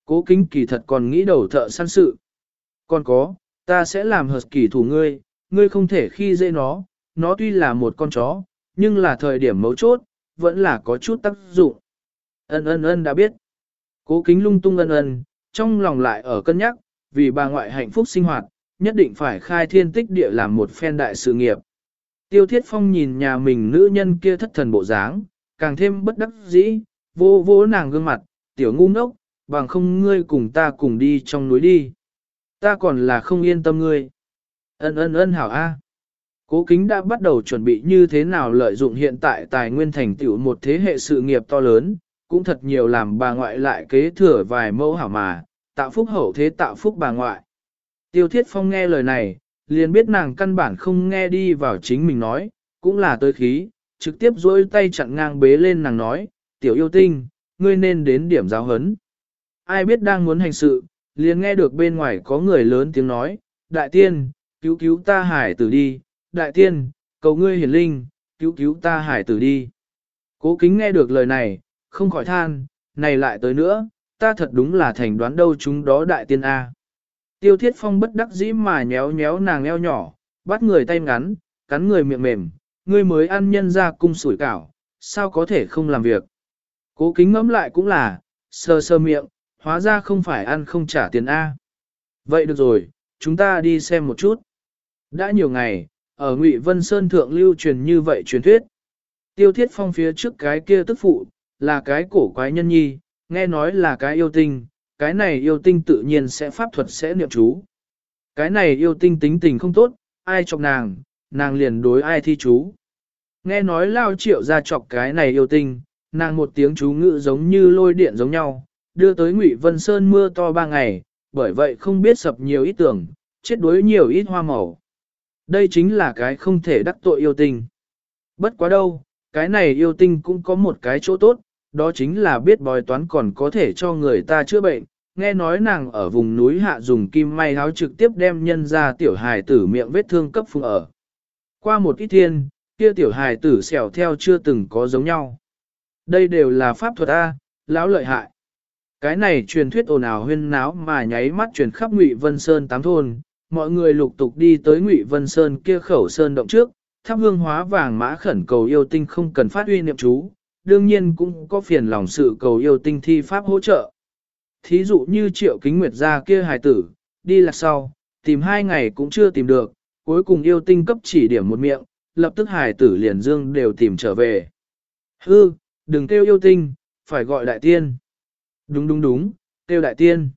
Cố kính kỳ thật còn nghĩ đầu thợ săn sự. Còn có, ta sẽ làm hợp kỳ thủ ngươi, ngươi không thể khi dễ nó, nó tuy là một con chó, nhưng là thời điểm mấu chốt, vẫn là có chút tác dụng. Ân ân ân đã biết. Cố kính lung tung ân ân, trong lòng lại ở cân nhắc, vì bà ngoại hạnh phúc sinh hoạt, nhất định phải khai thiên tích địa làm một phen đại sự nghiệp. Tiêu Thiết Phong nhìn nhà mình nữ nhân kia thất thần bộ dáng, càng thêm bất đắc dĩ, vô vô nàng gương mặt, tiểu ngu ngốc, bằng không ngươi cùng ta cùng đi trong núi đi. Ta còn là không yên tâm ngươi. Ân ân ân hảo a. Cố kính đã bắt đầu chuẩn bị như thế nào lợi dụng hiện tại tài nguyên thành tựu một thế hệ sự nghiệp to lớn, cũng thật nhiều làm bà ngoại lại kế thừa vài mẫu hảo mà, tạo phúc hậu thế tạo phúc bà ngoại. Tiêu Thiết Phong nghe lời này, liền biết nàng căn bản không nghe đi vào chính mình nói, cũng là tới khí, trực tiếp dối tay chặn ngang bế lên nàng nói, tiểu yêu tinh, ngươi nên đến điểm giáo hấn. Ai biết đang muốn hành sự, liền nghe được bên ngoài có người lớn tiếng nói, đại tiên, cứu cứu ta hải tử đi, đại tiên, cầu ngươi hiển linh, cứu cứu ta hải tử đi. Cố kính nghe được lời này, không khỏi than, này lại tới nữa, ta thật đúng là thành đoán đâu chúng đó đại tiên A. Tiêu thiết phong bất đắc dĩ mà nhéo nhéo nàng eo nhỏ, bắt người tay ngắn, cắn người miệng mềm, ngươi mới ăn nhân ra cung sủi cảo, sao có thể không làm việc. Cố kính ngẫm lại cũng là, sờ sờ miệng, hóa ra không phải ăn không trả tiền A. Vậy được rồi, chúng ta đi xem một chút. Đã nhiều ngày, ở Ngụy Vân Sơn Thượng lưu truyền như vậy truyền thuyết. Tiêu thiết phong phía trước cái kia tức phụ, là cái cổ quái nhân nhi, nghe nói là cái yêu tinh, cái này yêu tinh tự nhiên sẽ pháp thuật sẽ niệm chú. Cái này yêu tinh tính tình không tốt, ai chọc nàng, nàng liền đối ai thi chú. Nghe nói lao triệu ra chọc cái này yêu tinh, nàng một tiếng chú ngữ giống như lôi điện giống nhau, đưa tới Ngụy Vân Sơn mưa to ba ngày, bởi vậy không biết sập nhiều ít tưởng, chết đuối nhiều ít hoa màu. Đây chính là cái không thể đắc tội yêu tinh. Bất quá đâu, cái này yêu tinh cũng có một cái chỗ tốt, đó chính là biết bói toán còn có thể cho người ta chữa bệnh. Nghe nói nàng ở vùng núi hạ dùng kim may háo trực tiếp đem nhân ra tiểu hài tử miệng vết thương cấp phùng ở. Qua một ít thiên, kia tiểu hài tử xẻo theo chưa từng có giống nhau. Đây đều là pháp thuật A, lão lợi hại. Cái này truyền thuyết ồn ào huyên náo mà nháy mắt truyền khắp Ngụy Vân Sơn tám thôn, mọi người lục tục đi tới Ngụy Vân Sơn kia khẩu sơn động trước, thắp hương hóa vàng mã khẩn cầu yêu tinh không cần phát uy niệm chú, đương nhiên cũng có phiền lòng sự cầu yêu tinh thi pháp hỗ trợ. Thí dụ như triệu kính nguyệt gia kia hài tử, đi lạc sau, tìm hai ngày cũng chưa tìm được, cuối cùng yêu tinh cấp chỉ điểm một miệng, lập tức hài tử liền dương đều tìm trở về. Hư, đừng kêu yêu tinh, phải gọi đại tiên. Đúng đúng đúng, kêu đại tiên.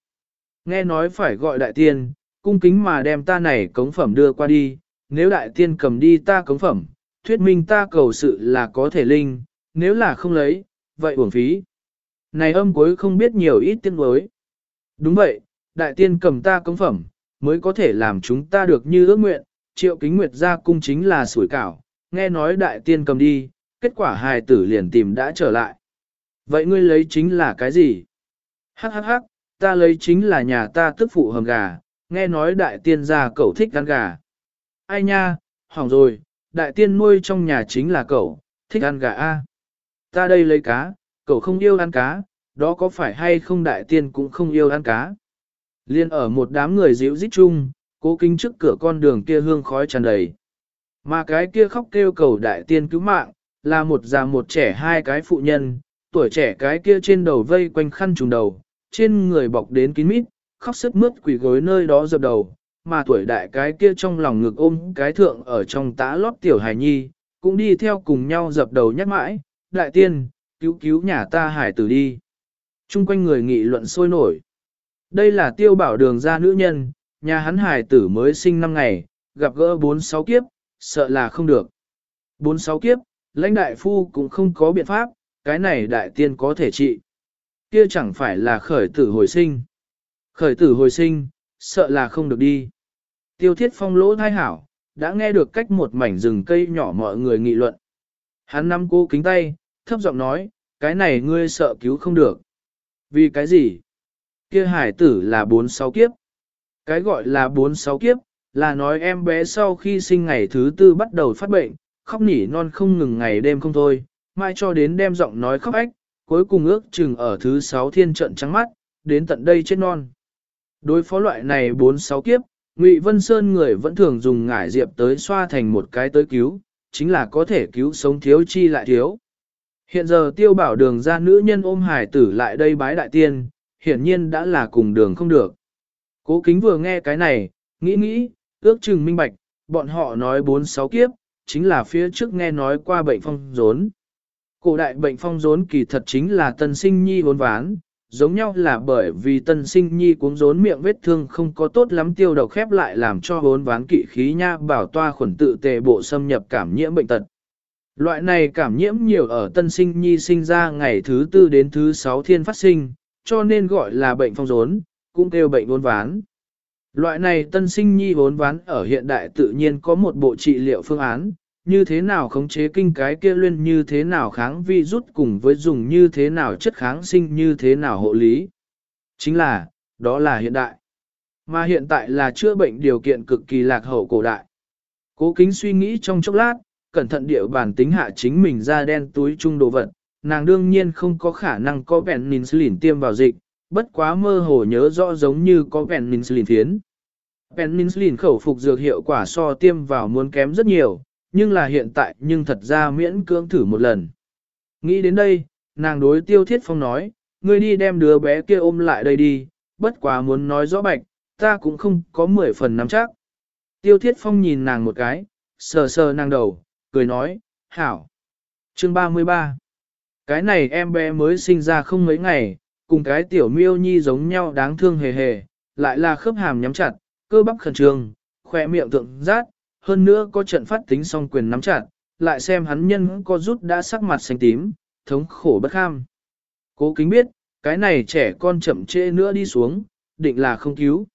Nghe nói phải gọi đại tiên, cung kính mà đem ta này cống phẩm đưa qua đi, nếu đại tiên cầm đi ta cống phẩm, thuyết minh ta cầu sự là có thể linh, nếu là không lấy, vậy uổng phí. Này âm cuối không biết nhiều ít tiếng đối. Đúng vậy, đại tiên cầm ta cống phẩm, mới có thể làm chúng ta được như ước nguyện, triệu kính nguyệt ra cung chính là sủi cảo, nghe nói đại tiên cầm đi, kết quả hài tử liền tìm đã trở lại. Vậy ngươi lấy chính là cái gì? Hắc hắc hắc, ta lấy chính là nhà ta tức phụ hầm gà, nghe nói đại tiên gia cậu thích ăn gà. Ai nha, hỏng rồi, đại tiên nuôi trong nhà chính là cậu, thích ăn gà a. Ta đây lấy cá, cậu không yêu ăn cá, đó có phải hay không đại tiên cũng không yêu ăn cá. Liên ở một đám người dịu dít chung, cố kinh trước cửa con đường kia hương khói tràn đầy. Mà cái kia khóc kêu cầu đại tiên cứu mạng, là một già một trẻ hai cái phụ nhân, tuổi trẻ cái kia trên đầu vây quanh khăn trùng đầu, trên người bọc đến kín mít, khóc sức mướt quỷ gối nơi đó dập đầu, mà tuổi đại cái kia trong lòng ngực ôm cái thượng ở trong tá lót tiểu hài nhi, cũng đi theo cùng nhau dập đầu nhắc mãi, đại tiên, cứu cứu nhà ta hải tử đi. Trung quanh người nghị luận sôi nổi. Đây là tiêu bảo đường ra nữ nhân, nhà hắn hải tử mới sinh năm ngày, gặp gỡ bốn sáu kiếp, sợ là không được. Bốn sáu kiếp, lãnh đại phu cũng không có biện pháp, cái này đại tiên có thể trị. Kia chẳng phải là khởi tử hồi sinh. Khởi tử hồi sinh, sợ là không được đi. Tiêu thiết phong lỗ thai hảo, đã nghe được cách một mảnh rừng cây nhỏ mọi người nghị luận. Hắn nắm cô kính tay, thấp giọng nói, cái này ngươi sợ cứu không được. Vì cái gì? Kia hải tử là bốn sáu kiếp. Cái gọi là bốn sáu kiếp, là nói em bé sau khi sinh ngày thứ tư bắt đầu phát bệnh, khóc nỉ non không ngừng ngày đêm không thôi, mai cho đến đem giọng nói khóc ách, cuối cùng ước chừng ở thứ sáu thiên trận trắng mắt, đến tận đây chết non. Đối phó loại này bốn sáu kiếp, Ngụy Vân Sơn người vẫn thường dùng ngải diệp tới xoa thành một cái tới cứu, chính là có thể cứu sống thiếu chi lại thiếu. Hiện giờ tiêu bảo đường ra nữ nhân ôm hải tử lại đây bái đại tiên, hiển nhiên đã là cùng đường không được. Cố kính vừa nghe cái này, nghĩ nghĩ, ước chừng minh bạch, bọn họ nói bốn sáu kiếp, chính là phía trước nghe nói qua bệnh phong rốn. Cổ đại bệnh phong rốn kỳ thật chính là tân sinh nhi vốn ván, giống nhau là bởi vì tân sinh nhi cuống rốn miệng vết thương không có tốt lắm tiêu độc khép lại làm cho vốn ván kỵ khí nha bảo toa khuẩn tự tề bộ xâm nhập cảm nhiễm bệnh tật. Loại này cảm nhiễm nhiều ở tân sinh nhi sinh ra ngày thứ tư đến thứ sáu thiên phát sinh, cho nên gọi là bệnh phong rốn, cũng kêu bệnh vốn ván. Loại này tân sinh nhi vốn ván ở hiện đại tự nhiên có một bộ trị liệu phương án, như thế nào khống chế kinh cái kia luyên như thế nào kháng vi rút cùng với dùng như thế nào chất kháng sinh như thế nào hộ lý. Chính là, đó là hiện đại. Mà hiện tại là chữa bệnh điều kiện cực kỳ lạc hậu cổ đại. Cố kính suy nghĩ trong chốc lát, cẩn thận địa bản tính hạ chính mình ra đen túi chung đồ vật, nàng đương nhiên không có khả năng có penicillin tiêm vào dịch, bất quá mơ hồ nhớ rõ giống như có vẹn minh sulin thiến vẹn phiến. Penicillin khẩu phục dược hiệu quả so tiêm vào muốn kém rất nhiều, nhưng là hiện tại nhưng thật ra miễn cưỡng thử một lần. Nghĩ đến đây, nàng đối tiêu thiết phong nói, ngươi đi đem đứa bé kia ôm lại đây đi, bất quá muốn nói rõ bạch, ta cũng không có mười phần nắm chắc. Tiêu thiết phong nhìn nàng một cái, sờ sờ nàng đầu, cười nói, hảo. Chương 33 Cái này em bé mới sinh ra không mấy ngày, cùng cái tiểu miêu nhi giống nhau đáng thương hề hề, lại là khớp hàm nhắm chặt, cơ bắp khẩn trương, khỏe miệng thượng rát, hơn nữa có trận phát tính song quyền nắm chặt, lại xem hắn nhân có rút đã sắc mặt xanh tím, thống khổ bất kham. Cố kính biết, cái này trẻ con chậm trễ nữa đi xuống, định là không cứu.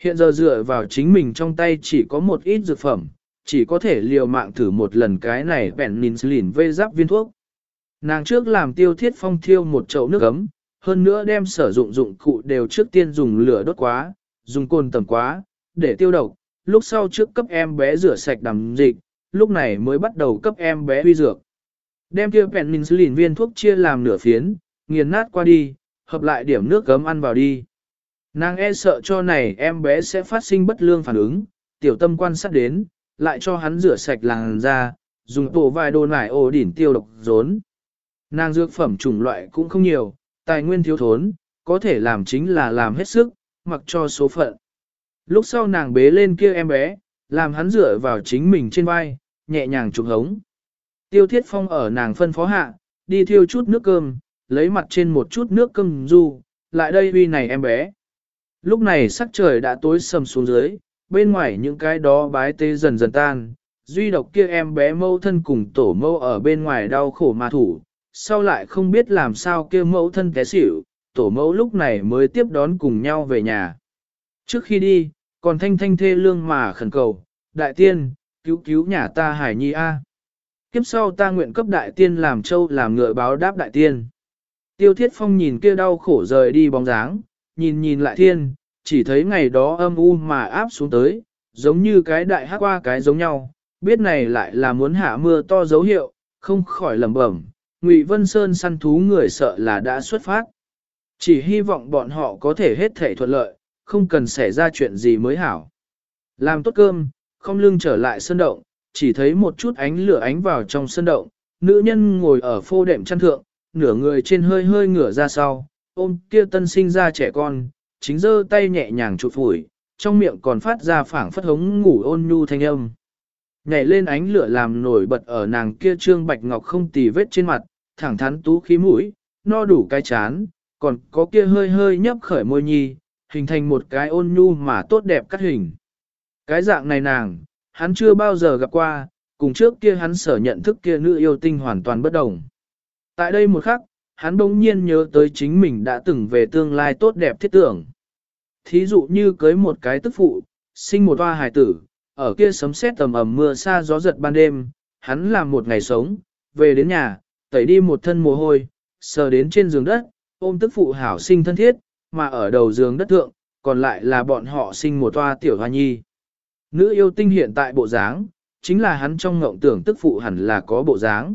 Hiện giờ dựa vào chính mình trong tay chỉ có một ít dược phẩm, chỉ có thể liều mạng thử một lần cái này penicillin vê giáp viên thuốc. Nàng trước làm tiêu thiết phong thiêu một chậu nước ấm, hơn nữa đem sử dụng dụng cụ đều trước tiên dùng lửa đốt quá, dùng cồn tầm quá, để tiêu độc, lúc sau trước cấp em bé rửa sạch đầm dịch, lúc này mới bắt đầu cấp em bé huy dược. Đem kia penicillin viên thuốc chia làm nửa phiến, nghiền nát qua đi, hợp lại điểm nước gấm ăn vào đi. Nàng e sợ cho này em bé sẽ phát sinh bất lương phản ứng, tiểu tâm quan sát đến, lại cho hắn rửa sạch làn da, dùng tổ vài đồ nải ổ đỉnh tiêu độc rốn. Nàng dược phẩm chủng loại cũng không nhiều, tài nguyên thiếu thốn, có thể làm chính là làm hết sức, mặc cho số phận. Lúc sau nàng bế lên kia em bé, làm hắn dựa vào chính mình trên vai, nhẹ nhàng trục hống. Tiêu thiết phong ở nàng phân phó hạ, đi thiêu chút nước cơm, lấy mặt trên một chút nước cơm du, lại đây uy này em bé. Lúc này sắc trời đã tối sầm xuống dưới, bên ngoài những cái đó bái tê dần dần tan, duy độc kia em bé mâu thân cùng tổ mâu ở bên ngoài đau khổ mà thủ, sau lại không biết làm sao kia mẫu thân té xỉu, tổ mẫu lúc này mới tiếp đón cùng nhau về nhà. Trước khi đi, còn thanh thanh thê lương mà khẩn cầu, đại tiên, cứu cứu nhà ta hải nhi a. Kiếp sau ta nguyện cấp đại tiên làm châu làm ngựa báo đáp đại tiên. Tiêu thiết phong nhìn kia đau khổ rời đi bóng dáng, nhìn nhìn lại thiên, chỉ thấy ngày đó âm u mà áp xuống tới, giống như cái đại hát qua cái giống nhau, biết này lại là muốn hạ mưa to dấu hiệu, không khỏi lầm bẩm, Ngụy Vân Sơn săn thú người sợ là đã xuất phát. Chỉ hy vọng bọn họ có thể hết thể thuận lợi, không cần xảy ra chuyện gì mới hảo. Làm tốt cơm, không lưng trở lại sân động, chỉ thấy một chút ánh lửa ánh vào trong sân động, nữ nhân ngồi ở phô đệm chăn thượng, nửa người trên hơi hơi ngửa ra sau, ôm kia tân sinh ra trẻ con, chính giơ tay nhẹ nhàng chụp phủi, trong miệng còn phát ra phảng phất hống ngủ ôn nhu thanh âm. Nhảy lên ánh lửa làm nổi bật ở nàng kia trương bạch ngọc không tì vết trên mặt, thẳng thắn tú khí mũi, no đủ cái chán, còn có kia hơi hơi nhấp khởi môi nhi, hình thành một cái ôn nhu mà tốt đẹp cắt hình. Cái dạng này nàng, hắn chưa bao giờ gặp qua, cùng trước kia hắn sở nhận thức kia nữ yêu tinh hoàn toàn bất đồng. Tại đây một khắc, hắn bỗng nhiên nhớ tới chính mình đã từng về tương lai tốt đẹp thiết tưởng. Thí dụ như cưới một cái tức phụ, sinh một hoa hài tử, ở kia sấm sét tầm ầm mưa xa gió giật ban đêm, hắn làm một ngày sống, về đến nhà, tẩy đi một thân mồ hôi, sờ đến trên giường đất, ôm tức phụ hảo sinh thân thiết, mà ở đầu giường đất thượng, còn lại là bọn họ sinh một toa tiểu hoa nhi. Nữ yêu tinh hiện tại bộ dáng, chính là hắn trong ngộng tưởng tức phụ hẳn là có bộ dáng.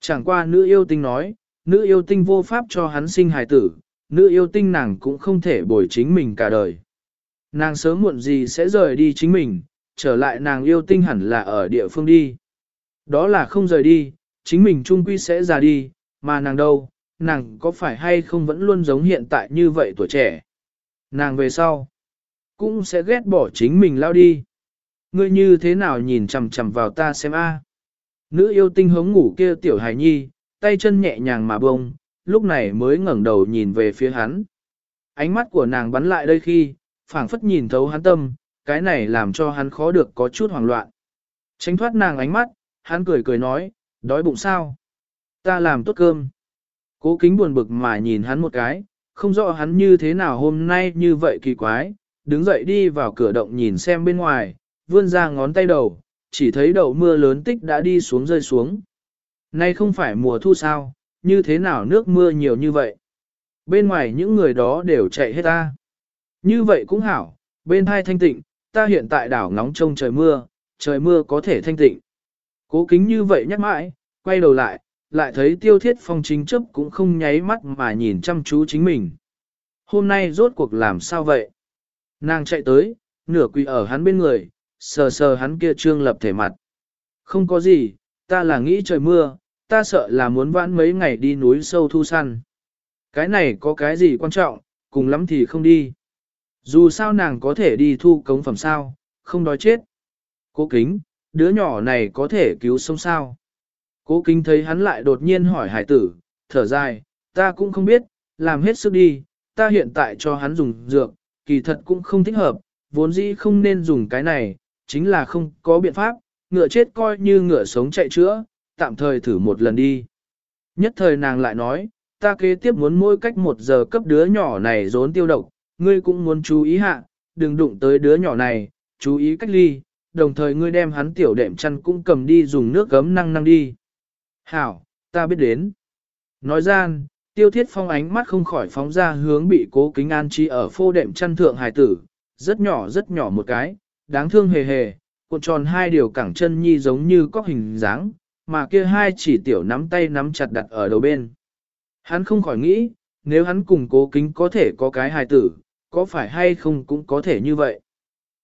Chẳng qua nữ yêu tinh nói, nữ yêu tinh vô pháp cho hắn sinh hài tử, nữ yêu tinh nàng cũng không thể bồi chính mình cả đời. Nàng sớm muộn gì sẽ rời đi chính mình, trở lại nàng yêu tinh hẳn là ở địa phương đi. Đó là không rời đi, chính mình trung quy sẽ ra đi, mà nàng đâu, nàng có phải hay không vẫn luôn giống hiện tại như vậy tuổi trẻ. Nàng về sau, cũng sẽ ghét bỏ chính mình lao đi. Ngươi như thế nào nhìn chằm chằm vào ta xem a? Nữ yêu tinh hống ngủ kia tiểu hài nhi, tay chân nhẹ nhàng mà bông, lúc này mới ngẩng đầu nhìn về phía hắn. Ánh mắt của nàng bắn lại đây khi, phảng phất nhìn thấu hắn tâm, cái này làm cho hắn khó được có chút hoảng loạn. Tránh thoát nàng ánh mắt, hắn cười cười nói, đói bụng sao? Ta làm tốt cơm. Cố kính buồn bực mà nhìn hắn một cái, không rõ hắn như thế nào hôm nay như vậy kỳ quái, đứng dậy đi vào cửa động nhìn xem bên ngoài, vươn ra ngón tay đầu, chỉ thấy đậu mưa lớn tích đã đi xuống rơi xuống. Nay không phải mùa thu sao, như thế nào nước mưa nhiều như vậy? Bên ngoài những người đó đều chạy hết ta. Như vậy cũng hảo, bên hai thanh tịnh, ta hiện tại đảo ngóng trông trời mưa, trời mưa có thể thanh tịnh. Cố kính như vậy nhắc mãi, quay đầu lại, lại thấy tiêu thiết phong chính chấp cũng không nháy mắt mà nhìn chăm chú chính mình. Hôm nay rốt cuộc làm sao vậy? Nàng chạy tới, nửa quỳ ở hắn bên người, sờ sờ hắn kia trương lập thể mặt. Không có gì, ta là nghĩ trời mưa, ta sợ là muốn vãn mấy ngày đi núi sâu thu săn. Cái này có cái gì quan trọng, cùng lắm thì không đi. Dù sao nàng có thể đi thu cống phẩm sao, không đói chết. Cố kính, đứa nhỏ này có thể cứu sống sao. Cố kính thấy hắn lại đột nhiên hỏi hải tử, thở dài, ta cũng không biết, làm hết sức đi, ta hiện tại cho hắn dùng dược, kỳ thật cũng không thích hợp, vốn dĩ không nên dùng cái này, chính là không có biện pháp, ngựa chết coi như ngựa sống chạy chữa, tạm thời thử một lần đi. Nhất thời nàng lại nói, ta kế tiếp muốn mỗi cách một giờ cấp đứa nhỏ này rốn tiêu độc, ngươi cũng muốn chú ý hạ, đừng đụng tới đứa nhỏ này, chú ý cách ly, đồng thời ngươi đem hắn tiểu đệm chăn cũng cầm đi dùng nước gấm năng năng đi. Hảo, ta biết đến. Nói gian, tiêu thiết phong ánh mắt không khỏi phóng ra hướng bị cố kính an trí ở phô đệm chăn thượng hài tử, rất nhỏ rất nhỏ một cái, đáng thương hề hề, cuộn tròn hai điều cẳng chân nhi giống như có hình dáng, mà kia hai chỉ tiểu nắm tay nắm chặt đặt ở đầu bên. Hắn không khỏi nghĩ, nếu hắn cùng cố kính có thể có cái hài tử, có phải hay không cũng có thể như vậy.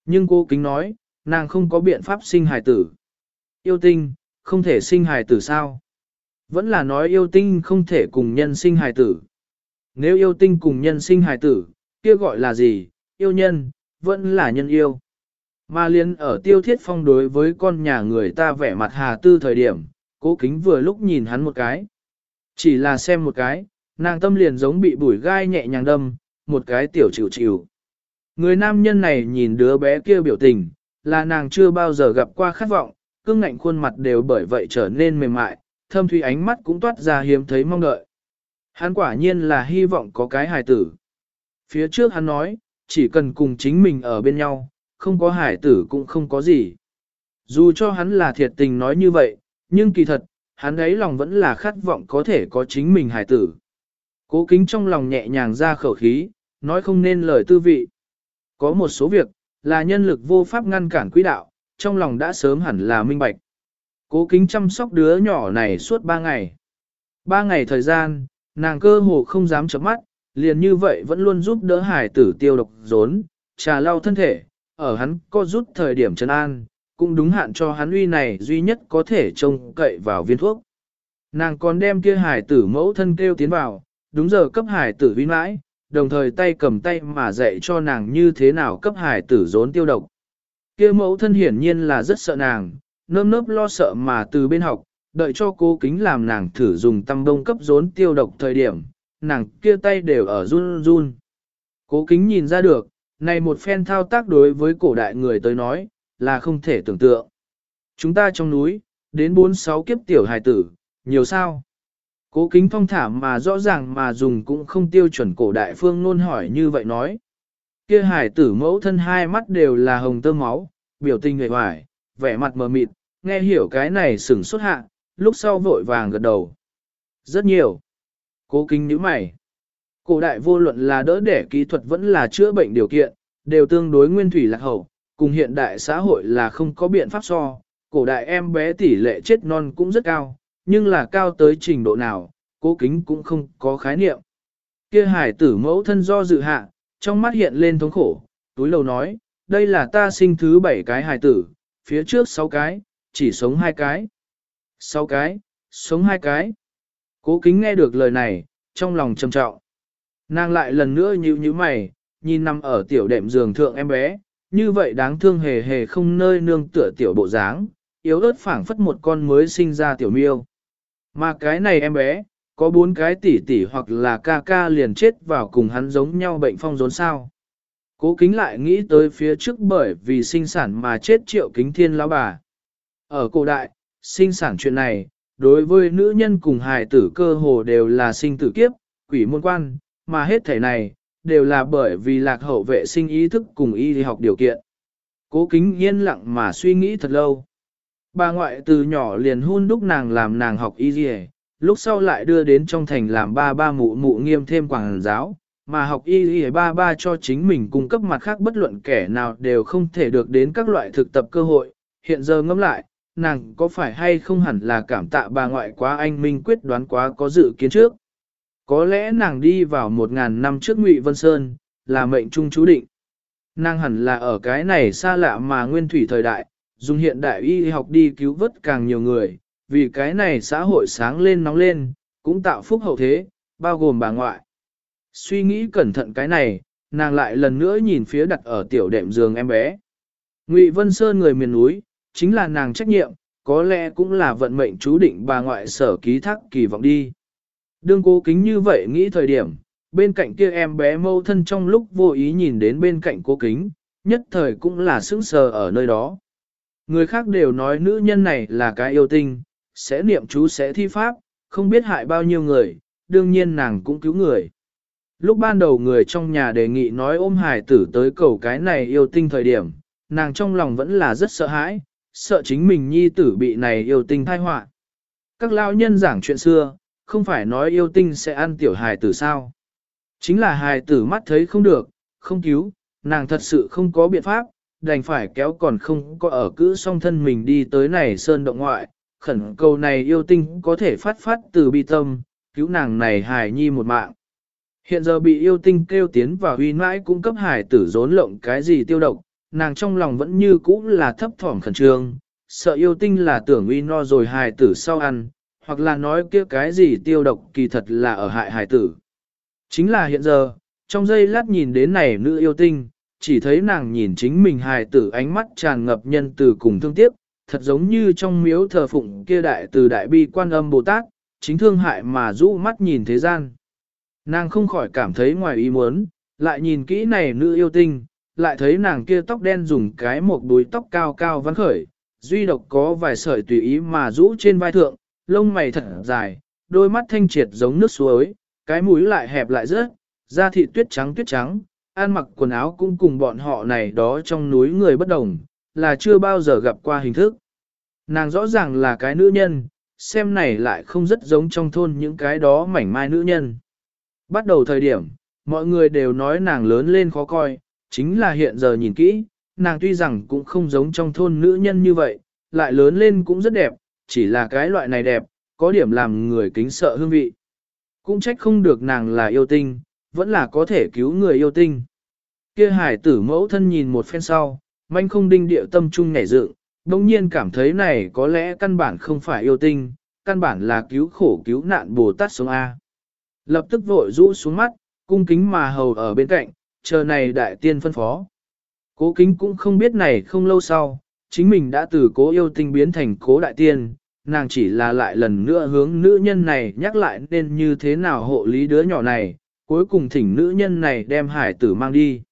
Nhưng cố kính nói, nàng không có biện pháp sinh hài tử. Yêu tinh, không thể sinh hài tử sao? Vẫn là nói yêu tinh không thể cùng nhân sinh hài tử. Nếu yêu tinh cùng nhân sinh hài tử, kia gọi là gì? Yêu nhân, vẫn là nhân yêu. Mà liên ở tiêu thiết phong đối với con nhà người ta vẻ mặt hà tư thời điểm, cố kính vừa lúc nhìn hắn một cái. Chỉ là xem một cái, nàng tâm liền giống bị bùi gai nhẹ nhàng đâm, một cái tiểu chịu chịu. Người nam nhân này nhìn đứa bé kia biểu tình, là nàng chưa bao giờ gặp qua khát vọng, cương ngạnh khuôn mặt đều bởi vậy trở nên mềm mại, thâm thủy ánh mắt cũng toát ra hiếm thấy mong đợi. Hắn quả nhiên là hy vọng có cái hài tử. Phía trước hắn nói, chỉ cần cùng chính mình ở bên nhau, không có hải tử cũng không có gì. Dù cho hắn là thiệt tình nói như vậy, nhưng kỳ thật, hắn ấy lòng vẫn là khát vọng có thể có chính mình hải tử. Cố kính trong lòng nhẹ nhàng ra khẩu khí, nói không nên lời tư vị. Có một số việc, là nhân lực vô pháp ngăn cản quỹ đạo, trong lòng đã sớm hẳn là minh bạch. Cố kính chăm sóc đứa nhỏ này suốt ba ngày. Ba ngày thời gian, nàng cơ hồ không dám chấm mắt, liền như vậy vẫn luôn giúp đỡ hải tử tiêu độc rốn, trà lau thân thể, ở hắn có rút thời điểm chân an, cũng đúng hạn cho hắn uy này duy nhất có thể trông cậy vào viên thuốc. Nàng còn đem kia hải tử mẫu thân kêu tiến vào, đúng giờ cấp hải tử uy mãi, đồng thời tay cầm tay mà dạy cho nàng như thế nào cấp hải tử rốn tiêu độc. Kia mẫu thân hiển nhiên là rất sợ nàng, nơm nớp lo sợ mà từ bên học, đợi cho cố kính làm nàng thử dùng tăm đông cấp rốn tiêu độc thời điểm, nàng kia tay đều ở run run. Cố kính nhìn ra được, này một phen thao tác đối với cổ đại người tới nói, là không thể tưởng tượng. Chúng ta trong núi, đến 4-6 kiếp tiểu hài tử, nhiều sao? Cố kính phong thả mà rõ ràng mà dùng cũng không tiêu chuẩn cổ đại phương nôn hỏi như vậy nói. Kia hải tử mẫu thân hai mắt đều là hồng tơ máu, biểu tình người hoài, vẻ mặt mờ mịt, nghe hiểu cái này sửng xuất hạ, lúc sau vội vàng gật đầu. Rất nhiều. Cố kính nhíu mày. Cổ đại vô luận là đỡ đẻ kỹ thuật vẫn là chữa bệnh điều kiện, đều tương đối nguyên thủy lạc hậu, cùng hiện đại xã hội là không có biện pháp so. Cổ đại em bé tỷ lệ chết non cũng rất cao, nhưng là cao tới trình độ nào, cố kính cũng không có khái niệm. Kia hải tử mẫu thân do dự hạ, trong mắt hiện lên thống khổ, túi lầu nói, đây là ta sinh thứ bảy cái hải tử, phía trước sáu cái, chỉ sống hai cái. Sáu cái, sống hai cái. Cố kính nghe được lời này, trong lòng trầm trọng. Nàng lại lần nữa nhíu nhíu mày, nhìn nằm ở tiểu đệm giường thượng em bé, như vậy đáng thương hề hề không nơi nương tựa tiểu bộ dáng, yếu ớt phảng phất một con mới sinh ra tiểu miêu. Mà cái này em bé, có bốn cái tỷ tỷ hoặc là ca ca liền chết vào cùng hắn giống nhau bệnh phong rốn sao. Cố kính lại nghĩ tới phía trước bởi vì sinh sản mà chết triệu kính thiên lão bà. Ở cổ đại, sinh sản chuyện này, đối với nữ nhân cùng hài tử cơ hồ đều là sinh tử kiếp, quỷ môn quan, mà hết thể này, đều là bởi vì lạc hậu vệ sinh ý thức cùng y học điều kiện. Cố kính yên lặng mà suy nghĩ thật lâu. Bà ngoại từ nhỏ liền hôn đúc nàng làm nàng học y dì lúc sau lại đưa đến trong thành làm ba ba mụ mụ nghiêm thêm quảng giáo, mà học y dì ba ba cho chính mình cung cấp mặt khác bất luận kẻ nào đều không thể được đến các loại thực tập cơ hội. Hiện giờ ngẫm lại, nàng có phải hay không hẳn là cảm tạ bà ngoại quá anh minh quyết đoán quá có dự kiến trước. Có lẽ nàng đi vào một ngàn năm trước Ngụy Vân Sơn, là mệnh trung chú định. Nàng hẳn là ở cái này xa lạ mà nguyên thủy thời đại, dùng hiện đại y học đi cứu vớt càng nhiều người, vì cái này xã hội sáng lên nóng lên, cũng tạo phúc hậu thế, bao gồm bà ngoại. Suy nghĩ cẩn thận cái này, nàng lại lần nữa nhìn phía đặt ở tiểu đệm giường em bé. Ngụy Vân Sơn người miền núi, chính là nàng trách nhiệm, có lẽ cũng là vận mệnh chú định bà ngoại sở ký thác kỳ vọng đi. Đương cố kính như vậy nghĩ thời điểm, bên cạnh kia em bé mâu thân trong lúc vô ý nhìn đến bên cạnh cố kính, nhất thời cũng là sững sờ ở nơi đó. Người khác đều nói nữ nhân này là cái yêu tinh, sẽ niệm chú sẽ thi pháp, không biết hại bao nhiêu người, đương nhiên nàng cũng cứu người. Lúc ban đầu người trong nhà đề nghị nói ôm hải tử tới cầu cái này yêu tinh thời điểm, nàng trong lòng vẫn là rất sợ hãi, sợ chính mình nhi tử bị này yêu tinh thai họa. Các lao nhân giảng chuyện xưa, không phải nói yêu tinh sẽ ăn tiểu hài tử sao. Chính là hài tử mắt thấy không được, không cứu, nàng thật sự không có biện pháp, đành phải kéo còn không có ở cữ song thân mình đi tới này sơn động ngoại, khẩn cầu này yêu tinh có thể phát phát từ bi tâm, cứu nàng này hài nhi một mạng. Hiện giờ bị yêu tinh kêu tiến vào huy mãi cung cấp hài tử rốn lộng cái gì tiêu độc, nàng trong lòng vẫn như cũ là thấp thỏm khẩn trương, sợ yêu tinh là tưởng uy no rồi hài tử sau ăn, hoặc là nói kia cái gì tiêu độc kỳ thật là ở hại hải tử. Chính là hiện giờ, trong giây lát nhìn đến này nữ yêu tinh, chỉ thấy nàng nhìn chính mình hài tử ánh mắt tràn ngập nhân từ cùng thương tiếc, thật giống như trong miếu thờ phụng kia đại từ đại bi quan âm Bồ Tát, chính thương hại mà rũ mắt nhìn thế gian. Nàng không khỏi cảm thấy ngoài ý muốn, lại nhìn kỹ này nữ yêu tinh, lại thấy nàng kia tóc đen dùng cái một đuôi tóc cao cao vắn khởi, duy độc có vài sợi tùy ý mà rũ trên vai thượng, lông mày thật dài, đôi mắt thanh triệt giống nước suối, cái mũi lại hẹp lại rớt, da thịt tuyết trắng tuyết trắng, ăn mặc quần áo cũng cùng bọn họ này đó trong núi người bất đồng, là chưa bao giờ gặp qua hình thức. Nàng rõ ràng là cái nữ nhân, xem này lại không rất giống trong thôn những cái đó mảnh mai nữ nhân. Bắt đầu thời điểm, mọi người đều nói nàng lớn lên khó coi, chính là hiện giờ nhìn kỹ, nàng tuy rằng cũng không giống trong thôn nữ nhân như vậy, lại lớn lên cũng rất đẹp, chỉ là cái loại này đẹp, có điểm làm người kính sợ hương vị. Cũng trách không được nàng là yêu tinh, vẫn là có thể cứu người yêu tinh. Kia hải tử mẫu thân nhìn một phen sau, manh không đinh điệu tâm trung nhảy dựng, đồng nhiên cảm thấy này có lẽ căn bản không phải yêu tinh, căn bản là cứu khổ cứu nạn Bồ Tát sống A. Lập tức vội rũ xuống mắt, cung kính mà hầu ở bên cạnh, chờ này đại tiên phân phó. Cố kính cũng không biết này không lâu sau, chính mình đã từ cố yêu tinh biến thành cố đại tiên, nàng chỉ là lại lần nữa hướng nữ nhân này nhắc lại nên như thế nào hộ lý đứa nhỏ này, cuối cùng thỉnh nữ nhân này đem hải tử mang đi.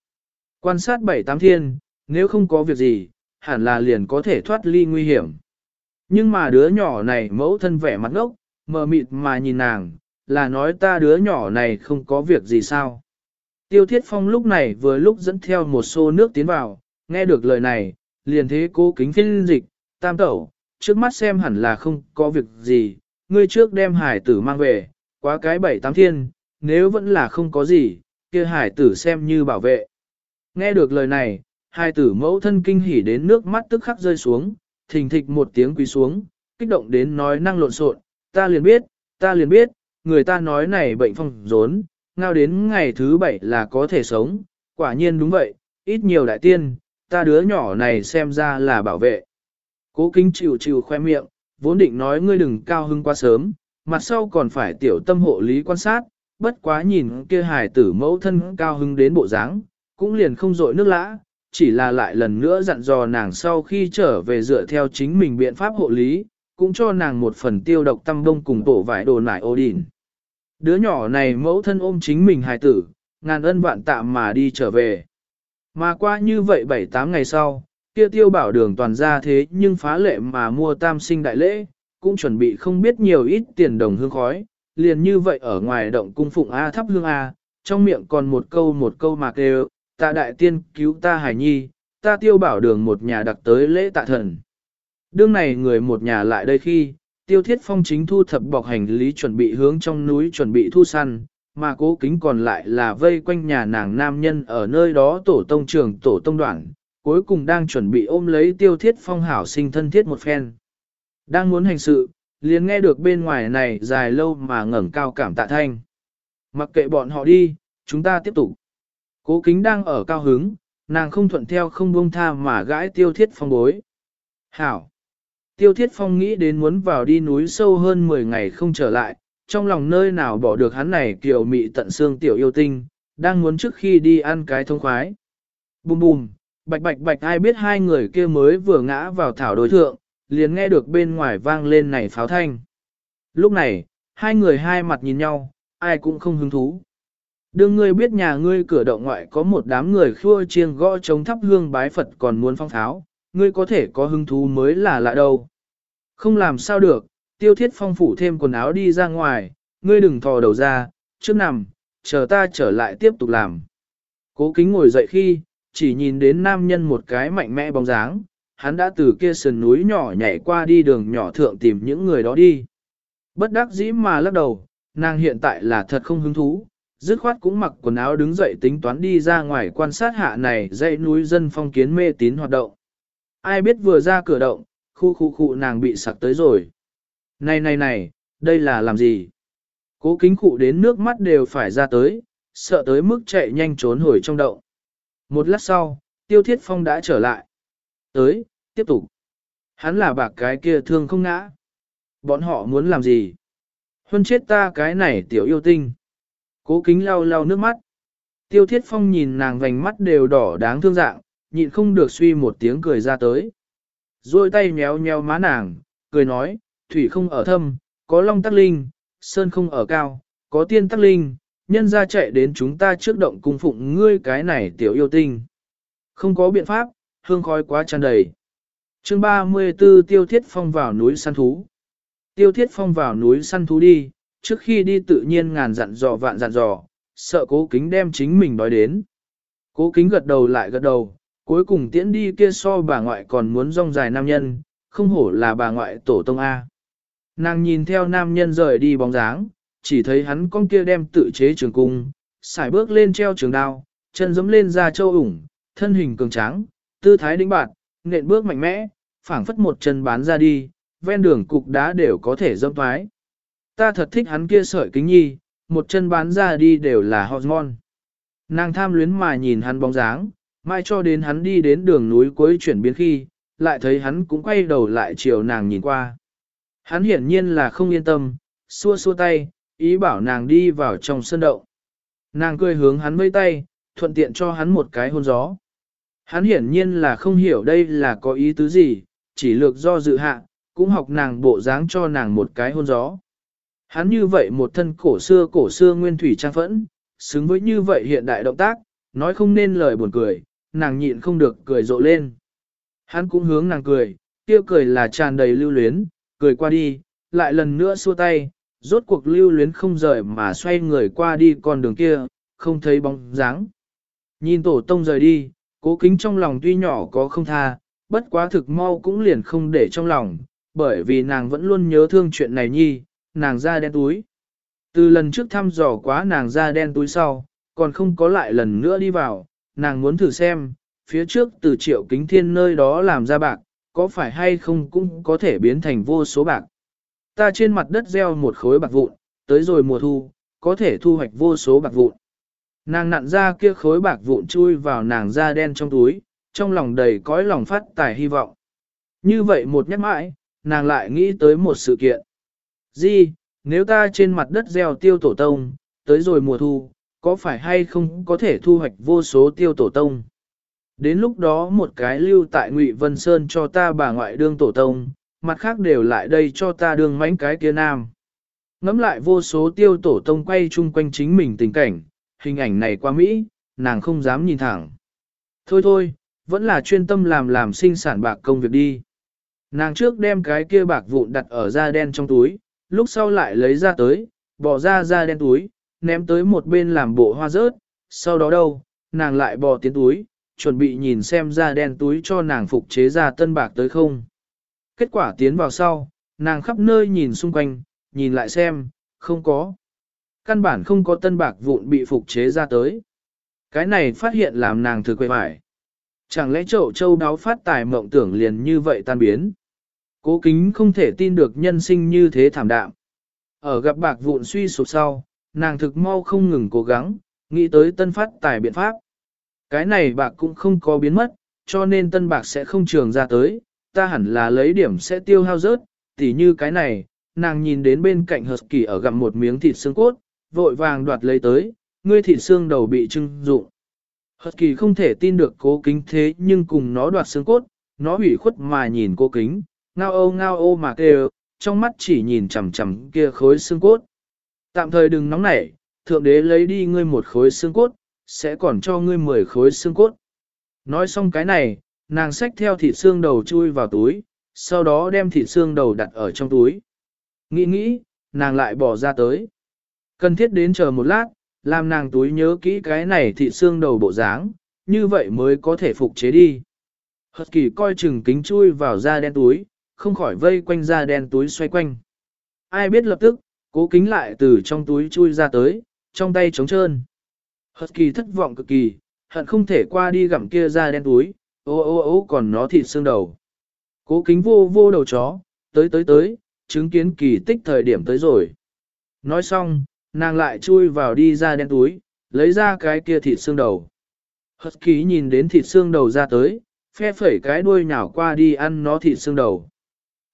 Quan sát bảy tám thiên, nếu không có việc gì, hẳn là liền có thể thoát ly nguy hiểm. Nhưng mà đứa nhỏ này mẫu thân vẻ mặt ngốc, mờ mịt mà nhìn nàng, là nói ta đứa nhỏ này không có việc gì sao. Tiêu Thiết Phong lúc này vừa lúc dẫn theo một xô nước tiến vào, nghe được lời này, liền thế cố kính phiên dịch, tam tẩu, trước mắt xem hẳn là không có việc gì, ngươi trước đem hải tử mang về, quá cái bảy tám thiên, nếu vẫn là không có gì, kia hải tử xem như bảo vệ. Nghe được lời này, hải tử mẫu thân kinh hỉ đến nước mắt tức khắc rơi xuống, thình thịch một tiếng quỳ xuống, kích động đến nói năng lộn xộn, ta liền biết, ta liền biết, người ta nói này bệnh phong rốn, ngao đến ngày thứ bảy là có thể sống, quả nhiên đúng vậy, ít nhiều đại tiên, ta đứa nhỏ này xem ra là bảo vệ. Cố kính chịu chịu khoe miệng, vốn định nói ngươi đừng cao hưng quá sớm, mặt sau còn phải tiểu tâm hộ lý quan sát, bất quá nhìn kia hài tử mẫu thân cao hưng đến bộ dáng, cũng liền không dội nước lã, chỉ là lại lần nữa dặn dò nàng sau khi trở về dựa theo chính mình biện pháp hộ lý, cũng cho nàng một phần tiêu độc tâm đông cùng tổ vải đồ nải ô đỉn. Đứa nhỏ này mẫu thân ôm chính mình hài tử, ngàn ân vạn tạm mà đi trở về. Mà qua như vậy 7-8 ngày sau, kia tiêu bảo đường toàn ra thế nhưng phá lệ mà mua tam sinh đại lễ, cũng chuẩn bị không biết nhiều ít tiền đồng hương khói, liền như vậy ở ngoài động cung phụng A thắp hương A, trong miệng còn một câu một câu mà kêu, tạ đại tiên cứu ta hải nhi, ta tiêu bảo đường một nhà đặc tới lễ tạ thần. Đương này người một nhà lại đây khi, tiêu thiết phong chính thu thập bọc hành lý chuẩn bị hướng trong núi chuẩn bị thu săn, mà cố kính còn lại là vây quanh nhà nàng nam nhân ở nơi đó tổ tông trường tổ tông đoạn, cuối cùng đang chuẩn bị ôm lấy tiêu thiết phong hảo sinh thân thiết một phen. Đang muốn hành sự, liền nghe được bên ngoài này dài lâu mà ngẩng cao cảm tạ thanh. Mặc kệ bọn họ đi, chúng ta tiếp tục. Cố kính đang ở cao hứng, nàng không thuận theo không buông tha mà gãi tiêu thiết phong bối. Hảo! Tiêu thiết phong nghĩ đến muốn vào đi núi sâu hơn 10 ngày không trở lại, trong lòng nơi nào bỏ được hắn này kiểu mị tận xương tiểu yêu tinh, đang muốn trước khi đi ăn cái thông khoái. Bùm bùm, bạch bạch bạch ai biết hai người kia mới vừa ngã vào thảo đối thượng, liền nghe được bên ngoài vang lên này pháo thanh. Lúc này, hai người hai mặt nhìn nhau, ai cũng không hứng thú. Đương ngươi biết nhà ngươi cửa động ngoại có một đám người khua chiêng gõ chống thắp hương bái Phật còn muốn phong tháo, ngươi có thể có hứng thú mới là lạ đâu. Không làm sao được, tiêu thiết phong phủ thêm quần áo đi ra ngoài, ngươi đừng thò đầu ra, trước nằm, chờ ta trở lại tiếp tục làm. Cố kính ngồi dậy khi, chỉ nhìn đến nam nhân một cái mạnh mẽ bóng dáng, hắn đã từ kia sườn núi nhỏ nhảy qua đi đường nhỏ thượng tìm những người đó đi. Bất đắc dĩ mà lắc đầu, nàng hiện tại là thật không hứng thú, dứt khoát cũng mặc quần áo đứng dậy tính toán đi ra ngoài quan sát hạ này dãy núi dân phong kiến mê tín hoạt động. Ai biết vừa ra cửa động, khu khu khu nàng bị sặc tới rồi. Này này này, đây là làm gì? Cố kính cụ đến nước mắt đều phải ra tới, sợ tới mức chạy nhanh trốn hồi trong động. Một lát sau, tiêu thiết phong đã trở lại. Tới, tiếp tục. Hắn là bạc cái kia thương không ngã. Bọn họ muốn làm gì? Huân chết ta cái này tiểu yêu tinh. Cố kính lau lau nước mắt. Tiêu thiết phong nhìn nàng vành mắt đều đỏ đáng thương dạng, nhịn không được suy một tiếng cười ra tới. Rồi tay nhéo nhéo má nàng, cười nói, thủy không ở thâm, có long tắc linh, sơn không ở cao, có tiên tắc linh, nhân ra chạy đến chúng ta trước động cung phụng ngươi cái này tiểu yêu tinh. Không có biện pháp, hương khói quá tràn đầy. chương 34 Tiêu Thiết Phong vào núi săn thú. Tiêu Thiết Phong vào núi săn thú đi, trước khi đi tự nhiên ngàn dặn dò vạn dặn dò, sợ cố kính đem chính mình nói đến. Cố kính gật đầu lại gật đầu, cuối cùng tiễn đi kia so bà ngoại còn muốn rong dài nam nhân, không hổ là bà ngoại tổ tông A. Nàng nhìn theo nam nhân rời đi bóng dáng, chỉ thấy hắn con kia đem tự chế trường cung, xài bước lên treo trường đao, chân giẫm lên ra châu ủng, thân hình cường tráng, tư thái đĩnh bạt, nện bước mạnh mẽ, phảng phất một chân bán ra đi, ven đường cục đá đều có thể dâm thoái. Ta thật thích hắn kia sợi kính nhi, một chân bán ra đi đều là hormone. Nàng tham luyến mà nhìn hắn bóng dáng, mai cho đến hắn đi đến đường núi cuối chuyển biến khi, lại thấy hắn cũng quay đầu lại chiều nàng nhìn qua. Hắn hiển nhiên là không yên tâm, xua xua tay, ý bảo nàng đi vào trong sân đậu. Nàng cười hướng hắn vây tay, thuận tiện cho hắn một cái hôn gió. Hắn hiển nhiên là không hiểu đây là có ý tứ gì, chỉ lược do dự hạ, cũng học nàng bộ dáng cho nàng một cái hôn gió. Hắn như vậy một thân cổ xưa cổ xưa nguyên thủy trang phẫn, xứng với như vậy hiện đại động tác, nói không nên lời buồn cười, nàng nhịn không được cười rộ lên. Hắn cũng hướng nàng cười, kia cười là tràn đầy lưu luyến, cười qua đi, lại lần nữa xua tay, rốt cuộc lưu luyến không rời mà xoay người qua đi con đường kia, không thấy bóng dáng. Nhìn tổ tông rời đi, cố kính trong lòng tuy nhỏ có không tha, bất quá thực mau cũng liền không để trong lòng, bởi vì nàng vẫn luôn nhớ thương chuyện này nhi, nàng ra đen túi. Từ lần trước thăm dò quá nàng ra đen túi sau, còn không có lại lần nữa đi vào, nàng muốn thử xem, phía trước từ triệu kính thiên nơi đó làm ra bạc, có phải hay không cũng có thể biến thành vô số bạc. Ta trên mặt đất gieo một khối bạc vụn, tới rồi mùa thu, có thể thu hoạch vô số bạc vụn. Nàng nặn ra kia khối bạc vụn chui vào nàng da đen trong túi, trong lòng đầy cõi lòng phát tài hy vọng. Như vậy một nhắc mãi, nàng lại nghĩ tới một sự kiện. Di, nếu ta trên mặt đất gieo tiêu tổ tông, tới rồi mùa thu, có phải hay không có thể thu hoạch vô số tiêu tổ tông? Đến lúc đó một cái lưu tại Ngụy Vân Sơn cho ta bà ngoại đương tổ tông, mặt khác đều lại đây cho ta đương mánh cái kia nam. Ngắm lại vô số tiêu tổ tông quay chung quanh chính mình tình cảnh, hình ảnh này qua Mỹ, nàng không dám nhìn thẳng. Thôi thôi, vẫn là chuyên tâm làm làm sinh sản bạc công việc đi. Nàng trước đem cái kia bạc vụn đặt ở da đen trong túi, lúc sau lại lấy ra tới, bỏ ra da đen túi, ném tới một bên làm bộ hoa rớt, sau đó đâu, nàng lại bỏ tiến túi, chuẩn bị nhìn xem da đen túi cho nàng phục chế ra tân bạc tới không. Kết quả tiến vào sau, nàng khắp nơi nhìn xung quanh, nhìn lại xem, không có. Căn bản không có tân bạc vụn bị phục chế ra tới. Cái này phát hiện làm nàng thực quay phải. Chẳng lẽ chậu châu đáo phát tài mộng tưởng liền như vậy tan biến. Cố kính không thể tin được nhân sinh như thế thảm đạm. Ở gặp bạc vụn suy sụp sau, nàng thực mau không ngừng cố gắng, nghĩ tới tân phát tài biện pháp. Cái này bạc cũng không có biến mất, cho nên tân bạc sẽ không trường ra tới, ta hẳn là lấy điểm sẽ tiêu hao rớt, tỉ như cái này, nàng nhìn đến bên cạnh hợp kỳ ở gặm một miếng thịt xương cốt, vội vàng đoạt lấy tới, ngươi thịt xương đầu bị trưng dụng. Hợp kỳ không thể tin được cố kính thế nhưng cùng nó đoạt xương cốt, nó hủy khuất mà nhìn cố kính, ngao ô ngao ô mà kêu, trong mắt chỉ nhìn chằm chằm kia khối xương cốt. Tạm thời đừng nóng nảy, thượng đế lấy đi ngươi một khối xương cốt, sẽ còn cho ngươi mười khối xương cốt. Nói xong cái này, nàng xách theo thịt xương đầu chui vào túi, sau đó đem thịt xương đầu đặt ở trong túi. Nghĩ nghĩ, nàng lại bỏ ra tới. Cần thiết đến chờ một lát, làm nàng túi nhớ kỹ cái này thịt xương đầu bộ dáng, như vậy mới có thể phục chế đi. Hật kỳ coi chừng kính chui vào da đen túi, không khỏi vây quanh da đen túi xoay quanh. Ai biết lập tức, cố kính lại từ trong túi chui ra tới, trong tay trống trơn. Hật kỳ thất vọng cực kỳ, hận không thể qua đi gặm kia da đen túi, ô ô ô còn nó thịt xương đầu. Cố kính vô vô đầu chó, tới tới tới, chứng kiến kỳ tích thời điểm tới rồi. Nói xong, nàng lại chui vào đi ra đen túi, lấy ra cái kia thịt xương đầu. Hật ký nhìn đến thịt xương đầu ra tới, phe phẩy cái đuôi nhào qua đi ăn nó thịt xương đầu.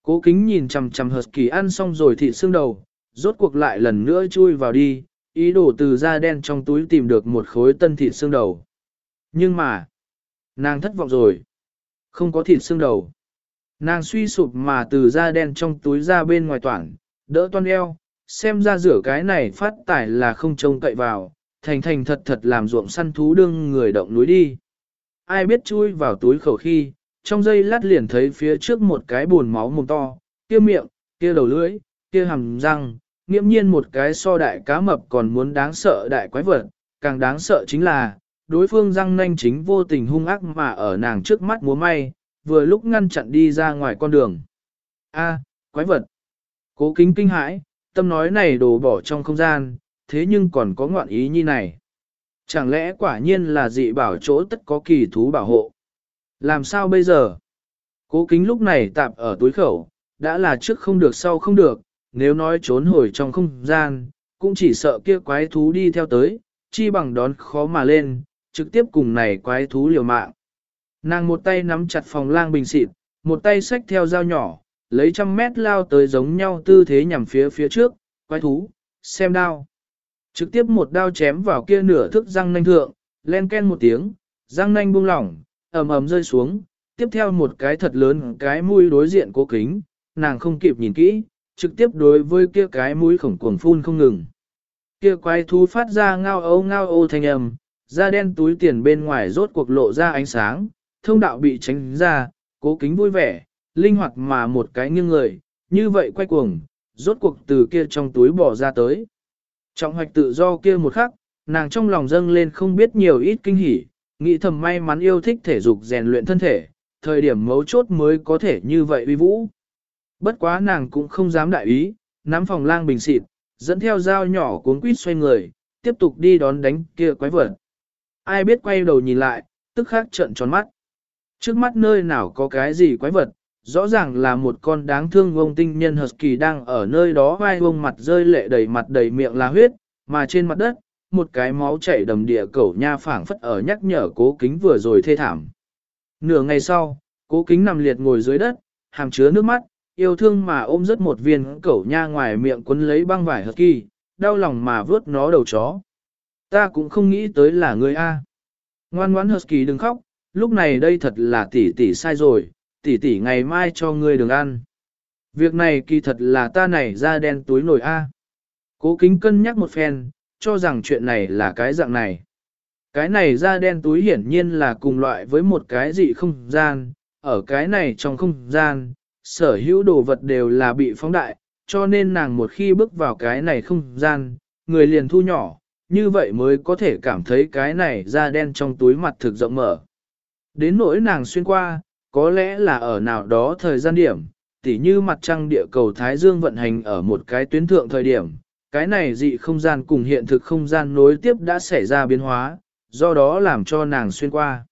Cố kính nhìn chầm chầm Hật ký ăn xong rồi thịt xương đầu, rốt cuộc lại lần nữa chui vào đi, ý đồ từ da đen trong túi tìm được một khối tân thịt xương đầu. Nhưng mà, nàng thất vọng rồi. Không có thịt xương đầu. Nàng suy sụp mà từ da đen trong túi ra bên ngoài toàn đỡ toan eo, xem ra rửa cái này phát tải là không trông cậy vào, thành thành thật thật làm ruộng săn thú đương người động núi đi. Ai biết chui vào túi khẩu khi, trong giây lát liền thấy phía trước một cái buồn máu mồm to, kia miệng, kia đầu lưỡi, kia hàm răng, nghiễm nhiên một cái so đại cá mập còn muốn đáng sợ đại quái vật, càng đáng sợ chính là, đối phương răng nanh chính vô tình hung ác mà ở nàng trước mắt múa may, vừa lúc ngăn chặn đi ra ngoài con đường. A, quái vật. Cố kính kinh hãi, tâm nói này đổ bỏ trong không gian, thế nhưng còn có ngoạn ý như này. Chẳng lẽ quả nhiên là dị bảo chỗ tất có kỳ thú bảo hộ? Làm sao bây giờ? Cố kính lúc này tạp ở túi khẩu, đã là trước không được sau không được, nếu nói trốn hồi trong không gian, cũng chỉ sợ kia quái thú đi theo tới, chi bằng đón khó mà lên, trực tiếp cùng này quái thú liều mạng. Nàng một tay nắm chặt phòng lang bình xịt, một tay xách theo dao nhỏ, lấy trăm mét lao tới giống nhau tư thế nhằm phía phía trước, quái thú, xem đao. Trực tiếp một đao chém vào kia nửa thức răng nanh thượng, len ken một tiếng, răng nanh buông lỏng, ầm ầm rơi xuống, tiếp theo một cái thật lớn cái mũi đối diện cố kính, nàng không kịp nhìn kỹ, trực tiếp đối với kia cái mũi khổng cuồng phun không ngừng. Kia quái thú phát ra ngao âu ngao ô thanh âm, da đen túi tiền bên ngoài rốt cuộc lộ ra ánh sáng, thông đạo bị tránh ra, cố kính vui vẻ, linh hoạt mà một cái nghiêng người, như vậy quay cuồng, rốt cuộc từ kia trong túi bỏ ra tới. Trọng hoạch tự do kia một khắc, nàng trong lòng dâng lên không biết nhiều ít kinh hỉ, nghĩ thầm may mắn yêu thích thể dục rèn luyện thân thể, thời điểm mấu chốt mới có thể như vậy uy vũ. Bất quá nàng cũng không dám đại ý, nắm phòng lang bình xịt, dẫn theo dao nhỏ cuốn quýt xoay người, tiếp tục đi đón đánh kia quái vật. Ai biết quay đầu nhìn lại, tức khắc trợn tròn mắt. Trước mắt nơi nào có cái gì quái vật, rõ ràng là một con đáng thương vông tinh nhân Husky đang ở nơi đó vai vông mặt rơi lệ đầy mặt đầy miệng là huyết, mà trên mặt đất, một cái máu chảy đầm địa cẩu nha phảng phất ở nhắc nhở cố kính vừa rồi thê thảm. Nửa ngày sau, cố kính nằm liệt ngồi dưới đất, hàm chứa nước mắt, yêu thương mà ôm rất một viên cẩu nha ngoài miệng quấn lấy băng vải Husky, đau lòng mà vớt nó đầu chó. Ta cũng không nghĩ tới là người A. Ngoan ngoãn Husky đừng khóc, lúc này đây thật là tỷ tỷ sai rồi, tỷ tỷ ngày mai cho ngươi đường ăn. Việc này kỳ thật là ta này ra đen túi nổi A. Cố kính cân nhắc một phen, cho rằng chuyện này là cái dạng này. Cái này ra đen túi hiển nhiên là cùng loại với một cái dị không gian, ở cái này trong không gian, sở hữu đồ vật đều là bị phóng đại, cho nên nàng một khi bước vào cái này không gian, người liền thu nhỏ, như vậy mới có thể cảm thấy cái này da đen trong túi mặt thực rộng mở. Đến nỗi nàng xuyên qua, có lẽ là ở nào đó thời gian điểm, tỉ như mặt trăng địa cầu Thái Dương vận hành ở một cái tuyến thượng thời điểm, cái này dị không gian cùng hiện thực không gian nối tiếp đã xảy ra biến hóa, do đó làm cho nàng xuyên qua.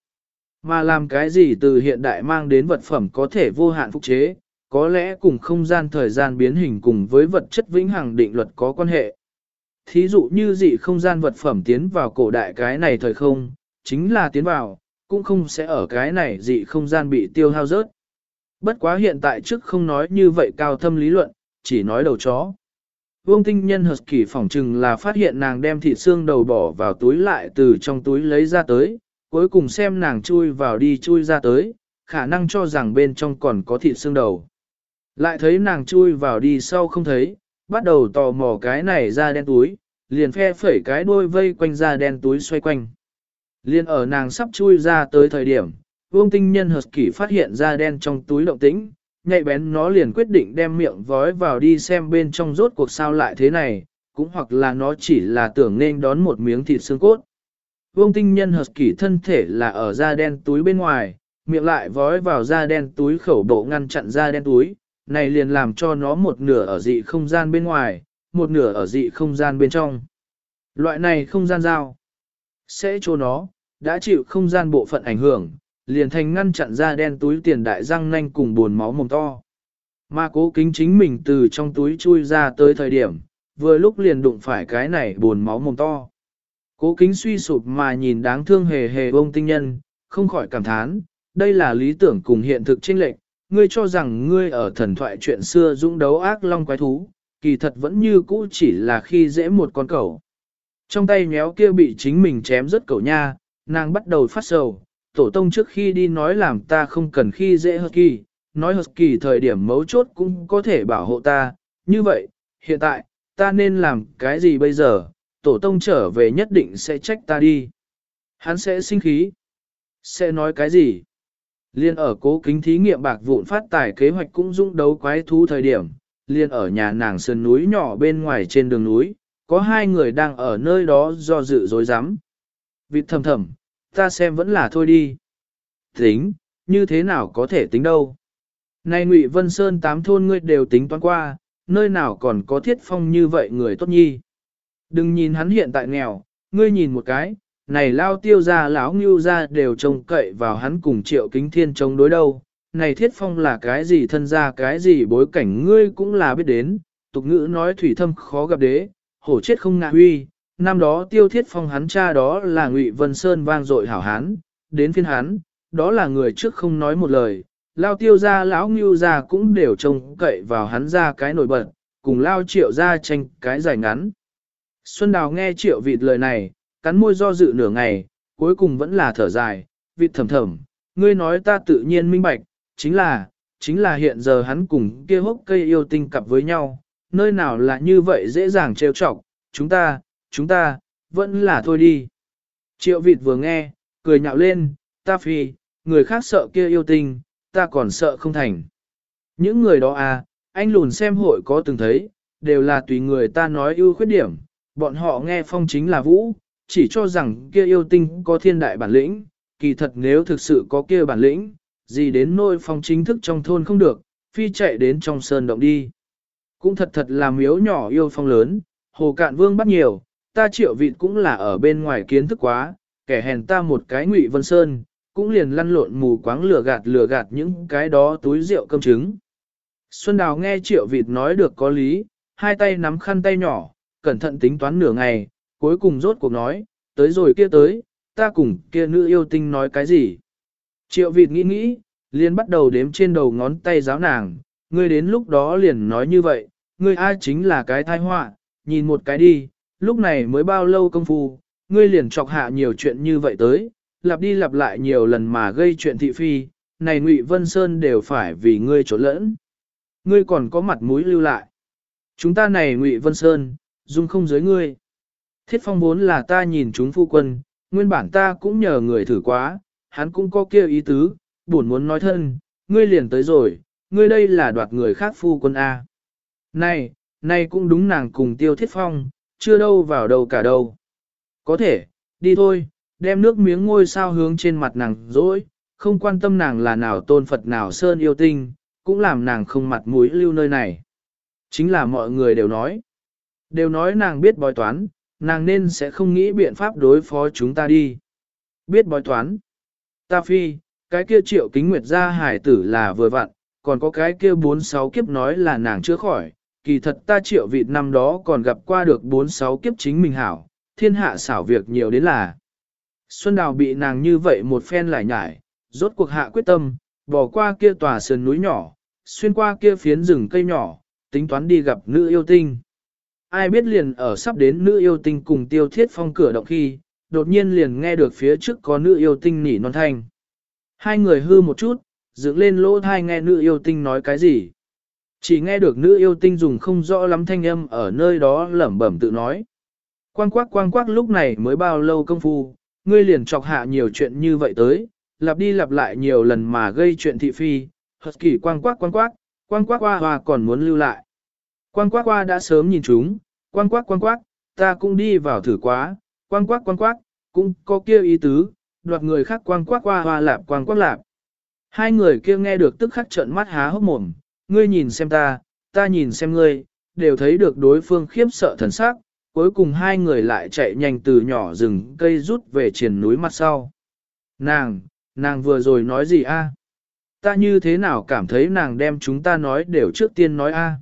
Mà làm cái gì từ hiện đại mang đến vật phẩm có thể vô hạn phục chế, có lẽ cùng không gian thời gian biến hình cùng với vật chất vĩnh hằng định luật có quan hệ. Thí dụ như dị không gian vật phẩm tiến vào cổ đại cái này thời không, chính là tiến vào, cũng không sẽ ở cái này dị không gian bị tiêu hao rớt. Bất quá hiện tại trước không nói như vậy cao thâm lý luận, chỉ nói đầu chó. Vương tinh nhân hợp kỳ phỏng chừng là phát hiện nàng đem thịt xương đầu bỏ vào túi lại từ trong túi lấy ra tới, cuối cùng xem nàng chui vào đi chui ra tới, khả năng cho rằng bên trong còn có thịt xương đầu. Lại thấy nàng chui vào đi sau không thấy, bắt đầu tò mò cái này ra đen túi, liền phe phẩy cái đuôi vây quanh ra đen túi xoay quanh. Liên ở nàng sắp chui ra tới thời điểm, vương tinh nhân hợp kỷ phát hiện ra đen trong túi động tĩnh, nhạy bén nó liền quyết định đem miệng vói vào đi xem bên trong rốt cuộc sao lại thế này, cũng hoặc là nó chỉ là tưởng nên đón một miếng thịt xương cốt. Vương tinh nhân hợp kỷ thân thể là ở da đen túi bên ngoài, miệng lại vói vào da đen túi khẩu độ ngăn chặn da đen túi, này liền làm cho nó một nửa ở dị không gian bên ngoài, một nửa ở dị không gian bên trong. Loại này không gian giao sẽ cho nó, đã chịu không gian bộ phận ảnh hưởng, liền thành ngăn chặn ra đen túi tiền đại răng nanh cùng buồn máu mồm to. Mà cố kính chính mình từ trong túi chui ra tới thời điểm, vừa lúc liền đụng phải cái này buồn máu mồm to. Cố kính suy sụp mà nhìn đáng thương hề hề bông tinh nhân, không khỏi cảm thán, đây là lý tưởng cùng hiện thực chênh lệch, ngươi cho rằng ngươi ở thần thoại chuyện xưa dũng đấu ác long quái thú, kỳ thật vẫn như cũ chỉ là khi dễ một con cẩu. Trong tay nhéo kia bị chính mình chém rất cẩu nha, nàng bắt đầu phát sầu, tổ tông trước khi đi nói làm ta không cần khi dễ hợp kỳ, nói hợp kỳ thời điểm mấu chốt cũng có thể bảo hộ ta, như vậy, hiện tại, ta nên làm cái gì bây giờ, tổ tông trở về nhất định sẽ trách ta đi. Hắn sẽ sinh khí. Sẽ nói cái gì? Liên ở cố kính thí nghiệm bạc vụn phát tài kế hoạch cũng dũng đấu quái thú thời điểm, liên ở nhà nàng sơn núi nhỏ bên ngoài trên đường núi, có hai người đang ở nơi đó do dự dối rắm Vịt thầm thầm, ta xem vẫn là thôi đi. Tính, như thế nào có thể tính đâu. Này Ngụy Vân Sơn tám thôn ngươi đều tính toán qua, nơi nào còn có thiết phong như vậy người tốt nhi. Đừng nhìn hắn hiện tại nghèo, ngươi nhìn một cái, này lao tiêu ra lão ngưu ra đều trông cậy vào hắn cùng triệu kính thiên chống đối đâu. Này thiết phong là cái gì thân ra cái gì bối cảnh ngươi cũng là biết đến, tục ngữ nói thủy thâm khó gặp đế, hổ chết không ngạ huy. Năm đó tiêu thiết phong hắn cha đó là ngụy Vân Sơn vang dội hảo hán, đến phiên hắn, đó là người trước không nói một lời, lao tiêu ra lão ngưu ra cũng đều trông cậy vào hắn ra cái nổi bật, cùng lao triệu ra tranh cái dài ngắn. Xuân Đào nghe triệu vịt lời này, cắn môi do dự nửa ngày, cuối cùng vẫn là thở dài, vịt thầm thầm, ngươi nói ta tự nhiên minh bạch, chính là, chính là hiện giờ hắn cùng kia hốc cây yêu tinh cặp với nhau, nơi nào là như vậy dễ dàng trêu chọc, chúng ta, chúng ta, vẫn là thôi đi. Triệu vịt vừa nghe, cười nhạo lên, ta phi, người khác sợ kia yêu tinh, ta còn sợ không thành. Những người đó à, anh lùn xem hội có từng thấy, đều là tùy người ta nói ưu khuyết điểm, bọn họ nghe phong chính là vũ, chỉ cho rằng kia yêu tinh có thiên đại bản lĩnh, kỳ thật nếu thực sự có kia bản lĩnh, gì đến nôi phong chính thức trong thôn không được, phi chạy đến trong sơn động đi. Cũng thật thật là miếu nhỏ yêu phong lớn, hồ cạn vương bắt nhiều, ta triệu vịt cũng là ở bên ngoài kiến thức quá, kẻ hèn ta một cái ngụy vân sơn, cũng liền lăn lộn mù quáng lừa gạt lừa gạt những cái đó túi rượu cơm trứng. Xuân Đào nghe triệu vịt nói được có lý, hai tay nắm khăn tay nhỏ, cẩn thận tính toán nửa ngày, cuối cùng rốt cuộc nói, tới rồi kia tới, ta cùng kia nữ yêu tinh nói cái gì. Triệu vịt nghĩ nghĩ, liền bắt đầu đếm trên đầu ngón tay giáo nàng, ngươi đến lúc đó liền nói như vậy, ngươi ai chính là cái thai họa, nhìn một cái đi, lúc này mới bao lâu công phu, ngươi liền chọc hạ nhiều chuyện như vậy tới, lặp đi lặp lại nhiều lần mà gây chuyện thị phi, này Ngụy Vân Sơn đều phải vì ngươi trốn lẫn. Ngươi còn có mặt mũi lưu lại. Chúng ta này Ngụy Vân Sơn, dung không giới ngươi. Thiết phong vốn là ta nhìn chúng phu quân, nguyên bản ta cũng nhờ người thử quá, hắn cũng có kêu ý tứ, buồn muốn nói thân, ngươi liền tới rồi, ngươi đây là đoạt người khác phu quân A. Này, này cũng đúng nàng cùng tiêu thiết phong, chưa đâu vào đâu cả đâu. Có thể, đi thôi, đem nước miếng ngôi sao hướng trên mặt nàng dối, không quan tâm nàng là nào tôn Phật nào sơn yêu tinh, cũng làm nàng không mặt mũi lưu nơi này. Chính là mọi người đều nói. Đều nói nàng biết bói toán, nàng nên sẽ không nghĩ biện pháp đối phó chúng ta đi. Biết bói toán. Ta phi, cái kia triệu kính nguyệt gia hải tử là vừa vặn, còn có cái kia bốn sáu kiếp nói là nàng chưa khỏi. Kỳ thật ta triệu vịt năm đó còn gặp qua được bốn sáu kiếp chính mình hảo, thiên hạ xảo việc nhiều đến là. Xuân Đào bị nàng như vậy một phen lại nhải, rốt cuộc hạ quyết tâm, bỏ qua kia tòa sườn núi nhỏ, xuyên qua kia phiến rừng cây nhỏ, tính toán đi gặp nữ yêu tinh. Ai biết liền ở sắp đến nữ yêu tinh cùng tiêu thiết phong cửa động khi, đột nhiên liền nghe được phía trước có nữ yêu tinh nỉ non thanh. Hai người hư một chút, dựng lên lỗ thai nghe nữ yêu tinh nói cái gì. Chỉ nghe được nữ yêu tinh dùng không rõ lắm thanh âm ở nơi đó lẩm bẩm tự nói. Quang quắc quang quắc lúc này mới bao lâu công phu, ngươi liền chọc hạ nhiều chuyện như vậy tới, lặp đi lặp lại nhiều lần mà gây chuyện thị phi, hật kỳ quang quắc quang quắc, quang quắc hoa hoa còn muốn lưu lại. Quang quắc hoa đã sớm nhìn chúng, Quang quắc quang quắc, ta cũng đi vào thử quá, quang quắc quang quắc, cũng có kia ý tứ, đoạt người khác quang quắc qua hoa lạp quang quắc lạp. Hai người kia nghe được tức khắc trợn mắt há hốc mồm, ngươi nhìn xem ta, ta nhìn xem ngươi, đều thấy được đối phương khiếp sợ thần sắc, cuối cùng hai người lại chạy nhanh từ nhỏ rừng cây rút về triển núi mặt sau. Nàng, nàng vừa rồi nói gì a? Ta như thế nào cảm thấy nàng đem chúng ta nói đều trước tiên nói a?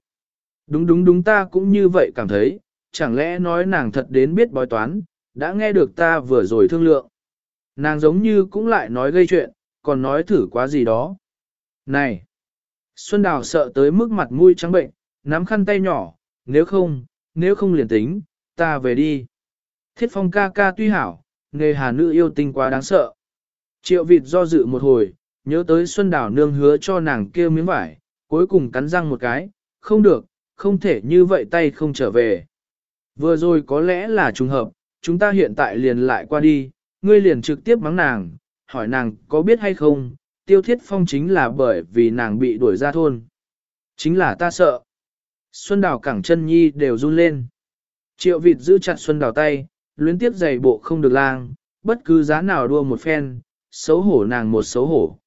Đúng đúng đúng ta cũng như vậy cảm thấy, chẳng lẽ nói nàng thật đến biết bói toán, đã nghe được ta vừa rồi thương lượng. Nàng giống như cũng lại nói gây chuyện, còn nói thử quá gì đó. Này! Xuân Đào sợ tới mức mặt mũi trắng bệnh, nắm khăn tay nhỏ, nếu không, nếu không liền tính, ta về đi. Thiết phong ca ca tuy hảo, nghề hà nữ yêu tinh quá đáng sợ. Triệu vịt do dự một hồi, nhớ tới Xuân Đào nương hứa cho nàng kêu miếng vải, cuối cùng cắn răng một cái, không được, không thể như vậy tay không trở về. Vừa rồi có lẽ là trùng hợp, chúng ta hiện tại liền lại qua đi, ngươi liền trực tiếp mắng nàng, hỏi nàng có biết hay không, tiêu thiết phong chính là bởi vì nàng bị đuổi ra thôn. Chính là ta sợ. Xuân Đào cẳng chân nhi đều run lên. Triệu vịt giữ chặt Xuân Đào tay, luyến tiếp giày bộ không được lang, bất cứ giá nào đua một phen, xấu hổ nàng một xấu hổ.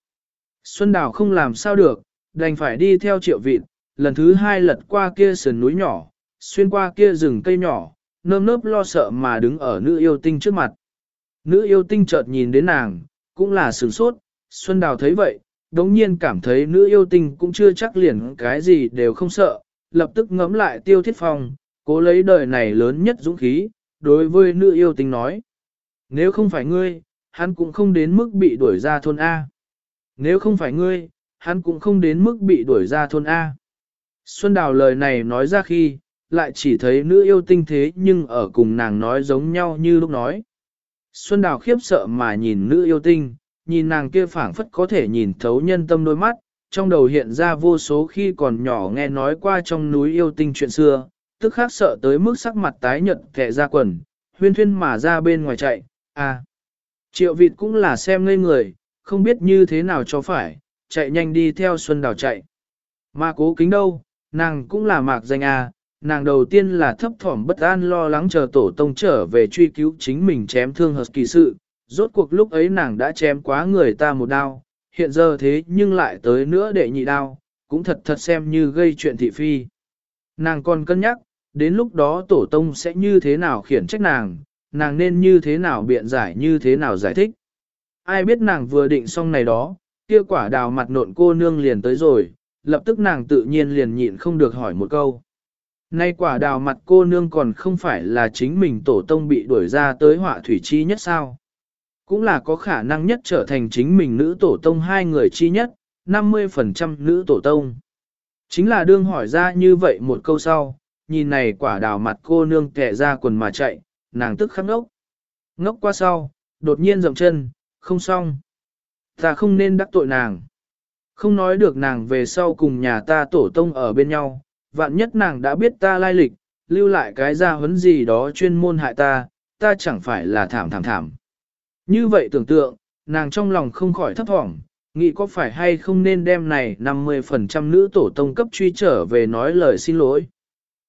Xuân Đào không làm sao được, đành phải đi theo triệu vịt, lần thứ hai lật qua kia sườn núi nhỏ, xuyên qua kia rừng cây nhỏ, nơm nớp lo sợ mà đứng ở nữ yêu tinh trước mặt. Nữ yêu tinh chợt nhìn đến nàng, cũng là sửng sốt, Xuân Đào thấy vậy, đống nhiên cảm thấy nữ yêu tinh cũng chưa chắc liền cái gì đều không sợ, lập tức ngẫm lại tiêu thiết phong, cố lấy đời này lớn nhất dũng khí, đối với nữ yêu tinh nói. Nếu không phải ngươi, hắn cũng không đến mức bị đuổi ra thôn A. Nếu không phải ngươi, hắn cũng không đến mức bị đuổi ra thôn A. Xuân Đào lời này nói ra khi, lại chỉ thấy nữ yêu tinh thế nhưng ở cùng nàng nói giống nhau như lúc nói. Xuân Đào khiếp sợ mà nhìn nữ yêu tinh, nhìn nàng kia phảng phất có thể nhìn thấu nhân tâm đôi mắt, trong đầu hiện ra vô số khi còn nhỏ nghe nói qua trong núi yêu tinh chuyện xưa, tức khắc sợ tới mức sắc mặt tái nhợt kẻ ra quần, huyên thuyên mà ra bên ngoài chạy, à. Triệu vịt cũng là xem ngây người, không biết như thế nào cho phải, chạy nhanh đi theo Xuân Đào chạy. Mà cố kính đâu, nàng cũng là mạc danh à, nàng đầu tiên là thấp thỏm bất an lo lắng chờ tổ tông trở về truy cứu chính mình chém thương hợp kỳ sự, rốt cuộc lúc ấy nàng đã chém quá người ta một đao, hiện giờ thế nhưng lại tới nữa để nhị đao, cũng thật thật xem như gây chuyện thị phi. Nàng còn cân nhắc, đến lúc đó tổ tông sẽ như thế nào khiển trách nàng, nàng nên như thế nào biện giải như thế nào giải thích. Ai biết nàng vừa định xong này đó, kia quả đào mặt nộn cô nương liền tới rồi, lập tức nàng tự nhiên liền nhịn không được hỏi một câu. Nay quả đào mặt cô nương còn không phải là chính mình tổ tông bị đuổi ra tới họa thủy chi nhất sao. Cũng là có khả năng nhất trở thành chính mình nữ tổ tông hai người chi nhất, 50% nữ tổ tông. Chính là đương hỏi ra như vậy một câu sau, nhìn này quả đào mặt cô nương kẻ ra quần mà chạy, nàng tức khắc ngốc. Ngốc qua sau, đột nhiên dậm chân, không xong. Ta không nên đắc tội nàng. Không nói được nàng về sau cùng nhà ta tổ tông ở bên nhau, vạn nhất nàng đã biết ta lai lịch, lưu lại cái gia huấn gì đó chuyên môn hại ta, ta chẳng phải là thảm thảm thảm. Như vậy tưởng tượng, nàng trong lòng không khỏi thấp thỏm, nghĩ có phải hay không nên đem này 50% nữ tổ tông cấp truy trở về nói lời xin lỗi.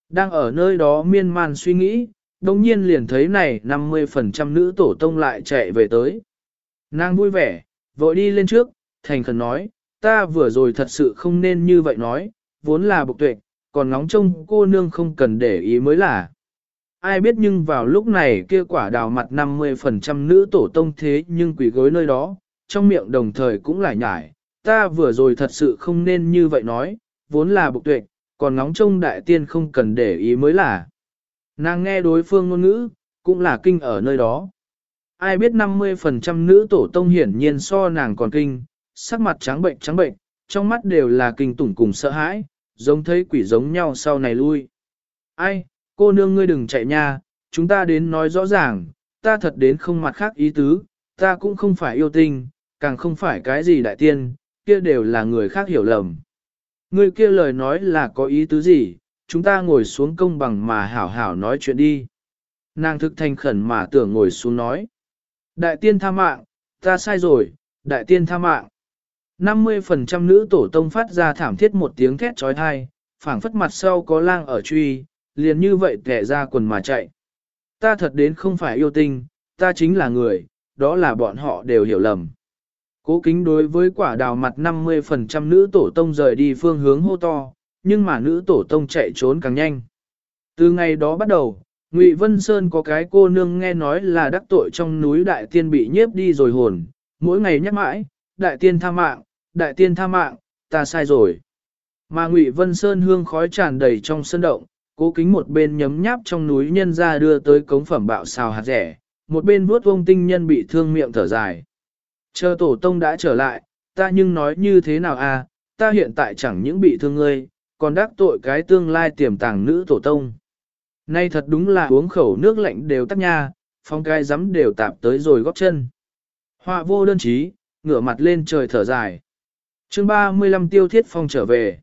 Đang ở nơi đó miên man suy nghĩ, đồng nhiên liền thấy này 50% nữ tổ tông lại chạy về tới. Nàng vui vẻ, vội đi lên trước, thành khẩn nói, ta vừa rồi thật sự không nên như vậy nói, vốn là bục tuệ, còn ngóng trông cô nương không cần để ý mới là. Ai biết nhưng vào lúc này kia quả đào mặt 50% nữ tổ tông thế nhưng quỷ gối nơi đó, trong miệng đồng thời cũng lại nhải, ta vừa rồi thật sự không nên như vậy nói, vốn là bục tuệ, còn ngóng trông đại tiên không cần để ý mới là. Nàng nghe đối phương ngôn ngữ, cũng là kinh ở nơi đó. Ai biết 50% nữ tổ tông hiển nhiên so nàng còn kinh, sắc mặt trắng bệnh trắng bệnh, trong mắt đều là kinh tủng cùng sợ hãi, giống thấy quỷ giống nhau sau này lui. Ai, cô nương ngươi đừng chạy nha, chúng ta đến nói rõ ràng, ta thật đến không mặt khác ý tứ, ta cũng không phải yêu tinh, càng không phải cái gì đại tiên, kia đều là người khác hiểu lầm. Ngươi kia lời nói là có ý tứ gì, chúng ta ngồi xuống công bằng mà hảo hảo nói chuyện đi. Nàng thực thành khẩn mà tưởng ngồi xuống nói. Đại tiên tha mạng, ta sai rồi, đại tiên tha mạng. 50% nữ tổ tông phát ra thảm thiết một tiếng thét trói thai, phảng phất mặt sau có lang ở truy, liền như vậy kẻ ra quần mà chạy. Ta thật đến không phải yêu tinh, ta chính là người, đó là bọn họ đều hiểu lầm. Cố kính đối với quả đào mặt 50% nữ tổ tông rời đi phương hướng hô to, nhưng mà nữ tổ tông chạy trốn càng nhanh. Từ ngày đó bắt đầu, Ngụy Vân Sơn có cái cô nương nghe nói là đắc tội trong núi đại tiên bị nhiếp đi rồi hồn, mỗi ngày nhắc mãi, đại tiên tha mạng, đại tiên tha mạng, ta sai rồi. Mà Ngụy Vân Sơn hương khói tràn đầy trong sân động, cố kính một bên nhấm nháp trong núi nhân ra đưa tới cống phẩm bạo xào hạt rẻ, một bên vuốt vông tinh nhân bị thương miệng thở dài. Chờ tổ tông đã trở lại, ta nhưng nói như thế nào à, ta hiện tại chẳng những bị thương ngươi, còn đắc tội cái tương lai tiềm tàng nữ tổ tông. Nay thật đúng là uống khẩu nước lạnh đều tắt nha, phong cai rắm đều tạp tới rồi góp chân. Họa vô đơn chí, ngửa mặt lên trời thở dài chương 35 tiêu thiết phong trở về.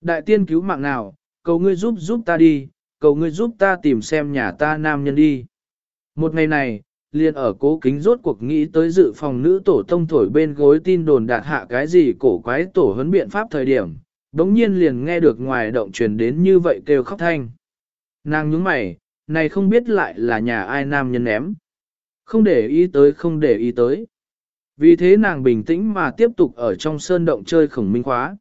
Đại tiên cứu mạng nào, cầu ngươi giúp giúp ta đi, cầu ngươi giúp ta tìm xem nhà ta nam nhân đi. Một ngày này, liền ở cố kính rốt cuộc nghĩ tới dự phòng nữ tổ tông thổi bên gối tin đồn đạt hạ cái gì cổ quái tổ huấn biện pháp thời điểm, đống nhiên liền nghe được ngoài động truyền đến như vậy kêu khóc thanh. Nàng nhướng mày, này không biết lại là nhà ai nam nhân ném. Không để ý tới không để ý tới. Vì thế nàng bình tĩnh mà tiếp tục ở trong sơn động chơi khổng minh khóa.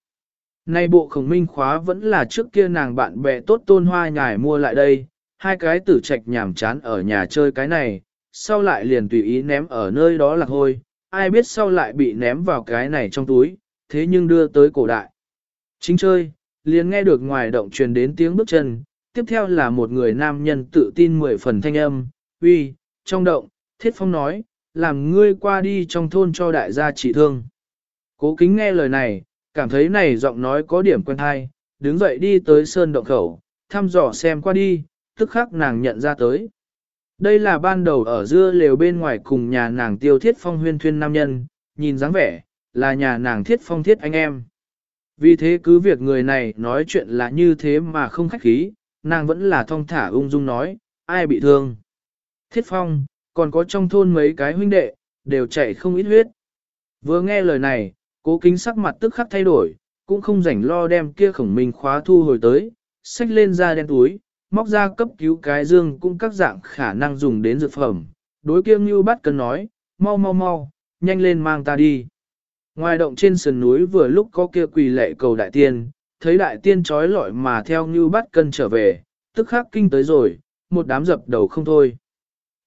Nay bộ khổng minh khóa vẫn là trước kia nàng bạn bè tốt tôn hoa nhài mua lại đây, hai cái tử trạch nhảm chán ở nhà chơi cái này, sau lại liền tùy ý ném ở nơi đó là hôi, ai biết sau lại bị ném vào cái này trong túi, thế nhưng đưa tới cổ đại. Chính chơi, liền nghe được ngoài động truyền đến tiếng bước chân, tiếp theo là một người nam nhân tự tin mười phần thanh âm, uy, trong động, thiết phong nói, làm ngươi qua đi trong thôn cho đại gia trị thương. Cố kính nghe lời này, cảm thấy này giọng nói có điểm quen hay, đứng dậy đi tới sơn động khẩu, thăm dò xem qua đi, tức khắc nàng nhận ra tới. Đây là ban đầu ở dưa lều bên ngoài cùng nhà nàng tiêu thiết phong huyên thuyên nam nhân, nhìn dáng vẻ, là nhà nàng thiết phong thiết anh em. Vì thế cứ việc người này nói chuyện là như thế mà không khách khí, nàng vẫn là thong thả ung dung nói, ai bị thương. Thiết phong, còn có trong thôn mấy cái huynh đệ, đều chạy không ít huyết. Vừa nghe lời này, cố kính sắc mặt tức khắc thay đổi, cũng không rảnh lo đem kia khổng minh khóa thu hồi tới, xách lên ra đen túi, móc ra cấp cứu cái dương cũng các dạng khả năng dùng đến dược phẩm. Đối kiêng như bắt cần nói, mau mau mau, nhanh lên mang ta đi. Ngoài động trên sườn núi vừa lúc có kia quỳ lệ cầu đại tiên, thấy đại tiên trói lọi mà theo như bắt cân trở về, tức khắc kinh tới rồi, một đám dập đầu không thôi.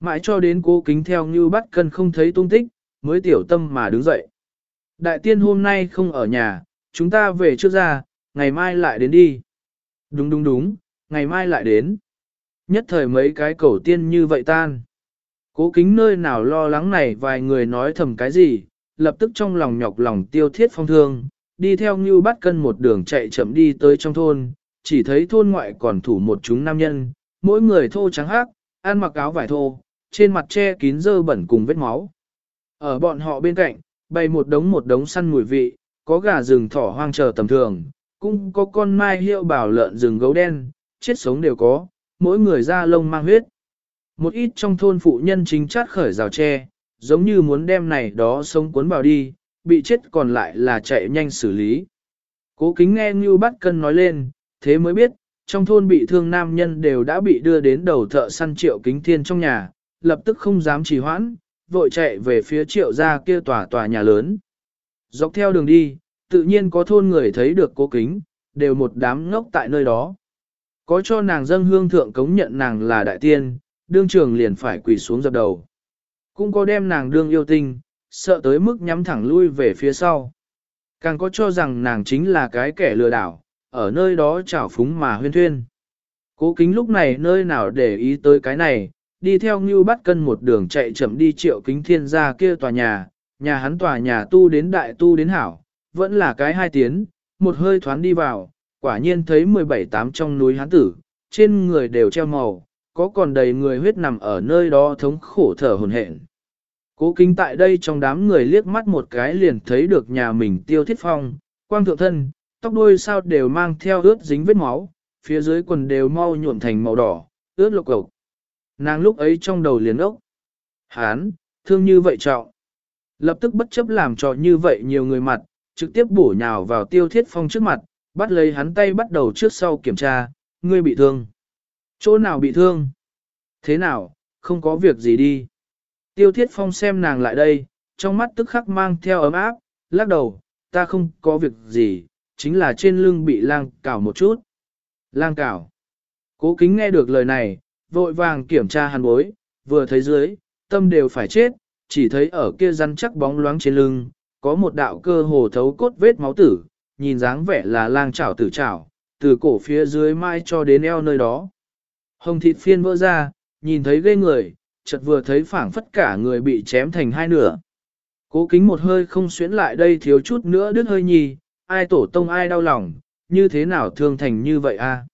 Mãi cho đến cố kính theo như bắt cân không thấy tung tích, mới tiểu tâm mà đứng dậy. Đại tiên hôm nay không ở nhà, chúng ta về trước ra, ngày mai lại đến đi. Đúng đúng đúng, ngày mai lại đến. Nhất thời mấy cái cầu tiên như vậy tan. Cố kính nơi nào lo lắng này vài người nói thầm cái gì, lập tức trong lòng nhọc lòng tiêu thiết phong thương, đi theo như bắt cân một đường chạy chậm đi tới trong thôn, chỉ thấy thôn ngoại còn thủ một chúng nam nhân, mỗi người thô trắng hắc, ăn mặc áo vải thô, trên mặt che kín dơ bẩn cùng vết máu. Ở bọn họ bên cạnh, bày một đống một đống săn mùi vị, có gà rừng thỏ hoang chờ tầm thường, cũng có con mai hiệu bảo lợn rừng gấu đen, chết sống đều có, mỗi người da lông mang huyết. Một ít trong thôn phụ nhân chính chát khởi rào tre, giống như muốn đem này đó sống cuốn vào đi, bị chết còn lại là chạy nhanh xử lý. Cố kính nghe Ngưu Bắt Cân nói lên, thế mới biết, trong thôn bị thương nam nhân đều đã bị đưa đến đầu thợ săn triệu kính thiên trong nhà, lập tức không dám trì hoãn, vội chạy về phía triệu gia kia tòa tòa nhà lớn. Dọc theo đường đi, tự nhiên có thôn người thấy được cố kính, đều một đám ngốc tại nơi đó. Có cho nàng dâng hương thượng cống nhận nàng là đại tiên, đương trường liền phải quỳ xuống dập đầu. Cũng có đem nàng đương yêu tinh, sợ tới mức nhắm thẳng lui về phía sau. Càng có cho rằng nàng chính là cái kẻ lừa đảo, ở nơi đó trảo phúng mà huyên thuyên. Cố kính lúc này nơi nào để ý tới cái này, đi theo Ngưu bát cân một đường chạy chậm đi triệu kính thiên ra kia tòa nhà, nhà hắn tòa nhà tu đến đại tu đến hảo, vẫn là cái hai tiến, một hơi thoáng đi vào, quả nhiên thấy 17 tám trong núi hắn tử, trên người đều treo màu, có còn đầy người huyết nằm ở nơi đó thống khổ thở hồn hển. Cố kính tại đây trong đám người liếc mắt một cái liền thấy được nhà mình tiêu thiết phong, quang thượng thân, tóc đuôi sao đều mang theo ướt dính vết máu, phía dưới quần đều mau nhuộm thành màu đỏ, ướt lục cộc. Nàng lúc ấy trong đầu liền ốc. Hán, thương như vậy trọng. Lập tức bất chấp làm cho như vậy nhiều người mặt, trực tiếp bổ nhào vào tiêu thiết phong trước mặt, bắt lấy hắn tay bắt đầu trước sau kiểm tra, ngươi bị thương. Chỗ nào bị thương? Thế nào, không có việc gì đi. Tiêu thiết phong xem nàng lại đây, trong mắt tức khắc mang theo ấm áp, lắc đầu, ta không có việc gì, chính là trên lưng bị lang cào một chút. Lang cào. Cố kính nghe được lời này, vội vàng kiểm tra hàn bối, vừa thấy dưới, tâm đều phải chết, chỉ thấy ở kia rắn chắc bóng loáng trên lưng, có một đạo cơ hồ thấu cốt vết máu tử, nhìn dáng vẻ là lang chảo tử chảo, từ cổ phía dưới mai cho đến eo nơi đó. Hồng thịt phiên vỡ ra, nhìn thấy ghê người, chợt vừa thấy phảng phất cả người bị chém thành hai nửa. Cố kính một hơi không xuyến lại đây thiếu chút nữa đứt hơi nhì, ai tổ tông ai đau lòng, như thế nào thương thành như vậy a?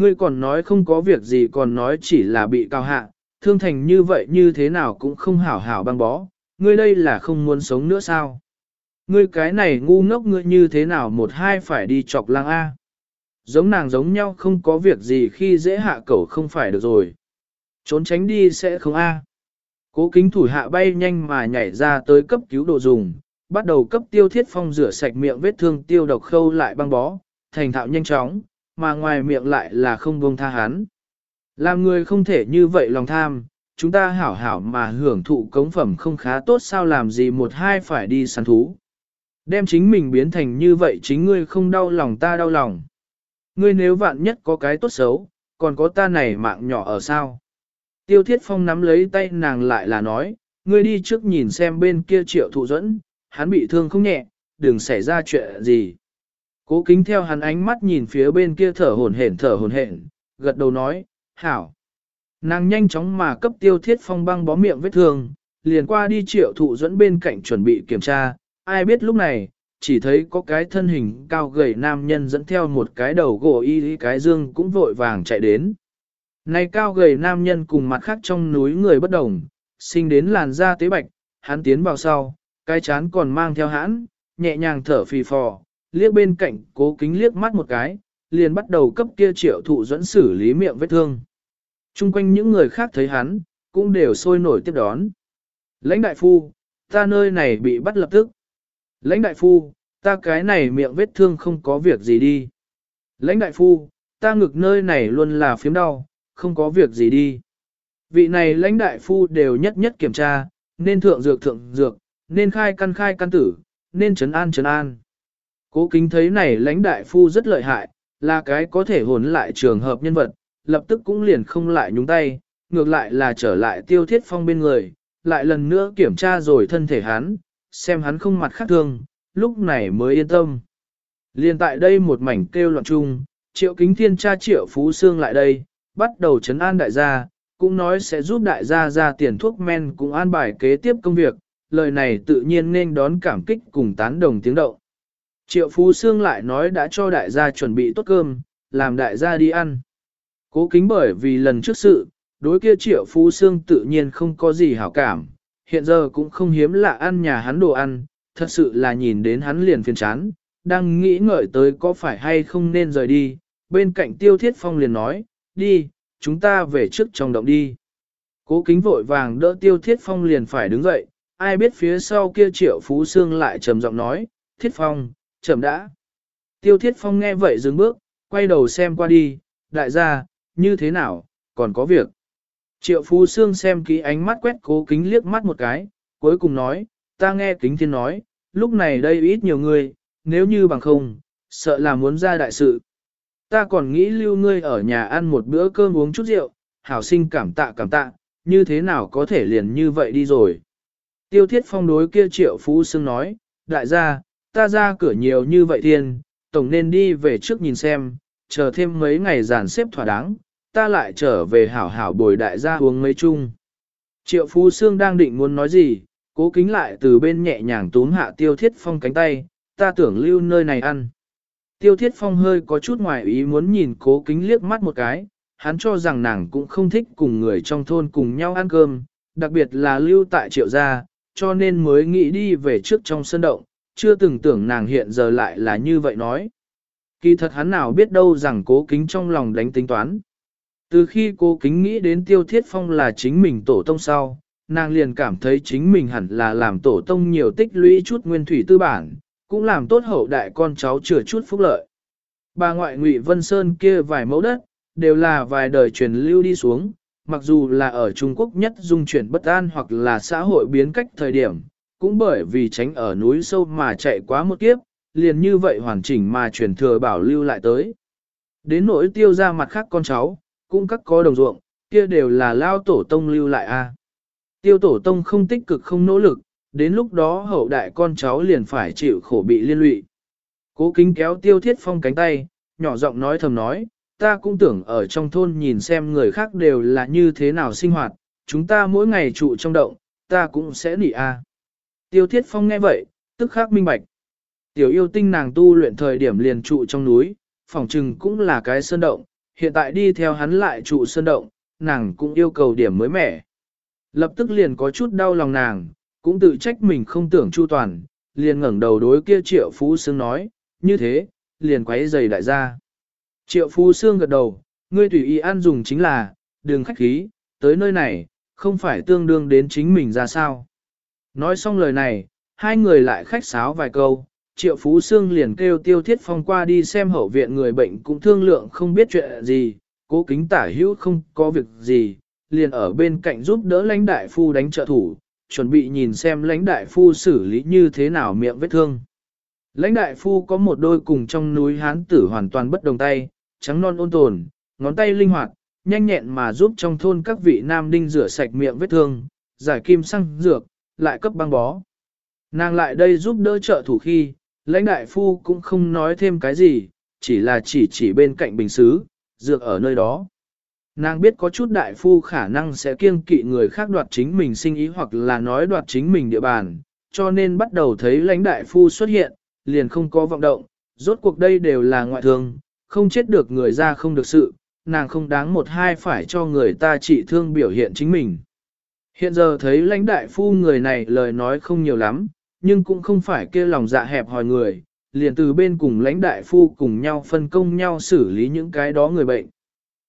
Ngươi còn nói không có việc gì còn nói chỉ là bị cao hạ, thương thành như vậy như thế nào cũng không hảo hảo băng bó, ngươi đây là không muốn sống nữa sao? Ngươi cái này ngu ngốc ngươi như thế nào một hai phải đi chọc lang A. Giống nàng giống nhau không có việc gì khi dễ hạ cẩu không phải được rồi. Trốn tránh đi sẽ không A. Cố kính thủ hạ bay nhanh mà nhảy ra tới cấp cứu đồ dùng, bắt đầu cấp tiêu thiết phong rửa sạch miệng vết thương tiêu độc khâu lại băng bó, thành thạo nhanh chóng, mà ngoài miệng lại là không buông tha hắn. Làm người không thể như vậy lòng tham, chúng ta hảo hảo mà hưởng thụ cống phẩm không khá tốt sao làm gì một hai phải đi săn thú. Đem chính mình biến thành như vậy chính ngươi không đau lòng ta đau lòng. Ngươi nếu vạn nhất có cái tốt xấu, còn có ta này mạng nhỏ ở sao? Tiêu thiết phong nắm lấy tay nàng lại là nói, ngươi đi trước nhìn xem bên kia triệu thụ dẫn, hắn bị thương không nhẹ, đừng xảy ra chuyện gì. Cố kính theo hắn ánh mắt nhìn phía bên kia thở hồn hển thở hồn hển, gật đầu nói, hảo. Nàng nhanh chóng mà cấp tiêu thiết phong băng bó miệng vết thương, liền qua đi triệu thụ dẫn bên cạnh chuẩn bị kiểm tra, ai biết lúc này, chỉ thấy có cái thân hình cao gầy nam nhân dẫn theo một cái đầu gỗ y cái dương cũng vội vàng chạy đến. Này cao gầy nam nhân cùng mặt khác trong núi người bất đồng, sinh đến làn da tế bạch, hắn tiến vào sau, cái chán còn mang theo hãn, nhẹ nhàng thở phì phò, liếc bên cạnh cố kính liếc mắt một cái, liền bắt đầu cấp kia triệu thụ dẫn xử lý miệng vết thương. Trung quanh những người khác thấy hắn, cũng đều sôi nổi tiếp đón. Lãnh đại phu, ta nơi này bị bắt lập tức. Lãnh đại phu, ta cái này miệng vết thương không có việc gì đi. Lãnh đại phu, ta ngực nơi này luôn là phiếm đau, không có việc gì đi. Vị này lãnh đại phu đều nhất nhất kiểm tra, nên thượng dược thượng dược, nên khai căn khai căn tử, nên trấn an trấn an. Cố kính thấy này lãnh đại phu rất lợi hại, là cái có thể hồn lại trường hợp nhân vật, lập tức cũng liền không lại nhúng tay, ngược lại là trở lại tiêu thiết phong bên người, lại lần nữa kiểm tra rồi thân thể hắn, xem hắn không mặt khác thương, lúc này mới yên tâm. Liên tại đây một mảnh kêu loạn chung, triệu kính thiên cha triệu phú xương lại đây, bắt đầu chấn an đại gia, cũng nói sẽ giúp đại gia ra tiền thuốc men cũng an bài kế tiếp công việc, lời này tự nhiên nên đón cảm kích cùng tán đồng tiếng động. Triệu phú Sương lại nói đã cho đại gia chuẩn bị tốt cơm, làm đại gia đi ăn. Cố kính bởi vì lần trước sự, đối kia triệu phú Sương tự nhiên không có gì hảo cảm, hiện giờ cũng không hiếm lạ ăn nhà hắn đồ ăn, thật sự là nhìn đến hắn liền phiền chán, đang nghĩ ngợi tới có phải hay không nên rời đi, bên cạnh tiêu thiết phong liền nói, đi, chúng ta về trước trong động đi. Cố kính vội vàng đỡ tiêu thiết phong liền phải đứng dậy, ai biết phía sau kia triệu phú Sương lại trầm giọng nói, thiết phong, chậm đã. Tiêu thiết phong nghe vậy dừng bước, quay đầu xem qua đi, đại gia, như thế nào, còn có việc. Triệu Phú Sương xem kỹ ánh mắt quét cố kính liếc mắt một cái, cuối cùng nói, ta nghe kính thiên nói, lúc này đây ít nhiều người, nếu như bằng không, sợ là muốn ra đại sự. Ta còn nghĩ lưu ngươi ở nhà ăn một bữa cơm uống chút rượu, hảo sinh cảm tạ cảm tạ, như thế nào có thể liền như vậy đi rồi. Tiêu thiết phong đối kia triệu phú sương nói, đại gia, ta ra cửa nhiều như vậy thiên, tổng nên đi về trước nhìn xem, chờ thêm mấy ngày giàn xếp thỏa đáng, ta lại trở về hảo hảo bồi đại gia uống mấy chung. Triệu Phú Sương đang định muốn nói gì, cố kính lại từ bên nhẹ nhàng túm hạ tiêu thiết phong cánh tay, ta tưởng lưu nơi này ăn. Tiêu thiết phong hơi có chút ngoài ý muốn nhìn cố kính liếc mắt một cái, hắn cho rằng nàng cũng không thích cùng người trong thôn cùng nhau ăn cơm, đặc biệt là lưu tại triệu gia, cho nên mới nghĩ đi về trước trong sân động, chưa từng tưởng nàng hiện giờ lại là như vậy nói. Kỳ thật hắn nào biết đâu rằng cố kính trong lòng đánh tính toán. Từ khi cố kính nghĩ đến tiêu thiết phong là chính mình tổ tông sau, nàng liền cảm thấy chính mình hẳn là làm tổ tông nhiều tích lũy chút nguyên thủy tư bản, cũng làm tốt hậu đại con cháu chừa chút phúc lợi. Bà ngoại Ngụy Vân Sơn kia vài mẫu đất, đều là vài đời truyền lưu đi xuống, mặc dù là ở Trung Quốc nhất dung chuyển bất an hoặc là xã hội biến cách thời điểm, cũng bởi vì tránh ở núi sâu mà chạy quá một kiếp, liền như vậy hoàn chỉnh mà truyền thừa bảo lưu lại tới. Đến nỗi tiêu ra mặt khác con cháu, cũng các có đồng ruộng, kia đều là lao tổ tông lưu lại a. Tiêu tổ tông không tích cực không nỗ lực, đến lúc đó hậu đại con cháu liền phải chịu khổ bị liên lụy. Cố kính kéo tiêu thiết phong cánh tay, nhỏ giọng nói thầm nói, ta cũng tưởng ở trong thôn nhìn xem người khác đều là như thế nào sinh hoạt, chúng ta mỗi ngày trụ trong động, ta cũng sẽ nỉ a. Tiêu thiết phong nghe vậy, tức khắc minh bạch. Tiểu yêu tinh nàng tu luyện thời điểm liền trụ trong núi, phòng trừng cũng là cái sơn động, hiện tại đi theo hắn lại trụ sơn động, nàng cũng yêu cầu điểm mới mẻ. Lập tức liền có chút đau lòng nàng, cũng tự trách mình không tưởng chu toàn, liền ngẩng đầu đối kia triệu phú sương nói, như thế, liền quấy giày đại gia. Triệu phú sương gật đầu, ngươi tùy ý ăn dùng chính là, đường khách khí, tới nơi này, không phải tương đương đến chính mình ra sao. Nói xong lời này, hai người lại khách sáo vài câu, triệu phú xương liền kêu tiêu thiết phong qua đi xem hậu viện người bệnh cũng thương lượng không biết chuyện gì, cố kính tả hữu không có việc gì, liền ở bên cạnh giúp đỡ lãnh đại phu đánh trợ thủ, chuẩn bị nhìn xem lãnh đại phu xử lý như thế nào miệng vết thương. Lãnh đại phu có một đôi cùng trong núi hán tử hoàn toàn bất đồng tay, trắng non ôn tồn, ngón tay linh hoạt, nhanh nhẹn mà giúp trong thôn các vị nam đinh rửa sạch miệng vết thương, giải kim xăng dược, lại cấp băng bó. Nàng lại đây giúp đỡ trợ thủ khi, lãnh đại phu cũng không nói thêm cái gì, chỉ là chỉ chỉ bên cạnh bình xứ, dược ở nơi đó. Nàng biết có chút đại phu khả năng sẽ kiêng kỵ người khác đoạt chính mình sinh ý hoặc là nói đoạt chính mình địa bàn, cho nên bắt đầu thấy lãnh đại phu xuất hiện, liền không có vọng động, rốt cuộc đây đều là ngoại thương, không chết được người ra không được sự, nàng không đáng một hai phải cho người ta trị thương biểu hiện chính mình. Hiện giờ thấy lãnh đại phu người này lời nói không nhiều lắm, nhưng cũng không phải kia lòng dạ hẹp hòi người, liền từ bên cùng lãnh đại phu cùng nhau phân công nhau xử lý những cái đó người bệnh.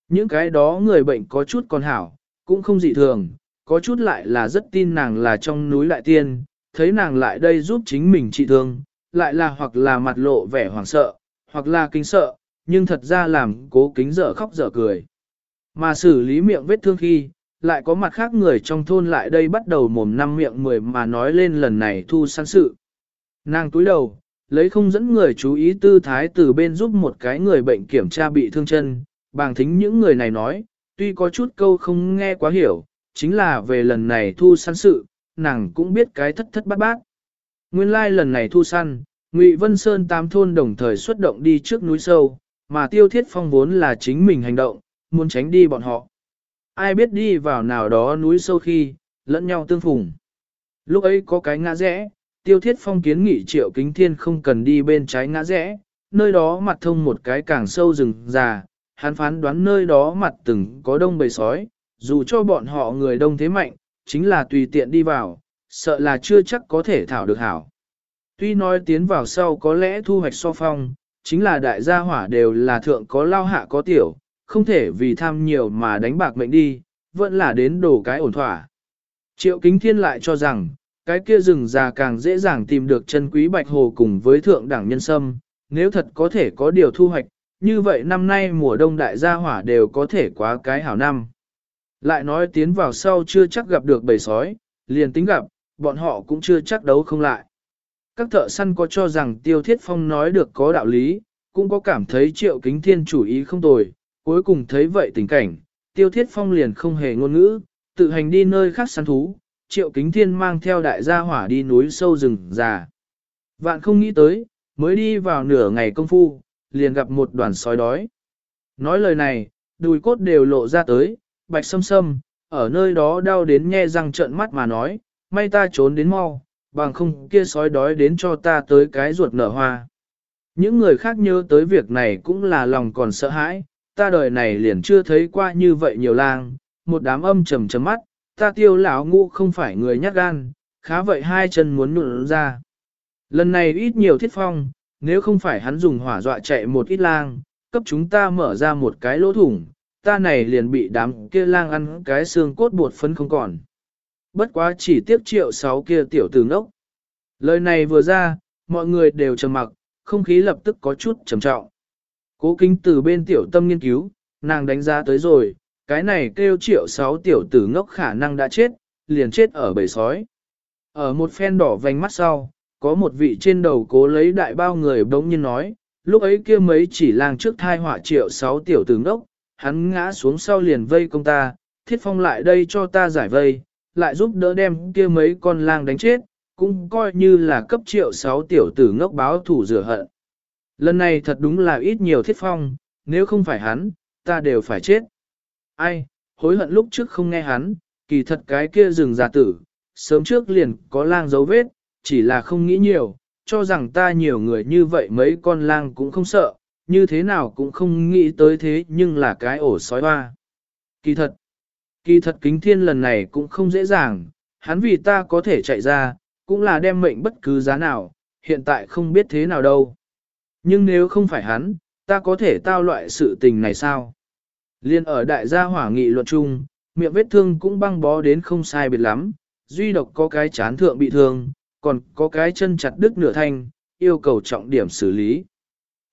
Những cái đó người bệnh có chút còn hảo, cũng không dị thường, có chút lại là rất tin nàng là trong núi lại tiên, thấy nàng lại đây giúp chính mình trị thương, lại là hoặc là mặt lộ vẻ hoảng sợ, hoặc là kinh sợ, nhưng thật ra làm cố kính dở khóc dở cười. Mà xử lý miệng vết thương khi, lại có mặt khác người trong thôn lại đây bắt đầu mồm năm miệng mười mà nói lên lần này thu săn sự. Nàng túi đầu, lấy không dẫn người chú ý tư thái từ bên giúp một cái người bệnh kiểm tra bị thương chân, bàng thính những người này nói, tuy có chút câu không nghe quá hiểu, chính là về lần này thu săn sự, nàng cũng biết cái thất thất bát bát. Nguyên lai like lần này thu săn, Ngụy Vân Sơn tám thôn đồng thời xuất động đi trước núi sâu, mà tiêu thiết phong vốn là chính mình hành động, muốn tránh đi bọn họ. Ai biết đi vào nào đó núi sâu khi, lẫn nhau tương phùng. Lúc ấy có cái ngã rẽ, tiêu thiết phong kiến nghị triệu kính thiên không cần đi bên trái ngã rẽ, nơi đó mặt thông một cái càng sâu rừng già, hắn phán đoán nơi đó mặt từng có đông bầy sói, dù cho bọn họ người đông thế mạnh, chính là tùy tiện đi vào, sợ là chưa chắc có thể thảo được hảo. Tuy nói tiến vào sau có lẽ thu hoạch so phong, chính là đại gia hỏa đều là thượng có lao hạ có tiểu, không thể vì tham nhiều mà đánh bạc mệnh đi, vẫn là đến đổ cái ổn thỏa. Triệu kính thiên lại cho rằng, cái kia rừng già càng dễ dàng tìm được chân quý bạch hồ cùng với thượng đẳng nhân sâm, nếu thật có thể có điều thu hoạch, như vậy năm nay mùa đông đại gia hỏa đều có thể quá cái hảo năm. Lại nói tiến vào sau chưa chắc gặp được bầy sói, liền tính gặp, bọn họ cũng chưa chắc đấu không lại. Các thợ săn có cho rằng Tiêu Thiết Phong nói được có đạo lý, cũng có cảm thấy triệu kính thiên chủ ý không tồi, cuối cùng thấy vậy tình cảnh, Tiêu Thiết Phong liền không hề ngôn ngữ, tự hành đi nơi khác săn thú, triệu kính thiên mang theo đại gia hỏa đi núi sâu rừng già. Vạn không nghĩ tới, mới đi vào nửa ngày công phu, liền gặp một đoàn sói đói. Nói lời này, đùi cốt đều lộ ra tới, bạch sâm sâm, ở nơi đó đau đến nhe răng trợn mắt mà nói, may ta trốn đến mau, bằng không kia sói đói đến cho ta tới cái ruột nở hoa. Những người khác nhớ tới việc này cũng là lòng còn sợ hãi, ta đời này liền chưa thấy qua như vậy nhiều lang, một đám âm trầm trầm mắt, ta tiêu lão ngu không phải người nhát gan, khá vậy hai chân muốn nụn ra. Lần này ít nhiều thiết phong, nếu không phải hắn dùng hỏa dọa chạy một ít lang, cấp chúng ta mở ra một cái lỗ thủng, ta này liền bị đám kia lang ăn cái xương cốt bột phấn không còn. Bất quá chỉ tiếp triệu sáu kia tiểu tử ngốc. Lời này vừa ra, mọi người đều trầm mặc, không khí lập tức có chút trầm trọng. Cố kính từ bên tiểu tâm nghiên cứu, nàng đánh giá tới rồi, cái này kêu triệu sáu tiểu tử ngốc khả năng đã chết, liền chết ở bầy sói. Ở một phen đỏ vành mắt sau, có một vị trên đầu cố lấy đại bao người bỗng nhiên nói, lúc ấy kia mấy chỉ lang trước thai họa triệu sáu tiểu tử ngốc, hắn ngã xuống sau liền vây công ta, thiết phong lại đây cho ta giải vây, lại giúp đỡ đem kia mấy con lang đánh chết, cũng coi như là cấp triệu sáu tiểu tử ngốc báo thủ rửa hận. Lần này thật đúng là ít nhiều thiết phong, nếu không phải hắn, ta đều phải chết. Ai, hối hận lúc trước không nghe hắn, kỳ thật cái kia rừng giả tử, sớm trước liền có lang dấu vết, chỉ là không nghĩ nhiều, cho rằng ta nhiều người như vậy mấy con lang cũng không sợ, như thế nào cũng không nghĩ tới thế nhưng là cái ổ sói hoa. Kỳ thật, kỳ thật kính thiên lần này cũng không dễ dàng, hắn vì ta có thể chạy ra, cũng là đem mệnh bất cứ giá nào, hiện tại không biết thế nào đâu. Nhưng nếu không phải hắn, ta có thể tao loại sự tình này sao? Liên ở đại gia hỏa nghị luận chung, miệng vết thương cũng băng bó đến không sai biệt lắm, duy độc có cái chán thượng bị thương, còn có cái chân chặt đứt nửa thanh, yêu cầu trọng điểm xử lý.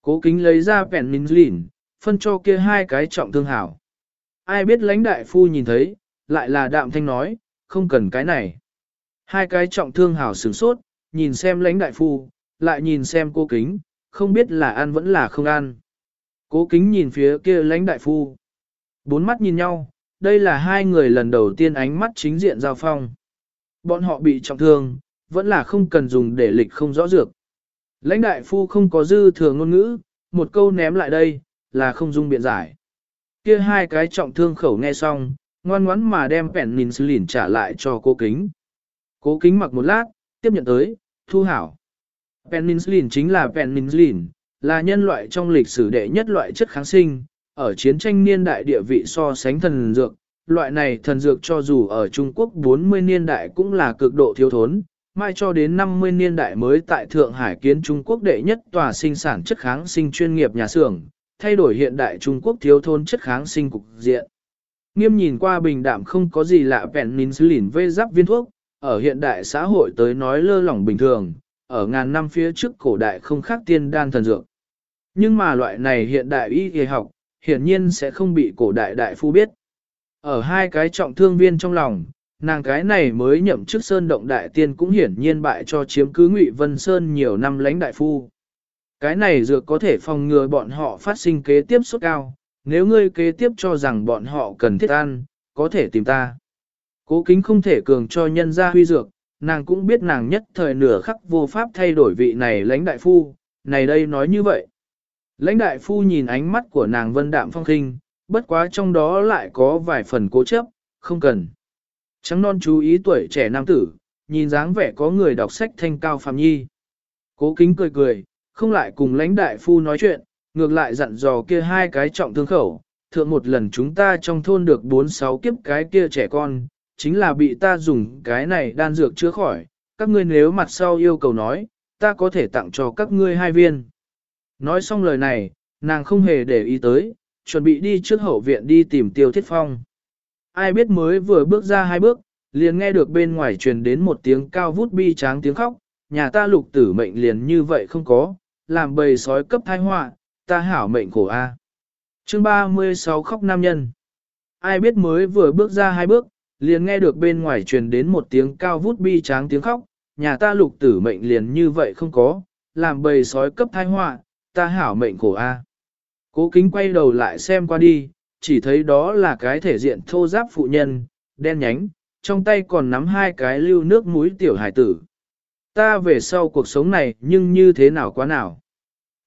Cố kính lấy ra vẹn minh lìn, phân cho kia hai cái trọng thương hảo. Ai biết lãnh đại phu nhìn thấy, lại là đạm thanh nói, không cần cái này. Hai cái trọng thương hảo sửng sốt, nhìn xem lãnh đại phu, lại nhìn xem cô kính, không biết là ăn vẫn là không ăn. Cố kính nhìn phía kia lãnh đại phu. Bốn mắt nhìn nhau, đây là hai người lần đầu tiên ánh mắt chính diện giao phong. Bọn họ bị trọng thương, vẫn là không cần dùng để lịch không rõ dược. Lãnh đại phu không có dư thừa ngôn ngữ, một câu ném lại đây, là không dung biện giải. Kia hai cái trọng thương khẩu nghe xong, ngoan ngoắn mà đem pẻn nín sư lỉn trả lại cho cô kính. Cố kính mặc một lát, tiếp nhận tới, thu hảo. Penicillin chính là penicillin, là nhân loại trong lịch sử đệ nhất loại chất kháng sinh, ở chiến tranh niên đại địa vị so sánh thần dược. Loại này thần dược cho dù ở Trung Quốc 40 niên đại cũng là cực độ thiếu thốn, mai cho đến 50 niên đại mới tại Thượng Hải kiến Trung Quốc đệ nhất tòa sinh sản chất kháng sinh chuyên nghiệp nhà xưởng, thay đổi hiện đại Trung Quốc thiếu thốn chất kháng sinh cục diện. Nghiêm nhìn qua bình đạm không có gì lạ penicillin vê giáp viên thuốc, ở hiện đại xã hội tới nói lơ lỏng bình thường, ở ngàn năm phía trước cổ đại không khác tiên đan thần dược. Nhưng mà loại này hiện đại y y học, hiển nhiên sẽ không bị cổ đại đại phu biết. Ở hai cái trọng thương viên trong lòng, nàng cái này mới nhậm chức sơn động đại tiên cũng hiển nhiên bại cho chiếm cứ Ngụy Vân Sơn nhiều năm lãnh đại phu. Cái này dược có thể phòng ngừa bọn họ phát sinh kế tiếp sốt cao, nếu ngươi kế tiếp cho rằng bọn họ cần thiết ăn, có thể tìm ta. Cố kính không thể cường cho nhân ra huy dược, nàng cũng biết nàng nhất thời nửa khắc vô pháp thay đổi vị này lãnh đại phu, này đây nói như vậy. Lãnh đại phu nhìn ánh mắt của nàng vân đạm phong khinh, bất quá trong đó lại có vài phần cố chấp, không cần. Trắng non chú ý tuổi trẻ nam tử, nhìn dáng vẻ có người đọc sách thanh cao phàm nhi. Cố kính cười cười, không lại cùng lãnh đại phu nói chuyện, ngược lại dặn dò kia hai cái trọng thương khẩu. Thượng một lần chúng ta trong thôn được bốn sáu kiếp cái kia trẻ con, chính là bị ta dùng cái này đan dược chữa khỏi, các ngươi nếu mặt sau yêu cầu nói, ta có thể tặng cho các ngươi hai viên. Nói xong lời này, nàng không hề để ý tới, chuẩn bị đi trước hậu viện đi tìm tiêu thiết phong. Ai biết mới vừa bước ra hai bước, liền nghe được bên ngoài truyền đến một tiếng cao vút bi tráng tiếng khóc, nhà ta lục tử mệnh liền như vậy không có, làm bầy sói cấp thai họa, ta hảo mệnh khổ a. À. Chương 36 khóc nam nhân. Ai biết mới vừa bước ra hai bước, liền nghe được bên ngoài truyền đến một tiếng cao vút bi tráng tiếng khóc, nhà ta lục tử mệnh liền như vậy không có, làm bầy sói cấp thai họa, ta hảo mệnh khổ a. Cố kính quay đầu lại xem qua đi, chỉ thấy đó là cái thể diện thô giáp phụ nhân, đen nhánh, trong tay còn nắm hai cái lưu nước mũi tiểu hải tử. Ta về sau cuộc sống này nhưng như thế nào quá nào.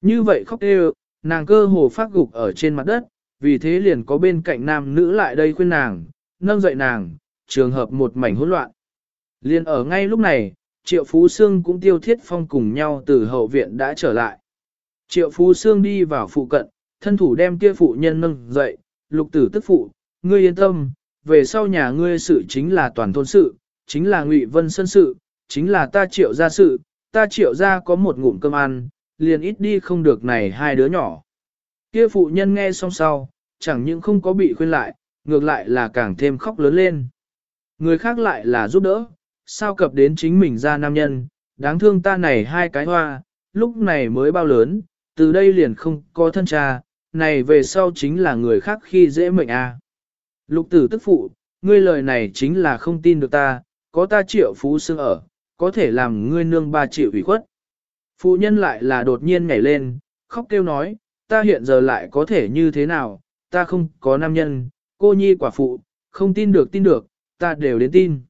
Như vậy khóc đều, nàng cơ hồ phát gục ở trên mặt đất, vì thế liền có bên cạnh nam nữ lại đây khuyên nàng, nâng dậy nàng, trường hợp một mảnh hỗn loạn. Liên ở ngay lúc này, Triệu Phú Sương cũng tiêu thiết phong cùng nhau từ hậu viện đã trở lại. Triệu Phú Sương đi vào phụ cận, thân thủ đem kia phụ nhân nâng dậy, lục tử tức phụ, ngươi yên tâm, về sau nhà ngươi sự chính là toàn thôn sự, chính là ngụy vân sân sự, chính là ta triệu gia sự, ta triệu gia có một ngụm cơm ăn, liền ít đi không được này hai đứa nhỏ. Kia phụ nhân nghe xong sau, chẳng những không có bị khuyên lại, ngược lại là càng thêm khóc lớn lên. Người khác lại là giúp đỡ, sao cập đến chính mình ra nam nhân, đáng thương ta này hai cái hoa, lúc này mới bao lớn, từ đây liền không có thân cha, này về sau chính là người khác khi dễ mệnh a. Lục tử tức phụ, ngươi lời này chính là không tin được ta, có ta triệu phú xương ở, có thể làm ngươi nương ba triệu ủy khuất. Phụ nhân lại là đột nhiên nhảy lên, khóc kêu nói, ta hiện giờ lại có thể như thế nào, ta không có nam nhân, cô nhi quả phụ, không tin được tin được, ta đều đến tin.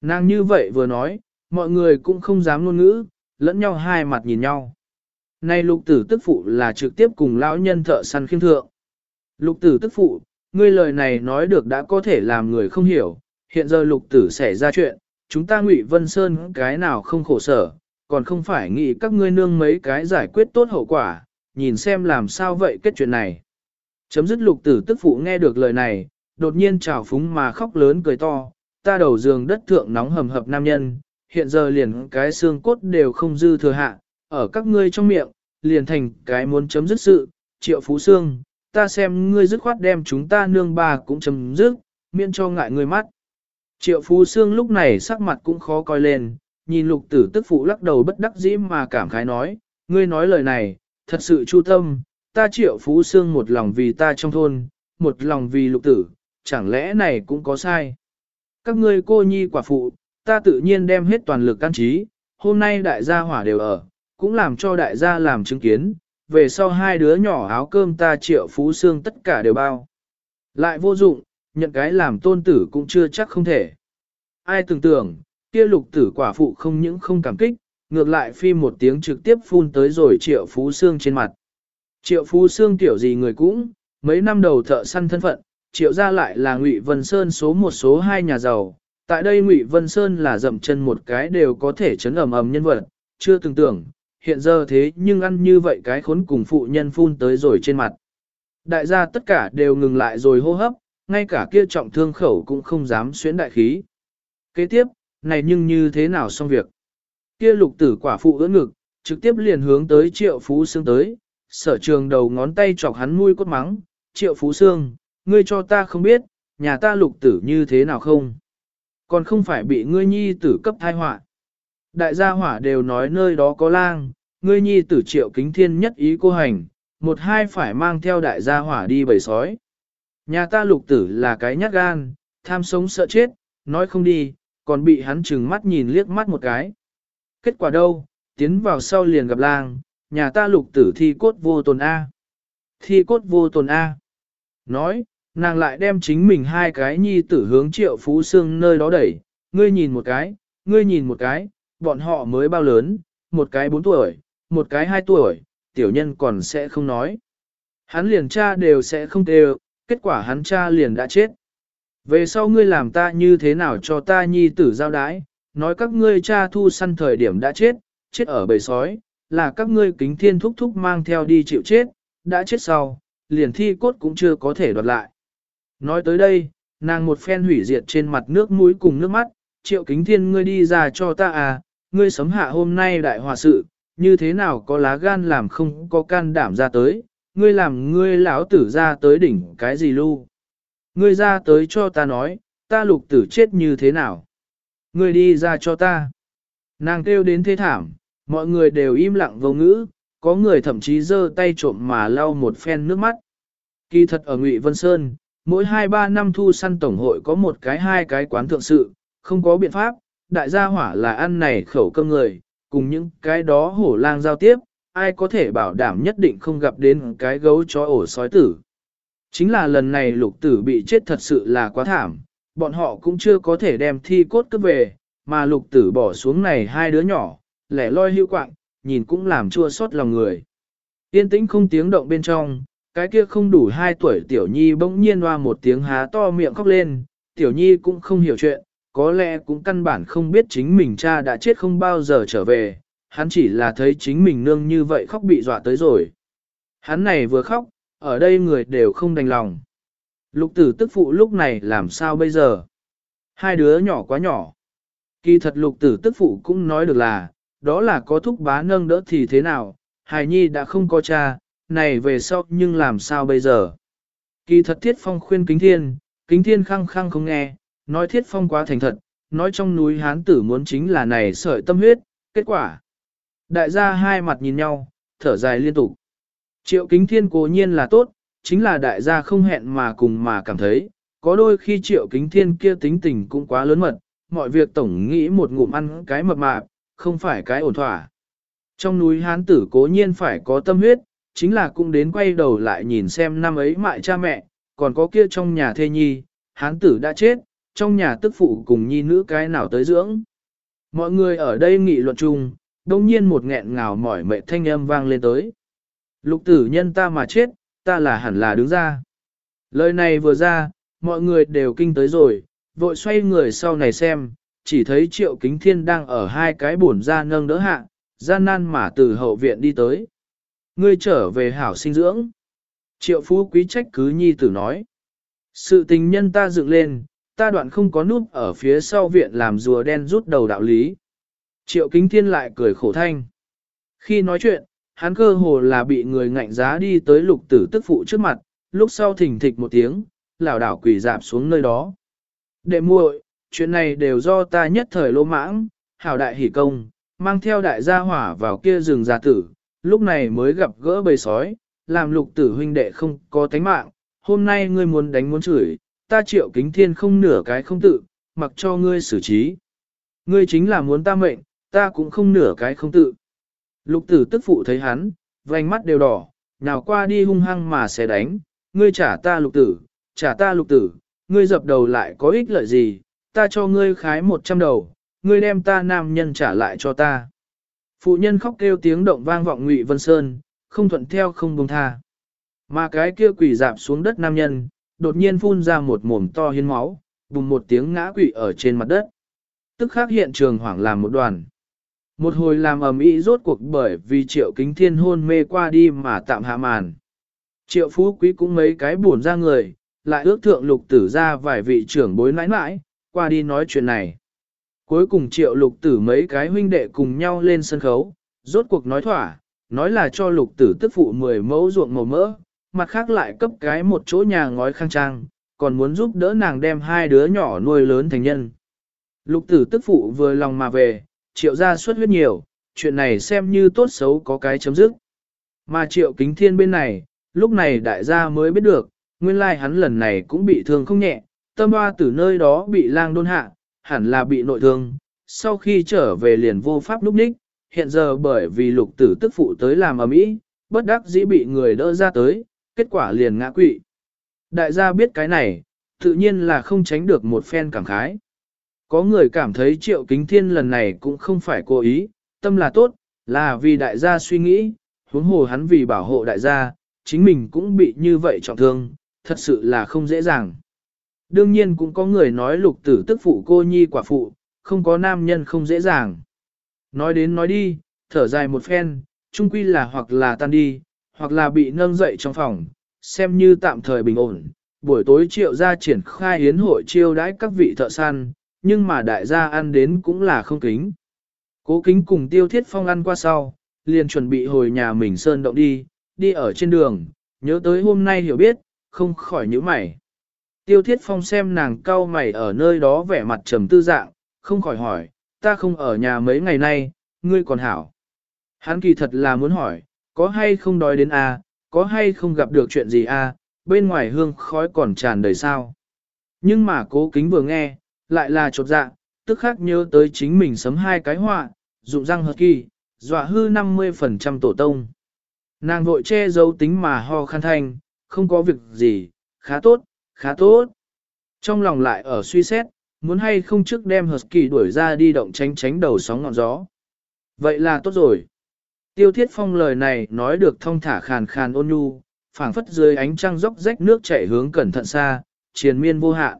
Nàng như vậy vừa nói, mọi người cũng không dám ngôn ngữ, lẫn nhau hai mặt nhìn nhau. Nay lục tử tức phụ là trực tiếp cùng lão nhân thợ săn khiêm thượng. Lục tử tức phụ, ngươi lời này nói được đã có thể làm người không hiểu, hiện giờ lục tử xảy ra chuyện, chúng ta ngụy Vân Sơn cái nào không khổ sở, còn không phải nghĩ các ngươi nương mấy cái giải quyết tốt hậu quả, nhìn xem làm sao vậy kết chuyện này. Chấm dứt lục tử tức phụ nghe được lời này, đột nhiên trào phúng mà khóc lớn cười to, ta đầu giường đất thượng nóng hầm hập nam nhân, hiện giờ liền cái xương cốt đều không dư thừa hạ, ở các ngươi trong miệng, liền thành cái muốn chấm dứt sự, triệu phú xương, ta xem ngươi dứt khoát đem chúng ta nương bà cũng chấm dứt, miễn cho ngại ngươi mắt. Triệu phú xương lúc này sắc mặt cũng khó coi lên, nhìn lục tử tức phụ lắc đầu bất đắc dĩ mà cảm khái nói, ngươi nói lời này, thật sự chu tâm, ta triệu phú xương một lòng vì ta trong thôn, một lòng vì lục tử, chẳng lẽ này cũng có sai. Các ngươi cô nhi quả phụ, ta tự nhiên đem hết toàn lực can trí, hôm nay đại gia hỏa đều ở, cũng làm cho đại gia làm chứng kiến, về sau hai đứa nhỏ áo cơm ta triệu phú xương tất cả đều bao. Lại vô dụng, nhận cái làm tôn tử cũng chưa chắc không thể. Ai tưởng tưởng, kia lục tử quả phụ không những không cảm kích, ngược lại phi một tiếng trực tiếp phun tới rồi triệu phú xương trên mặt. Triệu phú xương tiểu gì người cũng, mấy năm đầu thợ săn thân phận, triệu gia lại là ngụy Vân Sơn số một số hai nhà giàu. Tại đây ngụy Vân Sơn là dậm chân một cái đều có thể chấn ẩm ẩm nhân vật, chưa từng tưởng, hiện giờ thế nhưng ăn như vậy cái khốn cùng phụ nhân phun tới rồi trên mặt. Đại gia tất cả đều ngừng lại rồi hô hấp, ngay cả kia trọng thương khẩu cũng không dám xuyến đại khí. Kế tiếp, này nhưng như thế nào xong việc? Kia lục tử quả phụ ưỡn ngực, trực tiếp liền hướng tới triệu phú xương tới, sở trường đầu ngón tay chọc hắn mũi cốt mắng, triệu phú xương, ngươi cho ta không biết, nhà ta lục tử như thế nào không? Còn không phải bị ngươi nhi tử cấp thai họa. Đại gia hỏa đều nói nơi đó có lang, ngươi nhi tử triệu kính thiên nhất ý cô hành, một hai phải mang theo đại gia hỏa đi bầy sói. Nhà ta lục tử là cái nhát gan, tham sống sợ chết, nói không đi, còn bị hắn trừng mắt nhìn liếc mắt một cái. Kết quả đâu, tiến vào sau liền gặp lang, nhà ta lục tử thi cốt vô tồn A. Thi cốt vô tồn A. Nói, nàng lại đem chính mình hai cái nhi tử hướng triệu phú xương nơi đó đẩy, ngươi nhìn một cái, ngươi nhìn một cái, bọn họ mới bao lớn, một cái bốn tuổi, một cái hai tuổi, tiểu nhân còn sẽ không nói. Hắn liền cha đều sẽ không đều, kết quả hắn cha liền đã chết. Về sau ngươi làm ta như thế nào cho ta nhi tử giao đái, nói các ngươi cha thu săn thời điểm đã chết, chết ở bầy sói, là các ngươi kính thiên thúc thúc mang theo đi chịu chết, đã chết sau, liền thi cốt cũng chưa có thể đoạt lại. Nói tới đây, nàng một phen hủy diệt trên mặt nước mũi cùng nước mắt, triệu kính thiên ngươi đi ra cho ta à, ngươi sấm hạ hôm nay đại hòa sự, như thế nào có lá gan làm không có can đảm ra tới, ngươi làm ngươi lão tử ra tới đỉnh cái gì lưu. Ngươi ra tới cho ta nói, ta lục tử chết như thế nào. Ngươi đi ra cho ta. Nàng kêu đến thế thảm, mọi người đều im lặng vô ngữ, có người thậm chí giơ tay trộm mà lau một phen nước mắt. Kỳ thật ở Ngụy Vân Sơn, mỗi 2-3 năm thu săn tổng hội có một cái hai cái quán thượng sự, không có biện pháp, đại gia hỏa là ăn này khẩu cơm người, cùng những cái đó hổ lang giao tiếp, ai có thể bảo đảm nhất định không gặp đến cái gấu chó ổ sói tử. Chính là lần này lục tử bị chết thật sự là quá thảm, bọn họ cũng chưa có thể đem thi cốt cấp về, mà lục tử bỏ xuống này hai đứa nhỏ, lẻ loi hưu quạng, nhìn cũng làm chua xót lòng người. Yên tĩnh không tiếng động bên trong, cái kia không đủ hai tuổi tiểu nhi bỗng nhiên hoa một tiếng há to miệng khóc lên, tiểu nhi cũng không hiểu chuyện, có lẽ cũng căn bản không biết chính mình cha đã chết không bao giờ trở về, hắn chỉ là thấy chính mình nương như vậy khóc bị dọa tới rồi. Hắn này vừa khóc, ở đây người đều không đành lòng. Lục tử tức phụ lúc này làm sao bây giờ? Hai đứa nhỏ quá nhỏ. Kỳ thật lục tử tức phụ cũng nói được là, đó là có thúc bá nâng đỡ thì thế nào, hài nhi đã không có cha, này về sau nhưng làm sao bây giờ? Kỳ thật thiết phong khuyên kính thiên, kính thiên khăng khăng không nghe, nói thiết phong quá thành thật, nói trong núi hán tử muốn chính là này sợi tâm huyết, kết quả. Đại gia hai mặt nhìn nhau, thở dài liên tục. Triệu kính thiên cố nhiên là tốt, chính là đại gia không hẹn mà cùng mà cảm thấy, có đôi khi triệu kính thiên kia tính tình cũng quá lớn mật, mọi việc tổng nghĩ một ngụm ăn cái mập mạp, không phải cái ổn thỏa. Trong núi hán tử cố nhiên phải có tâm huyết, chính là cũng đến quay đầu lại nhìn xem năm ấy mại cha mẹ, còn có kia trong nhà thê nhi, hán tử đã chết, trong nhà tức phụ cùng nhi nữ cái nào tới dưỡng. Mọi người ở đây nghị luận chung, đông nhiên một nghẹn ngào mỏi mệt thanh âm vang lên tới. Lục tử nhân ta mà chết, ta là hẳn là đứng ra. Lời này vừa ra, mọi người đều kinh tới rồi, vội xoay người sau này xem, chỉ thấy triệu kính thiên đang ở hai cái bổn ra nâng đỡ hạ, gian nan mà từ hậu viện đi tới. Ngươi trở về hảo sinh dưỡng. Triệu phú quý trách cứ nhi tử nói. Sự tình nhân ta dựng lên, ta đoạn không có nút ở phía sau viện làm rùa đen rút đầu đạo lý. Triệu kính thiên lại cười khổ thanh. Khi nói chuyện, hắn cơ hồ là bị người ngạnh giá đi tới lục tử tức phụ trước mặt, lúc sau thỉnh thịch một tiếng, lảo đảo quỷ dạp xuống nơi đó. Đệ muội, chuyện này đều do ta nhất thời lô mãng, hảo đại hỷ công, mang theo đại gia hỏa vào kia rừng già tử, lúc này mới gặp gỡ bầy sói, làm lục tử huynh đệ không có tánh mạng, hôm nay ngươi muốn đánh muốn chửi, ta triệu kính thiên không nửa cái không tự, mặc cho ngươi xử trí. Ngươi chính là muốn ta mệnh, ta cũng không nửa cái không tự. Lục tử tức phụ thấy hắn, vành mắt đều đỏ, nào qua đi hung hăng mà sẽ đánh, ngươi trả ta lục tử, trả ta lục tử, ngươi dập đầu lại có ích lợi gì, ta cho ngươi khái một trăm đầu, ngươi đem ta nam nhân trả lại cho ta. Phụ nhân khóc kêu tiếng động vang vọng Ngụy Vân Sơn, không thuận theo không buông tha. Mà cái kia quỷ dạp xuống đất nam nhân, đột nhiên phun ra một mồm to hiến máu, bùng một tiếng ngã quỵ ở trên mặt đất. Tức khắc hiện trường hoảng làm một đoàn. Một hồi làm ầm ĩ rốt cuộc bởi vì triệu kính thiên hôn mê qua đi mà tạm hạ màn. Triệu phú quý cũng mấy cái buồn ra người, lại ước thượng lục tử ra vài vị trưởng bối nãi nãi, qua đi nói chuyện này. Cuối cùng triệu lục tử mấy cái huynh đệ cùng nhau lên sân khấu, rốt cuộc nói thỏa, nói là cho lục tử tức phụ 10 mẫu ruộng màu mỡ, mặt khác lại cấp cái một chỗ nhà ngói khang trang, còn muốn giúp đỡ nàng đem hai đứa nhỏ nuôi lớn thành nhân. Lục tử tức phụ vừa lòng mà về, triệu gia suất huyết nhiều, chuyện này xem như tốt xấu có cái chấm dứt. Mà triệu kính thiên bên này, lúc này đại gia mới biết được, nguyên lai hắn lần này cũng bị thương không nhẹ, tâm hoa từ nơi đó bị lang đôn hạ, hẳn là bị nội thương, sau khi trở về liền vô pháp lúc ních, hiện giờ bởi vì lục tử tức phụ tới làm ở mỹ, bất đắc dĩ bị người đỡ ra tới, kết quả liền ngã quỵ. Đại gia biết cái này, tự nhiên là không tránh được một phen cảm khái. Có người cảm thấy triệu kính thiên lần này cũng không phải cố ý, tâm là tốt, là vì đại gia suy nghĩ, huống hồ hắn vì bảo hộ đại gia, chính mình cũng bị như vậy trọng thương, thật sự là không dễ dàng. Đương nhiên cũng có người nói lục tử tức phụ cô nhi quả phụ, không có nam nhân không dễ dàng. Nói đến nói đi, thở dài một phen, chung quy là hoặc là tan đi, hoặc là bị nâng dậy trong phòng, xem như tạm thời bình ổn. Buổi tối triệu gia triển khai hiến hội chiêu đãi các vị thợ săn, nhưng mà đại gia ăn đến cũng là không kính. Cố kính cùng tiêu thiết phong ăn qua sau, liền chuẩn bị hồi nhà mình sơn động đi, đi ở trên đường, nhớ tới hôm nay hiểu biết, không khỏi nhíu mày. Tiêu thiết phong xem nàng cau mày ở nơi đó vẻ mặt trầm tư dạng, không khỏi hỏi, ta không ở nhà mấy ngày nay, ngươi còn hảo. Hắn kỳ thật là muốn hỏi, có hay không đói đến a, có hay không gặp được chuyện gì a, bên ngoài hương khói còn tràn đầy sao. Nhưng mà cố kính vừa nghe, lại là chột dạ, tức khắc nhớ tới chính mình sấm hai cái họa, dụng răng hợp kỳ, dọa hư 50% tổ tông. Nàng vội che giấu tính mà ho khăn thanh, không có việc gì, khá tốt, khá tốt. Trong lòng lại ở suy xét, muốn hay không trước đem Husky đuổi ra đi động tránh tránh đầu sóng ngọn gió. Vậy là tốt rồi. Tiêu thiết phong lời này nói được thông thả khàn khàn ôn nhu, phảng phất dưới ánh trăng róc rách nước chảy hướng cẩn thận xa, triền miên vô hạn.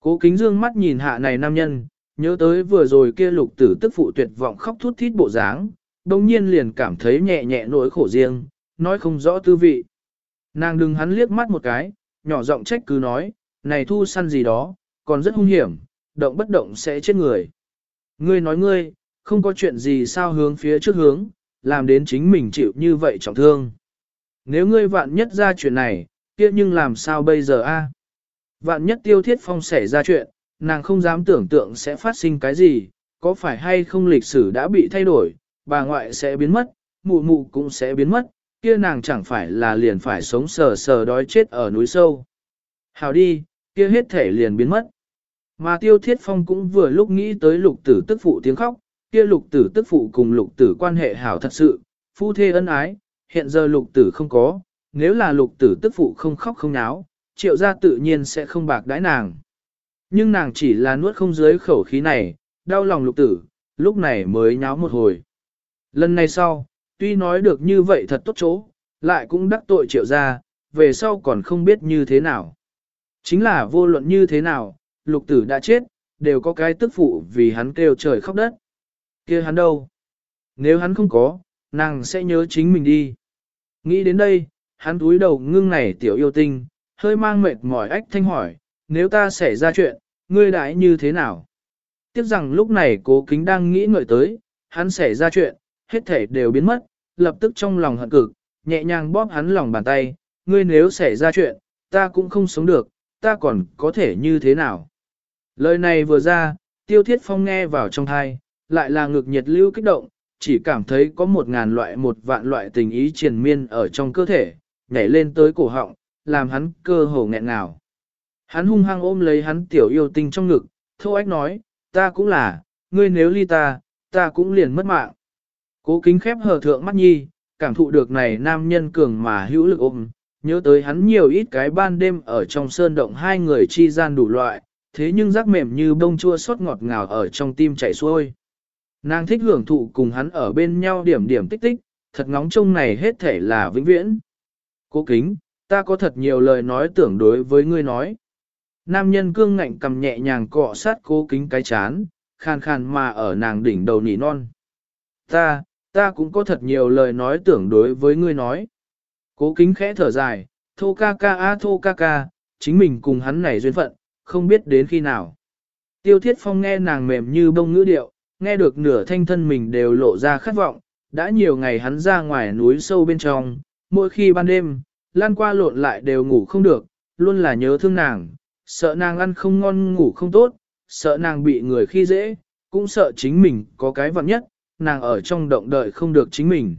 Cố kính dương mắt nhìn hạ này nam nhân, nhớ tới vừa rồi kia lục tử tức phụ tuyệt vọng khóc thút thít bộ dáng, đồng nhiên liền cảm thấy nhẹ nhẹ nỗi khổ riêng, nói không rõ tư vị. Nàng đừng hắn liếc mắt một cái, nhỏ giọng trách cứ nói, này thu săn gì đó, còn rất hung hiểm, động bất động sẽ chết người. Ngươi nói ngươi, không có chuyện gì sao hướng phía trước hướng, làm đến chính mình chịu như vậy trọng thương. Nếu ngươi vạn nhất ra chuyện này, kia nhưng làm sao bây giờ a? Vạn nhất tiêu thiết phong xảy ra chuyện, nàng không dám tưởng tượng sẽ phát sinh cái gì, có phải hay không lịch sử đã bị thay đổi, bà ngoại sẽ biến mất, mụ mụ cũng sẽ biến mất, kia nàng chẳng phải là liền phải sống sờ sờ đói chết ở núi sâu. Hào đi, kia hết thể liền biến mất. Mà tiêu thiết phong cũng vừa lúc nghĩ tới lục tử tức phụ tiếng khóc, kia lục tử tức phụ cùng lục tử quan hệ hảo thật sự, phu thê ân ái, hiện giờ lục tử không có, nếu là lục tử tức phụ không khóc không náo, triệu gia tự nhiên sẽ không bạc đãi nàng. Nhưng nàng chỉ là nuốt không dưới khẩu khí này, đau lòng lục tử, lúc này mới nháo một hồi. Lần này sau, tuy nói được như vậy thật tốt chỗ, lại cũng đắc tội triệu gia, về sau còn không biết như thế nào. Chính là vô luận như thế nào, lục tử đã chết, đều có cái tức phụ vì hắn kêu trời khóc đất. kia hắn đâu? Nếu hắn không có, nàng sẽ nhớ chính mình đi. Nghĩ đến đây, hắn túi đầu ngưng này tiểu yêu tinh, hơi mang mệt mỏi ách thanh hỏi, nếu ta xảy ra chuyện, ngươi đãi như thế nào? Tiếp rằng lúc này cố kính đang nghĩ ngợi tới, hắn xảy ra chuyện, hết thể đều biến mất, lập tức trong lòng hận cực, nhẹ nhàng bóp hắn lòng bàn tay, ngươi nếu xảy ra chuyện, ta cũng không sống được, ta còn có thể như thế nào? Lời này vừa ra, tiêu thiết phong nghe vào trong thai, lại là ngực nhiệt lưu kích động, chỉ cảm thấy có một ngàn loại một vạn loại tình ý triền miên ở trong cơ thể, nhảy lên tới cổ họng, làm hắn cơ hồ nghẹn ngào. Hắn hung hăng ôm lấy hắn tiểu yêu tinh trong ngực, thô ách nói, ta cũng là, ngươi nếu ly ta, ta cũng liền mất mạng. Cố kính khép hờ thượng mắt nhi, cảm thụ được này nam nhân cường mà hữu lực ôm, nhớ tới hắn nhiều ít cái ban đêm ở trong sơn động hai người chi gian đủ loại, thế nhưng rắc mềm như bông chua sốt ngọt ngào ở trong tim chảy xuôi. Nàng thích hưởng thụ cùng hắn ở bên nhau điểm điểm tích tích, thật ngóng trông này hết thể là vĩnh viễn. Cố kính, ta có thật nhiều lời nói tưởng đối với ngươi nói. Nam nhân cương ngạnh cầm nhẹ nhàng cọ sát cố kính cái chán, khàn khàn mà ở nàng đỉnh đầu nỉ non. Ta, ta cũng có thật nhiều lời nói tưởng đối với ngươi nói. Cố kính khẽ thở dài, thô ca ca a thô ca ca, chính mình cùng hắn này duyên phận, không biết đến khi nào. Tiêu thiết phong nghe nàng mềm như bông ngữ điệu, nghe được nửa thanh thân mình đều lộ ra khát vọng, đã nhiều ngày hắn ra ngoài núi sâu bên trong, mỗi khi ban đêm, lan qua lộn lại đều ngủ không được, luôn là nhớ thương nàng, sợ nàng ăn không ngon ngủ không tốt, sợ nàng bị người khi dễ, cũng sợ chính mình có cái vặn nhất, nàng ở trong động đợi không được chính mình.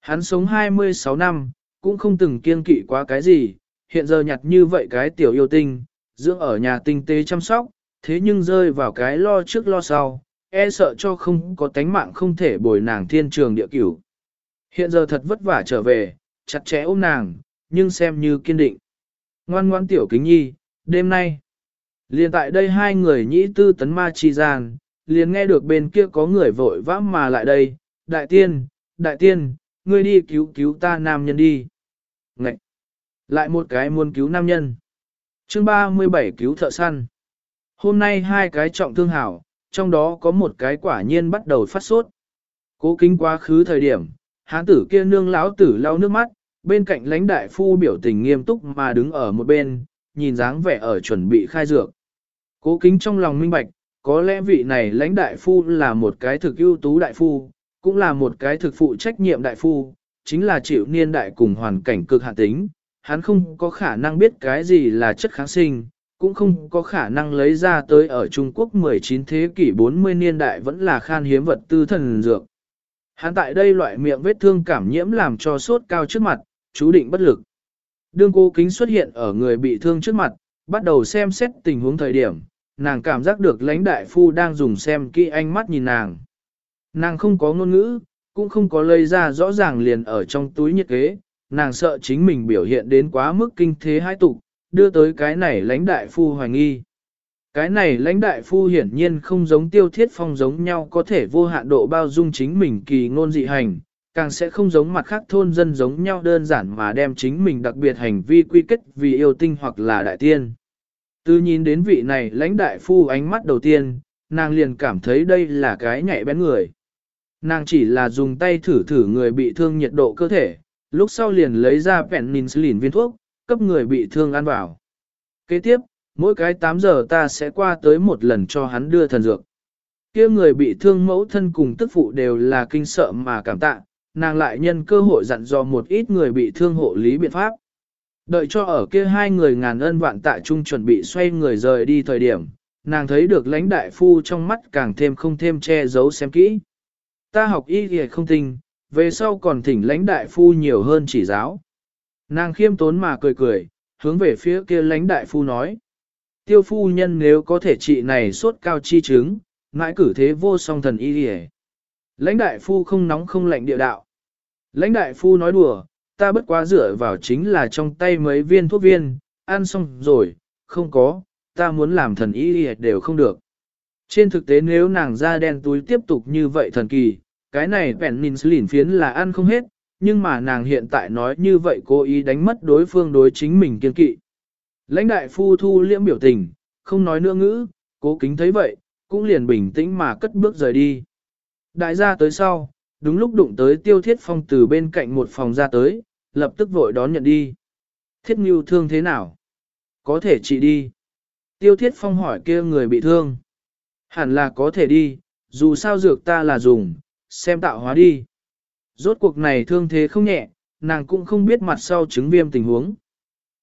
Hắn sống 26 năm, cũng không từng kiên kỵ quá cái gì, hiện giờ nhặt như vậy cái tiểu yêu tinh, dưỡng ở nhà tinh tế chăm sóc, thế nhưng rơi vào cái lo trước lo sau, e sợ cho không có tánh mạng không thể bồi nàng thiên trường địa cửu. Hiện giờ thật vất vả trở về, chặt chẽ ôm nàng, nhưng xem như kiên định. Ngoan ngoan tiểu kính nhi, đêm nay, liền tại đây hai người nhĩ tư tấn ma chi gian, liền nghe được bên kia có người vội vã mà lại đây, đại tiên, đại tiên, ngươi đi cứu cứu ta nam nhân đi. Ngậy! Lại một cái muốn cứu nam nhân. chương 37 cứu thợ săn. Hôm nay hai cái trọng thương hảo, trong đó có một cái quả nhiên bắt đầu phát sốt. Cố kính quá khứ thời điểm, hán tử kia nương lão tử lau nước mắt, bên cạnh lãnh đại phu biểu tình nghiêm túc mà đứng ở một bên, nhìn dáng vẻ ở chuẩn bị khai dược. Cố kính trong lòng minh bạch, có lẽ vị này lãnh đại phu là một cái thực ưu tú đại phu, cũng là một cái thực phụ trách nhiệm đại phu, chính là chịu niên đại cùng hoàn cảnh cực hạn tính, hắn không có khả năng biết cái gì là chất kháng sinh, cũng không có khả năng lấy ra tới ở Trung Quốc 19 thế kỷ 40 niên đại vẫn là khan hiếm vật tư thần dược. Hắn tại đây loại miệng vết thương cảm nhiễm làm cho sốt cao trước mặt, chú định bất lực. Đương cô kính xuất hiện ở người bị thương trước mặt, bắt đầu xem xét tình huống thời điểm, nàng cảm giác được lãnh đại phu đang dùng xem kỹ ánh mắt nhìn nàng. Nàng không có ngôn ngữ, cũng không có lây ra rõ ràng liền ở trong túi nhiệt kế, nàng sợ chính mình biểu hiện đến quá mức kinh thế hai tục, đưa tới cái này lãnh đại phu hoài nghi. Cái này lãnh đại phu hiển nhiên không giống tiêu thiết phong giống nhau có thể vô hạn độ bao dung chính mình kỳ ngôn dị hành, càng sẽ không giống mặt khác thôn dân giống nhau đơn giản mà đem chính mình đặc biệt hành vi quy kết vì yêu tinh hoặc là đại tiên. Từ nhìn đến vị này lãnh đại phu ánh mắt đầu tiên, nàng liền cảm thấy đây là cái nhạy bén người. Nàng chỉ là dùng tay thử thử người bị thương nhiệt độ cơ thể, lúc sau liền lấy ra penicillin viên thuốc, cấp người bị thương ăn vào. Kế tiếp, mỗi cái 8 giờ ta sẽ qua tới một lần cho hắn đưa thần dược. kia người bị thương mẫu thân cùng tức phụ đều là kinh sợ mà cảm tạ, nàng lại nhân cơ hội dặn dò một ít người bị thương hộ lý biện pháp. Đợi cho ở kia hai người ngàn ân vạn tạ chung chuẩn bị xoay người rời đi thời điểm, nàng thấy được lãnh đại phu trong mắt càng thêm không thêm che giấu xem kỹ. Ta học y thì không tinh, về sau còn thỉnh lãnh đại phu nhiều hơn chỉ giáo. Nàng khiêm tốn mà cười cười, hướng về phía kia lãnh đại phu nói. Tiêu phu nhân nếu có thể trị này sốt cao chi chứng, ngãi cử thế vô song thần y thì Lãnh đại phu không nóng không lạnh địa đạo. Lãnh đại phu nói đùa, ta bất quá dựa vào chính là trong tay mấy viên thuốc viên, ăn xong rồi, không có, ta muốn làm thần y đều không được. Trên thực tế nếu nàng da đen túi tiếp tục như vậy thần kỳ, cái này penicillin phiến là ăn không hết, nhưng mà nàng hiện tại nói như vậy cố ý đánh mất đối phương đối chính mình kiên kỵ. Lãnh đại phu thu liễm biểu tình, không nói nữa ngữ, cố kính thấy vậy, cũng liền bình tĩnh mà cất bước rời đi. Đại gia tới sau, đúng lúc đụng tới tiêu thiết phong từ bên cạnh một phòng ra tới, lập tức vội đón nhận đi. Thiết Ngưu thương thế nào? Có thể chỉ đi. Tiêu thiết phong hỏi kia người bị thương. Hẳn là có thể đi, dù sao dược ta là dùng, xem tạo hóa đi. Rốt cuộc này thương thế không nhẹ, nàng cũng không biết mặt sau chứng viêm tình huống.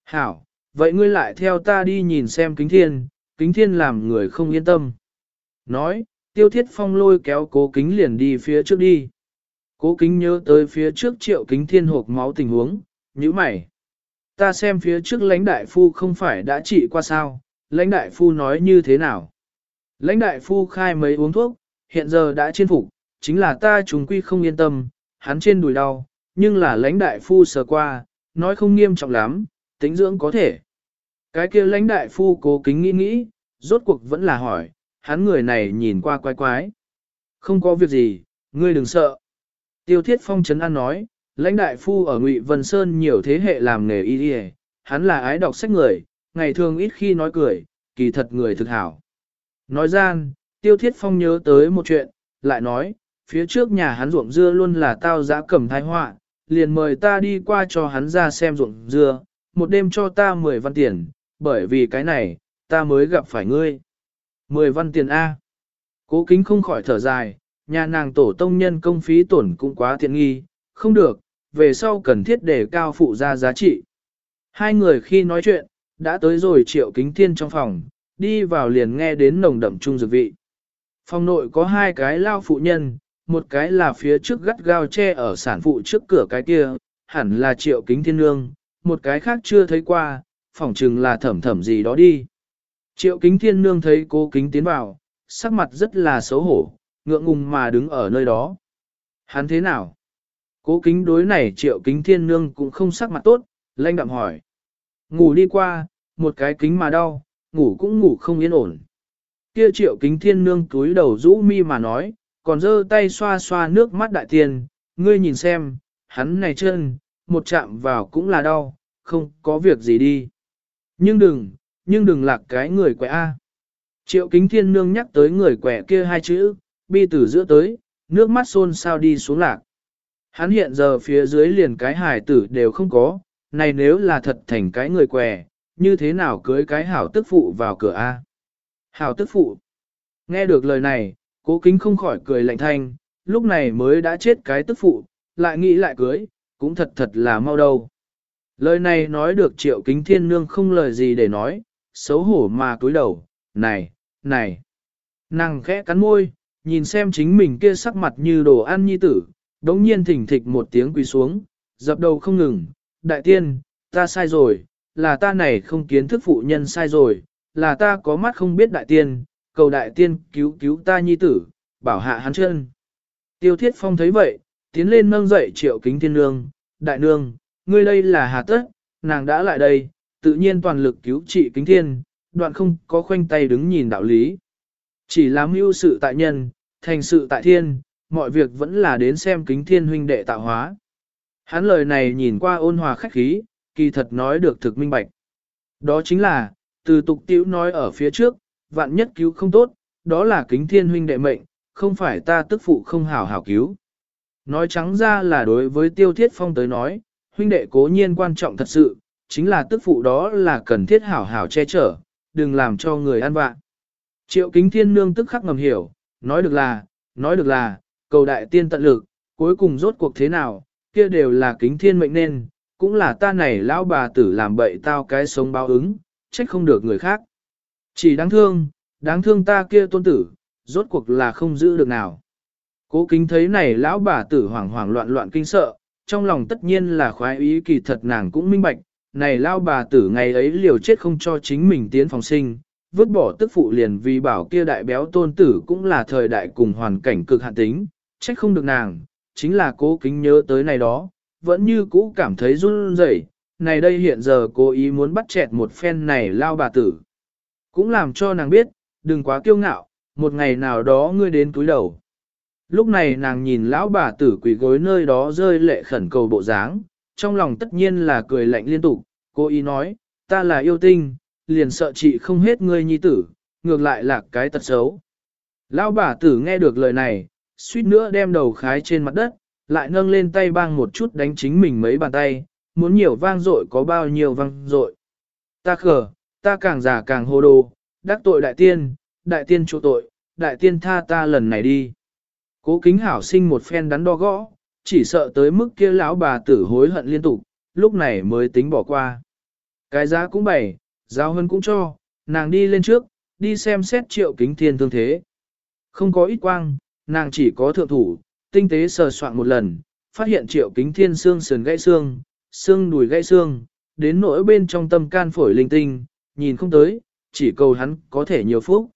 Hảo, vậy ngươi lại theo ta đi nhìn xem kính thiên, kính thiên làm người không yên tâm. Nói, tiêu thiết phong lôi kéo cố kính liền đi phía trước đi. Cố kính nhớ tới phía trước triệu kính thiên hộp máu tình huống, như mày. Ta xem phía trước lãnh đại phu không phải đã trị qua sao, lãnh đại phu nói như thế nào. Lãnh đại phu khai mấy uống thuốc, hiện giờ đã chiên phục, chính là ta chúng quy không yên tâm, hắn trên đùi đau, nhưng là lãnh đại phu sờ qua, nói không nghiêm trọng lắm, tính dưỡng có thể. Cái kia lãnh đại phu cố kính nghĩ nghĩ, rốt cuộc vẫn là hỏi, hắn người này nhìn qua quái quái. Không có việc gì, ngươi đừng sợ. Tiêu thiết phong trấn an nói, lãnh đại phu ở Ngụy Vân Sơn nhiều thế hệ làm nghề y đi hắn là ái đọc sách người, ngày thường ít khi nói cười, kỳ thật người thực hảo. Nói gian, tiêu thiết phong nhớ tới một chuyện, lại nói, phía trước nhà hắn ruộng dưa luôn là tao giã cầm thái họa, liền mời ta đi qua cho hắn ra xem ruộng dưa, một đêm cho ta 10 văn tiền, bởi vì cái này, ta mới gặp phải ngươi. 10 văn tiền A. Cố kính không khỏi thở dài, nhà nàng tổ tông nhân công phí tổn cũng quá tiện nghi, không được, về sau cần thiết để cao phụ ra giá trị. Hai người khi nói chuyện, đã tới rồi triệu kính thiên trong phòng, đi vào liền nghe đến nồng đậm trung dược vị. Phòng nội có hai cái lao phụ nhân, một cái là phía trước gắt gao che ở sản phụ trước cửa cái kia, hẳn là triệu kính thiên nương, một cái khác chưa thấy qua, phỏng chừng là thẩm thẩm gì đó đi. Triệu kính thiên nương thấy cô kính tiến vào, sắc mặt rất là xấu hổ, ngượng ngùng mà đứng ở nơi đó. Hắn thế nào? Cố kính đối này triệu kính thiên nương cũng không sắc mặt tốt, lanh đạm hỏi. Ngủ đi qua, một cái kính mà đau, ngủ cũng ngủ không yên ổn. Kia triệu kính thiên nương túi đầu rũ mi mà nói, còn dơ tay xoa xoa nước mắt đại tiền, ngươi nhìn xem, hắn này chân, một chạm vào cũng là đau, không có việc gì đi. Nhưng đừng, nhưng đừng lạc cái người quẻ A. Triệu kính thiên nương nhắc tới người quẻ kia hai chữ, bi từ giữa tới, nước mắt xôn sao đi xuống lạc. Hắn hiện giờ phía dưới liền cái hài tử đều không có, này nếu là thật thành cái người què, như thế nào cưới cái hảo tức phụ vào cửa A. Hảo tức phụ. Nghe được lời này, cố kính không khỏi cười lạnh thanh, lúc này mới đã chết cái tức phụ, lại nghĩ lại cưới, cũng thật thật là mau đâu. Lời này nói được triệu kính thiên nương không lời gì để nói, xấu hổ mà cúi đầu, này, này. Nàng khẽ cắn môi, nhìn xem chính mình kia sắc mặt như đồ ăn nhi tử, đống nhiên thỉnh thịch một tiếng quỳ xuống, dập đầu không ngừng, đại tiên, ta sai rồi, là ta này không kiến thức phụ nhân sai rồi, là ta có mắt không biết đại tiên, cầu đại tiên cứu cứu ta nhi tử, bảo hạ hắn chân. Tiêu thiết phong thấy vậy, tiến lên nâng dậy triệu kính thiên nương, đại nương, ngươi đây là hà tất, nàng đã lại đây, tự nhiên toàn lực cứu trị kính thiên, đoạn không có khoanh tay đứng nhìn đạo lý. Chỉ làm mưu sự tại nhân, thành sự tại thiên, mọi việc vẫn là đến xem kính thiên huynh đệ tạo hóa. Hắn lời này nhìn qua ôn hòa khách khí, kỳ thật nói được thực minh bạch. Đó chính là, từ tục tiểu nói ở phía trước, vạn nhất cứu không tốt, đó là kính thiên huynh đệ mệnh, không phải ta tức phụ không hảo hảo cứu. Nói trắng ra là đối với tiêu thiết phong tới nói, huynh đệ cố nhiên quan trọng thật sự, chính là tức phụ đó là cần thiết hảo hảo che chở, đừng làm cho người ăn vạ. Triệu kính thiên nương tức khắc ngầm hiểu, nói được là, nói được là, cầu đại tiên tận lực, cuối cùng rốt cuộc thế nào, kia đều là kính thiên mệnh nên, cũng là ta này lão bà tử làm bậy tao cái sống báo ứng, trách không được người khác. Chỉ đáng thương, đáng thương ta kia tôn tử, rốt cuộc là không giữ được nào. Cố kính thấy này lão bà tử hoảng hoảng loạn loạn kinh sợ, trong lòng tất nhiên là khoái ý kỳ thật nàng cũng minh bạch, này lão bà tử ngày ấy liều chết không cho chính mình tiến phòng sinh, vứt bỏ tức phụ liền vì bảo kia đại béo tôn tử cũng là thời đại cùng hoàn cảnh cực hạn tính, trách không được nàng, chính là cố kính nhớ tới này đó, vẫn như cũ cảm thấy run rẩy. này đây hiện giờ cố ý muốn bắt chẹt một phen này lao bà tử. Cũng làm cho nàng biết, đừng quá kiêu ngạo, một ngày nào đó ngươi đến túi đầu. Lúc này nàng nhìn lão bà tử quỷ gối nơi đó rơi lệ khẩn cầu bộ dáng, trong lòng tất nhiên là cười lạnh liên tục, cô ý nói, ta là yêu tinh, liền sợ chị không hết ngươi nhi tử, ngược lại là cái tật xấu. Lão bà tử nghe được lời này, suýt nữa đem đầu khái trên mặt đất, lại nâng lên tay bang một chút đánh chính mình mấy bàn tay, muốn nhiều vang dội có bao nhiêu vang dội. Ta khờ, ta càng già càng hồ đồ, đắc tội đại tiên, đại tiên chỗ tội, đại tiên tha ta lần này đi. Cố kính hảo sinh một phen đắn đo gõ, chỉ sợ tới mức kia lão bà tử hối hận liên tục, lúc này mới tính bỏ qua. Cái giá cũng bày, giao Hân cũng cho, nàng đi lên trước, đi xem xét triệu kính thiên thương thế. Không có ít quang, nàng chỉ có thượng thủ, tinh tế sờ soạn một lần, phát hiện triệu kính thiên xương sườn gãy xương, xương đùi gãy xương, đến nỗi bên trong tâm can phổi linh tinh, nhìn không tới, chỉ cầu hắn có thể nhiều phúc.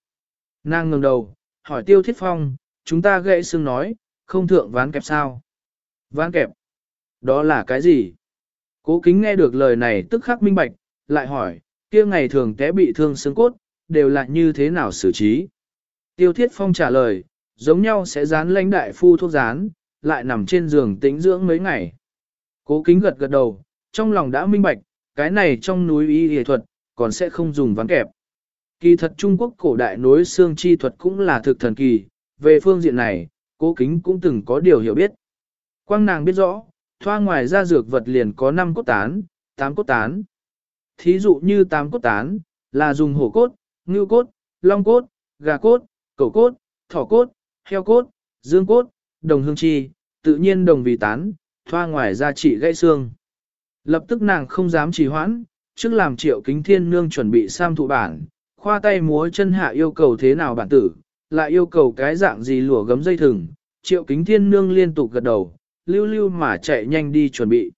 Nàng ngừng đầu, hỏi tiêu thiết phong, chúng ta gãy xương nói, không thượng ván kẹp sao? Ván kẹp? Đó là cái gì? Cố kính nghe được lời này tức khắc minh bạch, lại hỏi, kia ngày thường té bị thương xương cốt, đều là như thế nào xử trí? Tiêu thiết phong trả lời, giống nhau sẽ dán lãnh đại phu thuốc dán, lại nằm trên giường tĩnh dưỡng mấy ngày. Cố kính gật gật đầu, trong lòng đã minh bạch, cái này trong núi y y thuật, còn sẽ không dùng ván kẹp. Kỳ thật Trung Quốc cổ đại nối xương chi thuật cũng là thực thần kỳ, về phương diện này, cố kính cũng từng có điều hiểu biết. Quang nàng biết rõ, thoa ngoài ra dược vật liền có 5 cốt tán, 8 cốt tán. Thí dụ như tám cốt tán, là dùng hổ cốt, ngưu cốt, long cốt, gà cốt, cẩu cốt, thỏ cốt, heo cốt, dương cốt, đồng hương chi, tự nhiên đồng vì tán, thoa ngoài ra trị gãy xương. Lập tức nàng không dám trì hoãn, trước làm triệu kính thiên nương chuẩn bị sam thụ bản, khoa tay múa chân hạ yêu cầu thế nào bản tử, lại yêu cầu cái dạng gì lụa gấm dây thừng, triệu kính thiên nương liên tục gật đầu, lưu lưu mà chạy nhanh đi chuẩn bị.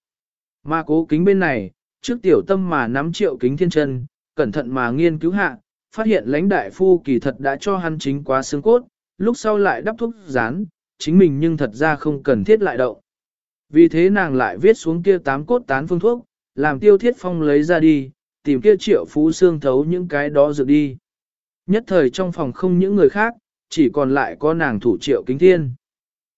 Mà cố kính bên này, trước tiểu tâm mà nắm triệu kính thiên chân, cẩn thận mà nghiên cứu hạ, phát hiện lãnh đại phu kỳ thật đã cho hắn chính quá xương cốt, lúc sau lại đắp thuốc dán, chính mình nhưng thật ra không cần thiết lại động. Vì thế nàng lại viết xuống kia tám cốt tán phương thuốc, làm tiêu thiết phong lấy ra đi, tìm kia triệu phú xương thấu những cái đó dược đi. Nhất thời trong phòng không những người khác, chỉ còn lại có nàng thủ triệu kính thiên.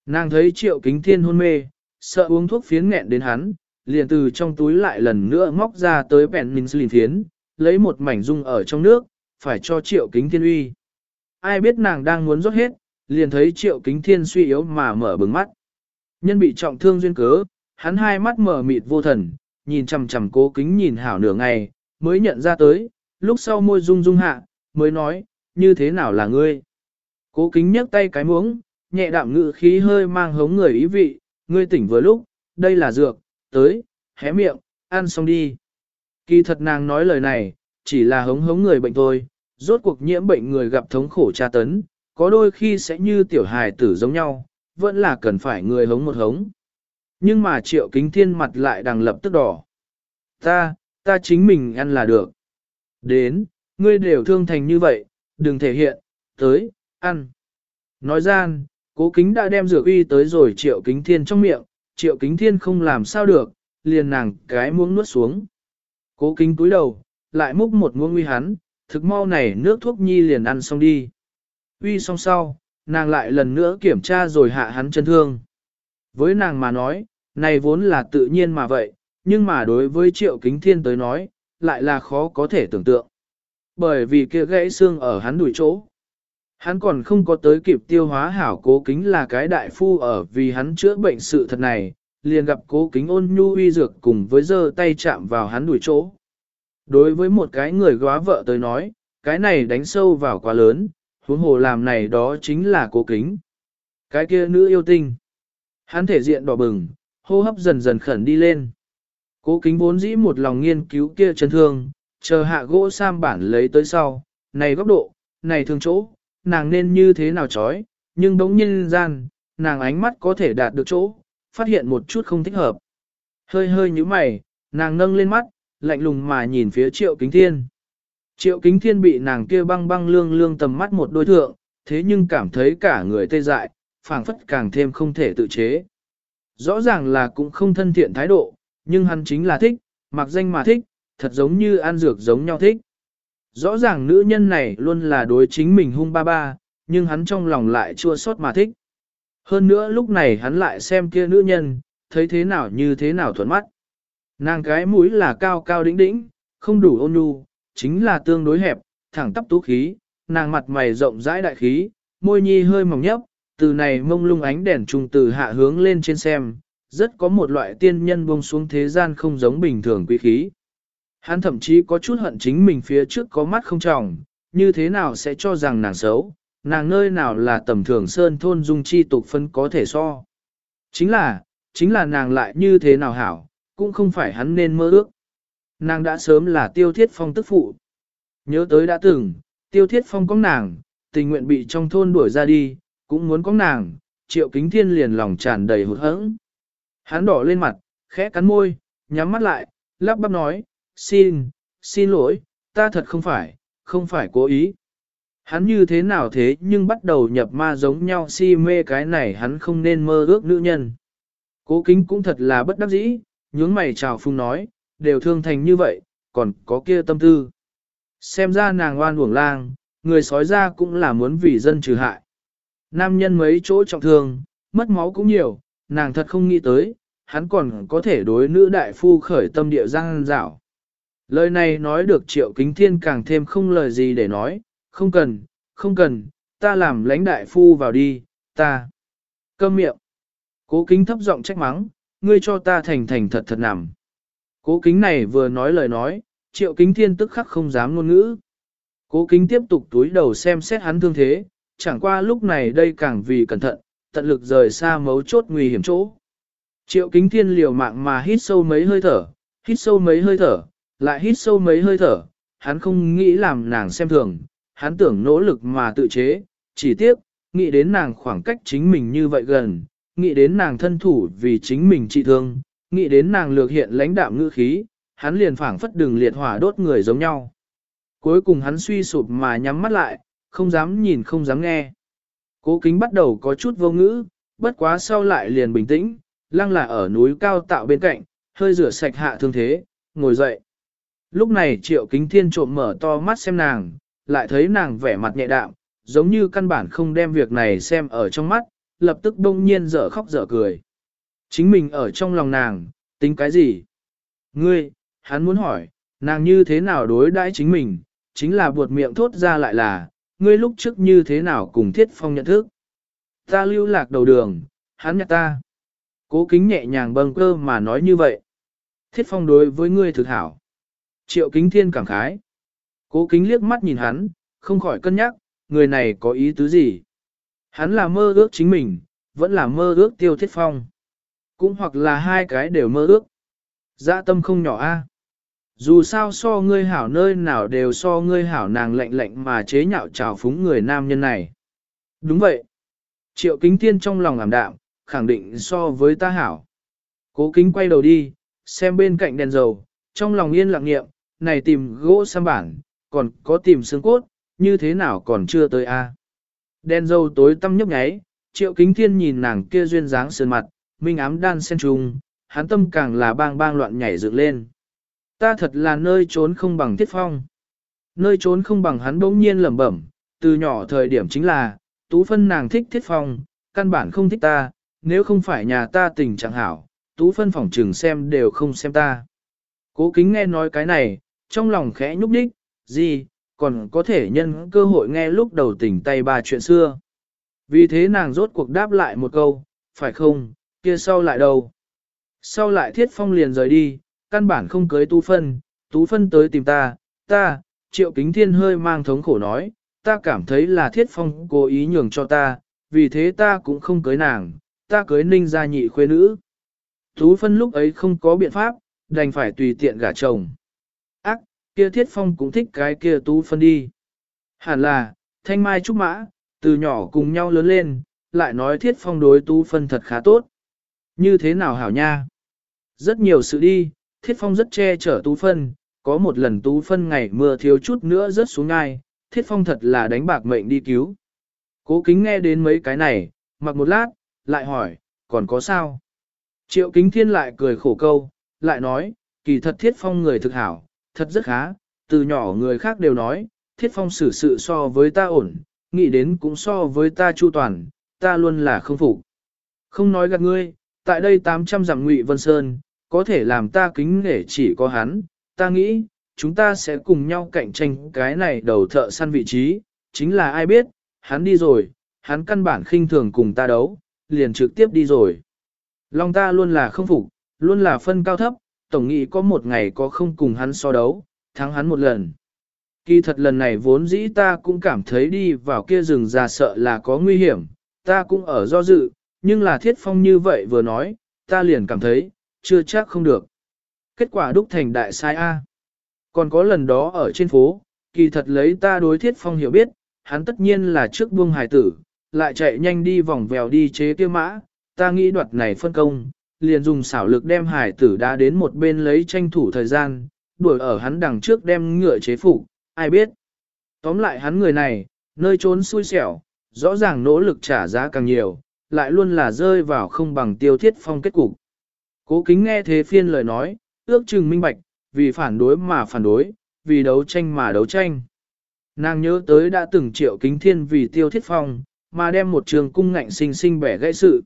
Nàng thấy triệu kính thiên hôn mê, sợ uống thuốc phiến nghẹn đến hắn, liền từ trong túi lại lần nữa móc ra tới bẹn mình lìn thiến lấy một mảnh dung ở trong nước, phải cho triệu kính thiên uy. Ai biết nàng đang muốn rót hết, liền thấy triệu kính thiên suy yếu mà mở bừng mắt. Nhân bị trọng thương duyên cớ, hắn hai mắt mở mịt vô thần, nhìn chằm chằm cố kính nhìn hảo nửa ngày, mới nhận ra tới, lúc sau môi rung rung hạ, mới nói, như thế nào là ngươi? Cố kính nhấc tay cái muống, nhẹ đạm ngự khí hơi mang hống người ý vị, ngươi tỉnh vừa lúc, đây là dược, tới, hé miệng, ăn xong đi. Kỳ thật nàng nói lời này, chỉ là hống hống người bệnh thôi, rốt cuộc nhiễm bệnh người gặp thống khổ tra tấn, có đôi khi sẽ như tiểu hài tử giống nhau, vẫn là cần phải người hống một hống. Nhưng mà triệu kính thiên mặt lại đằng lập tức đỏ. Ta, ta chính mình ăn là được. Đến, ngươi đều thương thành như vậy, đừng thể hiện, tới, ăn. Nói gian, cố kính đã đem rửa uy tới rồi triệu kính thiên trong miệng, triệu kính thiên không làm sao được, liền nàng cái muỗng nuốt xuống. Cố kính túi đầu, lại múc một muỗng uy hắn, thực mau này nước thuốc nhi liền ăn xong đi. Uy xong sau, nàng lại lần nữa kiểm tra rồi hạ hắn chân thương. Với nàng mà nói, này vốn là tự nhiên mà vậy, nhưng mà đối với triệu kính thiên tới nói, lại là khó có thể tưởng tượng. Bởi vì kia gãy xương ở hắn đuổi chỗ. Hắn còn không có tới kịp tiêu hóa hảo cố kính là cái đại phu ở vì hắn chữa bệnh sự thật này, liền gặp cố kính ôn nhu uy dược cùng với giơ tay chạm vào hắn đuổi chỗ. Đối với một cái người góa vợ tới nói, cái này đánh sâu vào quá lớn, huống hồ làm này đó chính là cố kính. Cái kia nữ yêu tinh. Hắn thể diện đỏ bừng, hô hấp dần dần khẩn đi lên. Cố kính vốn dĩ một lòng nghiên cứu kia chân thương, chờ hạ gỗ sam bản lấy tới sau, này góc độ, này thương chỗ, nàng nên như thế nào chói, nhưng đống nhiên gian, nàng ánh mắt có thể đạt được chỗ, phát hiện một chút không thích hợp. Hơi hơi như mày, nàng nâng lên mắt, lạnh lùng mà nhìn phía triệu kính thiên. Triệu kính thiên bị nàng kia băng băng lương lương tầm mắt một đôi thượng, thế nhưng cảm thấy cả người tê dại, phảng phất càng thêm không thể tự chế. Rõ ràng là cũng không thân thiện thái độ, nhưng hắn chính là thích, mặc danh mà thích, thật giống như ăn dược giống nhau thích. Rõ ràng nữ nhân này luôn là đối chính mình hung ba ba, nhưng hắn trong lòng lại chua xót mà thích. Hơn nữa lúc này hắn lại xem kia nữ nhân, thấy thế nào như thế nào thuận mắt. Nàng cái mũi là cao cao đĩnh đĩnh, không đủ ôn nhu, chính là tương đối hẹp, thẳng tắp tú khí, nàng mặt mày rộng rãi đại khí, môi nhi hơi mỏng nhấp, từ này mông lung ánh đèn trùng từ hạ hướng lên trên xem, rất có một loại tiên nhân buông xuống thế gian không giống bình thường quý khí. Hắn thậm chí có chút hận chính mình phía trước có mắt không trọng, như thế nào sẽ cho rằng nàng xấu, nàng nơi nào là tầm thường sơn thôn dung chi tục phân có thể so. Chính là, chính là nàng lại như thế nào hảo, cũng không phải hắn nên mơ ước. Nàng đã sớm là tiêu thiết phong tức phụ. Nhớ tới đã từng, tiêu thiết phong có nàng, tình nguyện bị trong thôn đuổi ra đi, cũng muốn có nàng, triệu kính thiên liền lòng tràn đầy hụt hẫng. Hắn đỏ lên mặt, khẽ cắn môi, nhắm mắt lại, lắp bắp nói, xin, xin lỗi, ta thật không phải, không phải cố ý. Hắn như thế nào thế nhưng bắt đầu nhập ma giống nhau si mê cái này hắn không nên mơ ước nữ nhân. Cố kính cũng thật là bất đắc dĩ, nhướng mày chào phung nói, đều thương thành như vậy, còn có kia tâm tư. Xem ra nàng oan uổng lang, người sói ra cũng là muốn vì dân trừ hại. Nam nhân mấy chỗ trọng thương, mất máu cũng nhiều, nàng thật không nghĩ tới, hắn còn có thể đối nữ đại phu khởi tâm địa giang dảo. Lời này nói được triệu kính thiên càng thêm không lời gì để nói, không cần, không cần, ta làm lãnh đại phu vào đi, ta. Câm miệng. Cố kính thấp giọng trách mắng, ngươi cho ta thành thành thật thật nằm. Cố kính này vừa nói lời nói, triệu kính thiên tức khắc không dám ngôn ngữ. Cố kính tiếp tục túi đầu xem xét hắn thương thế, chẳng qua lúc này đây càng vì cẩn thận, tận lực rời xa mấu chốt nguy hiểm chỗ. Triệu kính thiên liều mạng mà hít sâu mấy hơi thở, hít sâu mấy hơi thở, lại hít sâu mấy hơi thở, hắn không nghĩ làm nàng xem thường, hắn tưởng nỗ lực mà tự chế, chỉ tiếc, nghĩ đến nàng khoảng cách chính mình như vậy gần, nghĩ đến nàng thân thủ vì chính mình trị thương, nghĩ đến nàng lược hiện lãnh đạm ngữ khí, hắn liền phảng phất đường liệt hỏa đốt người giống nhau. Cuối cùng hắn suy sụp mà nhắm mắt lại, không dám nhìn không dám nghe. Cố kính bắt đầu có chút vô ngữ, bất quá sau lại liền bình tĩnh, lăng là ở núi cao tạo bên cạnh, hơi rửa sạch hạ thương thế, ngồi dậy. Lúc này triệu kính thiên trộm mở to mắt xem nàng, lại thấy nàng vẻ mặt nhẹ đạm, giống như căn bản không đem việc này xem ở trong mắt, lập tức bỗng nhiên dở khóc dở cười. Chính mình ở trong lòng nàng, tính cái gì? Ngươi, hắn muốn hỏi, nàng như thế nào đối đãi chính mình, chính là buột miệng thốt ra lại là, ngươi lúc trước như thế nào cùng thiết phong nhận thức. Ta lưu lạc đầu đường, hắn nhặt ta. Cố kính nhẹ nhàng bâng cơ mà nói như vậy. Thiết phong đối với ngươi thực hảo. Triệu kính thiên cảm khái. Cố kính liếc mắt nhìn hắn, không khỏi cân nhắc, người này có ý tứ gì. Hắn là mơ ước chính mình, vẫn là mơ ước tiêu thiết phong. Cũng hoặc là hai cái đều mơ ước. Dạ tâm không nhỏ a. Dù sao so ngươi hảo nơi nào đều so ngươi hảo nàng lạnh lạnh mà chế nhạo trào phúng người nam nhân này. Đúng vậy. Triệu kính tiên trong lòng ảm đạm, khẳng định so với ta hảo. Cố kính quay đầu đi, xem bên cạnh đèn dầu, trong lòng yên lặng nghiệm, này tìm gỗ xăm bản, còn có tìm xương cốt, như thế nào còn chưa tới a? Đen dâu tối tăm nhấp nháy, triệu kính thiên nhìn nàng kia duyên dáng sơn mặt, minh ám đan sen trùng, hắn tâm càng là bang bang loạn nhảy dựng lên. Ta thật là nơi trốn không bằng thiết phong. Nơi trốn không bằng hắn bỗng nhiên lẩm bẩm, từ nhỏ thời điểm chính là, tú phân nàng thích thiết phong, căn bản không thích ta, nếu không phải nhà ta tình trạng hảo, tú phân phòng trừng xem đều không xem ta. Cố kính nghe nói cái này, trong lòng khẽ nhúc đích, gì, còn có thể nhân cơ hội nghe lúc đầu tỉnh tay bà chuyện xưa. Vì thế nàng rốt cuộc đáp lại một câu, phải không, kia sau lại đâu. Sau lại thiết phong liền rời đi, căn bản không cưới tú phân, tú phân tới tìm ta, ta, triệu kính thiên hơi mang thống khổ nói, ta cảm thấy là thiết phong cố ý nhường cho ta, vì thế ta cũng không cưới nàng, ta cưới ninh gia nhị khuê nữ. Tú phân lúc ấy không có biện pháp, đành phải tùy tiện gả chồng. Kia thiết phong cũng thích cái kia tú phân đi. Hẳn là, thanh mai trúc mã, từ nhỏ cùng nhau lớn lên, lại nói thiết phong đối tú phân thật khá tốt. Như thế nào hảo nha? Rất nhiều sự đi, thiết phong rất che chở tú phân, có một lần tú phân ngày mưa thiếu chút nữa rớt xuống ngai, thiết phong thật là đánh bạc mệnh đi cứu. Cố kính nghe đến mấy cái này, mặc một lát, lại hỏi, còn có sao? Triệu kính thiên lại cười khổ câu, lại nói, kỳ thật thiết phong người thực hảo, thật rất khá, từ nhỏ người khác đều nói, thiết phong xử sự so với ta ổn, nghĩ đến cũng so với ta chu toàn, ta luôn là không phục. Không nói gạt ngươi, tại đây 800 dặm ngụy Vân Sơn, có thể làm ta kính nể chỉ có hắn, ta nghĩ, chúng ta sẽ cùng nhau cạnh tranh cái này đầu thợ săn vị trí, chính là ai biết, hắn đi rồi, hắn căn bản khinh thường cùng ta đấu, liền trực tiếp đi rồi. Lòng ta luôn là không phục, luôn là phân cao thấp, tổng nghĩ có một ngày có không cùng hắn so đấu, thắng hắn một lần. Kỳ thật lần này vốn dĩ ta cũng cảm thấy đi vào kia rừng già sợ là có nguy hiểm, ta cũng ở do dự, nhưng là thiết phong như vậy vừa nói, ta liền cảm thấy, chưa chắc không được. Kết quả đúc thành đại sai A. Còn có lần đó ở trên phố, kỳ thật lấy ta đối thiết phong hiểu biết, hắn tất nhiên là trước buông hải tử, lại chạy nhanh đi vòng vèo đi chế tiêu mã, ta nghĩ đoạt này phân công, liền dùng xảo lực đem hải tử đã đến một bên lấy tranh thủ thời gian, đuổi ở hắn đằng trước đem ngựa chế phục, ai biết. Tóm lại hắn người này, nơi trốn xui xẻo, rõ ràng nỗ lực trả giá càng nhiều, lại luôn là rơi vào không bằng tiêu thiết phong kết cục. Cố kính nghe thế phiên lời nói, ước chừng minh bạch, vì phản đối mà phản đối, vì đấu tranh mà đấu tranh. Nàng nhớ tới đã từng triệu kính thiên vì tiêu thiết phong, mà đem một trường cung ngạnh sinh sinh bẻ gãy sự.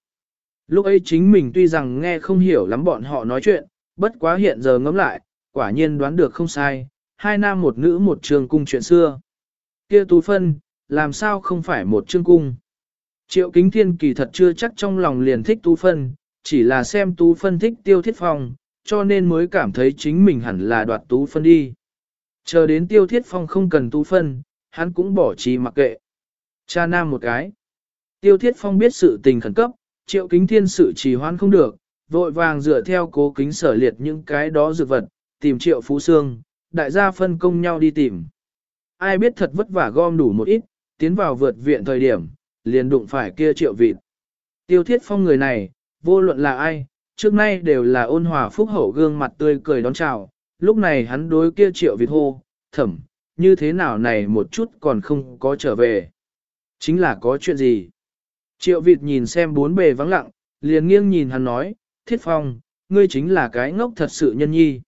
Lúc ấy chính mình tuy rằng nghe không hiểu lắm bọn họ nói chuyện, bất quá hiện giờ ngẫm lại, quả nhiên đoán được không sai, hai nam một nữ một trường cung chuyện xưa. Kia tú phân, làm sao không phải một chương cung. Triệu kính thiên kỳ thật chưa chắc trong lòng liền thích tú phân, chỉ là xem tú phân thích tiêu thiết phong, cho nên mới cảm thấy chính mình hẳn là đoạt tú phân đi. Chờ đến tiêu thiết phong không cần tú phân, hắn cũng bỏ trí mặc kệ. Cha nam một cái. Tiêu thiết phong biết sự tình khẩn cấp, triệu kính thiên sự trì hoãn không được, vội vàng dựa theo cố kính sở liệt những cái đó dược vật, tìm triệu phú xương, đại gia phân công nhau đi tìm. Ai biết thật vất vả gom đủ một ít, tiến vào vượt viện thời điểm, liền đụng phải kia triệu vịt. Tiêu thiết phong người này, vô luận là ai, trước nay đều là ôn hòa phúc hậu gương mặt tươi cười đón chào, lúc này hắn đối kia triệu vịt hô, thẩm, như thế nào này một chút còn không có trở về. Chính là có chuyện gì? Triệu vịt nhìn xem bốn bề vắng lặng, liền nghiêng nhìn hắn nói, thiết phong, ngươi chính là cái ngốc thật sự nhân nhi.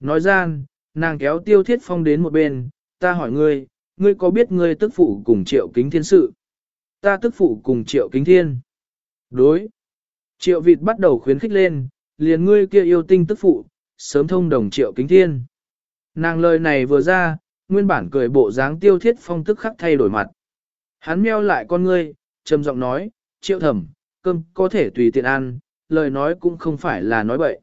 Nói gian, nàng kéo tiêu thiết phong đến một bên, ta hỏi ngươi, ngươi có biết ngươi tức phụ cùng triệu kính thiên sự? Ta tức phụ cùng triệu kính thiên. Đối. Triệu vịt bắt đầu khuyến khích lên, liền ngươi kia yêu tinh tức phụ, sớm thông đồng triệu kính thiên. Nàng lời này vừa ra, nguyên bản cười bộ dáng tiêu thiết phong tức khắc thay đổi mặt. Hắn meo lại con ngươi, trầm giọng nói, triệu thẩm, cơm có thể tùy tiện ăn, lời nói cũng không phải là nói bậy.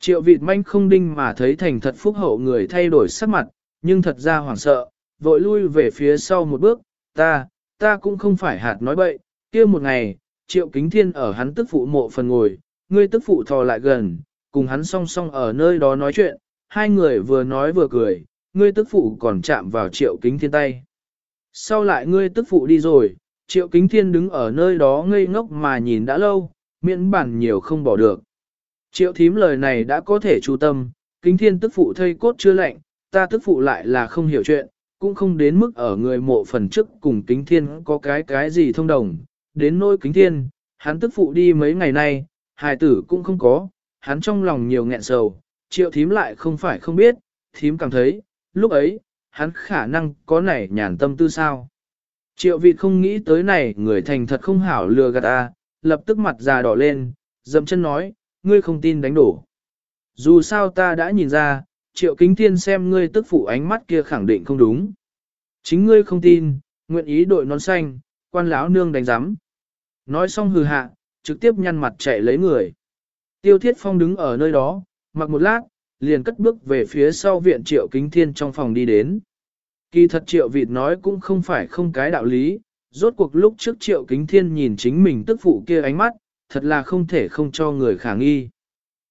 Triệu vịt manh không đinh mà thấy thành thật phúc hậu người thay đổi sắc mặt, nhưng thật ra hoảng sợ, vội lui về phía sau một bước, ta, ta cũng không phải hạt nói bậy, kia một ngày, triệu kính thiên ở hắn tức phụ mộ phần ngồi, ngươi tức phụ thò lại gần, cùng hắn song song ở nơi đó nói chuyện, hai người vừa nói vừa cười, ngươi tức phụ còn chạm vào triệu kính thiên tay. Sau lại ngươi tức phụ đi rồi, triệu kính thiên đứng ở nơi đó ngây ngốc mà nhìn đã lâu, miễn bản nhiều không bỏ được. Triệu thím lời này đã có thể chú tâm, kính thiên tức phụ thây cốt chưa lạnh, ta tức phụ lại là không hiểu chuyện, cũng không đến mức ở người mộ phần trước cùng kính thiên có cái cái gì thông đồng, đến nỗi kính thiên, hắn tức phụ đi mấy ngày nay, hài tử cũng không có, hắn trong lòng nhiều nghẹn sầu, triệu thím lại không phải không biết, thím cảm thấy, lúc ấy, hắn khả năng có nảy nhàn tâm tư sao. Triệu vị không nghĩ tới này người thành thật không hảo lừa gạt ta, lập tức mặt già đỏ lên, dậm chân nói, ngươi không tin đánh đổ. Dù sao ta đã nhìn ra, triệu kính thiên xem ngươi tức phụ ánh mắt kia khẳng định không đúng. Chính ngươi không tin, nguyện ý đội nón xanh, quan lão nương đánh giám. Nói xong hừ hạ, trực tiếp nhăn mặt chạy lấy người. Tiêu thiết phong đứng ở nơi đó, mặc một lát, liền cất bước về phía sau viện triệu kính thiên trong phòng đi đến. Kỳ thật triệu vịt nói cũng không phải không cái đạo lý, rốt cuộc lúc trước triệu kính thiên nhìn chính mình tức phụ kia ánh mắt, thật là không thể không cho người khả nghi.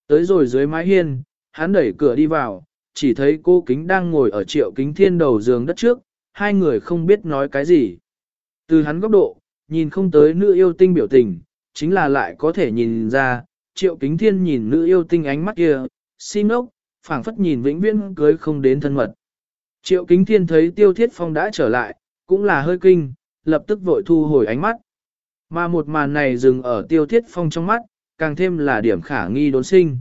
Tới rồi dưới mái hiên, hắn đẩy cửa đi vào, chỉ thấy cô kính đang ngồi ở triệu kính thiên đầu giường đất trước, hai người không biết nói cái gì. Từ hắn góc độ, nhìn không tới nữ yêu tinh biểu tình, chính là lại có thể nhìn ra, triệu kính thiên nhìn nữ yêu tinh ánh mắt kia, xin ốc, phảng phất nhìn vĩnh viễn cưới không đến thân mật. Triệu kính thiên thấy tiêu thiết phong đã trở lại, cũng là hơi kinh, lập tức vội thu hồi ánh mắt. Mà một màn này dừng ở tiêu thiết phong trong mắt, càng thêm là điểm khả nghi đốn sinh.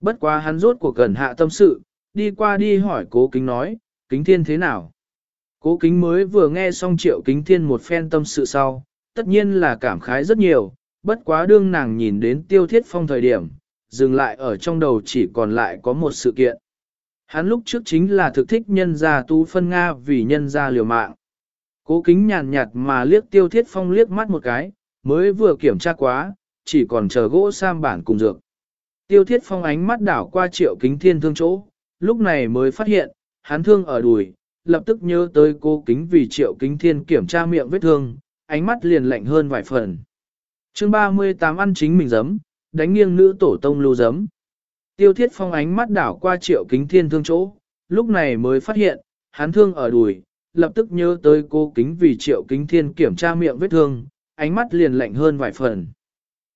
Bất quá hắn rốt của cần hạ tâm sự, đi qua đi hỏi cố kính nói, kính thiên thế nào? Cố kính mới vừa nghe xong triệu kính thiên một phen tâm sự sau, tất nhiên là cảm khái rất nhiều, bất quá đương nàng nhìn đến tiêu thiết phong thời điểm, dừng lại ở trong đầu chỉ còn lại có một sự kiện. Hắn lúc trước chính là thực thích nhân gia tu phân Nga vì nhân gia liều mạng. Cố kính nhàn nhạt mà liếc tiêu thiết phong liếc mắt một cái, mới vừa kiểm tra quá, chỉ còn chờ gỗ sam bản cùng dược. Tiêu thiết phong ánh mắt đảo qua triệu kính thiên thương chỗ, lúc này mới phát hiện, hắn thương ở đùi, lập tức nhớ tới cô kính vì triệu kính thiên kiểm tra miệng vết thương, ánh mắt liền lạnh hơn vài phần. chương 38 ăn chính mình giấm, đánh nghiêng nữ tổ tông lưu giấm. Tiêu thiết phong ánh mắt đảo qua triệu kính thiên thương chỗ, lúc này mới phát hiện, hắn thương ở đùi, lập tức nhớ tới cô kính vì triệu kính thiên kiểm tra miệng vết thương, ánh mắt liền lạnh hơn vài phần.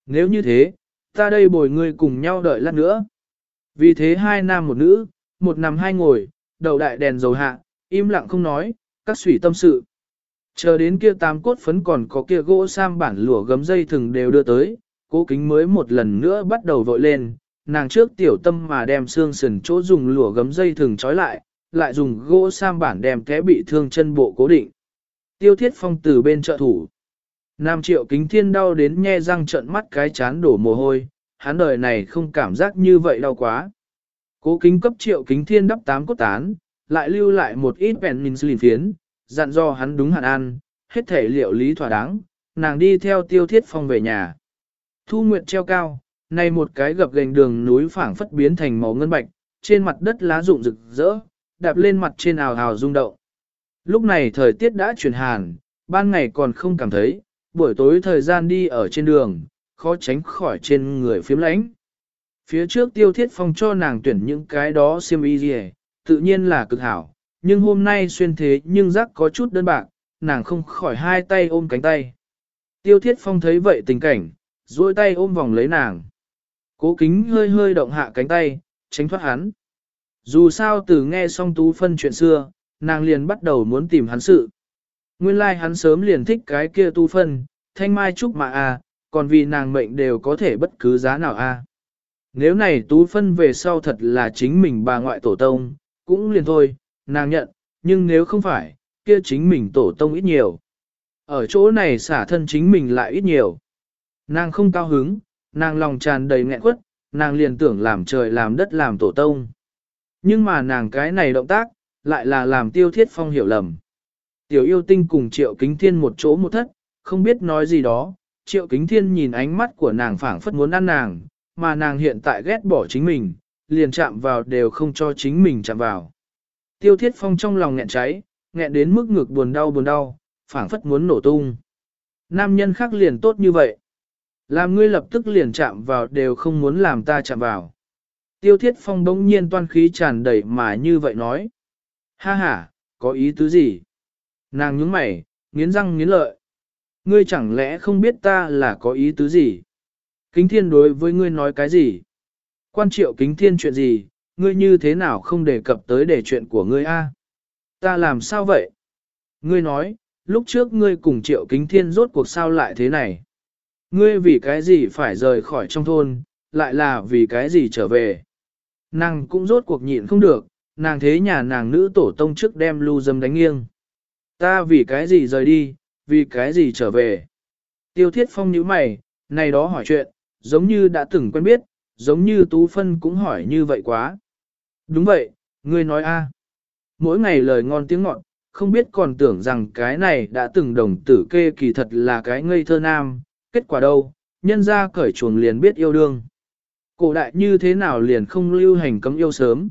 Nếu như thế, ta đây bồi người cùng nhau đợi lát nữa. Vì thế hai nam một nữ, một nằm hai ngồi, đầu đại đèn dầu hạ, im lặng không nói, các sủy tâm sự. Chờ đến kia tám cốt phấn còn có kia gỗ sam bản lụa gấm dây thừng đều đưa tới, cố kính mới một lần nữa bắt đầu vội lên, nàng trước tiểu tâm mà đem xương sườn chỗ dùng lụa gấm dây thừng trói lại, lại dùng gỗ sam bản đem té bị thương chân bộ cố định. Tiêu thiết phong từ bên trợ thủ. Nam triệu kính thiên đau đến nhe răng trợn mắt cái chán đổ mồ hôi, hắn đời này không cảm giác như vậy đau quá. Cố kính cấp triệu kính thiên đắp tám cốt tán, lại lưu lại một ít penicillin phiến, dặn do hắn đúng hạn ăn, hết thể liệu lý thỏa đáng, nàng đi theo tiêu thiết phong về nhà. Thu nguyệt treo cao, nay một cái gập gành đường núi phảng phất biến thành màu ngân bạch, trên mặt đất lá rụng rực rỡ, đạp lên mặt trên ào ào rung động. Lúc này thời tiết đã chuyển hàn, ban ngày còn không cảm thấy, buổi tối thời gian đi ở trên đường, khó tránh khỏi trên người phiếm lãnh. Phía trước tiêu thiết phong cho nàng tuyển những cái đó xiêm y gì tự nhiên là cực hảo, nhưng hôm nay xuyên thế nhưng rắc có chút đơn bạc, nàng không khỏi hai tay ôm cánh tay. Tiêu thiết phong thấy vậy tình cảnh, duỗi tay ôm vòng lấy nàng. Cố kính hơi hơi động hạ cánh tay, tránh thoát hắn. Dù sao từ nghe xong tú phân chuyện xưa, nàng liền bắt đầu muốn tìm hắn sự. Nguyên lai like hắn sớm liền thích cái kia tu phân, thanh mai trúc mà à, còn vì nàng mệnh đều có thể bất cứ giá nào a. À. Nếu này tú phân về sau thật là chính mình bà ngoại tổ tông, cũng liền thôi, nàng nhận, nhưng nếu không phải, kia chính mình tổ tông ít nhiều. Ở chỗ này xả thân chính mình lại ít nhiều. Nàng không cao hứng, nàng lòng tràn đầy nghẹn quất, nàng liền tưởng làm trời làm đất làm tổ tông. Nhưng mà nàng cái này động tác, lại là làm tiêu thiết phong hiểu lầm. Tiểu yêu tinh cùng triệu kính thiên một chỗ một thất, không biết nói gì đó, triệu kính thiên nhìn ánh mắt của nàng phảng phất muốn ăn nàng, mà nàng hiện tại ghét bỏ chính mình, liền chạm vào đều không cho chính mình chạm vào. Tiêu thiết phong trong lòng nghẹn cháy, nghẹn đến mức ngực buồn đau buồn đau, phảng phất muốn nổ tung. Nam nhân khác liền tốt như vậy. Làm ngươi lập tức liền chạm vào đều không muốn làm ta chạm vào. Tiêu thiết phong đống nhiên toan khí tràn đầy mà như vậy nói. Ha ha, có ý tứ gì? Nàng nhướng mày, nghiến răng nghiến lợi. Ngươi chẳng lẽ không biết ta là có ý tứ gì? Kính thiên đối với ngươi nói cái gì? Quan triệu kính thiên chuyện gì? Ngươi như thế nào không đề cập tới để chuyện của ngươi a? Ta làm sao vậy? Ngươi nói, lúc trước ngươi cùng triệu kính thiên rốt cuộc sao lại thế này? Ngươi vì cái gì phải rời khỏi trong thôn, lại là vì cái gì trở về? Nàng cũng rốt cuộc nhịn không được, nàng thế nhà nàng nữ tổ tông trước đem lưu dâm đánh nghiêng. Ta vì cái gì rời đi, vì cái gì trở về? Tiêu thiết phong nhíu mày, này đó hỏi chuyện, giống như đã từng quen biết, giống như Tú Phân cũng hỏi như vậy quá. Đúng vậy, ngươi nói a. Mỗi ngày lời ngon tiếng ngọt, không biết còn tưởng rằng cái này đã từng đồng tử kê kỳ thật là cái ngây thơ nam, kết quả đâu, nhân ra cởi chuồng liền biết yêu đương. Cổ đại như thế nào liền không lưu hành cấm yêu sớm.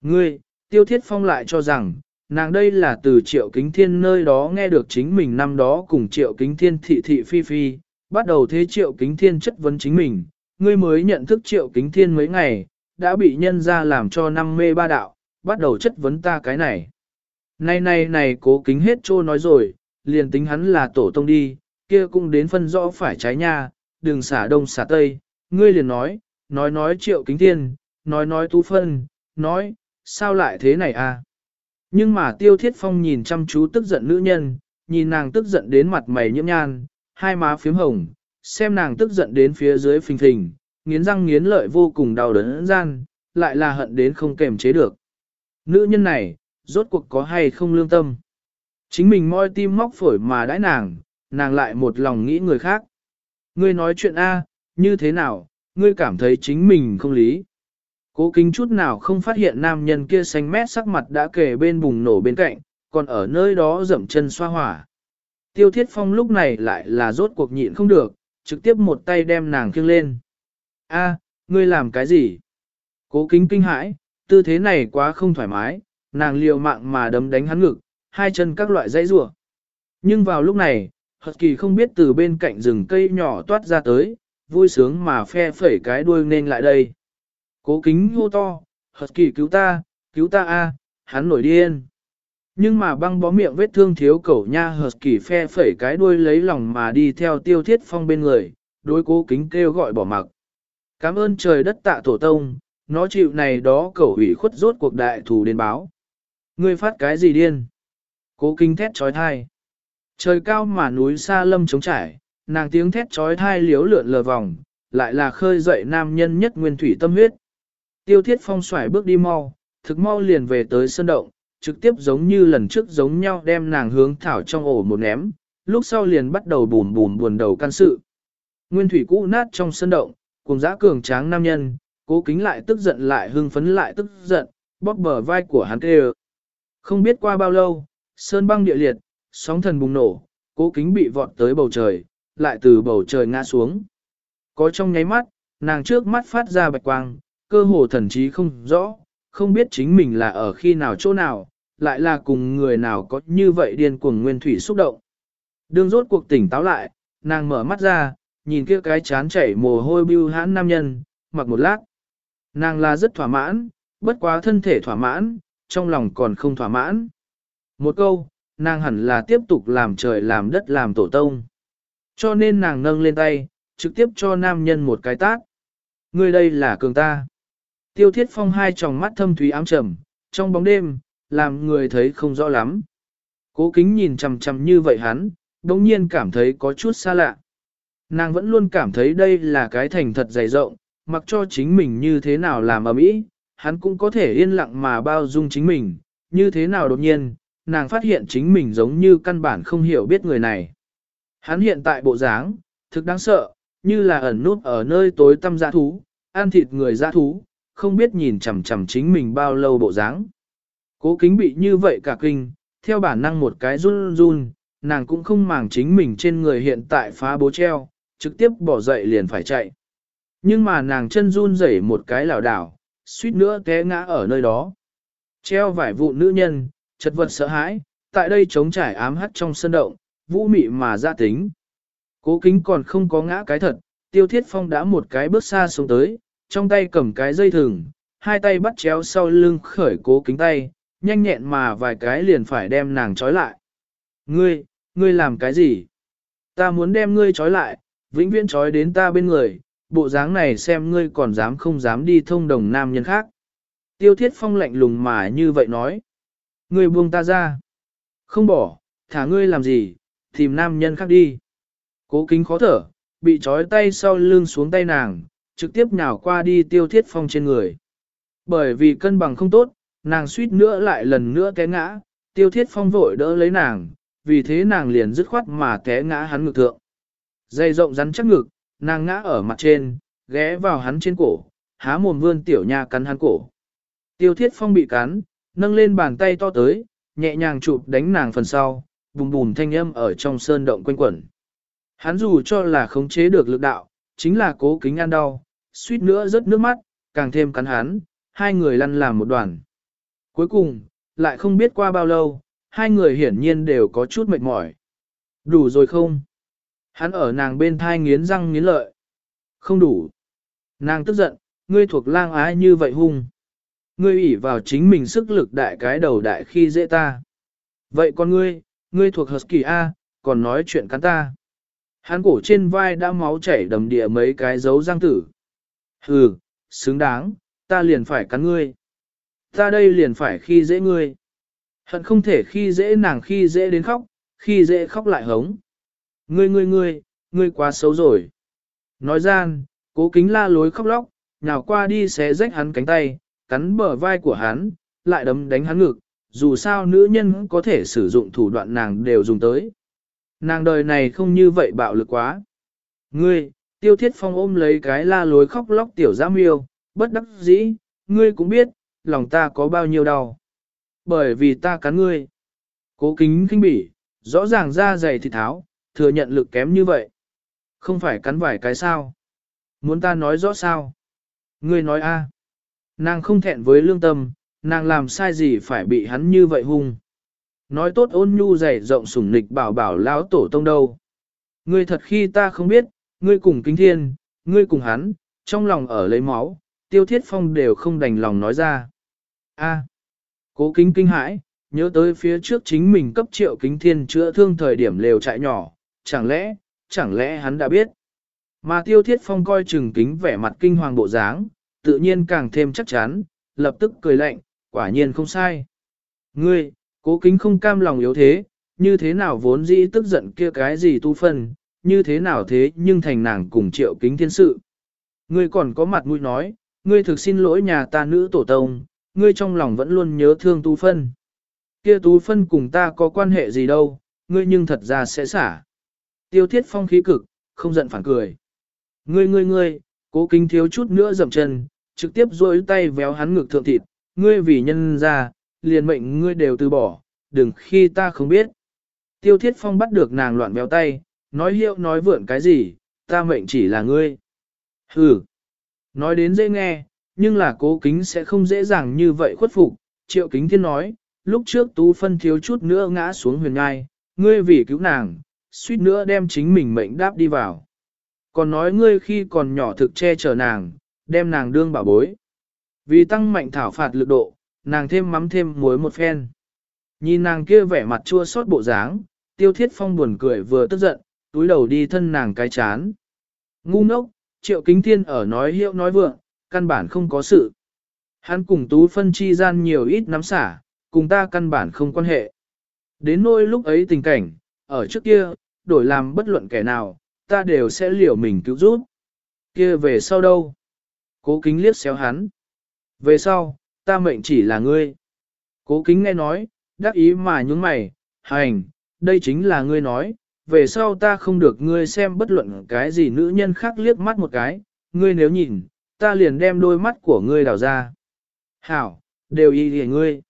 Ngươi, tiêu thiết phong lại cho rằng, nàng đây là từ triệu kính thiên nơi đó nghe được chính mình năm đó cùng triệu kính thiên thị thị phi phi, bắt đầu thế triệu kính thiên chất vấn chính mình, ngươi mới nhận thức triệu kính thiên mấy ngày, đã bị nhân ra làm cho năm mê ba đạo, bắt đầu chất vấn ta cái này. Này này này cố kính hết trô nói rồi, liền tính hắn là tổ tông đi, kia cũng đến phân rõ phải trái nha, đừng xả đông xả tây, ngươi liền nói, nói nói triệu kính thiên, nói nói tú phân, nói, sao lại thế này à? Nhưng mà tiêu thiết phong nhìn chăm chú tức giận nữ nhân, nhìn nàng tức giận đến mặt mày nhiễm nhan, hai má phím hồng, xem nàng tức giận đến phía dưới phình phình, nghiến răng nghiến lợi vô cùng đau đớn gian, lại là hận đến không kềm chế được. Nữ nhân này, rốt cuộc có hay không lương tâm? Chính mình moi tim móc phổi mà đãi nàng, nàng lại một lòng nghĩ người khác. Ngươi nói chuyện A, như thế nào, ngươi cảm thấy chính mình không lý. Cố kính chút nào không phát hiện nam nhân kia xanh mét sắc mặt đã kề bên bùng nổ bên cạnh, còn ở nơi đó dậm chân xoa hỏa. Tiêu thiết phong lúc này lại là rốt cuộc nhịn không được, trực tiếp một tay đem nàng kiêng lên. A, ngươi làm cái gì? Cố kính kinh hãi, tư thế này quá không thoải mái, nàng liều mạng mà đấm đánh hắn ngực, hai chân các loại dãy rủa. Nhưng vào lúc này, Hật kỳ không biết từ bên cạnh rừng cây nhỏ toát ra tới, vui sướng mà phe phẩy cái đuôi nên lại đây. Cố kính hô to, Hật kỳ cứu ta, cứu ta a, hắn nổi điên. Nhưng mà băng bó miệng vết thương thiếu cẩu nha Hật kỳ phe phẩy cái đuôi lấy lòng mà đi theo tiêu thiết phong bên người, đối cố kính kêu gọi bỏ mặc. Cảm ơn trời đất tạ tổ tông, nó chịu này đó cẩu ủy khuất rốt cuộc đại thù đến báo. Ngươi phát cái gì điên? Cố kính thét trói thai. Trời cao mà núi xa lâm trống trải, nàng tiếng thét trói thai liếu lượn lờ vòng, lại là khơi dậy nam nhân nhất nguyên thủy tâm huyết. Tiêu thiết phong xoải bước đi mau, thực mau liền về tới sân động, trực tiếp giống như lần trước giống nhau đem nàng hướng thảo trong ổ một ném, lúc sau liền bắt đầu bùn bùn buồn đầu can sự. Nguyên thủy cũ nát trong sân động, cùng giã cường tráng nam nhân, cố kính lại tức giận lại hưng phấn lại tức giận, bóp bờ vai của hắn kêu. Không biết qua bao lâu, sơn băng địa liệt, sóng thần bùng nổ, cố kính bị vọt tới bầu trời, lại từ bầu trời ngã xuống. Có trong nháy mắt, nàng trước mắt phát ra bạch quang, cơ hồ thần trí không rõ, không biết chính mình là ở khi nào chỗ nào, lại là cùng người nào có như vậy điên cuồng nguyên thủy xúc động. Đương rốt cuộc tỉnh táo lại, nàng mở mắt ra, nhìn kia cái chán chảy mồ hôi bưu hãn nam nhân, mặc một lát. Nàng là rất thỏa mãn, bất quá thân thể thỏa mãn, trong lòng còn không thỏa mãn. Một câu, nàng hẳn là tiếp tục làm trời làm đất làm tổ tông. Cho nên nàng nâng lên tay, trực tiếp cho nam nhân một cái tát. Người đây là cường ta. Tiêu thiết phong hai tròng mắt thâm thúy ám trầm, trong bóng đêm, làm người thấy không rõ lắm. Cố kính nhìn chầm chầm như vậy hắn, đồng nhiên cảm thấy có chút xa lạ. Nàng vẫn luôn cảm thấy đây là cái thành thật dày rộng, mặc cho chính mình như thế nào làm ở mỹ, hắn cũng có thể yên lặng mà bao dung chính mình, như thế nào đột nhiên, nàng phát hiện chính mình giống như căn bản không hiểu biết người này. Hắn hiện tại bộ dáng, thực đáng sợ, như là ẩn nút ở nơi tối tăm dã thú, ăn thịt người dã thú, không biết nhìn chằm chằm chính mình bao lâu bộ dáng. Cố kính bị như vậy cả kinh, theo bản năng một cái run run, nàng cũng không màng chính mình trên người hiện tại phá bố treo, trực tiếp bỏ dậy liền phải chạy. Nhưng mà nàng chân run rẩy một cái lảo đảo, suýt nữa té ngã ở nơi đó. Treo vải vụ nữ nhân, chật vật sợ hãi, tại đây chống trải ám hắt trong sân động, vũ mị mà ra tính. Cố kính còn không có ngã cái thật, tiêu thiết phong đã một cái bước xa xuống tới, trong tay cầm cái dây thừng, hai tay bắt chéo sau lưng khởi cố kính tay, nhanh nhẹn mà vài cái liền phải đem nàng trói lại. Ngươi, ngươi làm cái gì? Ta muốn đem ngươi trói lại, vĩnh viễn trói đến ta bên người, bộ dáng này xem ngươi còn dám không dám đi thông đồng nam nhân khác. Tiêu thiết phong lạnh lùng mà như vậy nói. Ngươi buông ta ra. Không bỏ, thả ngươi làm gì, tìm nam nhân khác đi. Cố kính khó thở, bị trói tay sau lưng xuống tay nàng, trực tiếp nhào qua đi tiêu thiết phong trên người. Bởi vì cân bằng không tốt, nàng suýt nữa lại lần nữa té ngã, tiêu thiết phong vội đỡ lấy nàng, vì thế nàng liền dứt khoát mà té ngã hắn ngực thượng. Dây rộng rắn chắc ngực, nàng ngã ở mặt trên, ghé vào hắn trên cổ, há mồm vươn tiểu nha cắn hắn cổ. Tiêu thiết phong bị cắn, nâng lên bàn tay to tới, nhẹ nhàng chụp đánh nàng phần sau, bùm bùm thanh âm ở trong sơn động quanh quẩn. Hắn dù cho là khống chế được lực đạo, chính là cố kính ăn đau, suýt nữa rớt nước mắt, càng thêm cắn hắn, hai người lăn làm một đoàn. Cuối cùng, lại không biết qua bao lâu, hai người hiển nhiên đều có chút mệt mỏi. Đủ rồi không? Hắn ở nàng bên thai nghiến răng nghiến lợi. Không đủ. Nàng tức giận, ngươi thuộc lang ái như vậy hung. Ngươi ủy vào chính mình sức lực đại cái đầu đại khi dễ ta. Vậy con ngươi, ngươi thuộc Husky A, còn nói chuyện cắn ta. Hắn cổ trên vai đã máu chảy đầm địa mấy cái dấu răng tử. Hừ, xứng đáng, ta liền phải cắn ngươi. Ta đây liền phải khi dễ ngươi. Hận không thể khi dễ nàng khi dễ đến khóc, khi dễ khóc lại hống. Ngươi ngươi ngươi, ngươi quá xấu rồi. Nói gian, cố kính la lối khóc lóc, nào qua đi xé rách hắn cánh tay, cắn bờ vai của hắn, lại đấm đánh hắn ngực, dù sao nữ nhân có thể sử dụng thủ đoạn nàng đều dùng tới. Nàng đời này không như vậy bạo lực quá. Ngươi, tiêu thiết phong ôm lấy cái la lối khóc lóc tiểu giã miêu, bất đắc dĩ, ngươi cũng biết, lòng ta có bao nhiêu đau. Bởi vì ta cắn ngươi. Cố kính kinh bỉ, rõ ràng da dày thì tháo, thừa nhận lực kém như vậy. Không phải cắn vài cái sao. Muốn ta nói rõ sao? Ngươi nói a Nàng không thẹn với lương tâm, nàng làm sai gì phải bị hắn như vậy hung. Nói tốt ôn nhu dày rộng sủng nịch bảo bảo lão tổ tông đâu. Ngươi thật khi ta không biết, ngươi cùng kính thiên, ngươi cùng hắn, trong lòng ở lấy máu, tiêu thiết phong đều không đành lòng nói ra. A. cố kính kinh hãi, nhớ tới phía trước chính mình cấp triệu kính thiên chữa thương thời điểm lều trại nhỏ, chẳng lẽ, chẳng lẽ hắn đã biết. Mà tiêu thiết phong coi chừng kính vẻ mặt kinh hoàng bộ dáng, tự nhiên càng thêm chắc chắn, lập tức cười lạnh, quả nhiên không sai. Ngươi, cố kính không cam lòng yếu thế, như thế nào vốn dĩ tức giận kia cái gì tu phân, như thế nào thế nhưng thành nàng cùng triệu kính thiên sự. Ngươi còn có mặt mũi nói, ngươi thực xin lỗi nhà ta nữ tổ tông, ngươi trong lòng vẫn luôn nhớ thương tu phân. Kia tú phân cùng ta có quan hệ gì đâu, ngươi nhưng thật ra sẽ xả. Tiêu thiết phong khí cực, không giận phản cười. Ngươi ngươi ngươi, cố kính thiếu chút nữa dậm chân, trực tiếp rôi tay véo hắn ngực thượng thịt, ngươi vì nhân ra, liền mệnh ngươi đều từ bỏ, đừng khi ta không biết. Tiêu thiết phong bắt được nàng loạn véo tay, nói hiệu nói vượn cái gì, ta mệnh chỉ là ngươi. Hừ, nói đến dễ nghe, nhưng là cố kính sẽ không dễ dàng như vậy khuất phục. Triệu kính thiên nói, lúc trước tú phân thiếu chút nữa ngã xuống huyền ngai, ngươi vì cứu nàng, suýt nữa đem chính mình mệnh đáp đi vào. Còn nói ngươi khi còn nhỏ thực che chở nàng, đem nàng đương bảo bối. Vì tăng mạnh thảo phạt lực độ, nàng thêm mắm thêm muối một phen. Nhìn nàng kia vẻ mặt chua xót bộ dáng, tiêu thiết phong buồn cười vừa tức giận, túi đầu đi thân nàng cái chán. Ngu ngốc, triệu kính thiên ở nói hiệu nói vượng, căn bản không có sự. Hắn cùng tú phân chi gian nhiều ít nắm xả, cùng ta căn bản không quan hệ. Đến nỗi lúc ấy tình cảnh, ở trước kia, đổi làm bất luận kẻ nào, ta đều sẽ liều mình cứu giúp. Kia về sau đâu? Cố kính liếc xéo hắn. Về sau, ta mệnh chỉ là ngươi. Cố kính nghe nói, đắc ý mà nhúng mày, hành, đây chính là ngươi nói, về sau ta không được ngươi xem bất luận cái gì nữ nhân khác liếc mắt một cái, ngươi nếu nhìn, ta liền đem đôi mắt của ngươi đào ra. Hảo, đều y lìa ngươi.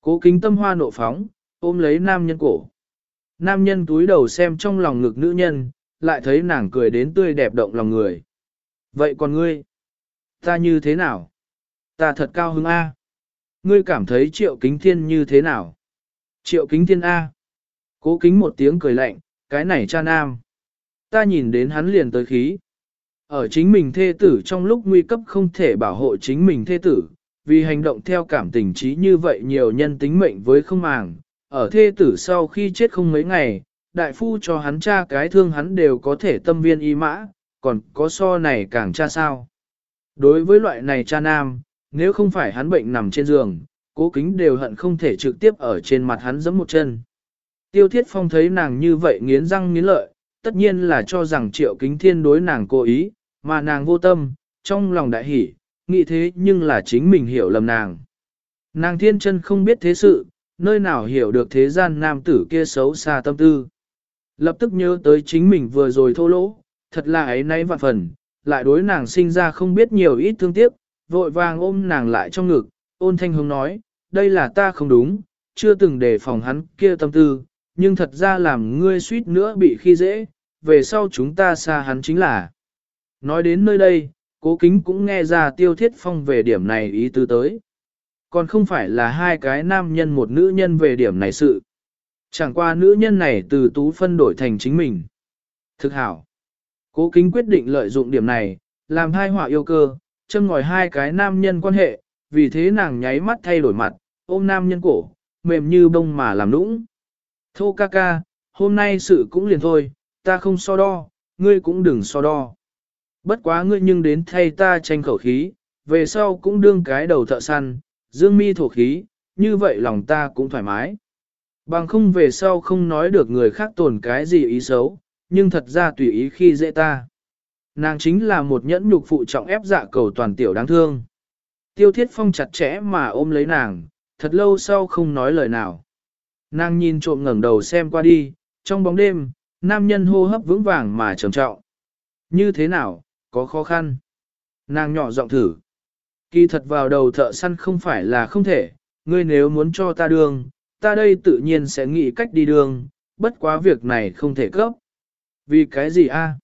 Cố kính tâm hoa nộ phóng, ôm lấy nam nhân cổ. Nam nhân túi đầu xem trong lòng ngực nữ nhân, lại thấy nàng cười đến tươi đẹp động lòng người. Vậy còn ngươi? Ta như thế nào? Ta thật cao hứng A. Ngươi cảm thấy triệu kính thiên như thế nào? Triệu kính thiên A. Cố kính một tiếng cười lạnh, cái này cha nam. Ta nhìn đến hắn liền tới khí. Ở chính mình thê tử trong lúc nguy cấp không thể bảo hộ chính mình thê tử, vì hành động theo cảm tình trí như vậy nhiều nhân tính mệnh với không màng. Ở thê tử sau khi chết không mấy ngày, đại phu cho hắn cha cái thương hắn đều có thể tâm viên y mã, còn có so này càng cha sao. Đối với loại này cha nam, nếu không phải hắn bệnh nằm trên giường, cố kính đều hận không thể trực tiếp ở trên mặt hắn giẫm một chân. Tiêu thiết phong thấy nàng như vậy nghiến răng nghiến lợi, tất nhiên là cho rằng triệu kính thiên đối nàng cố ý, mà nàng vô tâm, trong lòng đại hỉ, nghĩ thế nhưng là chính mình hiểu lầm nàng. Nàng thiên chân không biết thế sự, nơi nào hiểu được thế gian nam tử kia xấu xa tâm tư. Lập tức nhớ tới chính mình vừa rồi thô lỗ, thật là ấy nay vạn phần, lại đối nàng sinh ra không biết nhiều ít thương tiếc, vội vàng ôm nàng lại trong ngực, ôn thanh hướng nói, đây là ta không đúng, chưa từng đề phòng hắn kia tâm tư, nhưng thật ra làm ngươi suýt nữa bị khi dễ, về sau chúng ta xa hắn chính là. Nói đến nơi đây, cố kính cũng nghe ra tiêu thiết phong về điểm này ý tứ tới. Còn không phải là hai cái nam nhân một nữ nhân về điểm này sự. Chẳng qua nữ nhân này từ tú phân đổi thành chính mình. Thực hảo. Cố kính quyết định lợi dụng điểm này, làm hai họa yêu cơ, châm ngòi hai cái nam nhân quan hệ, vì thế nàng nháy mắt thay đổi mặt, ôm nam nhân cổ, mềm như bông mà làm nũng. Thô ca ca, hôm nay sự cũng liền thôi, ta không so đo, ngươi cũng đừng so đo. Bất quá ngươi nhưng đến thay ta tranh khẩu khí, về sau cũng đương cái đầu thợ săn, dương mi thổ khí, như vậy lòng ta cũng thoải mái. Bằng không về sau không nói được người khác tồn cái gì ý xấu, nhưng thật ra tùy ý khi dễ ta. Nàng chính là một nhẫn nhục phụ trọng ép dạ cầu toàn tiểu đáng thương. Tiêu thiết phong chặt chẽ mà ôm lấy nàng, thật lâu sau không nói lời nào. Nàng nhìn trộm ngẩng đầu xem qua đi, trong bóng đêm, nam nhân hô hấp vững vàng mà trầm trọng. Như thế nào, có khó khăn. Nàng nhỏ giọng thử. Kỳ thật vào đầu thợ săn không phải là không thể, ngươi nếu muốn cho ta đường, ta đây tự nhiên sẽ nghĩ cách đi đường, bất quá việc này không thể cấp. Vì cái gì a?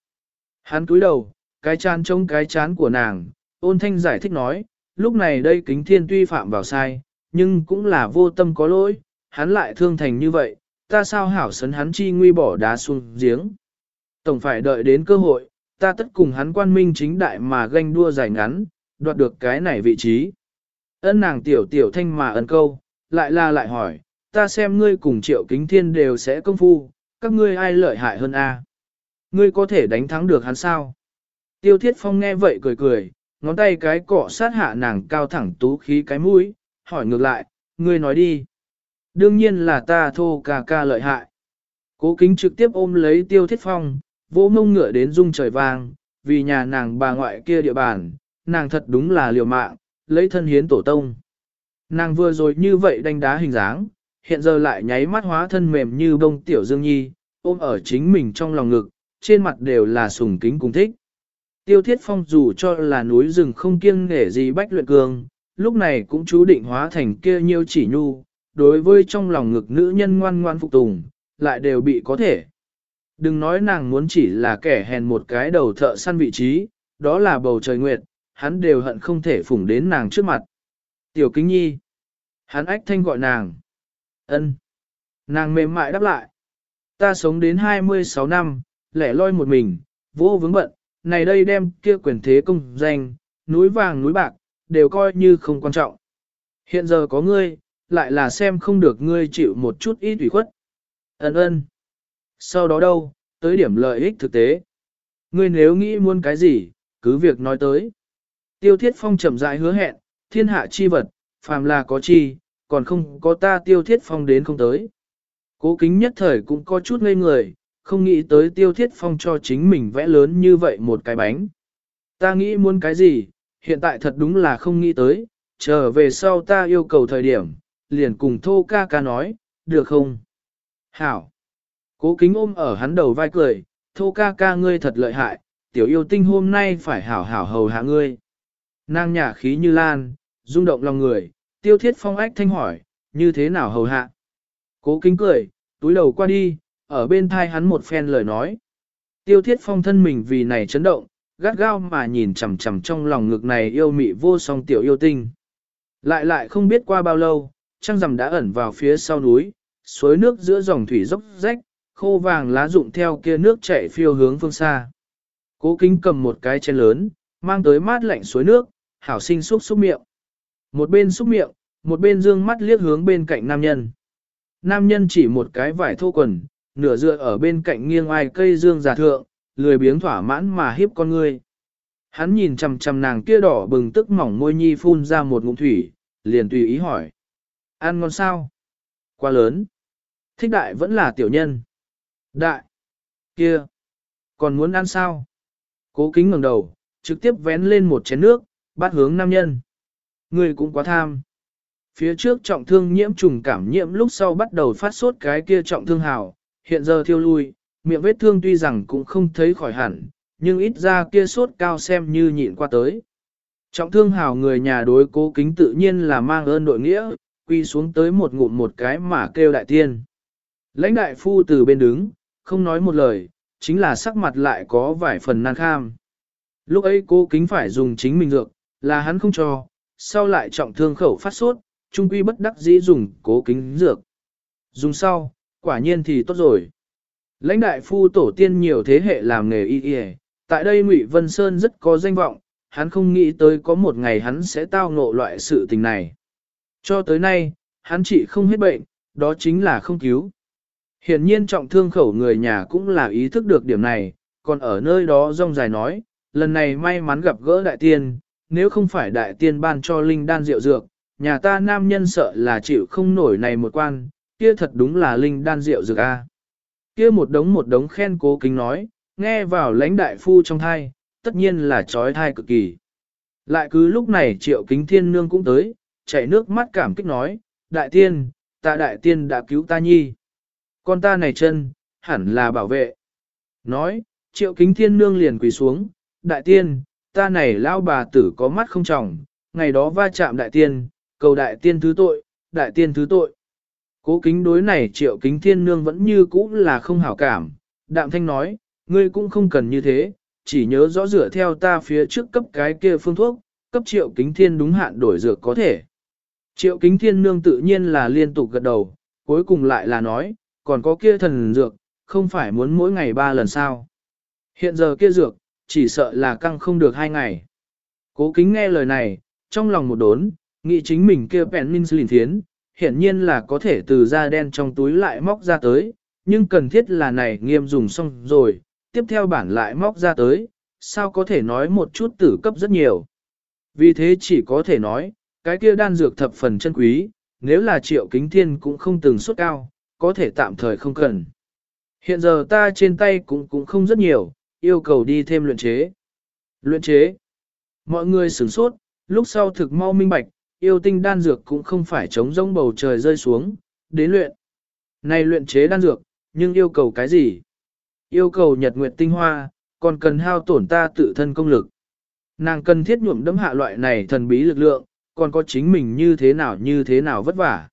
Hắn cúi đầu, cái chán trông cái chán của nàng, ôn thanh giải thích nói, lúc này đây kính thiên tuy phạm vào sai, nhưng cũng là vô tâm có lỗi, hắn lại thương thành như vậy, ta sao hảo sấn hắn chi nguy bỏ đá xuống giếng. Tổng phải đợi đến cơ hội, ta tất cùng hắn quan minh chính đại mà ganh đua giải ngắn, đoạt được cái này vị trí. Ân nàng tiểu tiểu thanh mà ân câu, lại la lại hỏi, ta xem ngươi cùng triệu kính thiên đều sẽ công phu, các ngươi ai lợi hại hơn a? Ngươi có thể đánh thắng được hắn sao? Tiêu thiết phong nghe vậy cười cười, ngón tay cái cọ sát hạ nàng cao thẳng tú khí cái mũi, hỏi ngược lại, ngươi nói đi. Đương nhiên là ta thô ca ca lợi hại. Cố kính trực tiếp ôm lấy tiêu thiết phong, vỗ mông ngựa đến rung trời vàng. vì nhà nàng bà ngoại kia địa bàn, nàng thật đúng là liều mạng, lấy thân hiến tổ tông. Nàng vừa rồi như vậy đánh đá hình dáng, hiện giờ lại nháy mắt hóa thân mềm như bông tiểu dương nhi, ôm ở chính mình trong lòng ngực, trên mặt đều là sùng kính cùng thích. Tiêu thiết phong dù cho là núi rừng không kiêng nghệ gì bách luyện cường, lúc này cũng chú định hóa thành kia nhiêu chỉ nhu, đối với trong lòng ngực nữ nhân ngoan ngoan phục tùng, lại đều bị có thể. Đừng nói nàng muốn chỉ là kẻ hèn một cái đầu thợ săn vị trí, đó là bầu trời nguyệt, hắn đều hận không thể phủng đến nàng trước mặt. Tiểu kính nhi. Hắn ách thanh gọi nàng. ân Nàng mềm mại đáp lại. Ta sống đến 26 năm, lẻ loi một mình, vô vướng bận, này đây đem kia quyền thế công danh, núi vàng núi bạc, đều coi như không quan trọng. Hiện giờ có ngươi, lại là xem không được ngươi chịu một chút ít ủy khuất. Ấn ơn. Sau đó đâu, tới điểm lợi ích thực tế. Ngươi nếu nghĩ muốn cái gì, cứ việc nói tới. Tiêu thiết phong chậm rãi hứa hẹn, thiên hạ chi vật, phàm là có chi, còn không có ta tiêu thiết phong đến không tới. Cố kính nhất thời cũng có chút ngây người, không nghĩ tới tiêu thiết phong cho chính mình vẽ lớn như vậy một cái bánh. Ta nghĩ muốn cái gì, hiện tại thật đúng là không nghĩ tới, trở về sau ta yêu cầu thời điểm, liền cùng thô ca ca nói, được không? Hảo! Cố kính ôm ở hắn đầu vai cười, thô ca ca ngươi thật lợi hại, tiểu yêu tinh hôm nay phải hảo hảo hầu hạ ngươi. Nàng nhả khí như lan, rung động lòng người, tiêu thiết phong ách thanh hỏi, như thế nào hầu hạ? Cố kính cười, túi đầu qua đi, ở bên thai hắn một phen lời nói. Tiêu thiết phong thân mình vì này chấn động, gắt gao mà nhìn chằm chằm trong lòng ngực này yêu mị vô song tiểu yêu tinh. Lại lại không biết qua bao lâu, trăng rằm đã ẩn vào phía sau núi, suối nước giữa dòng thủy dốc rách, khô vàng lá rụng theo kia nước chảy phiêu hướng phương xa. Cố kính cầm một cái chén lớn, mang tới mát lạnh suối nước, hảo sinh xúc xúc miệng. Một bên xúc miệng, một bên dương mắt liếc hướng bên cạnh nam nhân. Nam nhân chỉ một cái vải thô quần, nửa dựa ở bên cạnh nghiêng ai cây dương giả thượng, lười biếng thỏa mãn mà hiếp con ngươi. Hắn nhìn chằm chằm nàng kia đỏ bừng tức mỏng môi nhi phun ra một ngụm thủy, liền tùy ý hỏi. Ăn ngon sao? Quá lớn. Thích đại vẫn là tiểu nhân. Đại. Kia. Còn muốn ăn sao? Cố kính ngẩng đầu, trực tiếp vén lên một chén nước, bắt hướng nam nhân. Người cũng quá tham. Phía trước trọng thương nhiễm trùng cảm nhiễm lúc sau bắt đầu phát sốt cái kia trọng thương hào, hiện giờ thiêu lui, miệng vết thương tuy rằng cũng không thấy khỏi hẳn, nhưng ít ra kia sốt cao xem như nhịn qua tới. Trọng thương hào người nhà đối cố kính tự nhiên là mang ơn đội nghĩa, quy xuống tới một ngụm một cái mà kêu đại tiên. Lãnh đại phu từ bên đứng, không nói một lời, chính là sắc mặt lại có vài phần nan kham. Lúc ấy cố kính phải dùng chính mình dược, là hắn không cho, sau lại trọng thương khẩu phát sốt, trung quy bất đắc dĩ dùng cố kính dược. Dùng sau, quả nhiên thì tốt rồi. Lãnh đại phu tổ tiên nhiều thế hệ làm nghề y y, tại đây Ngụy Vân Sơn rất có danh vọng, hắn không nghĩ tới có một ngày hắn sẽ tao ngộ loại sự tình này. Cho tới nay, hắn chỉ không hết bệnh, đó chính là không cứu. Hiển nhiên trọng thương khẩu người nhà cũng là ý thức được điểm này, còn ở nơi đó rong dài nói, lần này may mắn gặp gỡ đại tiên, nếu không phải đại tiên ban cho linh đan rượu dược, nhà ta nam nhân sợ là chịu không nổi này một quan, kia thật đúng là linh đan rượu dược a. Kia một đống một đống khen cố kính nói, nghe vào lãnh đại phu trong thai, tất nhiên là trói thai cực kỳ. Lại cứ lúc này triệu kính thiên nương cũng tới, chảy nước mắt cảm kích nói, đại tiên, ta đại tiên đã cứu ta nhi. Con ta này chân, hẳn là bảo vệ. Nói, triệu kính thiên nương liền quỳ xuống, đại tiên, ta này lao bà tử có mắt không trọng, ngày đó va chạm đại tiên, cầu đại tiên thứ tội, đại tiên thứ tội. Cố kính đối này triệu kính thiên nương vẫn như cũ là không hảo cảm, đạm thanh nói, ngươi cũng không cần như thế, chỉ nhớ rõ rửa theo ta phía trước cấp cái kia phương thuốc, cấp triệu kính thiên đúng hạn đổi dược có thể. Triệu kính thiên nương tự nhiên là liên tục gật đầu, cuối cùng lại là nói, còn có kia thần dược, không phải muốn mỗi ngày ba lần sao. Hiện giờ kia dược, chỉ sợ là căng không được hai ngày. Cố kính nghe lời này, trong lòng một đốn, nghĩ chính mình kia bèn minh lìn thiến, hiển nhiên là có thể từ da đen trong túi lại móc ra tới, nhưng cần thiết là này nghiêm dùng xong rồi, tiếp theo bản lại móc ra tới, sao có thể nói một chút tử cấp rất nhiều. Vì thế chỉ có thể nói, cái kia đan dược thập phần chân quý, nếu là triệu kính thiên cũng không từng suất cao, có thể tạm thời không cần. Hiện giờ ta trên tay cũng cũng không rất nhiều, yêu cầu đi thêm luyện chế. Luyện chế. Mọi người sửng sốt, lúc sau thực mau minh bạch, yêu tinh đan dược cũng không phải chống rông bầu trời rơi xuống, đến luyện. Này luyện chế đan dược, nhưng yêu cầu cái gì? Yêu cầu nhật nguyệt tinh hoa, còn cần hao tổn ta tự thân công lực. Nàng cần thiết nhuộm đấm hạ loại này thần bí lực lượng, còn có chính mình như thế nào như thế nào vất vả.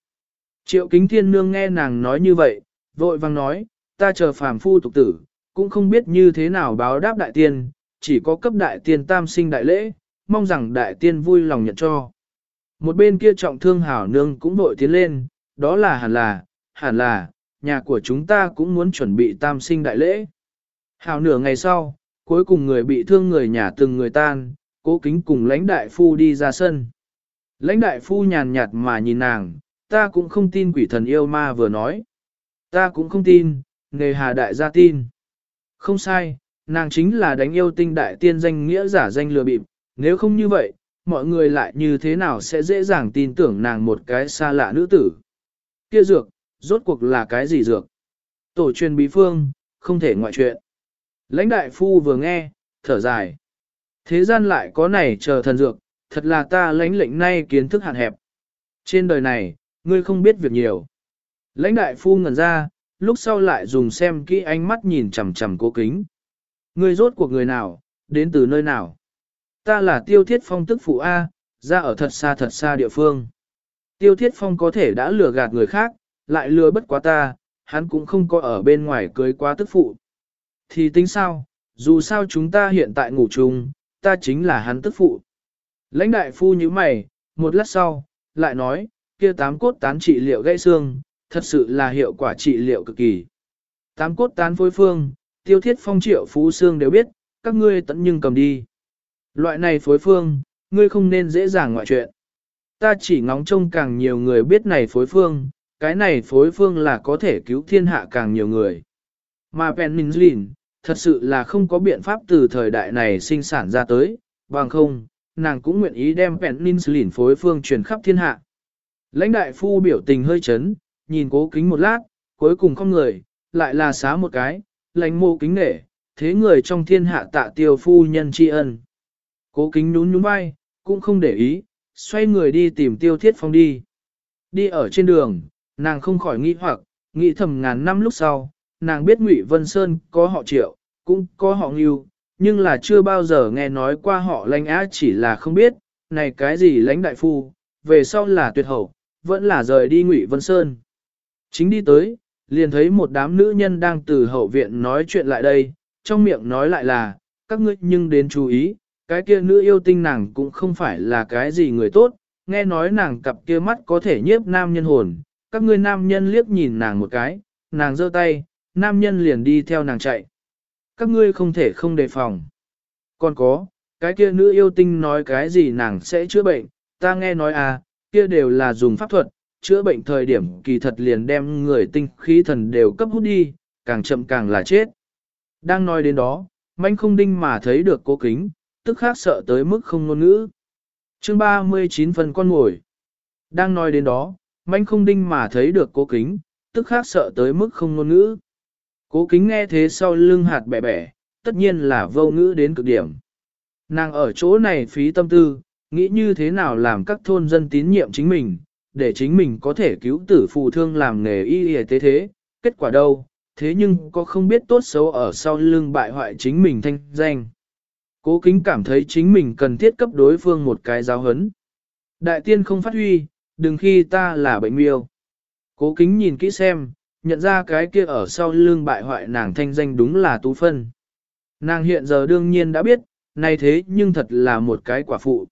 Triệu kính thiên nương nghe nàng nói như vậy, vội vang nói, ta chờ phàm phu tục tử, cũng không biết như thế nào báo đáp đại tiên, chỉ có cấp đại tiên tam sinh đại lễ, mong rằng đại tiên vui lòng nhận cho. Một bên kia trọng thương hảo nương cũng vội tiến lên, đó là hẳn là, hẳn là, nhà của chúng ta cũng muốn chuẩn bị tam sinh đại lễ. Hảo nửa ngày sau, cuối cùng người bị thương người nhà từng người tan, cố kính cùng lãnh đại phu đi ra sân. Lãnh đại phu nhàn nhạt mà nhìn nàng, ta cũng không tin quỷ thần yêu ma vừa nói. Ta cũng không tin, nghề hà đại gia tin. Không sai, nàng chính là đánh yêu tinh đại tiên danh nghĩa giả danh lừa bịp, nếu không như vậy, mọi người lại như thế nào sẽ dễ dàng tin tưởng nàng một cái xa lạ nữ tử. Kia dược, rốt cuộc là cái gì dược? Tổ truyền bí phương, không thể ngoại chuyện. Lãnh đại phu vừa nghe, thở dài. Thế gian lại có này chờ thần dược, thật là ta lãnh lệnh nay kiến thức hạn hẹp. Trên đời này, ngươi không biết việc nhiều. Lãnh đại phu ngẩn ra, lúc sau lại dùng xem kỹ ánh mắt nhìn chằm chằm cố kính. Ngươi rốt cuộc người nào, đến từ nơi nào? Ta là tiêu thiết phong tức phụ A, ra ở thật xa thật xa địa phương. Tiêu thiết phong có thể đã lừa gạt người khác, lại lừa bất quá ta, hắn cũng không có ở bên ngoài cưới quá tức phụ. Thì tính sao, dù sao chúng ta hiện tại ngủ chung, ta chính là hắn tức phụ. Lãnh đại phu như mày, một lát sau, lại nói, kia tám cốt tán trị liệu gãy xương, thật sự là hiệu quả trị liệu cực kỳ. Tám cốt tán phối phương, tiêu thiết phong triệu phú xương đều biết, các ngươi tận nhưng cầm đi. Loại này phối phương, ngươi không nên dễ dàng ngoại chuyện. Ta chỉ ngóng trông càng nhiều người biết này phối phương, cái này phối phương là có thể cứu thiên hạ càng nhiều người. Mà Peninsulin, thật sự là không có biện pháp từ thời đại này sinh sản ra tới, bằng không, nàng cũng nguyện ý đem Peninsulin phối phương truyền khắp thiên hạ. Lãnh đại phu biểu tình hơi chấn, nhìn cố kính một lát, cuối cùng không người, lại là xá một cái, lãnh mộ kính nể, thế người trong thiên hạ tạ tiêu phu nhân tri ân. Cố kính nhún nhún vai, cũng không để ý, xoay người đi tìm tiêu thiết phong đi. Đi ở trên đường, nàng không khỏi nghĩ hoặc, nghĩ thầm ngàn năm lúc sau, nàng biết Ngụy Vân Sơn có họ triệu, cũng có họ nghiêu, nhưng là chưa bao giờ nghe nói qua họ lãnh á chỉ là không biết, này cái gì lãnh đại phu, về sau là tuyệt hậu, vẫn là rời đi Ngụy Vân Sơn. Chính đi tới, liền thấy một đám nữ nhân đang từ hậu viện nói chuyện lại đây, trong miệng nói lại là, các ngươi nhưng đến chú ý, cái kia nữ yêu tinh nàng cũng không phải là cái gì người tốt, nghe nói nàng cặp kia mắt có thể nhiếp nam nhân hồn, các ngươi nam nhân liếc nhìn nàng một cái, nàng giơ tay, nam nhân liền đi theo nàng chạy. Các ngươi không thể không đề phòng. Còn có, cái kia nữ yêu tinh nói cái gì nàng sẽ chữa bệnh, ta nghe nói à, kia đều là dùng pháp thuật, chữa bệnh thời điểm kỳ thật liền đem người tinh khí thần đều cấp hút đi, càng chậm càng là chết. Đang nói đến đó, manh không đinh mà thấy được cố kính, tức khác sợ tới mức không ngôn ngữ. chương 39 phần con ngồi. Đang nói đến đó, manh không đinh mà thấy được cố kính, tức khác sợ tới mức không ngôn ngữ. Cố kính nghe thế sau lưng hạt bẻ bẻ, tất nhiên là vô ngữ đến cực điểm. Nàng ở chỗ này phí tâm tư, nghĩ như thế nào làm các thôn dân tín nhiệm chính mình, để chính mình có thể cứu tử phù thương làm nghề y y tế thế, kết quả đâu, thế nhưng có không biết tốt xấu ở sau lưng bại hoại chính mình thanh danh. Cố kính cảm thấy chính mình cần thiết cấp đối phương một cái giáo hấn. Đại tiên không phát huy, đừng khi ta là bệnh miêu. Cố kính nhìn kỹ xem, nhận ra cái kia ở sau lưng bại hoại nàng thanh danh đúng là tú phân. Nàng hiện giờ đương nhiên đã biết, này thế nhưng thật là một cái quả phụ.